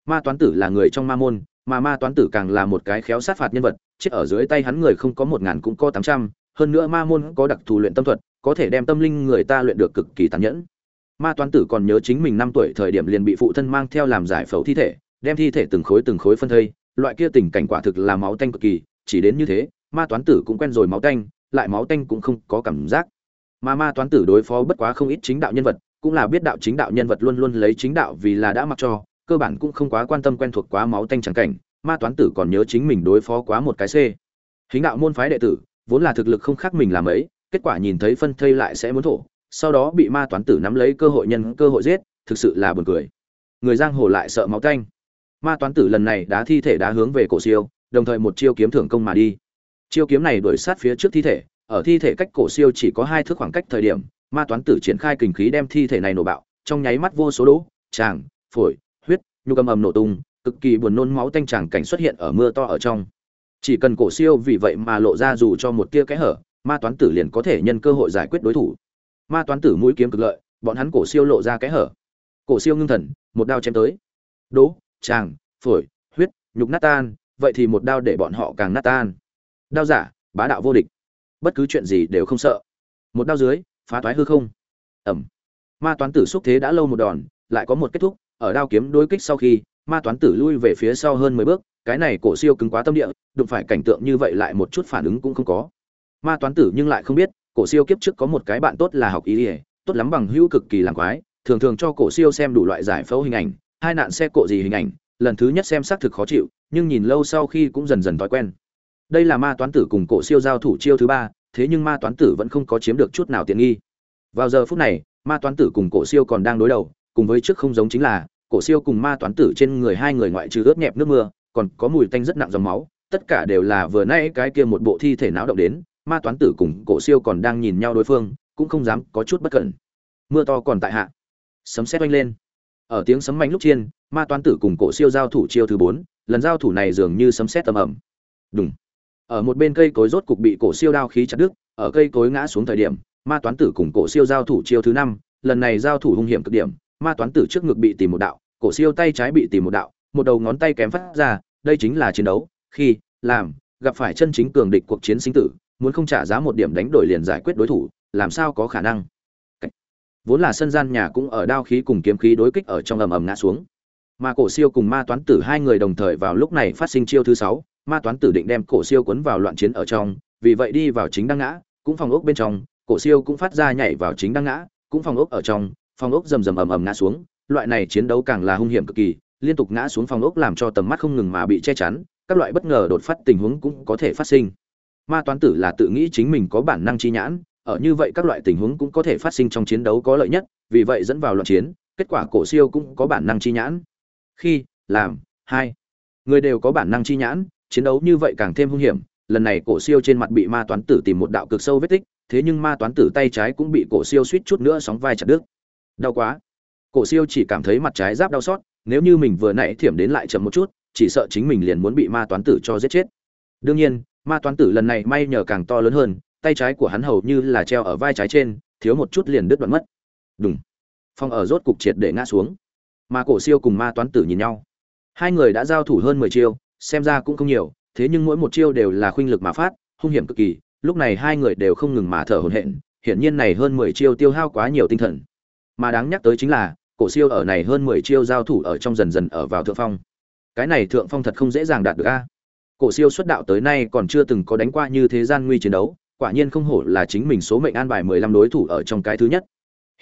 Ma toán tử là người trong ma môn, mà ma toán tử càng là một cái khéo sát phạt nhân vật, chết ở dưới tay hắn người không có một ngàn cũng có tám trăm, hơn nữa ma môn có đặc thù luyện tâm thuật, có thể đem tâm linh người ta luyện được cực kỳ tàn nhẫn. Ma toán tử còn nhớ chính mình năm tuổi thời điểm liền bị phụ thân mang theo làm giải phẫu thi thể, đem thi thể từng khối từng khối phân thây, loại kia tình cảnh quả thực là máu tanh cực kỳ, chỉ đến như thế, ma toán tử cũng quen rồi máu tanh, lại máu tanh cũng không có cảm giác mà ma toán tử đối phó bất quá không ít chính đạo nhân vật, cũng là biết đạo chính đạo nhân vật luôn luôn lấy chính đạo vì là đã mặc cho, cơ bản cũng không quá quan tâm quen thuộc quá máu tanh chẳng cảnh, ma toán tử còn nhớ chính mình đối phó quá một cái c. Hình đạo môn phái đệ tử, vốn là thực lực không khác mình làm ấy, kết quả nhìn thấy phân thây lại sẽ muốn thổ, sau đó bị ma toán tử nắm lấy cơ hội nhân cơ hội giết, thực sự là buồn cười. Người giang hồ lại sợ máu tanh. Ma toán tử lần này đá thi thể đá hướng về cổ siêu, đồng thời một chiêu kiếm thưởng công mà đi. Chiêu kiếm này đuổi sát phía trước thi thể ở thi thể cách cổ siêu chỉ có hai thước khoảng cách thời điểm, ma toán tử triển khai kình khí đem thi thể này nổ bạo, trong nháy mắt vô số đỗ tràng, phổi, huyết, nhục âm ầm nổ tung, cực kỳ buồn nôn máu tanh tràng cảnh xuất hiện ở mưa to ở trong. Chỉ cần cổ siêu vì vậy mà lộ ra dù cho một tia kẽ hở, ma toán tử liền có thể nhân cơ hội giải quyết đối thủ. Ma toán tử mũi kiếm cực lợi, bọn hắn cổ siêu lộ ra kẽ hở. Cổ siêu ngưng thần, một đao chém tới. Đỗ tràng, phổi, huyết, nhục nát tan, vậy thì một đao để bọn họ càng nát tan. Đao giả, bá đạo vô địch bất cứ chuyện gì đều không sợ. Một đao dưới, phá toái hư không. Ẩm. Ma toán tử xúc thế đã lâu một đòn, lại có một kết thúc, ở đao kiếm đối kích sau khi, ma toán tử lui về phía sau hơn mười bước, cái này cổ siêu cứng quá tâm địa, đụng phải cảnh tượng như vậy lại một chút phản ứng cũng không có. Ma toán tử nhưng lại không biết, cổ siêu kiếp trước có một cái bạn tốt là học y ỉa tốt lắm bằng hữu cực kỳ làm quái, thường thường cho cổ siêu xem đủ loại giải phẫu hình ảnh, hai nạn xe cộ gì hình ảnh, lần thứ nhất xem xác thực khó chịu, nhưng nhìn lâu sau khi cũng dần dần thói quen đây là ma toán tử cùng cổ siêu giao thủ chiêu thứ ba, thế nhưng ma toán tử vẫn không có chiếm được chút nào tiện nghi. Vào giờ phút này, ma toán tử cùng cổ siêu còn đang đối đầu, cùng với trước không giống chính là, cổ siêu cùng ma toán tử trên người hai người ngoại trừ ướt nhẹp nước mưa, còn có mùi tanh rất nặng dòng máu, tất cả đều là vừa nãy cái kia một bộ thi thể náo động đến, ma toán tử cùng cổ siêu còn đang nhìn nhau đối phương, cũng không dám có chút bất cẩn. Mưa to còn tại hạ. Sấm sét oanh lên. Ở tiếng sấm mạnh lúc chiên ma toán tử cùng cổ siêu giao thủ chiêu thứ bốn, lần giao thủ này dường như sấm sét tầm ẩm. Đúng ở một bên cây cối rốt cục bị cổ siêu đao khí chặt đứt, ở cây cối ngã xuống thời điểm, ma toán tử cùng cổ siêu giao thủ chiêu thứ năm, lần này giao thủ hung hiểm cực điểm, ma toán tử trước ngực bị tìm một đạo, cổ siêu tay trái bị tìm một đạo, một đầu ngón tay kém phát ra, đây chính là chiến đấu, khi, làm, gặp phải chân chính cường địch cuộc chiến sinh tử, muốn không trả giá một điểm đánh đổi liền giải quyết đối thủ, làm sao có khả năng? Vốn là sân gian nhà cũng ở đao khí cùng kiếm khí đối kích ở trong ầm ầm ngã xuống. Mà cổ siêu cùng ma toán tử hai người đồng thời vào lúc này phát sinh chiêu thứ sáu ma toán tử định đem cổ siêu cuốn vào loạn chiến ở trong, vì vậy đi vào chính đang ngã, cũng phòng ốc bên trong, cổ siêu cũng phát ra nhảy vào chính đang ngã, cũng phòng ốc ở trong, phòng ốc rầm rầm ầm ầm ngã xuống. Loại này chiến đấu càng là hung hiểm cực kỳ, liên tục ngã xuống phòng ốc làm cho tầm mắt không ngừng mà bị che chắn, các loại bất ngờ đột phát tình huống cũng có thể phát sinh. Ma toán tử là tự nghĩ chính mình có bản năng chi nhãn, ở như vậy các loại tình huống cũng có thể phát sinh trong chiến đấu có lợi nhất, vì vậy dẫn vào loạn chiến, kết quả cổ siêu cũng có bản năng chi nhãn. Khi, làm, hai, người đều có bản năng chi nhãn chiến đấu như vậy càng thêm hung hiểm, lần này cổ siêu trên mặt bị ma toán tử tìm một đạo cực sâu vết tích, thế nhưng ma toán tử tay trái cũng bị cổ siêu suýt chút nữa sóng vai chặt đứt. Đau quá. Cổ siêu chỉ cảm thấy mặt trái giáp đau xót, nếu như mình vừa nãy thiểm đến lại chậm một chút, chỉ sợ chính mình liền muốn bị ma toán tử cho giết chết. Đương nhiên, ma toán tử lần này may nhờ càng to lớn hơn, tay trái của hắn hầu như là treo ở vai trái trên, thiếu một chút liền đứt đoạn mất. Đúng phong ở rốt cục triệt để ngã xuống. Mà cổ siêu cùng ma toán tử nhìn nhau. Hai người đã giao thủ hơn mười chiêu xem ra cũng không nhiều, thế nhưng mỗi một chiêu đều là khuynh lực mà phát, hung hiểm cực kỳ, lúc này hai người đều không ngừng mà thở hổn hển, hiển nhiên này hơn mười chiêu tiêu hao quá nhiều tinh thần. Mà đáng nhắc tới chính là, cổ siêu ở này hơn mười chiêu giao thủ ở trong dần dần ở vào thượng phong. Cái này thượng phong thật không dễ dàng đạt được a. Cổ siêu xuất đạo tới nay còn chưa từng có đánh qua như thế gian nguy chiến đấu, quả nhiên không hổ là chính mình số mệnh an bài mười lăm đối thủ ở trong cái thứ nhất.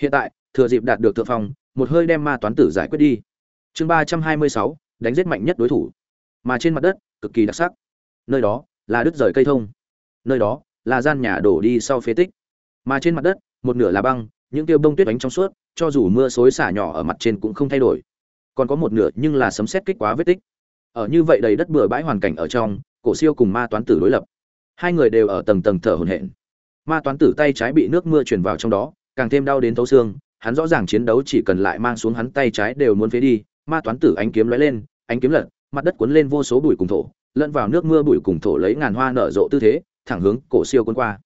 Hiện tại, thừa dịp đạt được thượng phong, một hơi đem ma toán tử giải quyết đi. Chương ba trăm hai mươi sáu, đánh giết mạnh nhất đối thủ mà trên mặt đất, cực kỳ đặc sắc. Nơi đó là đứt rời cây thông. Nơi đó là gian nhà đổ đi sau phế tích. Mà trên mặt đất, một nửa là băng, những tiêu bông tuyết đánh trong suốt, cho dù mưa xối xả nhỏ ở mặt trên cũng không thay đổi. Còn có một nửa nhưng là sấm xét kích quá vết tích. Ở như vậy đầy đất bừa bãi hoàn cảnh ở trong, cổ siêu cùng ma toán tử đối lập. Hai người đều ở tầng tầng thở hổn hển. Ma toán tử tay trái bị nước mưa truyền vào trong đó, càng thêm đau đến thấu xương, hắn rõ ràng chiến đấu chỉ cần lại mang xuống hắn tay trái đều muốn phế đi, ma toán tử ánh kiếm lóe lên, ánh kiếm lật mặt đất cuốn lên vô số bụi cùng thổ, lẫn vào nước mưa bụi cùng thổ lấy ngàn hoa nở rộ tư thế, thẳng hướng cổ siêu cuốn qua.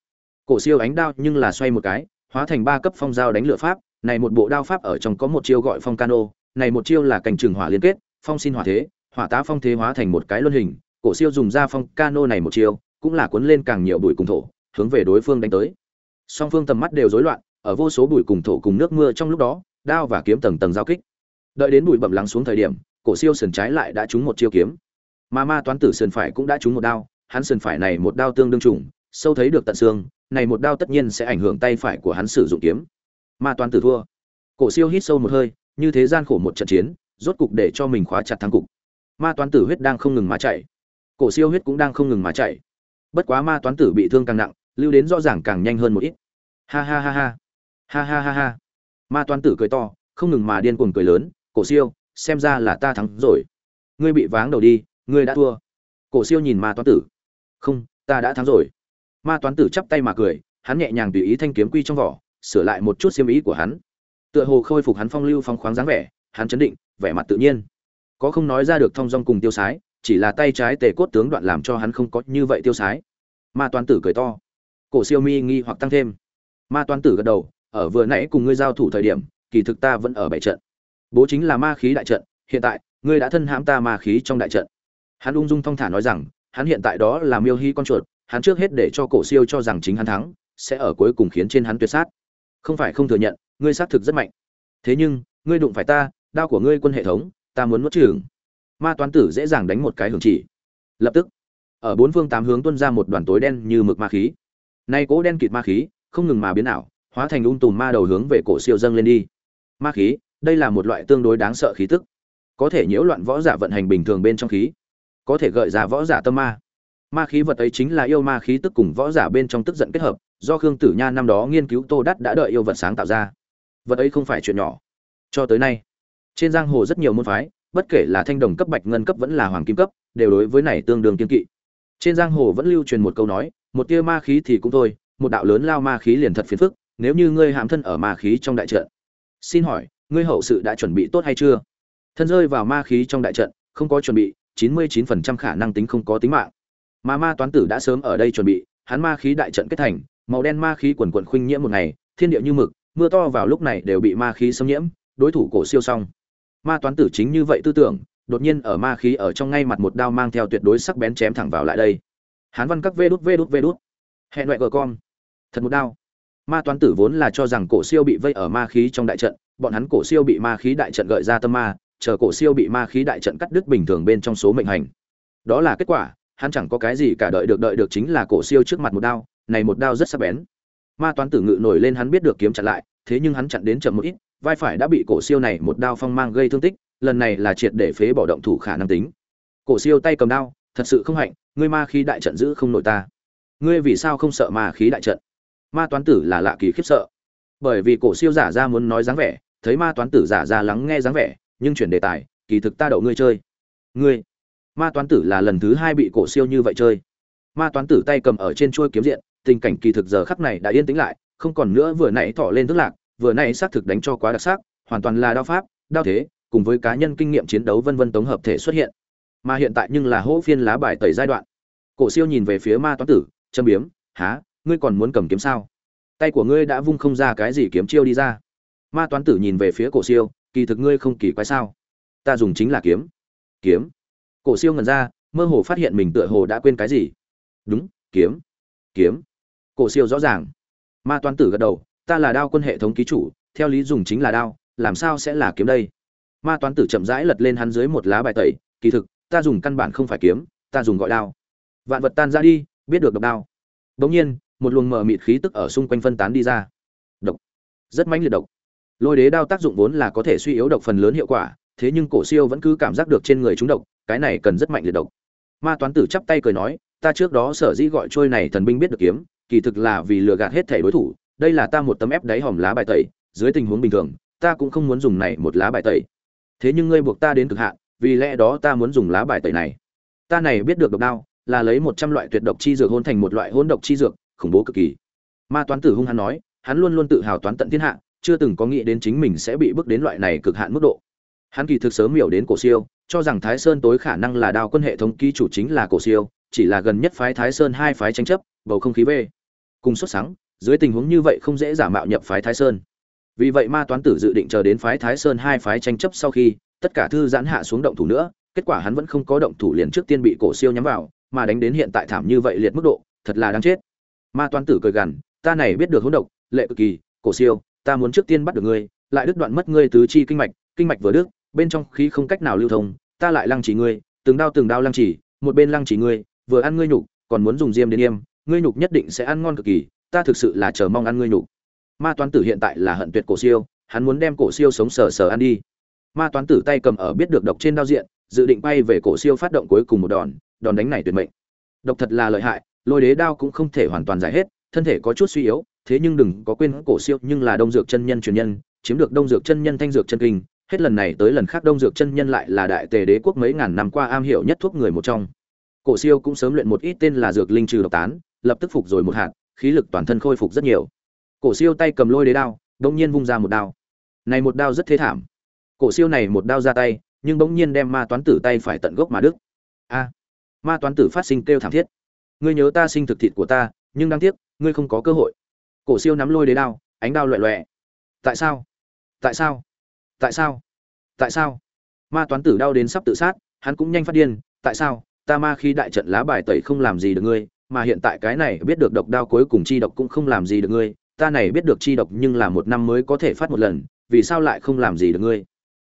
Cổ siêu ánh đao nhưng là xoay một cái, hóa thành ba cấp phong dao đánh lửa pháp, này một bộ đao pháp ở trong có một chiêu gọi phong cano, này một chiêu là cảnh trường hỏa liên kết, phong xin hỏa thế, hỏa tá phong thế hóa thành một cái luân hình, cổ siêu dùng ra phong cano này một chiêu, cũng là cuốn lên càng nhiều bụi cùng thổ, hướng về đối phương đánh tới. Song phương tầm mắt đều rối loạn, ở vô số bụi cùng thổ cùng nước mưa trong lúc đó, đao và kiếm tầng tầng giao kích. Đợi đến bụi bậm lắng xuống thời điểm cổ siêu sườn trái lại đã trúng một chiêu kiếm. Mà ma toán tử sườn phải cũng đã trúng một đao, hắn sườn phải này một đao tương đương trùng, sâu thấy được tận xương, này một đao tất nhiên sẽ ảnh hưởng tay phải của hắn sử dụng kiếm. Ma toán tử thua. Cổ siêu hít sâu một hơi, như thế gian khổ một trận chiến, rốt cục để cho mình khóa chặt thắng cục. Ma toán tử huyết đang không ngừng mà chảy. Cổ siêu huyết cũng đang không ngừng mà chảy. Bất quá ma toán tử bị thương càng nặng, lưu đến rõ ràng càng nhanh hơn một ít. Ha ha ha ha. Ha ha ha ha. Ma toán tử cười to, không ngừng mà điên cuồng cười lớn, "Cổ Siêu, xem ra là ta thắng rồi. Ngươi bị váng đầu đi, ngươi đã thua. Cổ siêu nhìn ma toán tử. Không, ta đã thắng rồi. Ma toán tử chắp tay mà cười, hắn nhẹ nhàng tùy ý thanh kiếm quy trong vỏ, sửa lại một chút xiêm ý của hắn. Tựa hồ khôi phục hắn phong lưu phong khoáng dáng vẻ, hắn chấn định, vẻ mặt tự nhiên. Có không nói ra được thong dong cùng tiêu sái, chỉ là tay trái tề cốt tướng đoạn làm cho hắn không có như vậy tiêu sái. Ma toán tử cười to. Cổ siêu mi nghi hoặc tăng thêm. Ma toán tử gật đầu, ở vừa nãy cùng ngươi giao thủ thời điểm, kỳ thực ta vẫn ở bảy trận bố chính là ma khí đại trận, hiện tại, ngươi đã thân hãm ta ma khí trong đại trận. Hắn ung dung thong thả nói rằng, hắn hiện tại đó là miêu hy con chuột, hắn trước hết để cho cổ siêu cho rằng chính hắn thắng, sẽ ở cuối cùng khiến trên hắn tuyệt sát. Không phải không thừa nhận, ngươi xác thực rất mạnh. Thế nhưng, ngươi đụng phải ta, đao của ngươi quân hệ thống, ta muốn nuốt chửng. Ma toán tử dễ dàng đánh một cái hưởng chỉ. Lập tức, ở bốn phương tám hướng tuôn ra một đoàn tối đen như mực ma khí. Nay cố đen kịt ma khí, không ngừng mà biến ảo, hóa thành ung tùm ma đầu hướng về cổ siêu dâng lên đi. Ma khí đây là một loại tương đối đáng sợ khí tức. Có thể nhiễu loạn võ giả vận hành bình thường bên trong khí. Có thể gợi ra võ giả tâm ma. Ma khí vật ấy chính là yêu ma khí tức cùng võ giả bên trong tức giận kết hợp, do khương tử nha năm đó nghiên cứu tô đắt đã đợi yêu vật sáng tạo ra. Vật ấy không phải chuyện nhỏ. Cho tới nay, trên giang hồ rất nhiều môn phái, bất kể là thanh đồng cấp bạch ngân cấp vẫn là hoàng kim cấp, đều đối với này tương đương kiên kỵ. Trên giang hồ vẫn lưu truyền một câu nói, một tia ma khí thì cũng thôi, một đạo lớn lao ma khí liền thật phiền phức, nếu như ngươi hãm thân ở ma khí trong đại trận. Xin hỏi ngươi hậu sự đã chuẩn bị tốt hay chưa? Thân rơi vào ma khí trong đại trận, không có chuẩn bị, chín mươi chín phần trăm khả năng tính không có tính mạng. Mà ma toán tử đã sớm ở đây chuẩn bị, hắn ma khí đại trận kết thành, màu đen ma khí quần quần khuynh nhiễm một ngày, thiên địa như mực, mưa to vào lúc này đều bị ma khí xâm nhiễm, đối thủ cổ siêu xong. Ma toán tử chính như vậy tư tưởng, đột nhiên ở ma khí ở trong ngay mặt một đao mang theo tuyệt đối sắc bén chém thẳng vào lại đây. Hán văn các vê đút vê đút vê đút. Hẹn loại gờ con thật một đao. Ma toán tử vốn là cho rằng cổ siêu bị vây ở ma khí trong đại trận bọn hắn cổ siêu bị ma khí đại trận gợi ra tâm ma, chờ cổ siêu bị ma khí đại trận cắt đứt bình thường bên trong số mệnh hành. Đó là kết quả, hắn chẳng có cái gì cả đợi được đợi được chính là cổ siêu trước mặt một đao, này một đao rất sắc bén. Ma toán tử ngự nổi lên hắn biết được kiếm chặn lại, thế nhưng hắn chặn đến chậm một ít, vai phải đã bị cổ siêu này một đao phong mang gây thương tích, lần này là triệt để phế bỏ động thủ khả năng tính. Cổ siêu tay cầm đao, thật sự không hạnh, ngươi ma khí đại trận giữ không nổi ta. Ngươi vì sao không sợ ma khí đại trận? Ma toán tử là lạ kỳ khiếp sợ. Bởi vì cổ siêu giả ra muốn nói dáng vẻ thấy ma toán tử giả ra lắng nghe dáng vẻ, nhưng chuyển đề tài, kỳ thực ta đậu ngươi chơi. Ngươi, ma toán tử là lần thứ hai bị cổ siêu như vậy chơi. Ma toán tử tay cầm ở trên chuôi kiếm diện, tình cảnh kỳ thực giờ khắc này đã yên tĩnh lại, không còn nữa vừa nãy thọ lên tức lạc, vừa nãy xác thực đánh cho quá đặc sắc, hoàn toàn là đao pháp, đao thế, cùng với cá nhân kinh nghiệm chiến đấu vân vân tổng hợp thể xuất hiện. Mà hiện tại nhưng là hỗ phiên lá bài tẩy giai đoạn. Cổ siêu nhìn về phía ma toán tử, châm biếm há ngươi còn muốn cầm kiếm sao? Tay của ngươi đã vung không ra cái gì kiếm chiêu đi ra ma toán tử nhìn về phía cổ siêu, kỳ thực ngươi không kỳ quái sao? Ta dùng chính là kiếm. Kiếm? Cổ siêu ngẩn ra, mơ hồ phát hiện mình tựa hồ đã quên cái gì. Đúng, kiếm. Kiếm. Cổ siêu rõ ràng. Ma toán tử gật đầu, ta là đao quân hệ thống ký chủ, theo lý dùng chính là đao, làm sao sẽ là kiếm đây? Ma toán tử chậm rãi lật lên hắn dưới một lá bài tẩy, kỳ thực, ta dùng căn bản không phải kiếm, ta dùng gọi đao. Vạn vật tan ra đi, biết được độc đao. Bỗng nhiên, một luồng mờ mịt khí tức ở xung quanh phân tán đi ra. Độc. Rất mãnh liệt độc lôi đế đao tác dụng vốn là có thể suy yếu độc phần lớn hiệu quả, thế nhưng cổ siêu vẫn cứ cảm giác được trên người chúng độc, cái này cần rất mạnh liệt độc. Ma toán tử chắp tay cười nói, ta trước đó sở dĩ gọi trôi này thần binh biết được kiếm, kỳ thực là vì lừa gạt hết thể đối thủ, đây là ta một tấm ép đáy hòm lá bài tẩy, dưới tình huống bình thường, ta cũng không muốn dùng này một lá bài tẩy. Thế nhưng ngươi buộc ta đến cực hạn, vì lẽ đó ta muốn dùng lá bài tẩy này. Ta này biết được độc đao, là lấy một trăm loại tuyệt độc chi dược hôn thành một loại hôn độc chi dược, khủng bố cực kỳ. Ma toán tử hung hắn nói, hắn luôn luôn tự hào toán tận thiên hạ chưa từng có nghĩ đến chính mình sẽ bị bước đến loại này cực hạn mức độ. Hắn kỳ thực sớm hiểu đến cổ siêu, cho rằng thái sơn tối khả năng là đao quân hệ thống ký chủ chính là cổ siêu, chỉ là gần nhất phái thái sơn hai phái tranh chấp, bầu không khí về. Cùng xuất sáng, dưới tình huống như vậy không dễ giả mạo nhập phái thái sơn. Vì vậy ma toán tử dự định chờ đến phái thái sơn hai phái tranh chấp sau khi, tất cả thư giãn hạ xuống động thủ nữa, kết quả hắn vẫn không có động thủ liền trước tiên bị cổ siêu nhắm vào, mà đánh đến hiện tại thảm như vậy liệt mức độ, thật là đáng chết. Ma toán tử cười gằn, ta này biết được hỗn độc, lệ cực kỳ, cổ siêu ta muốn trước tiên bắt được ngươi, lại đứt đoạn mất ngươi tứ chi kinh mạch kinh mạch vừa đứt, bên trong khí không cách nào lưu thông, ta lại lăng chỉ ngươi, từng đao từng đao lăng chỉ, một bên lăng chỉ ngươi, vừa ăn ngươi nhục, còn muốn dùng diêm đến yêm, ngươi nhục nhất định sẽ ăn ngon cực kỳ, ta thực sự là chờ mong ăn ngươi nhục. Ma toán tử hiện tại là hận tuyệt cổ siêu, hắn muốn đem cổ siêu sống sờ sờ ăn đi. Ma toán tử tay cầm ở biết được độc trên đao diện, dự định bay về cổ siêu phát động cuối cùng một đòn đòn đánh này tuyệt mệnh. Độc thật là lợi hại, lôi đế đao cũng không thể hoàn toàn giải hết, thân thể có chút suy yếu thế nhưng đừng có quên cổ siêu nhưng là đông dược chân nhân truyền nhân, chiếm được đông dược chân nhân, thanh dược chân kinh. Hết lần này tới lần khác đông dược chân nhân lại là đại tề đế quốc mấy ngàn năm qua am hiểu nhất thuốc người một trong. Cổ siêu cũng sớm luyện một ít tên là dược linh trừ độc tán, lập tức phục rồi một hạt, khí lực toàn thân khôi phục rất nhiều. Cổ siêu tay cầm lôi đế đao, đột nhiên vung ra một đao. Này một đao rất thế thảm. Cổ siêu này một đao ra tay, nhưng bỗng nhiên đem ma toán tử tay phải tận gốc mà đứt. A! Ma toán tử phát sinh kêu thảm thiết. Ngươi nhớ ta sinh thực thịt của ta, nhưng đáng tiếc, ngươi không có cơ hội cổ siêu nắm lôi đế đao, ánh đao loẹ loẹ. Tại sao? Tại sao? Tại sao? Tại sao? Ma toán tử đau đến sắp tự sát, hắn cũng nhanh phát điên. Tại sao? Ta ma khi đại trận lá bài tẩy không làm gì được ngươi, mà hiện tại cái này biết được độc đao cuối cùng chi độc cũng không làm gì được ngươi. Ta này biết được chi độc nhưng là một năm mới có thể phát một lần, vì sao lại không làm gì được ngươi?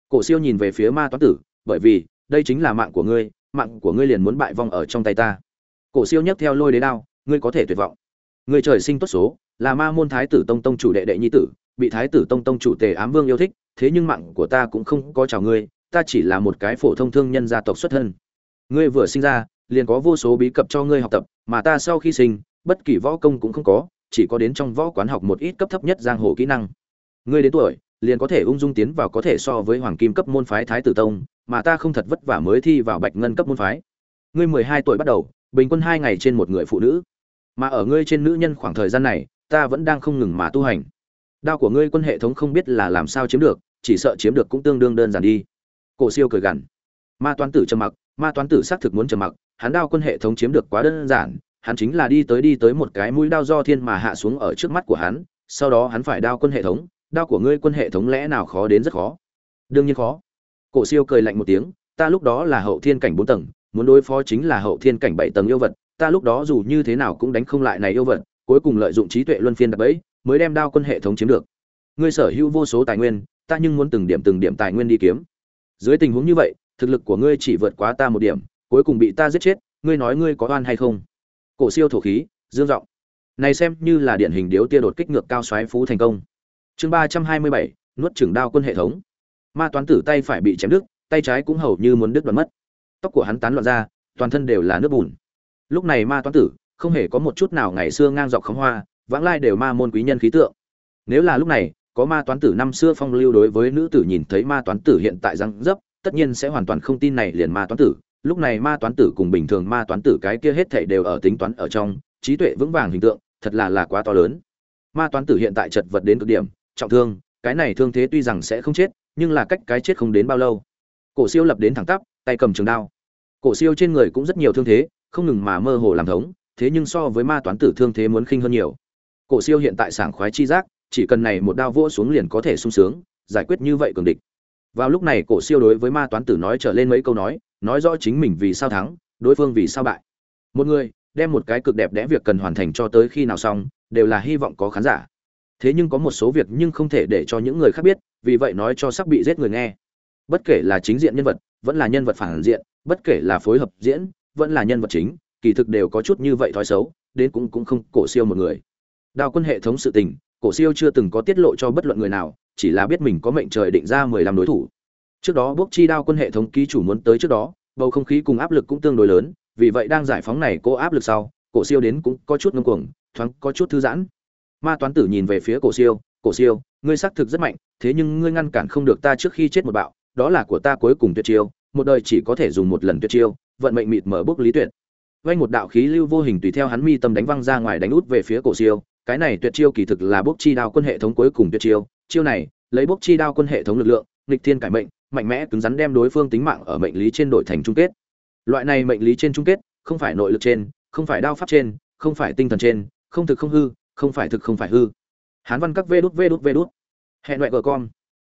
Cổ siêu nhìn về phía ma toán tử, bởi vì, đây chính là mạng của ngươi, mạng của ngươi liền muốn bại vong ở trong tay ta. Cổ siêu nhấc theo lôi đế đao, ngươi có thể tuyệt vọng. Ngươi trời sinh tốt số là ma môn thái tử tông tông chủ đệ đệ nhi tử, bị thái tử tông tông chủ tề ám vương yêu thích, thế nhưng mạng của ta cũng không có chào ngươi, ta chỉ là một cái phổ thông thương nhân gia tộc xuất thân. Ngươi vừa sinh ra, liền có vô số bí cập cho ngươi học tập, mà ta sau khi sinh, bất kỳ võ công cũng không có, chỉ có đến trong võ quán học một ít cấp thấp nhất giang hồ kỹ năng. Ngươi đến tuổi, liền có thể ung dung tiến vào có thể so với hoàng kim cấp môn phái thái tử tông, mà ta không thật vất vả mới thi vào bạch ngân cấp môn phái. Ngươi mười hai tuổi bắt đầu, bình quân hai ngày trên một người phụ nữ. Mà ở ngươi trên nữ nhân khoảng thời gian này ta vẫn đang không ngừng mà tu hành. Đao của ngươi quân hệ thống không biết là làm sao chiếm được, chỉ sợ chiếm được cũng tương đương đơn giản đi. Cổ siêu cười gằn. Ma toán tử trầm mặc, ma toán tử xác thực muốn trầm mặc, hắn đao quân hệ thống chiếm được quá đơn giản, hắn chính là đi tới đi tới một cái mũi đao do thiên mà hạ xuống ở trước mắt của hắn, sau đó hắn phải đao quân hệ thống, đao của ngươi quân hệ thống lẽ nào khó đến rất khó? Đương nhiên khó. Cổ siêu cười lạnh một tiếng, ta lúc đó là hậu thiên cảnh bốn tầng, muốn đối phó chính là hậu thiên cảnh bảy tầng yêu vật, ta lúc đó dù như thế nào cũng đánh không lại này yêu vật cuối cùng lợi dụng trí tuệ luân phiên đập bẫy mới đem đao quân hệ thống chiếm được. Ngươi sở hữu vô số tài nguyên, ta nhưng muốn từng điểm từng điểm tài nguyên đi kiếm. Dưới tình huống như vậy, thực lực của ngươi chỉ vượt quá ta một điểm, cuối cùng bị ta giết chết, ngươi nói ngươi có oan hay không? Cổ siêu thổ khí, dương giọng. Này xem như là điển hình điếu tia đột kích ngược cao xoáy phú thành công. Chương ba trăm hai mươi bảy, nuốt chửng đao quân hệ thống. Ma toán tử tay phải bị chém đứt, tay trái cũng hầu như muốn đứt đoạn mất. Tóc của hắn tán loạn ra, toàn thân đều là nước bùn. Lúc này ma toán tử không hề có một chút nào ngày xưa ngang dọc khóm hoa, vãng lai đều ma môn quý nhân khí tượng. Nếu là lúc này, có ma toán tử năm xưa phong lưu đối với nữ tử nhìn thấy ma toán tử hiện tại răng dấp, tất nhiên sẽ hoàn toàn không tin này liền ma toán tử. Lúc này ma toán tử cùng bình thường ma toán tử cái kia hết thảy đều ở tính toán ở trong, trí tuệ vững vàng hình tượng, thật là là quá to lớn. Ma toán tử hiện tại chật vật đến cực điểm, trọng thương, cái này thương thế tuy rằng sẽ không chết, nhưng là cách cái chết không đến bao lâu. Cổ siêu lập đến thẳng tắp, tay cầm trường đao. Cổ siêu trên người cũng rất nhiều thương thế, không ngừng mà mơ hồ làm thống thế nhưng so với ma toán tử thương thế muốn khinh hơn nhiều. Cổ siêu hiện tại sảng khoái chi giác, chỉ cần này một đao vỗ xuống liền có thể sung sướng, giải quyết như vậy cường địch. Vào lúc này cổ siêu đối với ma toán tử nói trở lên mấy câu nói nói rõ chính mình vì sao thắng, đối phương vì sao bại. Một người, đem một cái cực đẹp đẽ việc cần hoàn thành cho tới khi nào xong, đều là hy vọng có khán giả. Thế nhưng có một số việc nhưng không thể để cho những người khác biết, vì vậy nói cho sắp bị giết người nghe. Bất kể là chính diện nhân vật, vẫn là nhân vật phản diện, bất kể là phối hợp diễn, vẫn là nhân vật chính kỳ thực đều có chút như vậy thói xấu, đến cũng cũng không cổ siêu một người. Đao quân hệ thống sự tình, cổ siêu chưa từng có tiết lộ cho bất luận người nào, chỉ là biết mình có mệnh trời định ra mười lăm đối thủ. Trước đó bốc chi đao quân hệ thống ký chủ muốn tới trước đó, bầu không khí cùng áp lực cũng tương đối lớn, vì vậy đang giải phóng này cô áp lực sau, cổ siêu đến cũng có chút ngưng cuồng, thoáng có chút thư giãn. Ma toán tử nhìn về phía cổ siêu cổ siêu, ngươi xác thực rất mạnh, thế nhưng ngươi ngăn cản không được ta trước khi chết một bạo, đó là của ta cuối cùng tuyệt chiêu, một đời chỉ có thể dùng một lần tuyệt chiêu, vận mệnh mịt mở bước lý tuyệt vay một đạo khí lưu vô hình tùy theo hắn mi tâm đánh văng ra ngoài đánh út về phía cổ siêu. Cái này tuyệt chiêu kỳ thực là bốc chi đao quân hệ thống cuối cùng tuyệt chiêu. Chiêu này, lấy bốc chi đao quân hệ thống lực lượng, nghịch thiên cải mệnh, mạnh mẽ cứng rắn đem đối phương tính mạng ở mệnh lý trên đội thành chung kết. Loại này mệnh lý trên chung kết, không phải nội lực trên, không phải đao pháp trên, không phải tinh thần trên, không thực không hư, không phải thực không phải hư. Hán văn các vê đút vê đút vê đút. Hẹn loại gờ con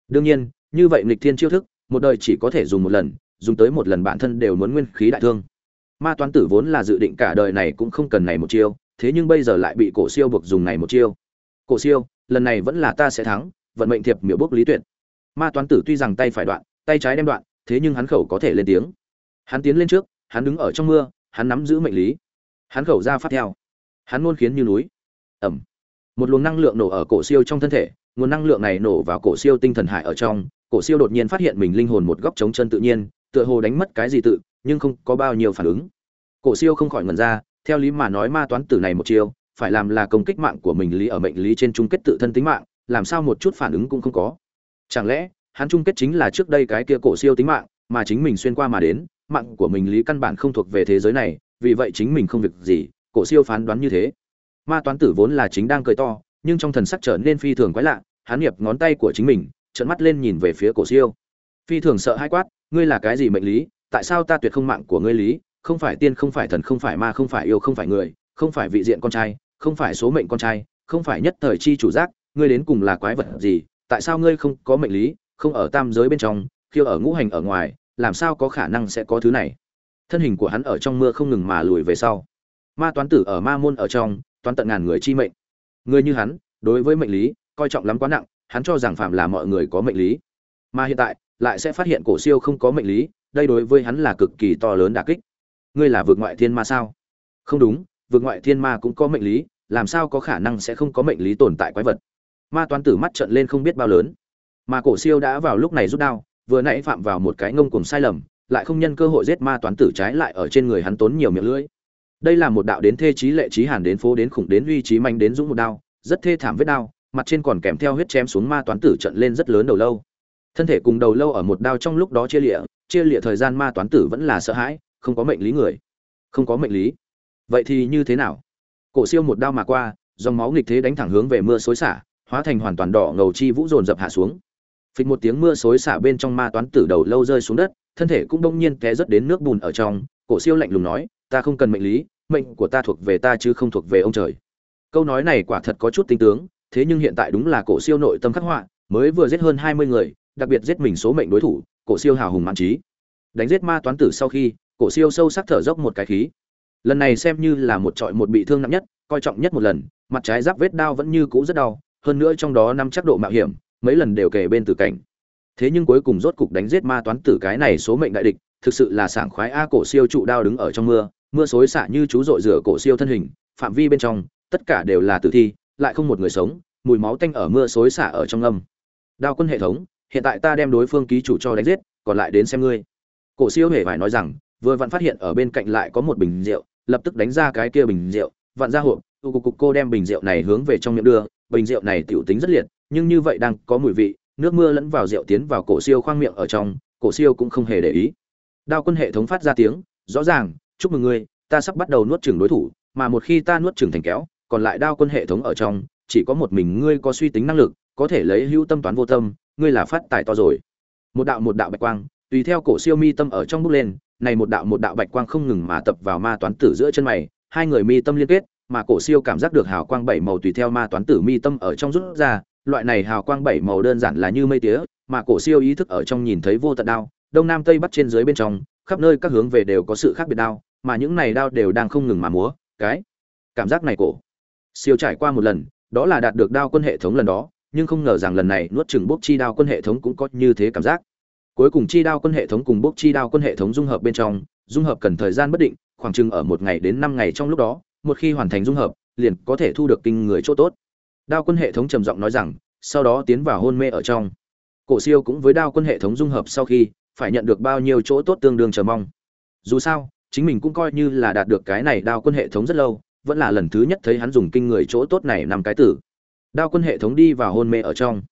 đương nhiên, như vậy nghịch thiên chiêu thức, một đời chỉ có thể dùng một lần, dùng tới một lần bản thân đều muốn nguyên khí đại thương ma toán tử vốn là dự định cả đời này cũng không cần này một chiêu, thế nhưng bây giờ lại bị cổ siêu buộc dùng này một chiêu. Cổ siêu, lần này vẫn là ta sẽ thắng, vận mệnh thiệp miểu bốc lý tuyệt. Ma toán tử tuy rằng tay phải đoạn, tay trái đem đoạn, thế nhưng hắn khẩu có thể lên tiếng. Hắn tiến lên trước, hắn đứng ở trong mưa, hắn nắm giữ mệnh lý. Hắn khẩu ra phát theo. Hắn luôn khiến như núi. Ẩm. Một luồng năng lượng nổ ở cổ siêu trong thân thể, nguồn năng lượng này nổ vào cổ siêu tinh thần hải ở trong, cổ siêu đột nhiên phát hiện mình linh hồn một góc chống chân tự nhiên, tựa hồ đánh mất cái gì tự nhưng không có bao nhiêu phản ứng. Cổ siêu không khỏi ngẩn ra, theo lý mà nói ma toán tử này một chiêu, phải làm là công kích mạng của mình lý ở mệnh lý trên chung kết tự thân tính mạng, làm sao một chút phản ứng cũng không có. Chẳng lẽ, hắn chung kết chính là trước đây cái kia cổ siêu tính mạng, mà chính mình xuyên qua mà đến, mạng của mình lý căn bản không thuộc về thế giới này, vì vậy chính mình không việc gì, cổ siêu phán đoán như thế. Ma toán tử vốn là chính đang cười to, nhưng trong thần sắc trở nên phi thường quái lạ, hắn nghiệp ngón tay của chính mình, trợn mắt lên nhìn về phía cổ siêu. Phi thường sợ hai quát, ngươi là cái gì mệnh lý? Tại sao ta tuyệt không mạng của ngươi lý? Không phải tiên, không phải thần, không phải ma, không phải yêu, không phải người, không phải vị diện con trai, không phải số mệnh con trai, không phải nhất thời chi chủ giác, ngươi đến cùng là quái vật gì? Tại sao ngươi không có mệnh lý, không ở tam giới bên trong, khiêu ở ngũ hành ở ngoài, làm sao có khả năng sẽ có thứ này? Thân hình của hắn ở trong mưa không ngừng mà lùi về sau. Ma toán tử ở ma môn ở trong, toán tận ngàn người chi mệnh. Người như hắn, đối với mệnh lý, coi trọng lắm quá nặng, hắn cho rằng phạm là mọi người có mệnh lý. Mà hiện tại, lại sẽ phát hiện cổ siêu không có mệnh lý đây đối với hắn là cực kỳ to lớn đả kích. Ngươi là vượt ngoại thiên ma sao? Không đúng, vượt ngoại thiên ma cũng có mệnh lý, làm sao có khả năng sẽ không có mệnh lý tồn tại quái vật? Ma toán tử mắt trợn lên không biết bao lớn. Mà cổ siêu đã vào lúc này rút đao, vừa nãy phạm vào một cái ngông cuồng sai lầm, lại không nhân cơ hội giết ma toán tử trái lại ở trên người hắn tốn nhiều miệng lưỡi. Đây là một đạo đến thê trí lệ trí hàn đến phố đến khủng đến uy trí manh đến dũng một đao, rất thê thảm vết đao, mặt trên còn kèm theo huyết chém xuống ma toán tử trận lên rất lớn đầu lâu. Thân thể cùng đầu lâu ở một đao trong lúc đó chia lịa chia lịa thời gian ma toán tử vẫn là sợ hãi, không có mệnh lý người. Không có mệnh lý. Vậy thì như thế nào? Cổ siêu một đao mà qua, dòng máu nghịch thế đánh thẳng hướng về mưa xối xả, hóa thành hoàn toàn đỏ ngầu chi vũ dồn dập hạ xuống. Phịch một tiếng mưa xối xả bên trong ma toán tử đầu lâu rơi xuống đất, thân thể cũng đông nhiên té rớt đến nước bùn ở trong. Cổ siêu lạnh lùng nói, ta không cần mệnh lý, mệnh của ta thuộc về ta chứ không thuộc về ông trời. Câu nói này quả thật có chút tinh tướng, thế nhưng hiện tại đúng là cổ siêu nội tâm khắc họa, mới vừa giết hơn hai mươi người, đặc biệt giết mình số mệnh đối thủ cổ siêu hào hùng mãn trí. Đánh giết ma toán tử sau khi, cổ siêu sâu sắc thở dốc một cái khí. Lần này xem như là một trọi một bị thương nặng nhất, coi trọng nhất một lần, mặt trái giáp vết đao vẫn như cũ rất đau, hơn nữa trong đó năm chắc độ mạo hiểm, mấy lần đều kề bên tử cảnh. Thế nhưng cuối cùng rốt cục đánh giết ma toán tử cái này số mệnh đại địch, thực sự là sảng khoái a, cổ siêu trụ đao đứng ở trong mưa mưa xối xả như chú rội rửa cổ siêu thân hình, phạm vi bên trong, tất cả đều là tử thi, lại không một người sống, mùi máu tanh ở mưa xối xả ở trong âm. Đao quân hệ thống hiện tại ta đem đối phương ký chủ cho đánh giết, còn lại đến xem ngươi. Cổ siêu hề phải nói rằng, vừa vặn phát hiện ở bên cạnh lại có một bình rượu, lập tức đánh ra cái kia bình rượu, vặn ra hộp tu cục cục cô đem bình rượu này hướng về trong miệng đưa, bình rượu này tiểu tính rất liệt, nhưng như vậy đang có mùi vị, nước mưa lẫn vào rượu tiến vào cổ siêu khoang miệng ở trong, cổ siêu cũng không hề để ý. Đao quân hệ thống phát ra tiếng, rõ ràng, chúc mừng ngươi, ta sắp bắt đầu nuốt chửng đối thủ, mà một khi ta nuốt chửng thành kéo, còn lại đao quân hệ thống ở trong, chỉ có một mình ngươi có suy tính năng lực, có thể lấy hữu tâm toán vô tâm ngươi là phát tài to rồi. Một đạo một đạo bạch quang, tùy theo cổ siêu mi tâm ở trong bước lên, này một đạo một đạo bạch quang không ngừng mà tập vào ma toán tử giữa chân mày, hai người mi tâm liên kết, mà cổ siêu cảm giác được hào quang bảy màu tùy theo ma toán tử mi tâm ở trong rút ra, loại này hào quang bảy màu đơn giản là như mây tía, mà cổ siêu ý thức ở trong nhìn thấy vô tận đao, đông nam tây bắc trên dưới bên trong, khắp nơi các hướng về đều có sự khác biệt đao, mà những này đao đều đang không ngừng mà múa, cái cảm giác này cổ. Siêu trải qua một lần, đó là đạt được đao quân hệ thống lần đó nhưng không ngờ rằng lần này nuốt chừng bốc chi đao quân hệ thống cũng có như thế cảm giác. Cuối cùng chi đao quân hệ thống cùng bốc chi đao quân hệ thống dung hợp bên trong, dung hợp cần thời gian bất định, khoảng chừng ở một ngày đến năm ngày trong lúc đó, một khi hoàn thành dung hợp, liền có thể thu được kinh người chỗ tốt. Đao quân hệ thống trầm giọng nói rằng, sau đó tiến vào hôn mê ở trong. Cổ siêu cũng với đao quân hệ thống dung hợp sau khi, phải nhận được bao nhiêu chỗ tốt tương đương chờ mong. Dù sao, chính mình cũng coi như là đạt được cái này đao quân hệ thống rất lâu, vẫn là lần thứ nhất thấy hắn dùng kinh người chỗ tốt này nằm cái tử đao quân hệ thống đi vào hôn mê ở trong.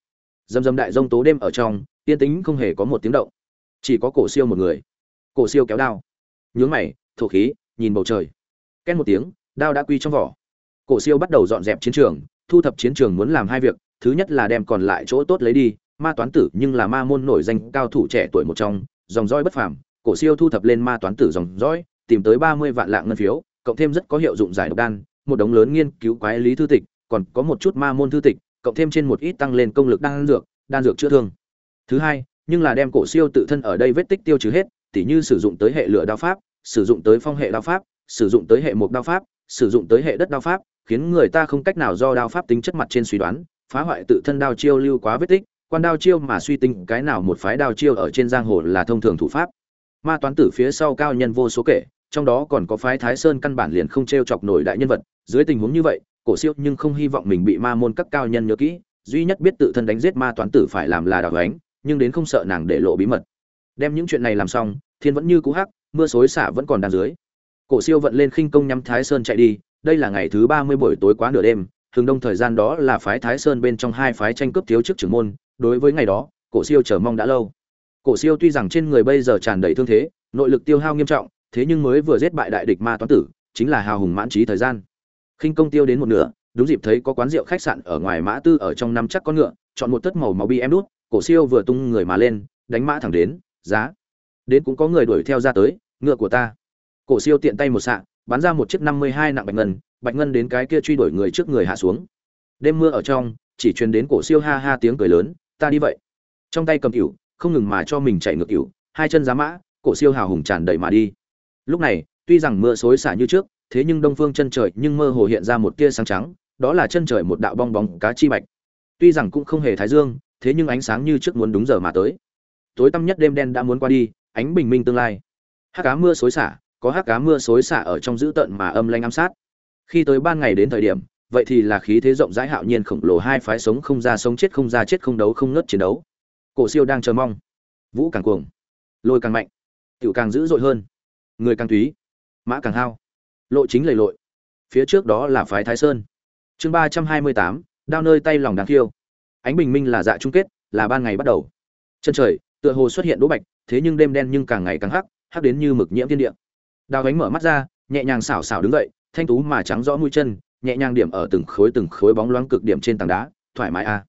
Dầm dầm đại dông tố đêm ở trong tiên tính không hề có một tiếng động. Chỉ có cổ siêu một người. Cổ siêu kéo đao. Nhướng mày, thổ khí, nhìn bầu trời. Két một tiếng, đao đã quy trong vỏ. Cổ siêu bắt đầu dọn dẹp chiến trường, thu thập chiến trường muốn làm hai việc. Thứ nhất là đem còn lại chỗ tốt lấy đi. Ma toán tử nhưng là ma môn nổi danh cao thủ trẻ tuổi một trong, dòng roi bất phàm. Cổ siêu thu thập lên ma toán tử dòng dõi, tìm tới ba mươi vạn lạng ngân phiếu, cộng thêm rất có hiệu dụng giải độc đan, một đống lớn nghiên cứu quái lý thư tịch còn có một chút ma môn thư tịch, cộng thêm trên một ít tăng lên công lực đan dược đan dược chữa thương. Thứ hai, nhưng là đem cổ siêu tự thân ở đây vết tích tiêu trừ hết, tỉ như sử dụng tới hệ lửa đao pháp, sử dụng tới phong hệ đao pháp, sử dụng tới hệ mục đao pháp, sử dụng tới hệ đất đao pháp, khiến người ta không cách nào do đao pháp tính chất mặt trên suy đoán, phá hoại tự thân đao chiêu lưu quá vết tích, quan đao chiêu mà suy tính cái nào một phái đao chiêu ở trên giang hồ là thông thường thủ pháp. Ma toán tử phía sau cao nhân vô số kể, trong đó còn có phái thái sơn căn bản liền không trêu chọc nổi đại nhân vật, dưới tình huống như vậy cổ siêu nhưng không hy vọng mình bị ma môn các cao nhân nhớ kỹ, duy nhất biết tự thân đánh giết ma toán tử phải làm là đào ánh, nhưng đến không sợ nàng để lộ bí mật. Đem những chuyện này làm xong, thiên vẫn như cũ hắc, mưa xối xả vẫn còn đang dưới. Cổ siêu vận lên khinh công nhắm thái sơn chạy đi, đây là ngày thứ ba mươi buổi tối quá nửa đêm thường đông thời gian đó là phái thái sơn bên trong hai phái tranh cướp thiếu chức trưởng môn, đối với ngày đó, cổ siêu chờ mong đã lâu. Cổ siêu tuy rằng trên người bây giờ tràn đầy thương thế, nội lực tiêu hao nghiêm trọng, thế nhưng mới vừa giết bại đại địch ma toán tử, chính là hào hùng mãn trí thời gian khinh công tiêu đến một nửa đúng dịp thấy có quán rượu khách sạn ở ngoài mã tư ở trong năm chắc con ngựa chọn một tất màu máu bi em đút cổ siêu vừa tung người mà lên đánh mã thẳng đến giá. Đến cũng có người đuổi theo ra tới ngựa của ta. Cổ siêu tiện tay một sạ, bắn ra một chiếc năm mươi hai nặng bạch ngân bạch ngân đến cái kia truy đuổi người trước người hạ xuống. Đêm mưa ở trong chỉ truyền đến cổ siêu ha ha tiếng cười lớn ta đi vậy. Trong tay cầm cửu không ngừng mà cho mình chạy ngược cửu hai chân giá mã cổ siêu hào hùng tràn đầy mà đi. Lúc này tuy rằng mưa xối xả như trước thế nhưng đông phương chân trời nhưng mơ hồ hiện ra một tia sáng trắng, đó là chân trời một đạo bong bóng cá chi bạch. Tuy rằng cũng không hề thái dương, thế nhưng ánh sáng như trước muốn đúng giờ mà tới. Tối tăm nhất đêm đen đã muốn qua đi, ánh bình minh tương lai. Hát cá mưa xối xả, có hát cá mưa xối xả ở trong dữ tận mà âm lanh ám sát. Khi tới ban ngày đến thời điểm, vậy thì là khí thế rộng rãi hạo nhiên khổng lồ hai phái sống không ra sống chết không ra chết không đấu không ngớt chiến đấu. Cổ siêu đang chờ mong. Vũ càng cuồng, lôi càng mạnh, tiểu càng dữ dội hơn, người càng túy, mã càng hao lộ chính lầy lội. Phía trước đó là phái thái sơn. Chương ba trăm hai mươi tám đao nơi tay lòng đáng khiêu ánh bình minh là dạ chung kết, là ban ngày bắt đầu. Chân trời, tựa hồ xuất hiện đỗ bạch, thế nhưng đêm đen nhưng càng ngày càng hắc hắc đến như mực nhiễm thiên địa. Đào ánh mở mắt ra, nhẹ nhàng xảo xảo đứng dậy, thanh tú mà trắng rõ mũi chân, nhẹ nhàng điểm ở từng khối từng khối bóng loáng cực điểm trên tảng đá, thoải mái a. À.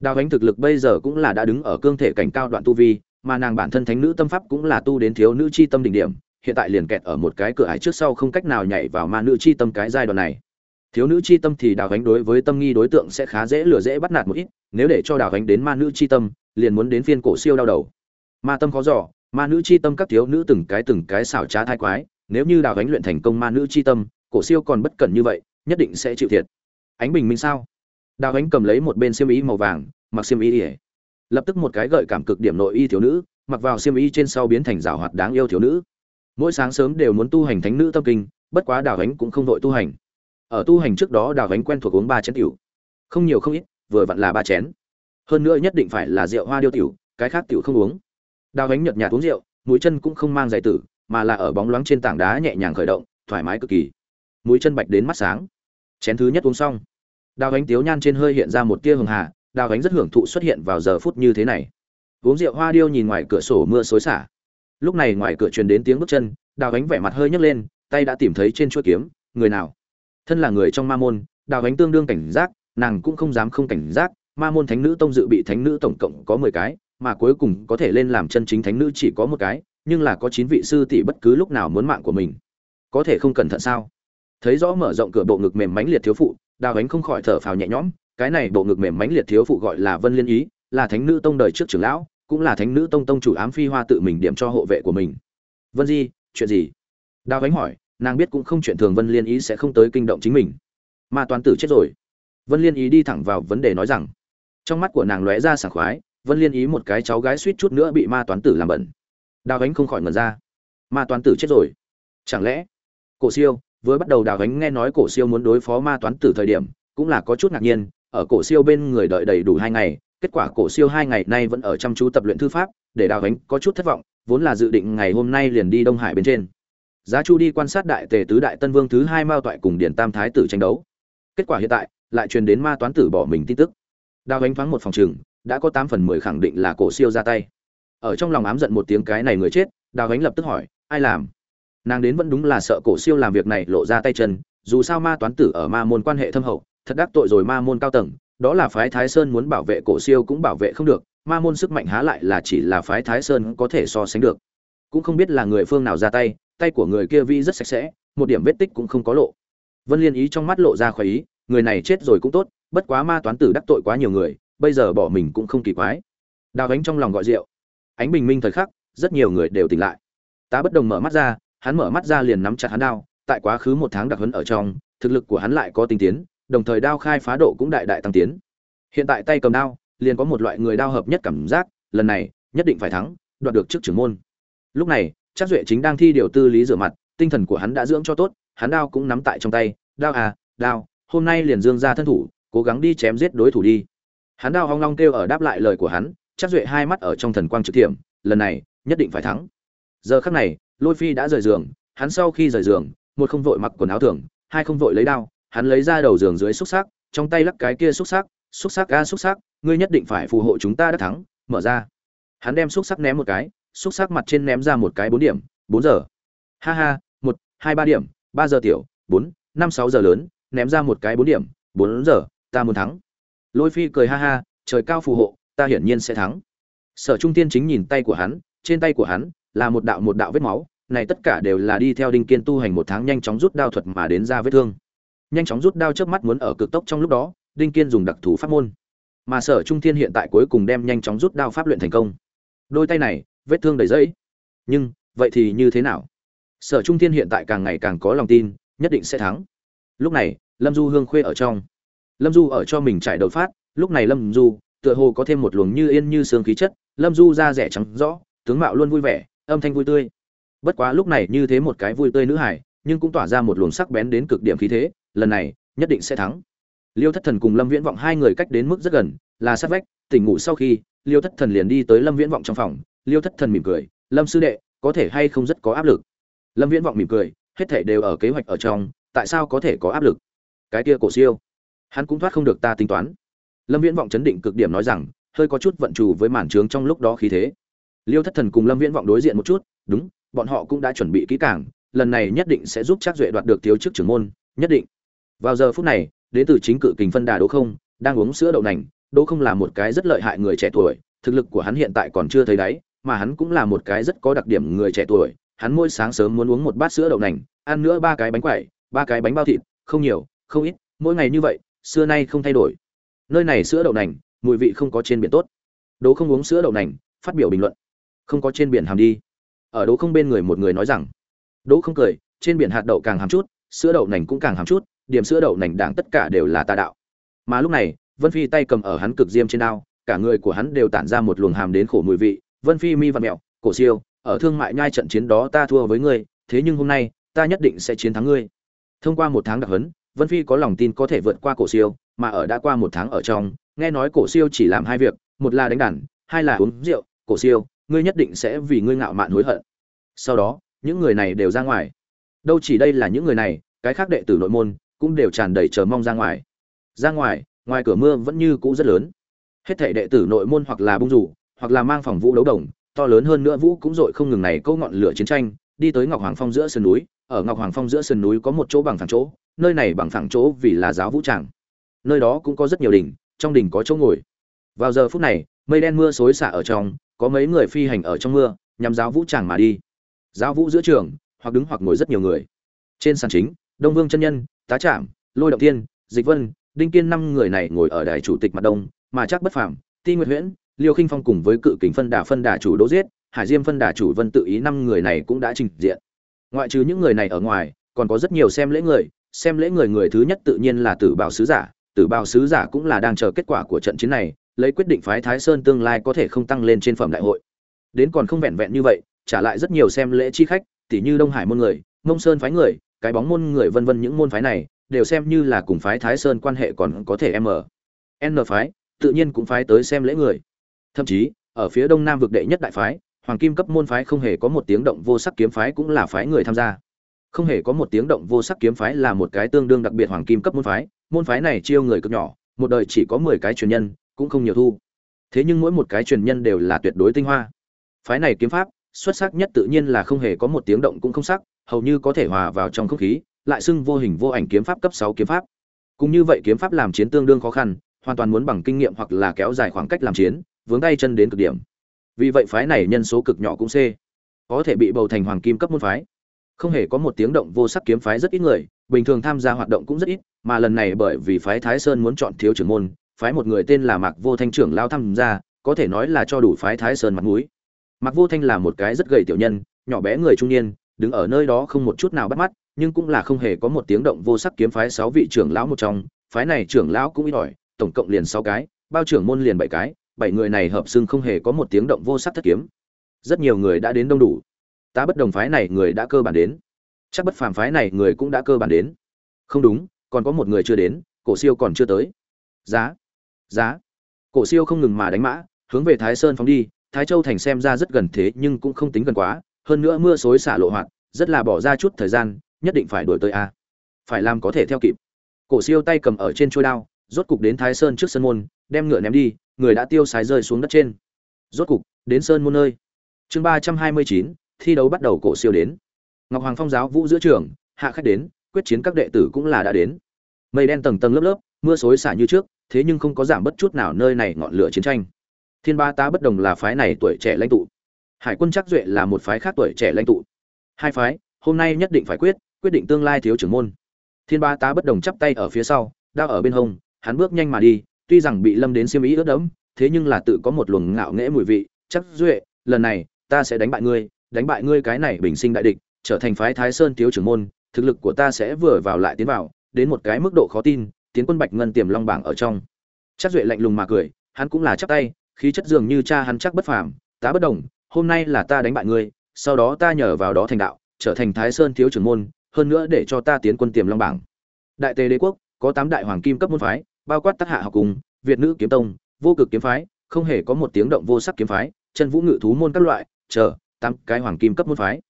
đào ánh thực lực bây giờ cũng là đã đứng ở cương thể cảnh cao đoạn tu vi, mà nàng bản thân thánh nữ tâm pháp cũng là tu đến thiếu nữ chi tâm đỉnh điểm hiện tại liền kẹt ở một cái cửa ải trước sau không cách nào nhảy vào ma nữ chi tâm cái giai đoạn này. Thiếu nữ chi tâm thì đào gánh đối với tâm nghi đối tượng sẽ khá dễ lừa dễ bắt nạt một ít, nếu để cho đào gánh đến ma nữ chi tâm, liền muốn đến phiên cổ siêu đau đầu. Ma tâm khó giỏ ma nữ chi tâm các thiếu nữ từng cái từng cái xảo trá thai quái, nếu như đào gánh luyện thành công ma nữ chi tâm, cổ siêu còn bất cẩn như vậy, nhất định sẽ chịu thiệt. Ánh bình minh sao? Đào gánh cầm lấy một bên xiêm y màu vàng, mặc xiêm y ỉa lập tức một cái gợi cảm cực điểm nội y thiếu nữ, mặc vào xiêm y trên sau biến thành rào hoạt đáng yêu thiếu nữ mỗi sáng sớm đều muốn tu hành thánh nữ tâm kinh, bất quá đào ánh cũng không vội tu hành. Ở tu hành trước đó, đào ánh quen thuộc uống ba chén tiểu. Không nhiều không ít, vừa vặn là ba chén. Hơn nữa nhất định phải là rượu hoa điêu tiểu, cái khác tiểu không uống. Đào ánh nhợt nhạt uống rượu, mũi chân cũng không mang giày tử, mà là ở bóng loáng trên tảng đá nhẹ nhàng khởi động, thoải mái cực kỳ. Mũi chân bạch đến mắt sáng. Chén thứ nhất uống xong. Đào ánh tiếu nhan trên hơi hiện ra một tia hường hà, đào ánh rất hưởng thụ xuất hiện vào giờ phút như thế này. Uống rượu hoa điêu nhìn ngoài cửa sổ mưa xối xả lúc này ngoài cửa truyền đến tiếng bước chân, đào gánh vẻ mặt hơi nhấc lên, tay đã tìm thấy trên chuỗi kiếm, người nào? Thân là người trong ma môn, đào gánh tương đương cảnh giác, nàng cũng không dám không cảnh giác, ma môn thánh nữ tông dự bị thánh nữ tổng cộng có mười cái, mà cuối cùng có thể lên làm chân chính thánh nữ chỉ có một cái, nhưng là có chín vị sư tỷ bất cứ lúc nào muốn mạng của mình. Có thể không cẩn thận sao? Thấy rõ mở rộng cửa bộ ngực mềm mánh liệt thiếu phụ, đào ánh không khỏi thở phào nhẹ nhõm, cái này bộ ngực mềm mánh liệt thiếu phụ gọi là vân liên ý, là thánh nữ tông đời trước trưởng lão cũng là thánh nữ tông tông chủ ám phi hoa tự mình điểm cho hộ vệ của mình. Vân di, chuyện gì? Đào ánh hỏi, nàng biết cũng không chuyện thường vân liên ý sẽ không tới kinh động chính mình. Mà toàn tử chết rồi. Vân liên ý đi thẳng vào vấn đề nói rằng, trong mắt của nàng lóe ra sảng khoái, vân liên ý một cái cháu gái suýt chút nữa bị ma toán tử làm bẩn. Đào ánh không khỏi ngẩn ra. Ma toán tử chết rồi. Chẳng lẽ cổ siêu vừa bắt đầu đào ánh nghe nói cổ siêu muốn đối phó ma toán tử thời điểm, cũng là có chút ngạc nhiên, ở cổ siêu bên người đợi đầy đủ hai ngày kết quả cổ siêu hai ngày nay vẫn ở chăm chú tập luyện thư pháp, để đào ánh có chút thất vọng, vốn là dự định ngày hôm nay liền đi đông hải bên trên. Giá chu đi quan sát đại tề tứ đại tân vương thứ hai mao toại cùng điển tam thái tử tranh đấu. Kết quả hiện tại, lại truyền đến ma toán tử bỏ mình tin tức. Đào ánh thoáng một phòng trường, đã có tám phần mười khẳng định là cổ siêu ra tay. Ở trong lòng ám giận một tiếng cái này người chết, đào ánh lập tức hỏi, ai làm? Nàng đến vẫn đúng là sợ cổ siêu làm việc này lộ ra tay chân, dù sao ma toán tử ở ma môn quan hệ thâm hậu, thật đắc tội rồi ma môn cao tầng đó là phái thái sơn muốn bảo vệ cổ siêu cũng bảo vệ không được, ma môn sức mạnh há lại là chỉ là phái thái sơn có thể so sánh được. Cũng không biết là người phương nào ra tay tay của người kia vi rất sạch sẽ, một điểm vết tích cũng không có lộ. Vân liên ý trong mắt lộ ra khoái ý, người này chết rồi cũng tốt, bất quá ma toán tử đắc tội quá nhiều người, bây giờ bỏ mình cũng không kỳ quái. Đào ánh trong lòng gọi rượu. Ánh bình minh thời khắc, rất nhiều người đều tỉnh lại. Tá bất đồng mở mắt ra, hắn mở mắt ra liền nắm chặt hắn đao, tại quá khứ một tháng đặc huấn ở trong, thực lực của hắn lại có tinh tiến đồng thời đao khai phá độ cũng đại đại tăng tiến. Hiện tại tay cầm đao, liền có một loại người đao hợp nhất cảm giác, lần này, nhất định phải thắng, đoạt được trước trưởng môn. Lúc này chắc duệ chính đang thi điều tư lý rửa mặt, tinh thần của hắn đã dưỡng cho tốt, hắn đao cũng nắm tại trong tay, đao à đao, hôm nay liền dương ra thân thủ, cố gắng đi chém giết đối thủ đi. Hắn đao hong long kêu ở đáp lại lời của hắn chắc duệ hai mắt ở trong thần quang trực tiệm lần này, nhất định phải thắng. Giờ khắc này, lôi phi đã rời giường, hắn sau khi rời giường, một không vội mặc quần áo thường, hai không vội lấy đao hắn lấy ra đầu giường dưới xúc xác, trong tay lắc cái kia xúc xác xúc xác ga xúc xác, ngươi nhất định phải phù hộ chúng ta đã thắng, mở ra. Hắn đem xúc sắc ném một cái, xúc sắc mặt trên ném ra một cái bốn điểm, bốn giờ. Ha ha, một, hai, ba điểm, ba giờ tiểu, bốn, năm, sáu giờ lớn, ném ra một cái bốn điểm, bốn giờ, ta muốn thắng. Lôi phi cười ha ha, trời cao phù hộ, ta hiển nhiên sẽ thắng. Sở trung tiên chính nhìn tay của hắn, trên tay của hắn là một đạo một đạo vết máu, này tất cả đều là đi theo đinh kiên tu hành một tháng nhanh chóng rút đao thuật mà đến ra vết thương nhanh chóng rút đao chớp mắt muốn ở cực tốc trong lúc đó, đinh kiên dùng đặc thù pháp môn. Mà sở trung thiên hiện tại cuối cùng đem nhanh chóng rút đao pháp luyện thành công. Đôi tay này, vết thương đầy dẫy nhưng, vậy thì như thế nào? Sở trung thiên hiện tại càng ngày càng có lòng tin, nhất định sẽ thắng. Lúc này, lâm du hương khuê ở trong. Lâm du ở cho mình trải đầu phát, lúc này lâm du, tựa hồ có thêm một luồng như yên như sương khí chất. Lâm du da rẻ trắng rõ, tướng mạo luôn vui vẻ, âm thanh vui tươi. Bất quá lúc này như thế một cái vui tươi nữ hải nhưng cũng tỏa ra một luồng sắc bén đến cực điểm khí thế lần này nhất định sẽ thắng. Liêu thất thần cùng lâm viễn vọng hai người cách đến mức rất gần, là sát vách, tỉnh ngủ sau khi, liêu thất thần liền đi tới lâm viễn vọng trong phòng. Liêu thất thần mỉm cười, lâm sư đệ, có thể hay không rất có áp lực? Lâm viễn vọng mỉm cười, hết thể đều ở kế hoạch ở trong, tại sao có thể có áp lực? Cái kia cổ siêu, hắn cũng thoát không được ta tính toán. Lâm viễn vọng chấn định cực điểm nói rằng, hơi có chút vận trù với màn trướng trong lúc đó khí thế. Liêu thất thần cùng lâm viễn vọng đối diện một chút, đúng, bọn họ cũng đã chuẩn bị kỹ càng, lần này nhất định sẽ giúp Trác duệ đoạt được thiếu chức trưởng môn, nhất định vào giờ phút này đến từ chính cự kình phân đà đỗ không, đang uống sữa đậu nành. Đỗ không là một cái rất lợi hại người trẻ tuổi, thực lực của hắn hiện tại còn chưa thấy đáy, mà hắn cũng là một cái rất có đặc điểm người trẻ tuổi. Hắn mỗi sáng sớm muốn uống một bát sữa đậu nành, ăn nữa ba cái bánh quẩy, ba cái bánh bao thịt, không nhiều, không ít, mỗi ngày như vậy, xưa nay không thay đổi. Nơi này sữa đậu nành, mùi vị không có trên biển tốt. Đỗ không uống sữa đậu nành, phát biểu bình luận. Không có trên biển hàm đi. Ở đỗ không bên người một người nói rằng, đỗ không cười, trên biển hạt đậu càng hàm chút, sữa đậu nành cũng càng hàm chút điểm sữa đậu nành đảng tất cả đều là tà đạo. Mà lúc này, vân phi tay cầm ở hắn cực diêm trên đao, cả người của hắn đều tản ra một luồng hàm đến khổ mùi vị. Vân phi mi và mẹo, cổ siêu, ở thương mại nhai trận chiến đó ta thua với ngươi, thế nhưng hôm nay, ta nhất định sẽ chiến thắng ngươi. Thông qua một tháng đặc huấn, vân phi có lòng tin có thể vượt qua cổ siêu, mà ở đã qua một tháng ở trong, nghe nói cổ siêu chỉ làm hai việc, một là đánh đàn, hai là uống rượu. Cổ siêu, ngươi nhất định sẽ vì ngươi ngạo mạn hối hận. Sau đó, những người này đều ra ngoài. Đâu chỉ đây là những người này, cái khác đệ tử nội môn cũng đều tràn đầy chờ mong ra ngoài. Ra ngoài ngoài cửa mưa vẫn như cũ rất lớn. Hết thảy đệ tử nội môn hoặc là bung rủ, hoặc là mang phòng vũ đấu đồng, to lớn hơn nữa vũ cũng dội không ngừng này câu ngọn lửa chiến tranh, đi tới ngọc hoàng phong giữa sườn núi. Ở ngọc hoàng phong giữa sườn núi có một chỗ bằng phẳng chỗ, nơi này bằng phẳng chỗ vì là giáo vũ tràng. Nơi đó cũng có rất nhiều đỉnh, trong đỉnh có chỗ ngồi. Vào giờ phút này, mây đen mưa xối xả ở trong, có mấy người phi hành ở trong mưa nhằm giáo vũ tràng mà đi. Giáo vũ giữa trường, hoặc đứng hoặc ngồi rất nhiều người. Trên sàn chính, đông vương chân nhân tá trạm lôi động thiên, dịch vân, đinh kiên năm người này ngồi ở đài chủ tịch mặt đông, mà chắc bất phàm, ti nguyệt huyễn, liêu khinh phong cùng với cự Kính phân đà phân đà chủ đỗ giết, hải diêm phân đà chủ vân tự ý năm người này cũng đã trình diện. Ngoại trừ những người này ở ngoài, còn có rất nhiều xem lễ người, xem lễ người người thứ nhất tự nhiên là tử bảo sứ giả, tử bảo sứ giả cũng là đang chờ kết quả của trận chiến này, lấy quyết định phái thái sơn tương lai có thể không tăng lên trên phẩm đại hội. Đến còn không vẹn vẹn như vậy, trả lại rất nhiều xem lễ chi khách tỷ như đông hải môn người, mông sơn phái người cái bóng môn người vân vân những môn phái này, đều xem như là cùng phái thái sơn quan hệ còn có thể m n phái, tự nhiên cũng phái tới xem lễ người. Thậm chí, ở phía đông nam vực đệ nhất đại phái, hoàng kim cấp môn phái không hề có một tiếng động vô sắc kiếm phái cũng là phái người tham gia. Không hề có một tiếng động vô sắc kiếm phái là một cái tương đương đặc biệt hoàng kim cấp môn phái môn phái này chiêu người cực nhỏ, một đời chỉ có mười cái truyền nhân, cũng không nhiều thu. Thế nhưng mỗi một cái truyền nhân đều là tuyệt đối tinh hoa. Phái này kiếm pháp, xuất sắc nhất tự nhiên là không hề có một tiếng động cũng không sắc hầu như có thể hòa vào trong không khí, lại xưng vô hình vô ảnh kiếm pháp cấp sáu kiếm pháp. Cũng như vậy kiếm pháp làm chiến tương đương khó khăn, hoàn toàn muốn bằng kinh nghiệm hoặc là kéo dài khoảng cách làm chiến, vướng tay chân đến cực điểm. Vì vậy phái này nhân số cực nhỏ cũng c có thể bị bầu thành hoàng kim cấp môn phái. Không hề có một tiếng động vô sắc kiếm phái rất ít người, bình thường tham gia hoạt động cũng rất ít, mà lần này bởi vì phái thái sơn muốn chọn thiếu trưởng môn, phái một người tên là mạc vô thanh trưởng lao tham gia, có thể nói là cho đủ phái thái sơn mặt mũi. Mạc vô thanh là một cái rất gầy tiểu nhân, nhỏ bé người trung niên đứng ở nơi đó không một chút nào bắt mắt, nhưng cũng là không hề có một tiếng động vô sắc kiếm phái sáu vị trưởng lão một trong. Phái này trưởng lão cũng ít ỏi, tổng cộng liền sáu cái, bao trưởng môn liền bảy cái, bảy người này hợp xưng không hề có một tiếng động vô sắc thất kiếm. Rất nhiều người đã đến đông đủ. Tá bất đồng phái này người đã cơ bản đến. Chắc bất phàm phái này người cũng đã cơ bản đến. Không đúng, còn có một người chưa đến, cổ siêu còn chưa tới. Giá giá. Cổ siêu không ngừng mà đánh mã, hướng về thái sơn phóng đi. Thái châu thành xem ra rất gần thế nhưng cũng không tính gần quá hơn nữa mưa xối xả lộ hoạt, rất là bỏ ra chút thời gian, nhất định phải đổi tới a. Phải làm có thể theo kịp. Cổ siêu tay cầm ở trên chuôi đao, rốt cục đến thái sơn trước sân môn, đem ngựa ném đi, người đã tiêu sái rơi xuống đất trên. Rốt cục, đến sơn môn nơi. Chương ba trăm hai mươi chín, thi đấu bắt đầu cổ siêu đến. Ngọc hoàng phong giáo vũ giữa trường, hạ khách đến, quyết chiến các đệ tử cũng là đã đến. Mây đen tầng tầng lớp lớp, mưa xối xả như trước, thế nhưng không có giảm bất chút nào nơi này ngọn lửa chiến tranh. Thiên ba tá bất đồng là phái này tuổi trẻ lãnh tụ hải quân chắc duệ là một phái khác tuổi trẻ lãnh tụ. Hai phái, hôm nay nhất định phải quyết quyết định tương lai thiếu trưởng môn. Thiên ba tá bất đồng chắp tay ở phía sau đang ở bên hông, hắn bước nhanh mà đi, tuy rằng bị lâm đến siêm ý ướt đẫm, thế nhưng là tự có một luồng ngạo nghễ mùi vị. Chắc duệ, lần này, ta sẽ đánh bại ngươi, đánh bại ngươi cái này bình sinh đại địch, trở thành phái thái sơn thiếu trưởng môn, thực lực của ta sẽ vừa vào lại tiến vào, đến một cái mức độ khó tin, tiến quân bạch ngân tiềm long bảng ở trong. Chắc duệ lạnh lùng mà cười, hắn cũng là chắp tay, khí chất dường như cha hắn chắc bất phàm, tá bất đồng hôm nay là ta đánh bại ngươi, sau đó ta nhờ vào đó thành đạo, trở thành thái sơn thiếu trưởng môn, hơn nữa để cho ta tiến quân tiềm long bảng. Đại tề đế quốc, có tám đại hoàng kim cấp môn phái, bao quát tác hạ học cùng việt nữ kiếm tông, vô cực kiếm phái, không hề có một tiếng động vô sắc kiếm phái, chân vũ ngự thú môn các loại, chờ, tám cái hoàng kim cấp môn phái.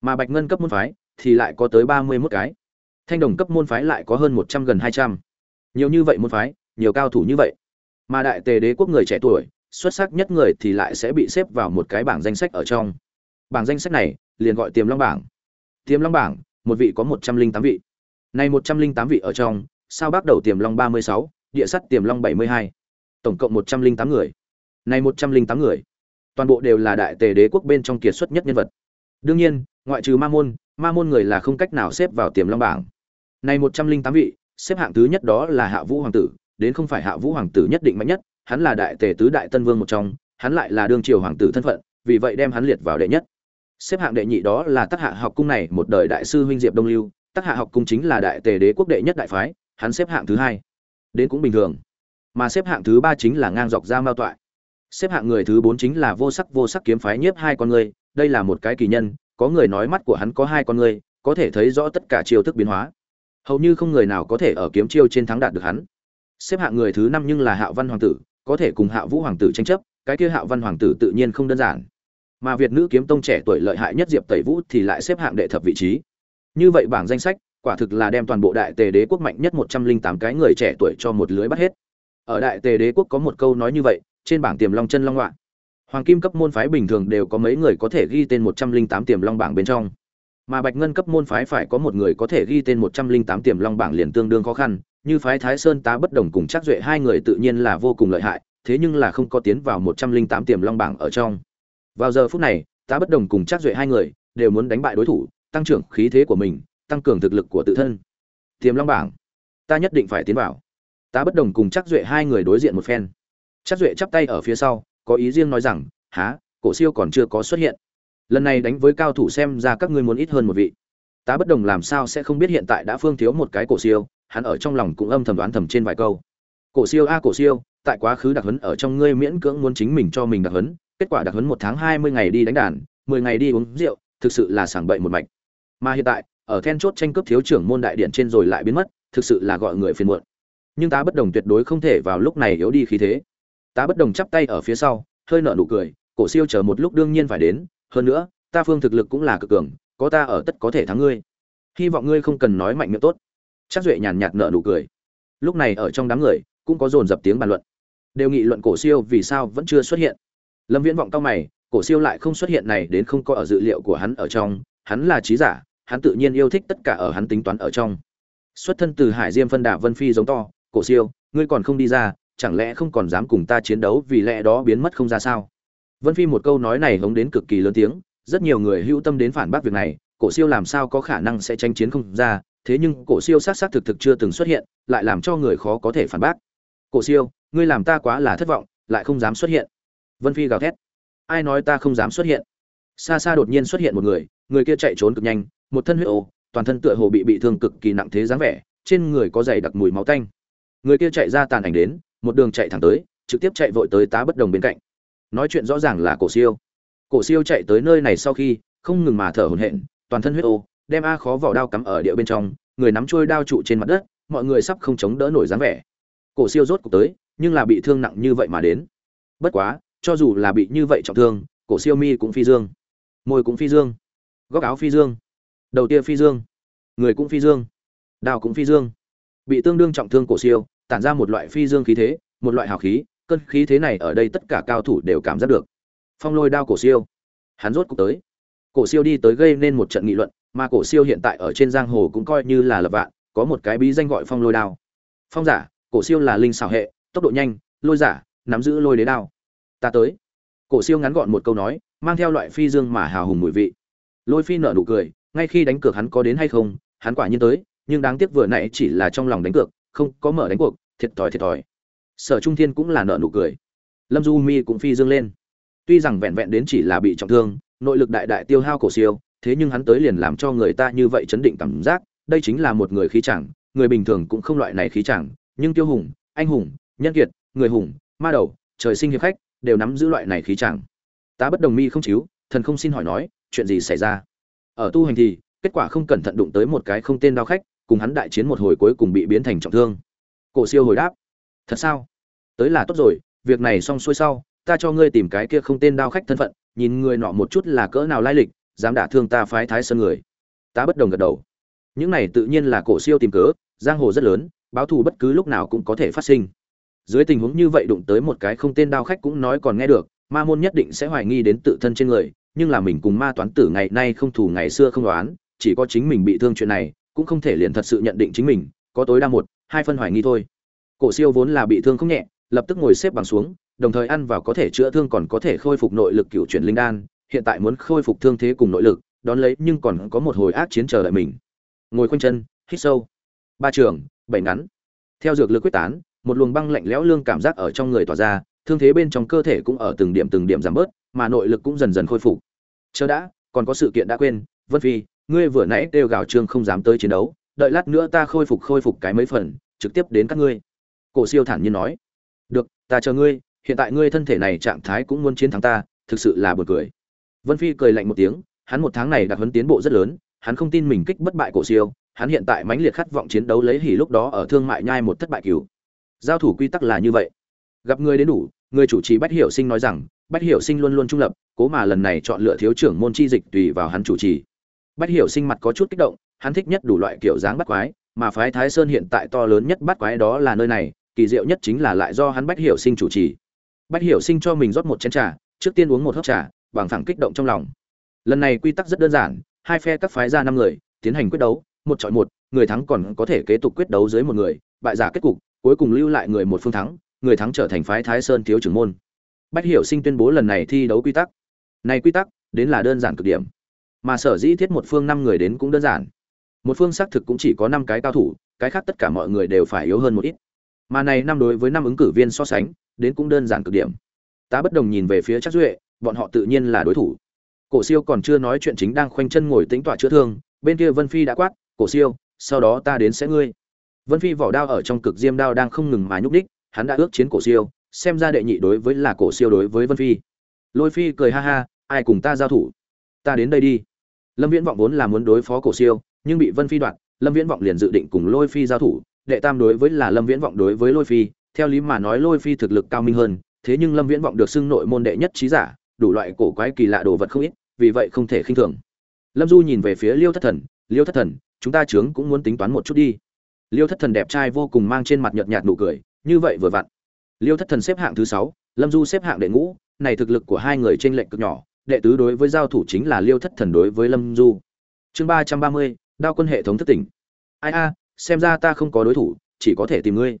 Mà bạch ngân cấp môn phái thì lại có tới ba mươi mốt cái. Thanh đồng cấp môn phái lại có hơn một trăm gần hai trăm. Nhiều như vậy môn phái, nhiều cao thủ như vậy. Mà đại tề đế quốc người trẻ tuổi xuất sắc nhất người thì lại sẽ bị xếp vào một cái bảng danh sách ở trong. Bảng danh sách này, liền gọi tiềm long bảng. Tiềm long bảng, một vị có một trăm linh tám vị. Này một trăm linh tám vị ở trong, sao bắt đầu tiềm long ba mươi sáu, địa sắt tiềm long bảy mươi hai? Tổng cộng một trăm linh tám người. Này một trăm linh tám người, toàn bộ đều là đại tề đế quốc bên trong kiệt xuất nhất nhân vật. Đương nhiên, ngoại trừ ma môn ma môn người là không cách nào xếp vào tiềm long bảng. Này một trăm linh tám vị, xếp hạng thứ nhất đó là hạ vũ hoàng tử, đến không phải hạ vũ hoàng tử nhất định mạnh nhất hắn là đại tề tứ đại tân vương một trong, hắn lại là đương triều hoàng tử thân phận, vì vậy đem hắn liệt vào đệ nhất. Xếp hạng đệ nhị đó là tác hạ học cung này một đời đại sư huynh diệp đông lưu tác hạ học cung chính là đại tề đế quốc đệ nhất đại phái, hắn xếp hạng thứ hai. Đến cũng bình thường. Mà xếp hạng thứ ba chính là ngang dọc ra mao toại. Xếp hạng người thứ bốn chính là vô sắc vô sắc kiếm phái nhiếp hai con người, đây là một cái kỳ nhân, có người nói mắt của hắn có hai con người, có thể thấy rõ tất cả chiêu thức biến hóa. Hầu như không người nào có thể ở kiếm chiêu trên thắng đạt được hắn. Xếp hạng người thứ năm nhưng là hạo văn hoàng tử có thể cùng hạ vũ hoàng tử tranh chấp, cái kia hạ văn hoàng tử tự nhiên không đơn giản. Mà việt nữ kiếm tông trẻ tuổi lợi hại nhất diệp tẩy vũ thì lại xếp hạng đệ thập vị trí. Như vậy bảng danh sách, quả thực là đem toàn bộ đại tề đế quốc mạnh nhất một trăm linh tám cái người trẻ tuổi cho một lưới bắt hết. Ở đại tề đế quốc có một câu nói như vậy, trên bảng tiềm long chân long loạn hoàng kim cấp môn phái bình thường đều có mấy người có thể ghi tên một trăm linh tám tiềm long bảng bên trong mà bạch ngân cấp môn phái phải có một người có thể ghi tên một trăm linh tám tiềm long bảng liền tương đương khó khăn, như phái thái sơn tá bất đồng cùng chắc duệ hai người tự nhiên là vô cùng lợi hại, thế nhưng là không có tiến vào một trăm linh tám tiềm long bảng ở trong. Vào giờ phút này, tá bất đồng cùng chắc duệ hai người đều muốn đánh bại đối thủ, tăng trưởng khí thế của mình, tăng cường thực lực của tự thân. Tiềm long bảng, ta nhất định phải tiến vào. Tá bất đồng cùng chắc duệ hai người đối diện một phen. Chắc duệ chắp tay ở phía sau, có ý riêng nói rằng há cổ siêu còn chưa có xuất hiện lần này đánh với cao thủ xem ra các ngươi muốn ít hơn một vị. Tá bất đồng làm sao sẽ không biết hiện tại đã phương thiếu một cái cổ siêu, hắn ở trong lòng cũng âm thầm đoán thầm trên vài câu. Cổ siêu a, cổ siêu, tại quá khứ đặc huấn ở trong ngươi miễn cưỡng muốn chính mình cho mình đặc huấn, kết quả đặc huấn một tháng hai mươi ngày đi đánh đàn, mười ngày đi uống rượu, thực sự là sảng bậy một mạch. Mà hiện tại, ở then chốt tranh cướp thiếu trưởng môn đại điện trên rồi lại biến mất, thực sự là gọi người phiền muộn. Nhưng ta bất đồng tuyệt đối không thể vào lúc này yếu đi khí thế. Ta bất đồng chắp tay ở phía sau, hơi nở nụ cười, cổ siêu chờ một lúc đương nhiên phải đến hơn nữa, ta phương thực lực cũng là cực cường, có ta ở tất có thể thắng ngươi. Hy vọng ngươi không cần nói mạnh miệng tốt. Chắc duệ nhàn nhạt nở nụ cười. Lúc này ở trong đám người, cũng có dồn dập tiếng bàn luận. Đều nghị luận cổ siêu vì sao vẫn chưa xuất hiện. Lâm viễn vọng cao mày, cổ siêu lại không xuất hiện này đến không có ở dự liệu của hắn ở trong, hắn là trí giả, hắn tự nhiên yêu thích tất cả ở hắn tính toán ở trong. Xuất thân từ hải diêm phân đà vân phi giống to, cổ siêu, ngươi còn không đi ra, chẳng lẽ không còn dám cùng ta chiến đấu vì lẽ đó biến mất không ra sao? Vân phi một câu nói này hống đến cực kỳ lớn tiếng, rất nhiều người hữu tâm đến phản bác việc này, cổ siêu làm sao có khả năng sẽ tranh chiến không ra, thế nhưng cổ siêu xác xác thực thực chưa từng xuất hiện, lại làm cho người khó có thể phản bác. Cổ siêu, ngươi làm ta quá là thất vọng, lại không dám xuất hiện. Vân phi gào thét. Ai nói ta không dám xuất hiện? Xa xa đột nhiên xuất hiện một người người kia chạy trốn cực nhanh, một thân huyết ô toàn thân tựa hồ bị bị thương cực kỳ nặng thế dáng vẻ, trên người có dày đặc mùi máu tanh. Người kia chạy ra tàn ảnh đến, một đường chạy thẳng tới, trực tiếp chạy vội tới tá bất đồng bên cạnh nói chuyện rõ ràng là cổ siêu. Cổ siêu chạy tới nơi này sau khi, không ngừng mà thở hổn hển, toàn thân huyết ô, đem a khó vỏ đao cắm ở địa bên trong, người nắm trôi đao trụ trên mặt đất, mọi người sắp không chống đỡ nổi dáng vẻ. Cổ siêu rốt cuộc tới, nhưng là bị thương nặng như vậy mà đến. Bất quá, cho dù là bị như vậy trọng thương, cổ siêu mi cũng phi dương. Môi cũng phi dương. Góc áo phi dương. Đầu tia phi dương. Người cũng phi dương. Đao cũng phi dương. Bị tương đương trọng thương cổ siêu, tản ra một loại phi dương khí thế, một loại hào khí cơn khí thế này ở đây tất cả cao thủ đều cảm giác được. Phong lôi đao cổ siêu. Hắn rốt cuộc tới. Cổ siêu đi tới gây nên một trận nghị luận, mà cổ siêu hiện tại ở trên giang hồ cũng coi như là lập vạn, có một cái bí danh gọi phong lôi đao. Phong giả, cổ siêu là linh xảo hệ, tốc độ nhanh, lôi giả, nắm giữ lôi đế đao. Ta tới. Cổ siêu ngắn gọn một câu nói, mang theo loại phi dương mà hào hùng mùi vị. Lôi phi nở nụ cười, ngay khi đánh cược hắn có đến hay không, hắn quả nhiên tới, nhưng đáng tiếc vừa nãy chỉ là trong lòng đánh cược, không có mở đánh cuộc, thiệt thòi thiệt thòi sở trung thiên cũng là nợ nụ cười. Lâm du mi cũng phi dương lên. Tuy rằng vẹn vẹn đến chỉ là bị trọng thương, nội lực đại đại tiêu hao cổ siêu, thế nhưng hắn tới liền làm cho người ta như vậy chấn định cảm giác, đây chính là một người khí chẳng, người bình thường cũng không loại này khí chẳng, nhưng tiêu hùng, anh hùng, nhân kiệt, người hùng, ma đầu, trời sinh hiệp khách đều nắm giữ loại này khí chẳng. Tá bất đồng mi không chiếu, thần không xin hỏi nói, chuyện gì xảy ra? Ở tu hành thì, kết quả không cẩn thận đụng tới một cái không tên đao khách, cùng hắn đại chiến một hồi cuối cùng bị biến thành trọng thương. Cổ siêu hồi đáp, thật sao? Tới là tốt rồi, việc này xong xuôi sau, ta cho ngươi tìm cái kia không tên đao khách thân phận, nhìn người nọ một chút là cỡ nào lai lịch, dám đả thương ta phái thái sơn người. Ta bất đồng gật đầu. Những này tự nhiên là cổ siêu tìm cớ, giang hồ rất lớn, báo thù bất cứ lúc nào cũng có thể phát sinh. Dưới tình huống như vậy đụng tới một cái không tên đao khách cũng nói còn nghe được, ma môn nhất định sẽ hoài nghi đến tự thân trên người, nhưng là mình cùng ma toán tử ngày nay không thù ngày xưa không đoán, chỉ có chính mình bị thương chuyện này, cũng không thể liền thật sự nhận định chính mình, có tối đa một, hai phân hoài nghi thôi. Cổ siêu vốn là bị thương không nhẹ lập tức ngồi xếp bằng xuống, đồng thời ăn vào có thể chữa thương còn có thể khôi phục nội lực cựu chuyển linh đan, hiện tại muốn khôi phục thương thế cùng nội lực, đón lấy nhưng còn có một hồi ác chiến chờ đợi mình. Ngồi khoanh chân, hít sâu. Ba trường, bảy ngắn. Theo dược lực quyết tán, một luồng băng lạnh lẽo lương cảm giác ở trong người tỏa ra, thương thế bên trong cơ thể cũng ở từng điểm từng điểm giảm bớt, mà nội lực cũng dần dần khôi phục. Chờ đã, còn có sự kiện đã quên, vân phi, ngươi vừa nãy đều gào trương không dám tới chiến đấu, đợi lát nữa ta khôi phục khôi phục cái mấy phần, trực tiếp đến các ngươi. Cổ siêu thản nhiên nói được, ta chờ ngươi, hiện tại ngươi thân thể này trạng thái cũng muốn chiến thắng ta, thực sự là buồn cười. Vân phi cười lạnh một tiếng, hắn một tháng này đã huấn tiến bộ rất lớn, hắn không tin mình kích bất bại cổ siêu, hắn hiện tại mãnh liệt khát vọng chiến đấu lấy hỉ lúc đó ở thương mại nhai một thất bại cứu giao thủ quy tắc là như vậy. Gặp người đến đủ, người chủ trì bách hiểu sinh nói rằng, bách hiểu sinh luôn luôn trung lập, cố mà lần này chọn lựa thiếu trưởng môn chi dịch tùy vào hắn chủ trì. Bách hiểu sinh mặt có chút kích động, hắn thích nhất đủ loại kiểu dáng bắt quái, mà phái thái sơn hiện tại to lớn nhất bắt quái đó là nơi này kỳ diệu nhất chính là lại do hắn bách hiểu sinh chủ trì. Bách hiểu sinh cho mình rót một chén trà, trước tiên uống một hớp trà, bằng thẳng kích động trong lòng. Lần này quy tắc rất đơn giản, hai phe các phái ra năm người, tiến hành quyết đấu, một chọi một, người thắng còn có thể kế tục quyết đấu dưới một người, bại giả kết cục, cuối cùng lưu lại người một phương thắng, người thắng trở thành phái thái sơn thiếu trưởng môn. Bách hiểu sinh tuyên bố lần này thi đấu quy tắc. Này quy tắc, đến là đơn giản cực điểm. Mà sở dĩ thiết một phương năm người đến cũng đơn giản. Một phương xác thực cũng chỉ có năm cái cao thủ, cái khác tất cả mọi người đều phải yếu hơn một ít mà này năm đối với năm ứng cử viên so sánh, đến cũng đơn giản cực điểm. Ta bất đồng nhìn về phía chắc duệ, bọn họ tự nhiên là đối thủ. Cổ siêu còn chưa nói chuyện chính đang khoanh chân ngồi tính tọa chữa thương, bên kia vân phi đã quát, cổ siêu, sau đó ta đến sẽ ngươi. Vân phi vỏ đao ở trong cực diêm đao đang không ngừng mà nhúc đích hắn đã ước chiến cổ siêu, xem ra đệ nhị đối với là cổ siêu đối với vân phi. Lôi phi cười ha ha, ai cùng ta giao thủ? Ta đến đây đi. Lâm viễn vọng vốn là muốn đối phó cổ siêu, nhưng bị vân phi đoạt, lâm viễn vọng liền dự định cùng lôi phi giao thủ đệ tam đối với là lâm viễn vọng đối với lôi phi, theo lý mà nói lôi phi thực lực cao minh hơn, thế nhưng lâm viễn vọng được xưng nội môn đệ nhất trí giả, đủ loại cổ quái kỳ lạ đồ vật không ít, vì vậy không thể khinh thường. Lâm du nhìn về phía liêu thất thần, liêu thất thần, chúng ta chướng cũng muốn tính toán một chút đi. Liêu thất thần đẹp trai vô cùng mang trên mặt nhợt nhạt nụ cười, như vậy vừa vặn. Liêu thất thần xếp hạng thứ sáu, lâm du xếp hạng đệ ngũ, này thực lực của hai người trên lệnh cực nhỏ, đệ tứ đối với giao thủ chính là liêu thất thần đối với lâm du. Chương ba trăm ba mươi, đao quân hệ thống thất tỉnh. Ai a xem ra ta không có đối thủ, chỉ có thể tìm ngươi.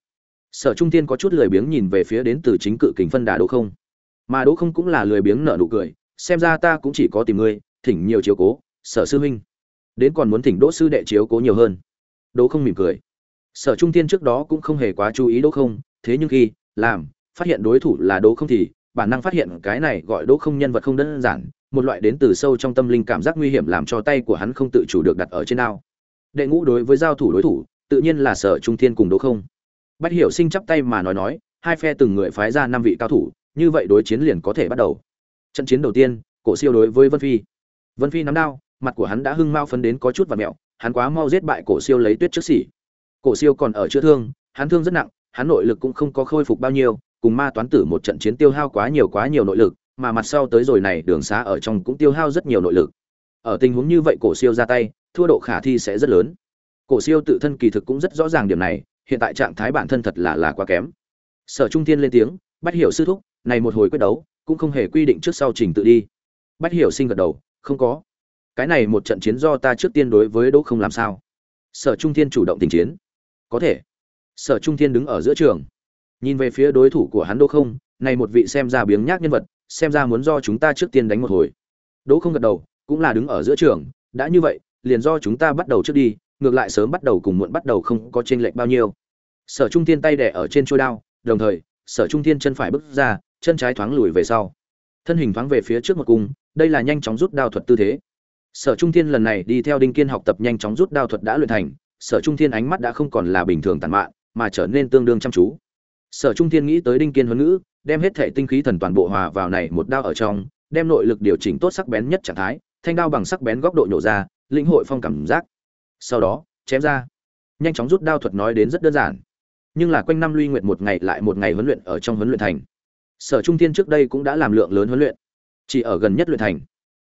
Sở trung tiên có chút lười biếng nhìn về phía đến từ chính cự kính phân đà đỗ không. Mà đỗ không cũng là lười biếng nở nụ cười, xem ra ta cũng chỉ có tìm ngươi, thỉnh nhiều chiếu cố, sở sư huynh đến còn muốn thỉnh đỗ sư đệ chiếu cố nhiều hơn. Đỗ không mỉm cười. Sở trung tiên trước đó cũng không hề quá chú ý đỗ không, thế nhưng khi làm, phát hiện đối thủ là đỗ không thì bản năng phát hiện cái này gọi đỗ không nhân vật không đơn giản, một loại đến từ sâu trong tâm linh cảm giác nguy hiểm làm cho tay của hắn không tự chủ được đặt ở trên ao đệ ngũ đối với giao thủ đối thủ, tự nhiên là sở trung thiên cùng đỗ không. Bách hiểu sinh chắp tay mà nói nói, hai phe từng người phái ra năm vị cao thủ, như vậy đối chiến liền có thể bắt đầu. Trận chiến đầu tiên, cổ siêu đối với vân phi. Vân phi nắm đao, mặt của hắn đã hưng mau phấn đến có chút và mẹo, hắn quá mau giết bại cổ siêu lấy tuyết trước xỉ. Cổ siêu còn ở chữa thương, hắn thương rất nặng, hắn nội lực cũng không có khôi phục bao nhiêu, cùng ma toán tử một trận chiến tiêu hao quá nhiều quá nhiều nội lực, mà mặt sau tới rồi này đường xá ở trong cũng tiêu hao rất nhiều nội lực. Ở tình huống như vậy cổ siêu ra tay thua độ khả thi sẽ rất lớn. Cổ siêu tự thân kỳ thực cũng rất rõ ràng điểm này, hiện tại trạng thái bản thân thật là là quá kém. Sở trung tiên lên tiếng bắt hiểu sư thúc, này một hồi quyết đấu, cũng không hề quy định trước sau trình tự đi. Bắt hiểu sinh gật đầu, không có. Cái này một trận chiến do ta trước tiên đối với đỗ không làm sao? Sở trung thiên chủ động tình chiến. Có thể. Sở trung thiên đứng ở giữa trường. Nhìn về phía đối thủ của hắn đỗ không, này một vị xem ra biếng nhác nhân vật, xem ra muốn do chúng ta trước tiên đánh một hồi. Đỗ không gật đầu, cũng là đứng ở giữa trường, đã như vậy liền do chúng ta bắt đầu trước đi, ngược lại sớm bắt đầu cùng muộn bắt đầu không có chênh lệch bao nhiêu. Sở trung thiên tay đẻ ở trên trôi đao, đồng thời, sở trung thiên chân phải bước ra, chân trái thoáng lùi về sau. Thân hình thoáng về phía trước một cung, đây là nhanh chóng rút đao thuật tư thế. Sở trung thiên lần này đi theo đinh kiên học tập nhanh chóng rút đao thuật đã luyện thành, sở trung thiên ánh mắt đã không còn là bình thường tàn mạn, mà trở nên tương đương chăm chú. Sở trung thiên nghĩ tới đinh kiên huấn ngữ, đem hết thể tinh khí thần toàn bộ hòa vào này một đao ở trong, đem nội lực điều chỉnh tốt sắc bén nhất trạng thái, thanh đao bằng sắc bén góc độ nhổ ra lĩnh hội phong cảm giác. Sau đó, chém ra. Nhanh chóng rút đao thuật nói đến rất đơn giản. Nhưng là quanh năm luy nguyện một ngày lại một ngày huấn luyện ở trong huấn luyện thành. Sở trung thiên trước đây cũng đã làm lượng lớn huấn luyện. Chỉ ở gần nhất luyện thành.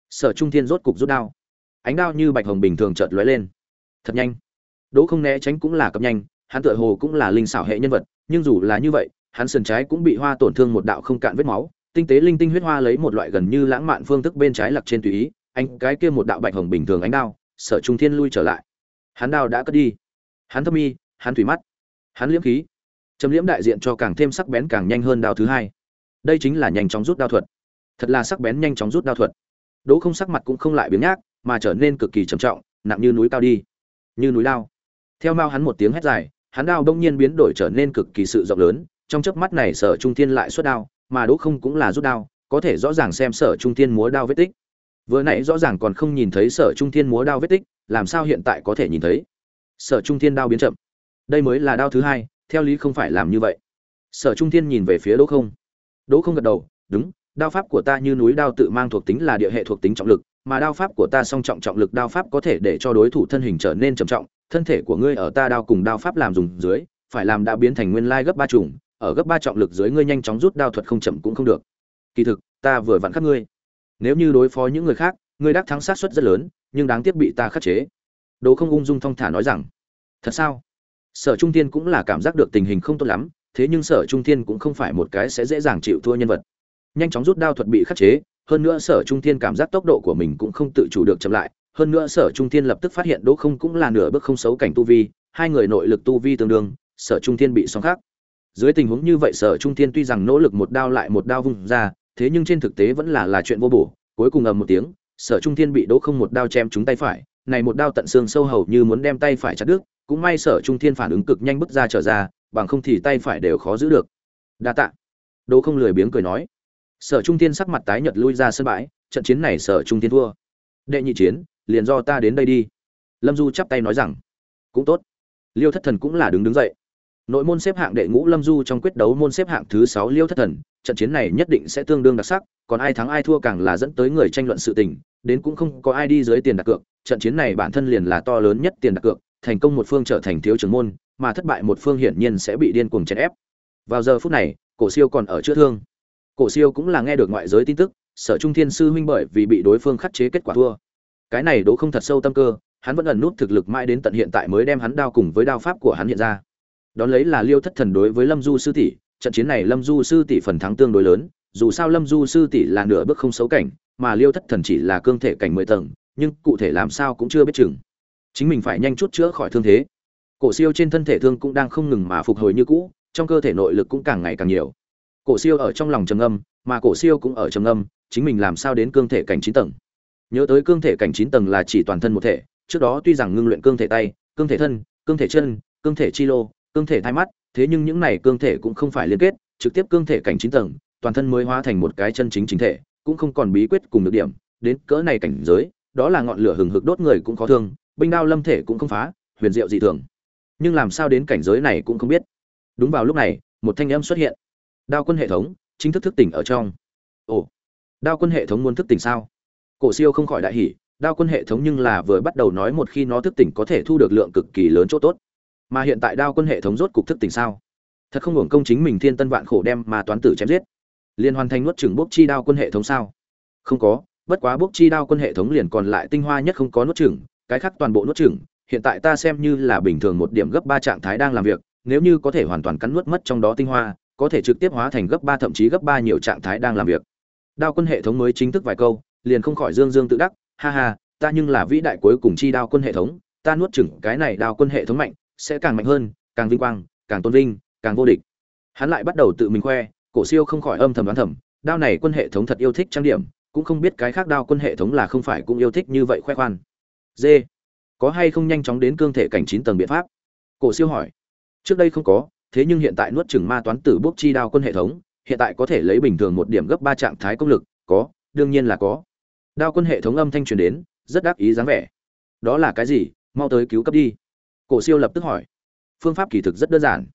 Sở trung thiên rốt cục rút đao. Ánh đao như bạch hồng bình thường chợt lóe lên. Thật nhanh. Đỗ không né tránh cũng là cập nhanh, hắn tựa hồ cũng là linh xảo hệ nhân vật, nhưng dù là như vậy, hắn sườn trái cũng bị hoa tổn thương một đạo không cạn vết máu, tinh tế linh tinh huyết hoa lấy một loại gần như lãng mạn phương thức bên trái lặc trên tùy ý anh cái kia một đạo bạch hồng bình thường ánh đao sở trung thiên lui trở lại. Hắn đao đã cất đi. Hắn thâm y, hắn thủy mắt hắn liễm khí. Chấm liễm đại diện cho càng thêm sắc bén càng nhanh hơn đao thứ hai. Đây chính là nhanh chóng rút đao thuật. Thật là sắc bén nhanh chóng rút đao thuật. Đỗ không sắc mặt cũng không lại biến nhác mà trở nên cực kỳ trầm trọng nặng như núi cao đi. Như núi lao. Theo mao hắn một tiếng hét dài hắn đao đông nhiên biến đổi trở nên cực kỳ sự rộng lớn trong chớp mắt này sở trung thiên lại xuất đao mà đỗ không cũng là rút đao có thể rõ ràng xem sở trung thiên múa đao vết tích vừa nãy rõ ràng còn không nhìn thấy sở trung thiên múa đao vết tích, làm sao hiện tại có thể nhìn thấy? Sở trung thiên đao biến chậm. Đây mới là đao thứ hai, theo lý không phải làm như vậy. Sở trung thiên nhìn về phía đỗ không. Đỗ không gật đầu, đúng, đao pháp của ta như núi đao tự mang thuộc tính là địa hệ thuộc tính trọng lực, mà đao pháp của ta song trọng trọng lực đao pháp có thể để cho đối thủ thân hình trở nên trầm trọng, thân thể của ngươi ở ta đao cùng đao pháp làm dùng dưới, phải làm đã biến thành nguyên lai gấp ba trùng ở gấp ba trọng lực dưới ngươi nhanh chóng rút đao thuật không chậm cũng không được. Kỳ thực, ta vừa vặn khắc ngươi nếu như đối phó những người khác ngươi đắc thắng sát suất rất lớn, nhưng đáng tiếc bị ta khắc chế. Đỗ không ung dung thong thả nói rằng, thật sao? Sở trung thiên cũng là cảm giác được tình hình không tốt lắm, thế nhưng sở trung thiên cũng không phải một cái sẽ dễ dàng chịu thua nhân vật. Nhanh chóng rút đao thuật bị khắc chế, hơn nữa sở trung thiên cảm giác tốc độ của mình cũng không tự chủ được chậm lại, hơn nữa sở trung thiên lập tức phát hiện đỗ không cũng là nửa bước không xấu cảnh tu vi, hai người nội lực tu vi tương đương, sở trung thiên bị song khác dưới tình huống như vậy sở trung thiên tuy rằng nỗ lực một đao lại một đao vung ra thế nhưng trên thực tế vẫn là là chuyện vô bổ, cuối cùng ầm một tiếng, sở trung thiên bị đỗ không một đao chém trúng tay phải, này một đao tận xương sâu hầu như muốn đem tay phải chặt đứt, cũng may sở trung thiên phản ứng cực nhanh bước ra trở ra, bằng không thì tay phải đều khó giữ được. Đa tạ. Đỗ không lười biếng cười nói. Sở trung thiên sắc mặt tái nhợt lui ra sân bãi, trận chiến này sở trung thiên thua. Đệ nhị chiến, liền do ta đến đây đi. Lâm du chắp tay nói rằng, cũng tốt. Liêu thất thần cũng là đứng đứng dậy. Nội môn xếp hạng đệ ngũ lâm du trong quyết đấu môn xếp hạng thứ sáu liêu thất thần trận chiến này nhất định sẽ tương đương đặc sắc, còn ai thắng ai thua càng là dẫn tới người tranh luận sự tình, đến cũng không có ai đi dưới tiền đặt cược, trận chiến này bản thân liền là to lớn nhất tiền đặt cược, thành công một phương trở thành thiếu trưởng môn, mà thất bại một phương hiển nhiên sẽ bị điên cuồng chèn ép. Vào giờ phút này, cổ siêu còn ở chữa thương. Cổ siêu cũng là nghe được ngoại giới tin tức, sở trung thiên sư huynh bởi vì bị đối phương khắc chế kết quả thua. Cái này đố không thật sâu tâm cơ, hắn vẫn ẩn nút thực lực mãi đến tận hiện tại mới đem hắn đao cùng với đao pháp của hắn hiện ra. Đón lấy là liêu thất thần đối với lâm du sư tỷ trận chiến này lâm du sư tỷ phần thắng tương đối lớn, dù sao lâm du sư tỷ là nửa bước không xấu cảnh, mà liêu thất thần chỉ là cương thể cảnh mười tầng, nhưng cụ thể làm sao cũng chưa biết chừng. Chính mình phải nhanh chút chữa khỏi thương thế. Cổ siêu trên thân thể thương cũng đang không ngừng mà phục hồi như cũ, trong cơ thể nội lực cũng càng ngày càng nhiều. Cổ siêu ở trong lòng trầm âm mà cổ siêu cũng ở trầm âm chính mình làm sao đến cương thể cảnh chín tầng. Nhớ tới cương thể cảnh chín tầng là chỉ toàn thân một thể, trước đó tuy rằng ngưng luyện cương thể tay, cương thể thân, cương thể chân, cương thể chi lô, cương thể thai mắt thế nhưng những này cương thể cũng không phải liên kết, trực tiếp cương thể cảnh chín tầng, toàn thân mới hóa thành một cái chân chính chính thể, cũng không còn bí quyết cùng được điểm. Đến cỡ này cảnh giới, đó là ngọn lửa hừng hực đốt người cũng khó thương, binh đao lâm thể cũng không phá, huyền diệu dị thường. Nhưng làm sao đến cảnh giới này cũng không biết. Đúng vào lúc này, một thanh âm xuất hiện. Đao quân hệ thống, chính thức thức tỉnh ở trong. Ồ, đao quân hệ thống muốn thức tỉnh sao? Cổ siêu không khỏi đại hỉ, đao quân hệ thống nhưng là vừa bắt đầu nói một khi nó thức tỉnh có thể thu được lượng cực kỳ lớn chỗ tốt mà hiện tại đao quân hệ thống rốt cục thức tỉnh sao? Thật không hưởng công chính mình thiên tân vạn khổ đem mà toán tử chém giết. Liền hoàn thành nuốt chừng bốc chi đao quân hệ thống sao? Không có, bất quá bốc chi đao quân hệ thống liền còn lại tinh hoa nhất không có nuốt chừng cái khác toàn bộ nuốt chừng hiện tại ta xem như là bình thường một điểm gấp ba trạng thái đang làm việc, nếu như có thể hoàn toàn cắn nuốt mất trong đó tinh hoa, có thể trực tiếp hóa thành gấp ba thậm chí gấp ba nhiều trạng thái đang làm việc. Đao quân hệ thống mới chính thức vài câu, liền không khỏi dương dương tự đắc, ha ha, ta nhưng là vĩ đại cuối cùng chi đao quân hệ thống, ta nuốt chừng cái này đao quân hệ thống mạnh sẽ càng mạnh hơn, càng vinh quang, càng tôn vinh, càng vô địch. Hắn lại bắt đầu tự mình khoe, cổ siêu không khỏi âm thầm đoán thầm, đao này quân hệ thống thật yêu thích trang điểm, cũng không biết cái khác đao quân hệ thống là không phải cũng yêu thích như vậy khoe khoan. D có hay không nhanh chóng đến cương thể cảnh chín tầng biện pháp? Cổ siêu hỏi. Trước đây không có, thế nhưng hiện tại nuốt chửng ma toán tử bốc chi đao quân hệ thống, hiện tại có thể lấy bình thường một điểm gấp ba trạng thái công lực, có, đương nhiên là có. Đao quân hệ thống âm thanh truyền đến, rất đáp ý dáng vẻ. Đó là cái gì? Mau tới cứu cấp đi cổ siêu lập tức hỏi. Phương pháp kỳ thực rất đơn giản.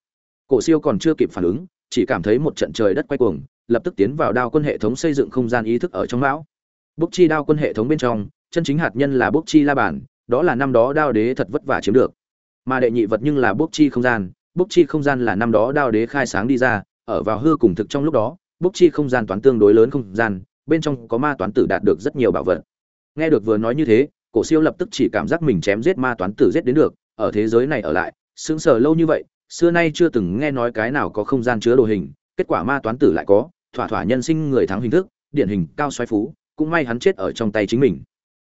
Cổ siêu còn chưa kịp phản ứng, chỉ cảm thấy một trận trời đất quay cuồng, lập tức tiến vào đao quân hệ thống xây dựng không gian ý thức ở trong não. Bốc chi đao quân hệ thống bên trong, chân chính hạt nhân là bốc chi la bản đó là năm đó đao đế thật vất vả chiếm được. Mà đệ nhị vật nhưng là bốc chi không gian, bốc chi không gian là năm đó đao đế khai sáng đi ra, ở vào hư cùng thực trong lúc đó, bốc chi không gian toán tương đối lớn không gian, bên trong có ma toán tử đạt được rất nhiều bảo vật. Nghe được vừa nói như thế, cổ siêu lập tức chỉ cảm giác mình chém giết ma toán tử giết đến được ở thế giới này ở lại, sững sờ lâu như vậy, xưa nay chưa từng nghe nói cái nào có không gian chứa đồ hình, kết quả ma toán tử lại có, thỏa thỏa nhân sinh người thắng hình thức, điển hình, cao xoáy phú, cũng may hắn chết ở trong tay chính mình.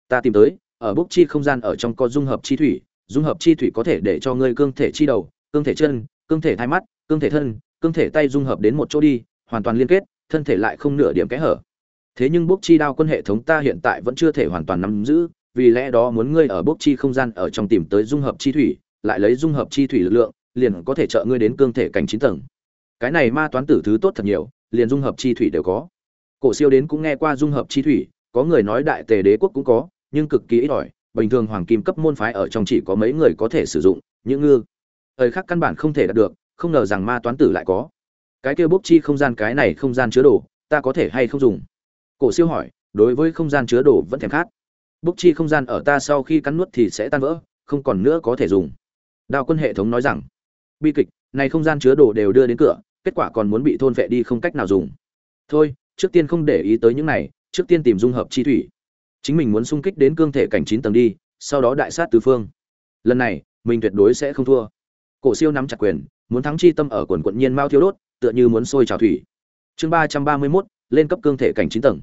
Ta tìm tới, ở bốc chi không gian ở trong có dung hợp chi thủy, dung hợp chi thủy có thể để cho ngươi cương thể chi đầu, cương thể chân, cương thể thai mắt, cương thể thân, cương thể tay dung hợp đến một chỗ đi, hoàn toàn liên kết, thân thể lại không nửa điểm kẽ hở. Thế nhưng bốc chi đao quân hệ thống ta hiện tại vẫn chưa thể hoàn toàn nắm giữ vì lẽ đó muốn ngươi ở bốc chi không gian ở trong tìm tới dung hợp chi thủy, lại lấy dung hợp chi thủy lực lượng, liền có thể trợ ngươi đến cương thể cảnh chín tầng. Cái này ma toán tử thứ tốt thật nhiều, liền dung hợp chi thủy đều có. Cổ siêu đến cũng nghe qua dung hợp chi thủy, có người nói đại tề đế quốc cũng có, nhưng cực kỳ ít ỏi. Bình thường hoàng kim cấp môn phái ở trong chỉ có mấy người có thể sử dụng, những ngư. Thời khắc căn bản không thể đạt được, không ngờ rằng ma toán tử lại có. Cái kia bốc chi không gian, cái này không gian chứa đồ, ta có thể hay không dùng? Cổ siêu hỏi, đối với không gian chứa đồ vẫn thèm khát bốc chi không gian ở ta sau khi cắn nuốt thì sẽ tan vỡ, không còn nữa có thể dùng. Đào quân hệ thống nói rằng, bi kịch, này không gian chứa đồ đều đưa đến cửa, kết quả còn muốn bị thôn vệ đi không cách nào dùng. Thôi, trước tiên không để ý tới những này, trước tiên tìm dung hợp chi thủy. Chính mình muốn xung kích đến cương thể cảnh chín tầng đi, sau đó đại sát tứ phương. Lần này, mình tuyệt đối sẽ không thua. Cổ siêu nắm chặt quyền, muốn thắng chi tâm ở quần quận nhiên mao thiếu đốt, tựa như muốn sôi trào thủy. Chương ba trăm ba mươi mốt, lên cấp cương thể cảnh chín tầng.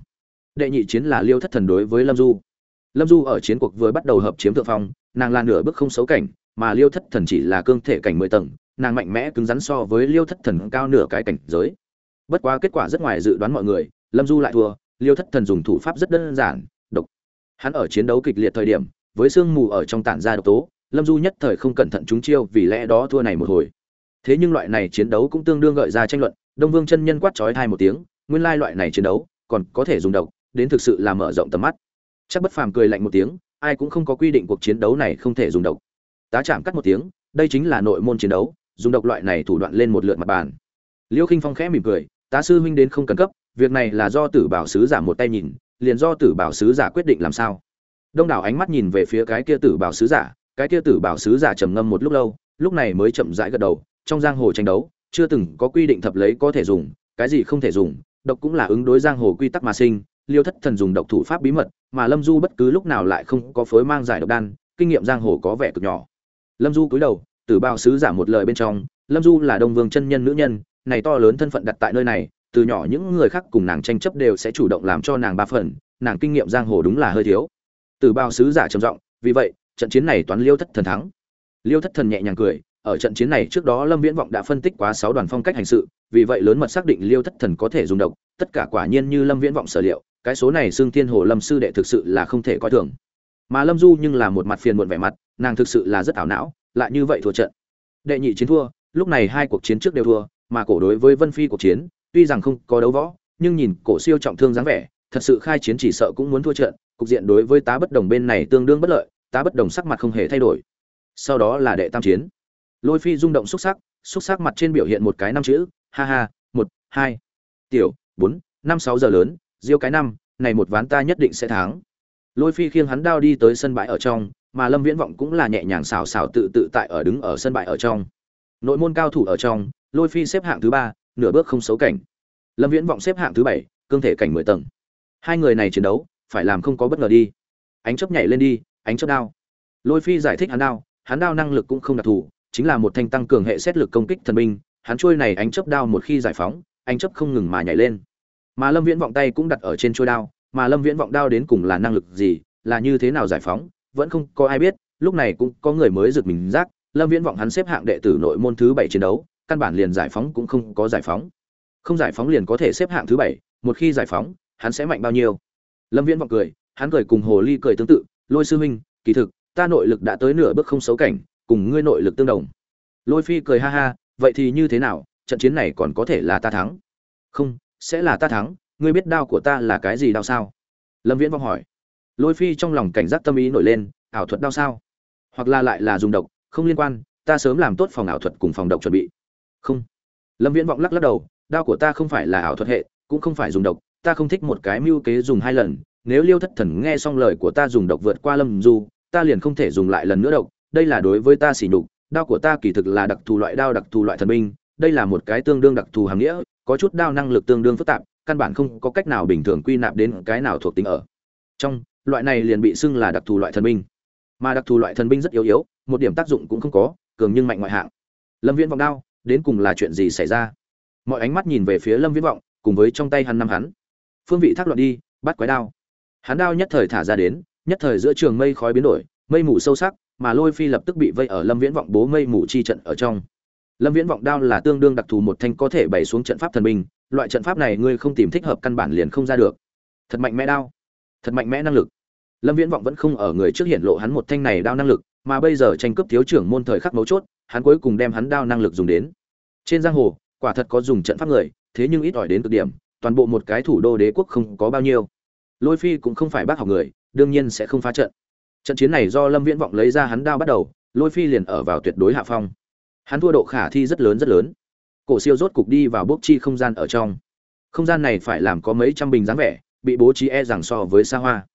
Đệ nhị chiến là liêu thất thần đối với lâm du lâm du ở chiến cuộc vừa bắt đầu hợp chiếm thượng phong, nàng là nửa bước không xấu cảnh, mà liêu thất thần chỉ là cương thể cảnh mười tầng, nàng mạnh mẽ cứng rắn so với liêu thất thần cao nửa cái cảnh giới. Bất quá kết quả rất ngoài dự đoán mọi người, lâm du lại thua, liêu thất thần dùng thủ pháp rất đơn giản, độc. Hắn ở chiến đấu kịch liệt thời điểm, với sương mù ở trong tản ra độc tố, lâm du nhất thời không cẩn thận trúng chiêu vì lẽ đó thua này một hồi. Thế nhưng loại này chiến đấu cũng tương đương gợi ra tranh luận, đông vương chân nhân quát trói hai một tiếng, nguyên lai loại này chiến đấu còn có thể dùng độc, đến thực sự là mở rộng tầm mắt chắc bất phàm cười lạnh một tiếng, ai cũng không có quy định cuộc chiến đấu này không thể dùng độc. Tá chạm cắt một tiếng, đây chính là nội môn chiến đấu, dùng độc loại này thủ đoạn lên một lượt mặt bàn. Liêu khinh phong khẽ mỉm cười, tá sư huynh đến không cần cấp, việc này là do tử bảo sứ giả một tay nhìn, liền do tử bảo sứ giả quyết định làm sao. Đông đảo ánh mắt nhìn về phía cái kia tử bảo sứ giả, cái kia tử bảo sứ giả trầm ngâm một lúc lâu, lúc này mới chậm rãi gật đầu, trong giang hồ tranh đấu, chưa từng có quy định thập lấy có thể dùng, cái gì không thể dùng, độc cũng là ứng đối giang hồ quy tắc mà sinh liêu thất thần dùng độc thủ pháp bí mật, mà lâm du bất cứ lúc nào lại không có phối mang giải độc đan, kinh nghiệm giang hồ có vẻ cực nhỏ. Lâm du cúi đầu, tử bao sứ giả một lời bên trong, lâm du là đông vương chân nhân nữ nhân, này to lớn thân phận đặt tại nơi này, từ nhỏ những người khác cùng nàng tranh chấp đều sẽ chủ động làm cho nàng ba phần, nàng kinh nghiệm giang hồ đúng là hơi thiếu. Tử bao sứ giả trầm giọng, vì vậy, trận chiến này toán liêu thất thần thắng. Liêu thất thần nhẹ nhàng cười, ở trận chiến này trước đó lâm viễn vọng đã phân tích quá sáu đoàn phong cách hành sự, vì vậy lớn mật xác định liêu thất thần có thể dùng độc, tất cả quả nhiên như lâm viễn vọng sở liệu cái số này xương thiên hồ lâm sư đệ thực sự là không thể coi thường. Mà lâm du nhưng là một mặt phiền muộn vẻ mặt, nàng thực sự là rất ảo não, lại như vậy thua trận. Đệ nhị chiến thua, lúc này hai cuộc chiến trước đều thua, mà cổ đối với vân phi cuộc chiến, tuy rằng không có đấu võ, nhưng nhìn cổ siêu trọng thương dáng vẻ, thật sự khai chiến chỉ sợ cũng muốn thua trận, cục diện đối với tá bất đồng bên này tương đương bất lợi, tá bất đồng sắc mặt không hề thay đổi. Sau đó là đệ tam chiến. Lôi phi rung động xúc sắc xúc sắc mặt trên biểu hiện một cái năm chữ, ha ha, một, hai, tiểu, bốn, năm, sáu giờ lớn diêu cái năm, này một ván ta nhất định sẽ thắng. Lôi phi khiêng hắn đao đi tới sân bãi ở trong, mà lâm viễn vọng cũng là nhẹ nhàng xào xào tự tự tại ở đứng ở sân bãi ở trong. Nội môn cao thủ ở trong, lôi phi xếp hạng thứ ba, nửa bước không xấu cảnh. Lâm viễn vọng xếp hạng thứ bảy, cương thể cảnh mười tầng. Hai người này chiến đấu, phải làm không có bất ngờ đi. Ánh chấp nhảy lên đi, ánh chấp đao. Lôi phi giải thích hắn đao hắn đao năng lực cũng không đặc thù, chính là một thanh tăng cường hệ xét lực công kích thần binh, hắn trôi này ánh chấp đao một khi giải phóng, ánh chấp không ngừng mà nhảy lên mà lâm viễn vọng tay cũng đặt ở trên trôi đao, mà lâm viễn vọng đao đến cùng là năng lực gì, là như thế nào giải phóng, vẫn không có ai biết, lúc này cũng có người mới giật mình giác, lâm viễn vọng hắn xếp hạng đệ tử nội môn thứ bảy chiến đấu, căn bản liền giải phóng cũng không có giải phóng. Không giải phóng liền có thể xếp hạng thứ bảy, một khi giải phóng, hắn sẽ mạnh bao nhiêu? Lâm viễn vọng cười, hắn cười cùng hồ ly cười tương tự, lôi sư huynh, kỳ thực, ta nội lực đã tới nửa bước không xấu cảnh, cùng ngươi nội lực tương đồng. Lôi phi cười ha ha, vậy thì như thế nào, trận chiến này còn có thể là ta thắng? Không sẽ là ta thắng, ngươi biết đao của ta là cái gì đao sao? Lâm viễn vong hỏi. Lôi phi trong lòng cảnh giác tâm ý nổi lên, ảo thuật đao sao? Hoặc là lại là dùng độc, không liên quan, ta sớm làm tốt phòng ảo thuật cùng phòng độc chuẩn bị. Không. Lâm viễn vọng lắc lắc đầu, đao của ta không phải là ảo thuật hệ, cũng không phải dùng độc, ta không thích một cái mưu kế dùng hai lần, nếu liêu thất thần nghe xong lời của ta dùng độc vượt qua lâm du, ta liền không thể dùng lại lần nữa độc, đây là đối với ta xỉ nhục, đao của ta kỳ thực là đặc thù loại đao, đặc thù loại thần binh, đây là một cái tương đương đặc thù hàng nghĩa có chút đao năng lực tương đương phức tạp, căn bản không có cách nào bình thường quy nạp đến cái nào thuộc tính ở. Trong, loại này liền bị xưng là đặc thù loại thần binh. Mà đặc thù loại thần binh rất yếu yếu, một điểm tác dụng cũng không có, cường nhưng mạnh ngoại hạng. Lâm viễn vọng đao, đến cùng là chuyện gì xảy ra? Mọi ánh mắt nhìn về phía lâm viễn vọng, cùng với trong tay hắn năm hắn. Phương vị thác loạn đi, bắt quái đao. Hắn đao nhất thời thả ra đến, nhất thời giữa trường mây khói biến đổi, mây mù sâu sắc, mà lôi phi lập tức bị vây ở lâm viễn vọng bố mây mù chi trận ở trong lâm viễn vọng đao là tương đương đặc thù một thanh có thể bày xuống trận pháp thần binh, loại trận pháp này ngươi không tìm thích hợp căn bản liền không ra được. Thật mạnh mẽ đao. Thật mạnh mẽ năng lực. Lâm viễn vọng vẫn không ở người trước hiện lộ hắn một thanh này đao năng lực, mà bây giờ tranh cướp thiếu trưởng môn thời khắc mấu chốt, hắn cuối cùng đem hắn đao năng lực dùng đến. Trên giang hồ, quả thật có dùng trận pháp người, thế nhưng ít ỏi đến cực điểm, toàn bộ một cái thủ đô đế quốc không có bao nhiêu. Lôi phi cũng không phải bác học người, đương nhiên sẽ không phá trận. Trận chiến này do lâm viễn vọng lấy ra hắn đao bắt đầu, lôi phi liền ở vào tuyệt đối hạ phong hắn thua độ khả thi rất lớn rất lớn. Cổ siêu rốt cục đi vào bốc chi không gian ở trong. Không gian này phải làm có mấy trăm bình dáng vẻ, bị bố trí e rằng so với xa hoa.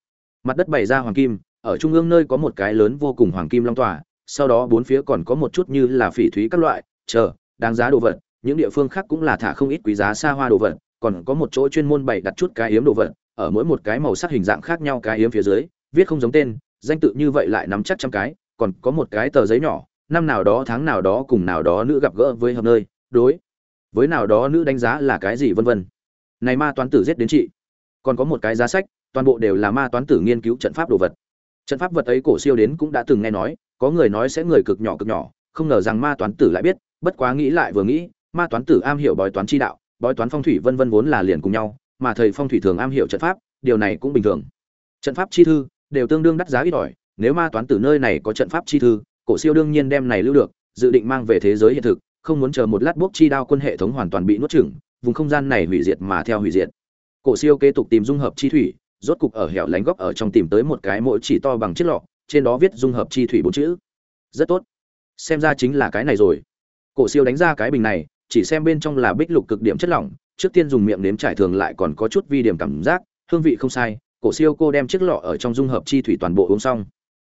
Mặt đất bày ra hoàng kim, ở trung ương nơi có một cái lớn vô cùng hoàng kim long tỏa sau đó bốn phía còn có một chút như là phỉ thúy các loại, chờ, đáng giá đồ vật, những địa phương khác cũng là thả không ít quý giá xa hoa đồ vật, còn có một chỗ chuyên môn bày đặt chút cái yếm đồ vật, ở mỗi một cái màu sắc hình dạng khác nhau cái yếm phía dưới, viết không giống tên, danh tự như vậy lại nắm chắc trăm cái, còn có một cái tờ giấy nhỏ năm nào đó tháng nào đó cùng nào đó nữ gặp gỡ với hợp nơi, đối với nào đó nữ đánh giá là cái gì vân vân. Này ma toán tử giết đến chị. Còn có một cái giá sách, toàn bộ đều là ma toán tử nghiên cứu trận pháp đồ vật. Trận pháp vật ấy cổ siêu đến cũng đã từng nghe nói, có người nói sẽ người cực nhỏ cực nhỏ, không ngờ rằng ma toán tử lại biết, bất quá nghĩ lại vừa nghĩ, ma toán tử am hiểu bói toán chi đạo, bói toán phong thủy vân vân vốn là liền cùng nhau, mà thầy phong thủy thường am hiểu trận pháp, điều này cũng bình thường. Trận pháp chi thư đều tương đương đắt giá ít ỏi, nếu ma toán tử nơi này có trận pháp chi thư cổ siêu đương nhiên đem này lưu được, dự định mang về thế giới hiện thực, không muốn chờ một lát bốc chi đao quân hệ thống hoàn toàn bị nuốt chửng, vùng không gian này hủy diệt mà theo hủy diệt. Cổ siêu kế tục tìm dung hợp chi thủy, rốt cục ở hẻo lánh góc ở trong tìm tới một cái mỗi chỉ to bằng chiếc lọ, trên đó viết dung hợp chi thủy bốn chữ. Rất tốt. Xem ra chính là cái này rồi. Cổ siêu đánh ra cái bình này, chỉ xem bên trong là bích lục cực điểm chất lỏng, trước tiên dùng miệng nếm trải thường lại còn có chút vi điểm cảm giác, hương vị không sai. Cổ siêu cô đem chiếc lọ ở trong dung hợp chi thủy toàn bộ uống xong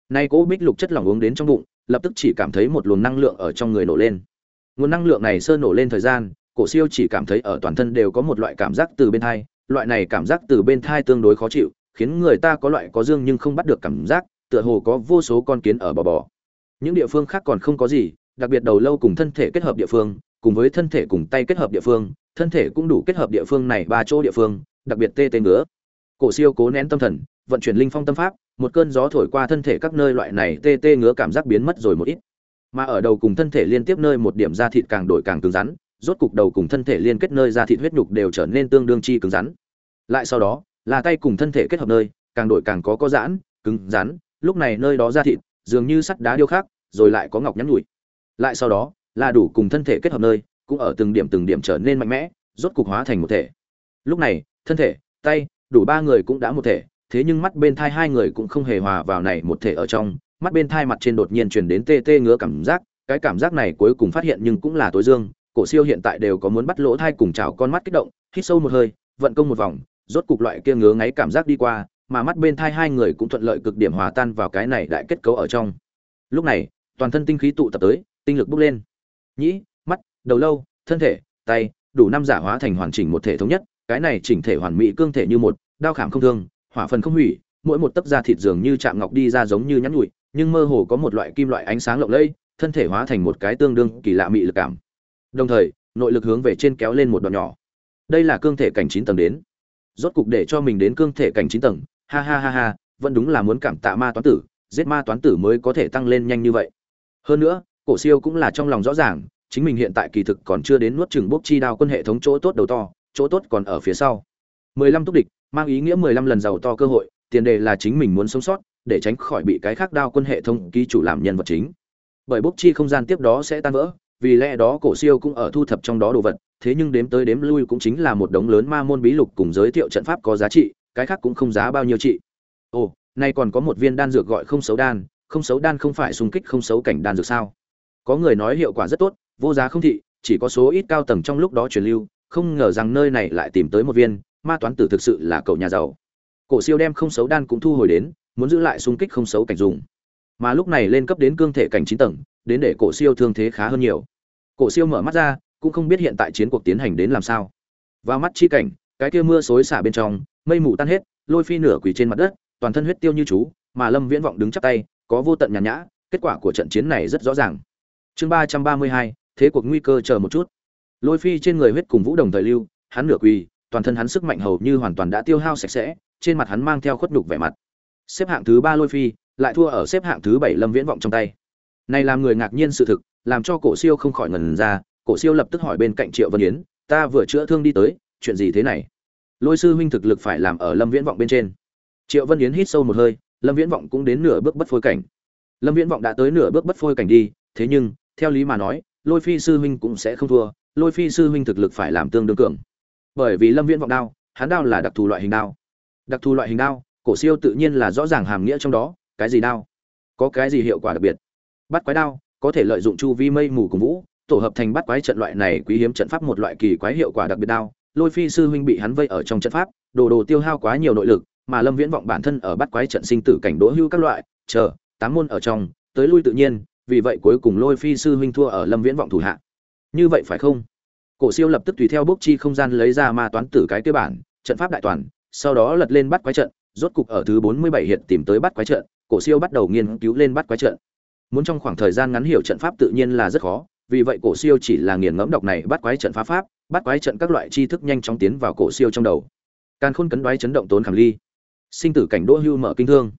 nay cố bích lục chất lỏng uống đến trong bụng, lập tức chỉ cảm thấy một luồng năng lượng ở trong người nổ lên. Nguồn năng lượng này sơ nổ lên thời gian, cổ siêu chỉ cảm thấy ở toàn thân đều có một loại cảm giác từ bên thai. Loại này cảm giác từ bên thai tương đối khó chịu, khiến người ta có loại có dương nhưng không bắt được cảm giác, tựa hồ có vô số con kiến ở bò bò. Những địa phương khác còn không có gì, đặc biệt đầu lâu cùng thân thể kết hợp địa phương, cùng với thân thể cùng tay kết hợp địa phương, thân thể cũng đủ kết hợp địa phương này ba chỗ địa phương, đặc biệt tê tê ngứa. Cổ siêu cố nén tâm thần, vận chuyển linh phong tâm pháp một cơn gió thổi qua thân thể các nơi loại này tê tê ngứa cảm giác biến mất rồi một ít. Mà ở đầu cùng thân thể liên tiếp nơi một điểm da thịt càng đổi càng cứng rắn, rốt cục đầu cùng thân thể liên kết nơi da thịt huyết nhục đều trở nên tương đương chi cứng rắn. Lại sau đó, là tay cùng thân thể kết hợp nơi, càng đổi càng có có giãn, cứng rắn, lúc này nơi đó da thịt dường như sắt đá điêu khắc, rồi lại có ngọc nhắn nhủi. Lại sau đó, là đủ cùng thân thể kết hợp nơi, cũng ở từng điểm từng điểm trở nên mạnh mẽ, rốt cục hóa thành một thể. Lúc này, thân thể, tay, đủ ba người cũng đã một thể thế nhưng mắt bên thai hai người cũng không hề hòa vào này một thể ở trong, mắt bên thai mặt trên đột nhiên truyền đến tê tê ngứa cảm giác, cái cảm giác này cuối cùng phát hiện nhưng cũng là tối dương, cổ siêu hiện tại đều có muốn bắt lỗ thai cùng chảo con mắt kích động, hít sâu một hơi, vận công một vòng, rốt cục loại kia ngứa ngáy cảm giác đi qua, mà mắt bên thai hai người cũng thuận lợi cực điểm hòa tan vào cái này đại kết cấu ở trong. Lúc này, toàn thân tinh khí tụ tập tới, tinh lực bốc lên. Nhĩ, mắt, đầu lâu, thân thể, tay, đủ năm giả hóa thành hoàn chỉnh một thể thống nhất, cái này chỉnh thể hoàn mỹ cương thể như một, đao khảm không thương hỏa phần không hủy, mỗi một tấc da thịt dường như chạm ngọc đi ra giống như nhắn nhụi nhưng mơ hồ có một loại kim loại ánh sáng lộng lẫy, thân thể hóa thành một cái tương đương kỳ lạ mị lực cảm. Đồng thời, nội lực hướng về trên kéo lên một đoạn nhỏ. Đây là cương thể cảnh chín tầng đến. Rốt cục để cho mình đến cương thể cảnh chín tầng, ha ha ha ha, vẫn đúng là muốn cảm tạ ma toán tử, giết ma toán tử mới có thể tăng lên nhanh như vậy. Hơn nữa, cổ siêu cũng là trong lòng rõ ràng, chính mình hiện tại kỳ thực còn chưa đến nuốt chừng bốc chi đao quân hệ thống chỗ tốt đầu to, chỗ tốt còn ở phía sau. Mười lăm túc địch mang ý nghĩa mười lăm lần giàu to cơ hội, tiền đề là chính mình muốn sống sót, để tránh khỏi bị cái khác đao quân hệ thống ký chủ làm nhân vật chính. Bởi bốc chi không gian tiếp đó sẽ tan vỡ, vì lẽ đó cổ siêu cũng ở thu thập trong đó đồ vật, thế nhưng đếm tới đếm lui cũng chính là một đống lớn ma môn bí lục cùng giới thiệu trận pháp có giá trị, cái khác cũng không giá bao nhiêu trị. Ồ, nay còn có một viên đan dược gọi không xấu đan, không xấu đan không phải xung kích không xấu cảnh đan dược sao? Có người nói hiệu quả rất tốt, vô giá không thị, chỉ có số ít cao tầng trong lúc đó truyền lưu, không ngờ rằng nơi này lại tìm tới một viên ma toán tử thực sự là cậu nhà giàu. Cổ siêu đem không xấu đan cũng thu hồi đến, muốn giữ lại xung kích không xấu cảnh dùng. Mà lúc này lên cấp đến cương thể cảnh chín tầng, đến để cổ siêu thương thế khá hơn nhiều. Cổ siêu mở mắt ra, cũng không biết hiện tại chiến cuộc tiến hành đến làm sao. Vào mắt chi cảnh, cái kia mưa xối xả bên trong, mây mù tan hết, lôi phi nửa quỳ trên mặt đất, toàn thân huyết tiêu như chú, mà lâm viễn vọng đứng chắp tay, có vô tận nhàn nhã, kết quả của trận chiến này rất rõ ràng. Chương ba trăm ba mươi hai, thế cuộc nguy cơ chờ một chút. Lôi phi trên người huyết cùng vũ đồng thời lưu, hắn nửa quỳ toàn thân hắn sức mạnh hầu như hoàn toàn đã tiêu hao sạch sẽ, trên mặt hắn mang theo khuất nhục vẻ mặt. Xếp hạng thứ ba lôi phi, lại thua ở xếp hạng thứ bảy lâm viễn vọng trong tay. Này làm người ngạc nhiên sự thực, làm cho cổ siêu không khỏi ngẩn ra, cổ siêu lập tức hỏi bên cạnh triệu vân yến, ta vừa chữa thương đi tới, chuyện gì thế này? Lôi sư huynh thực lực phải làm ở lâm viễn vọng bên trên. Triệu vân yến hít sâu một hơi, lâm viễn vọng cũng đến nửa bước bất phôi cảnh. Lâm viễn vọng đã tới nửa bước bất phôi cảnh đi, thế nhưng, theo lý mà nói, lôi phi sư huynh cũng sẽ không thua, lôi phi sư huynh thực lực phải làm tương đương cường bởi vì lâm viễn vọng đao, hắn đao là đặc thù loại hình đao. Đặc thù loại hình đao, cổ siêu tự nhiên là rõ ràng hàm nghĩa trong đó, cái gì đao? Có cái gì hiệu quả đặc biệt? Bắt quái đao, có thể lợi dụng chu vi mây mù cùng vũ, tổ hợp thành bắt quái trận loại này quý hiếm trận pháp một loại kỳ quái hiệu quả đặc biệt đao. Lôi phi sư huynh bị hắn vây ở trong trận pháp, đồ đồ tiêu hao quá nhiều nội lực, mà lâm viễn vọng bản thân ở bắt quái trận sinh tử cảnh đỗ hưu các loại, chờ, tám môn ở trong, tới lui tự nhiên, vì vậy cuối cùng lôi phi sư huynh thua ở lâm viễn vọng thủ hạ. Như vậy phải không? Cổ siêu lập tức tùy theo bốc chi không gian lấy ra ma toán tử cái cơ bản, trận pháp đại toàn, sau đó lật lên bắt quái trận, rốt cục ở thứ bốn mươi bảy hiện tìm tới bắt quái trận, cổ siêu bắt đầu nghiên cứu lên bắt quái trận. Muốn trong khoảng thời gian ngắn hiểu trận pháp tự nhiên là rất khó, vì vậy cổ siêu chỉ là nghiền ngẫm đọc này bắt quái trận phá pháp, bắt quái trận các loại tri thức nhanh chóng tiến vào cổ siêu trong đầu. Càn khôn cấn đoái chấn động tốn khảm ly. Sinh tử cảnh đỗ hưu mở kinh thương.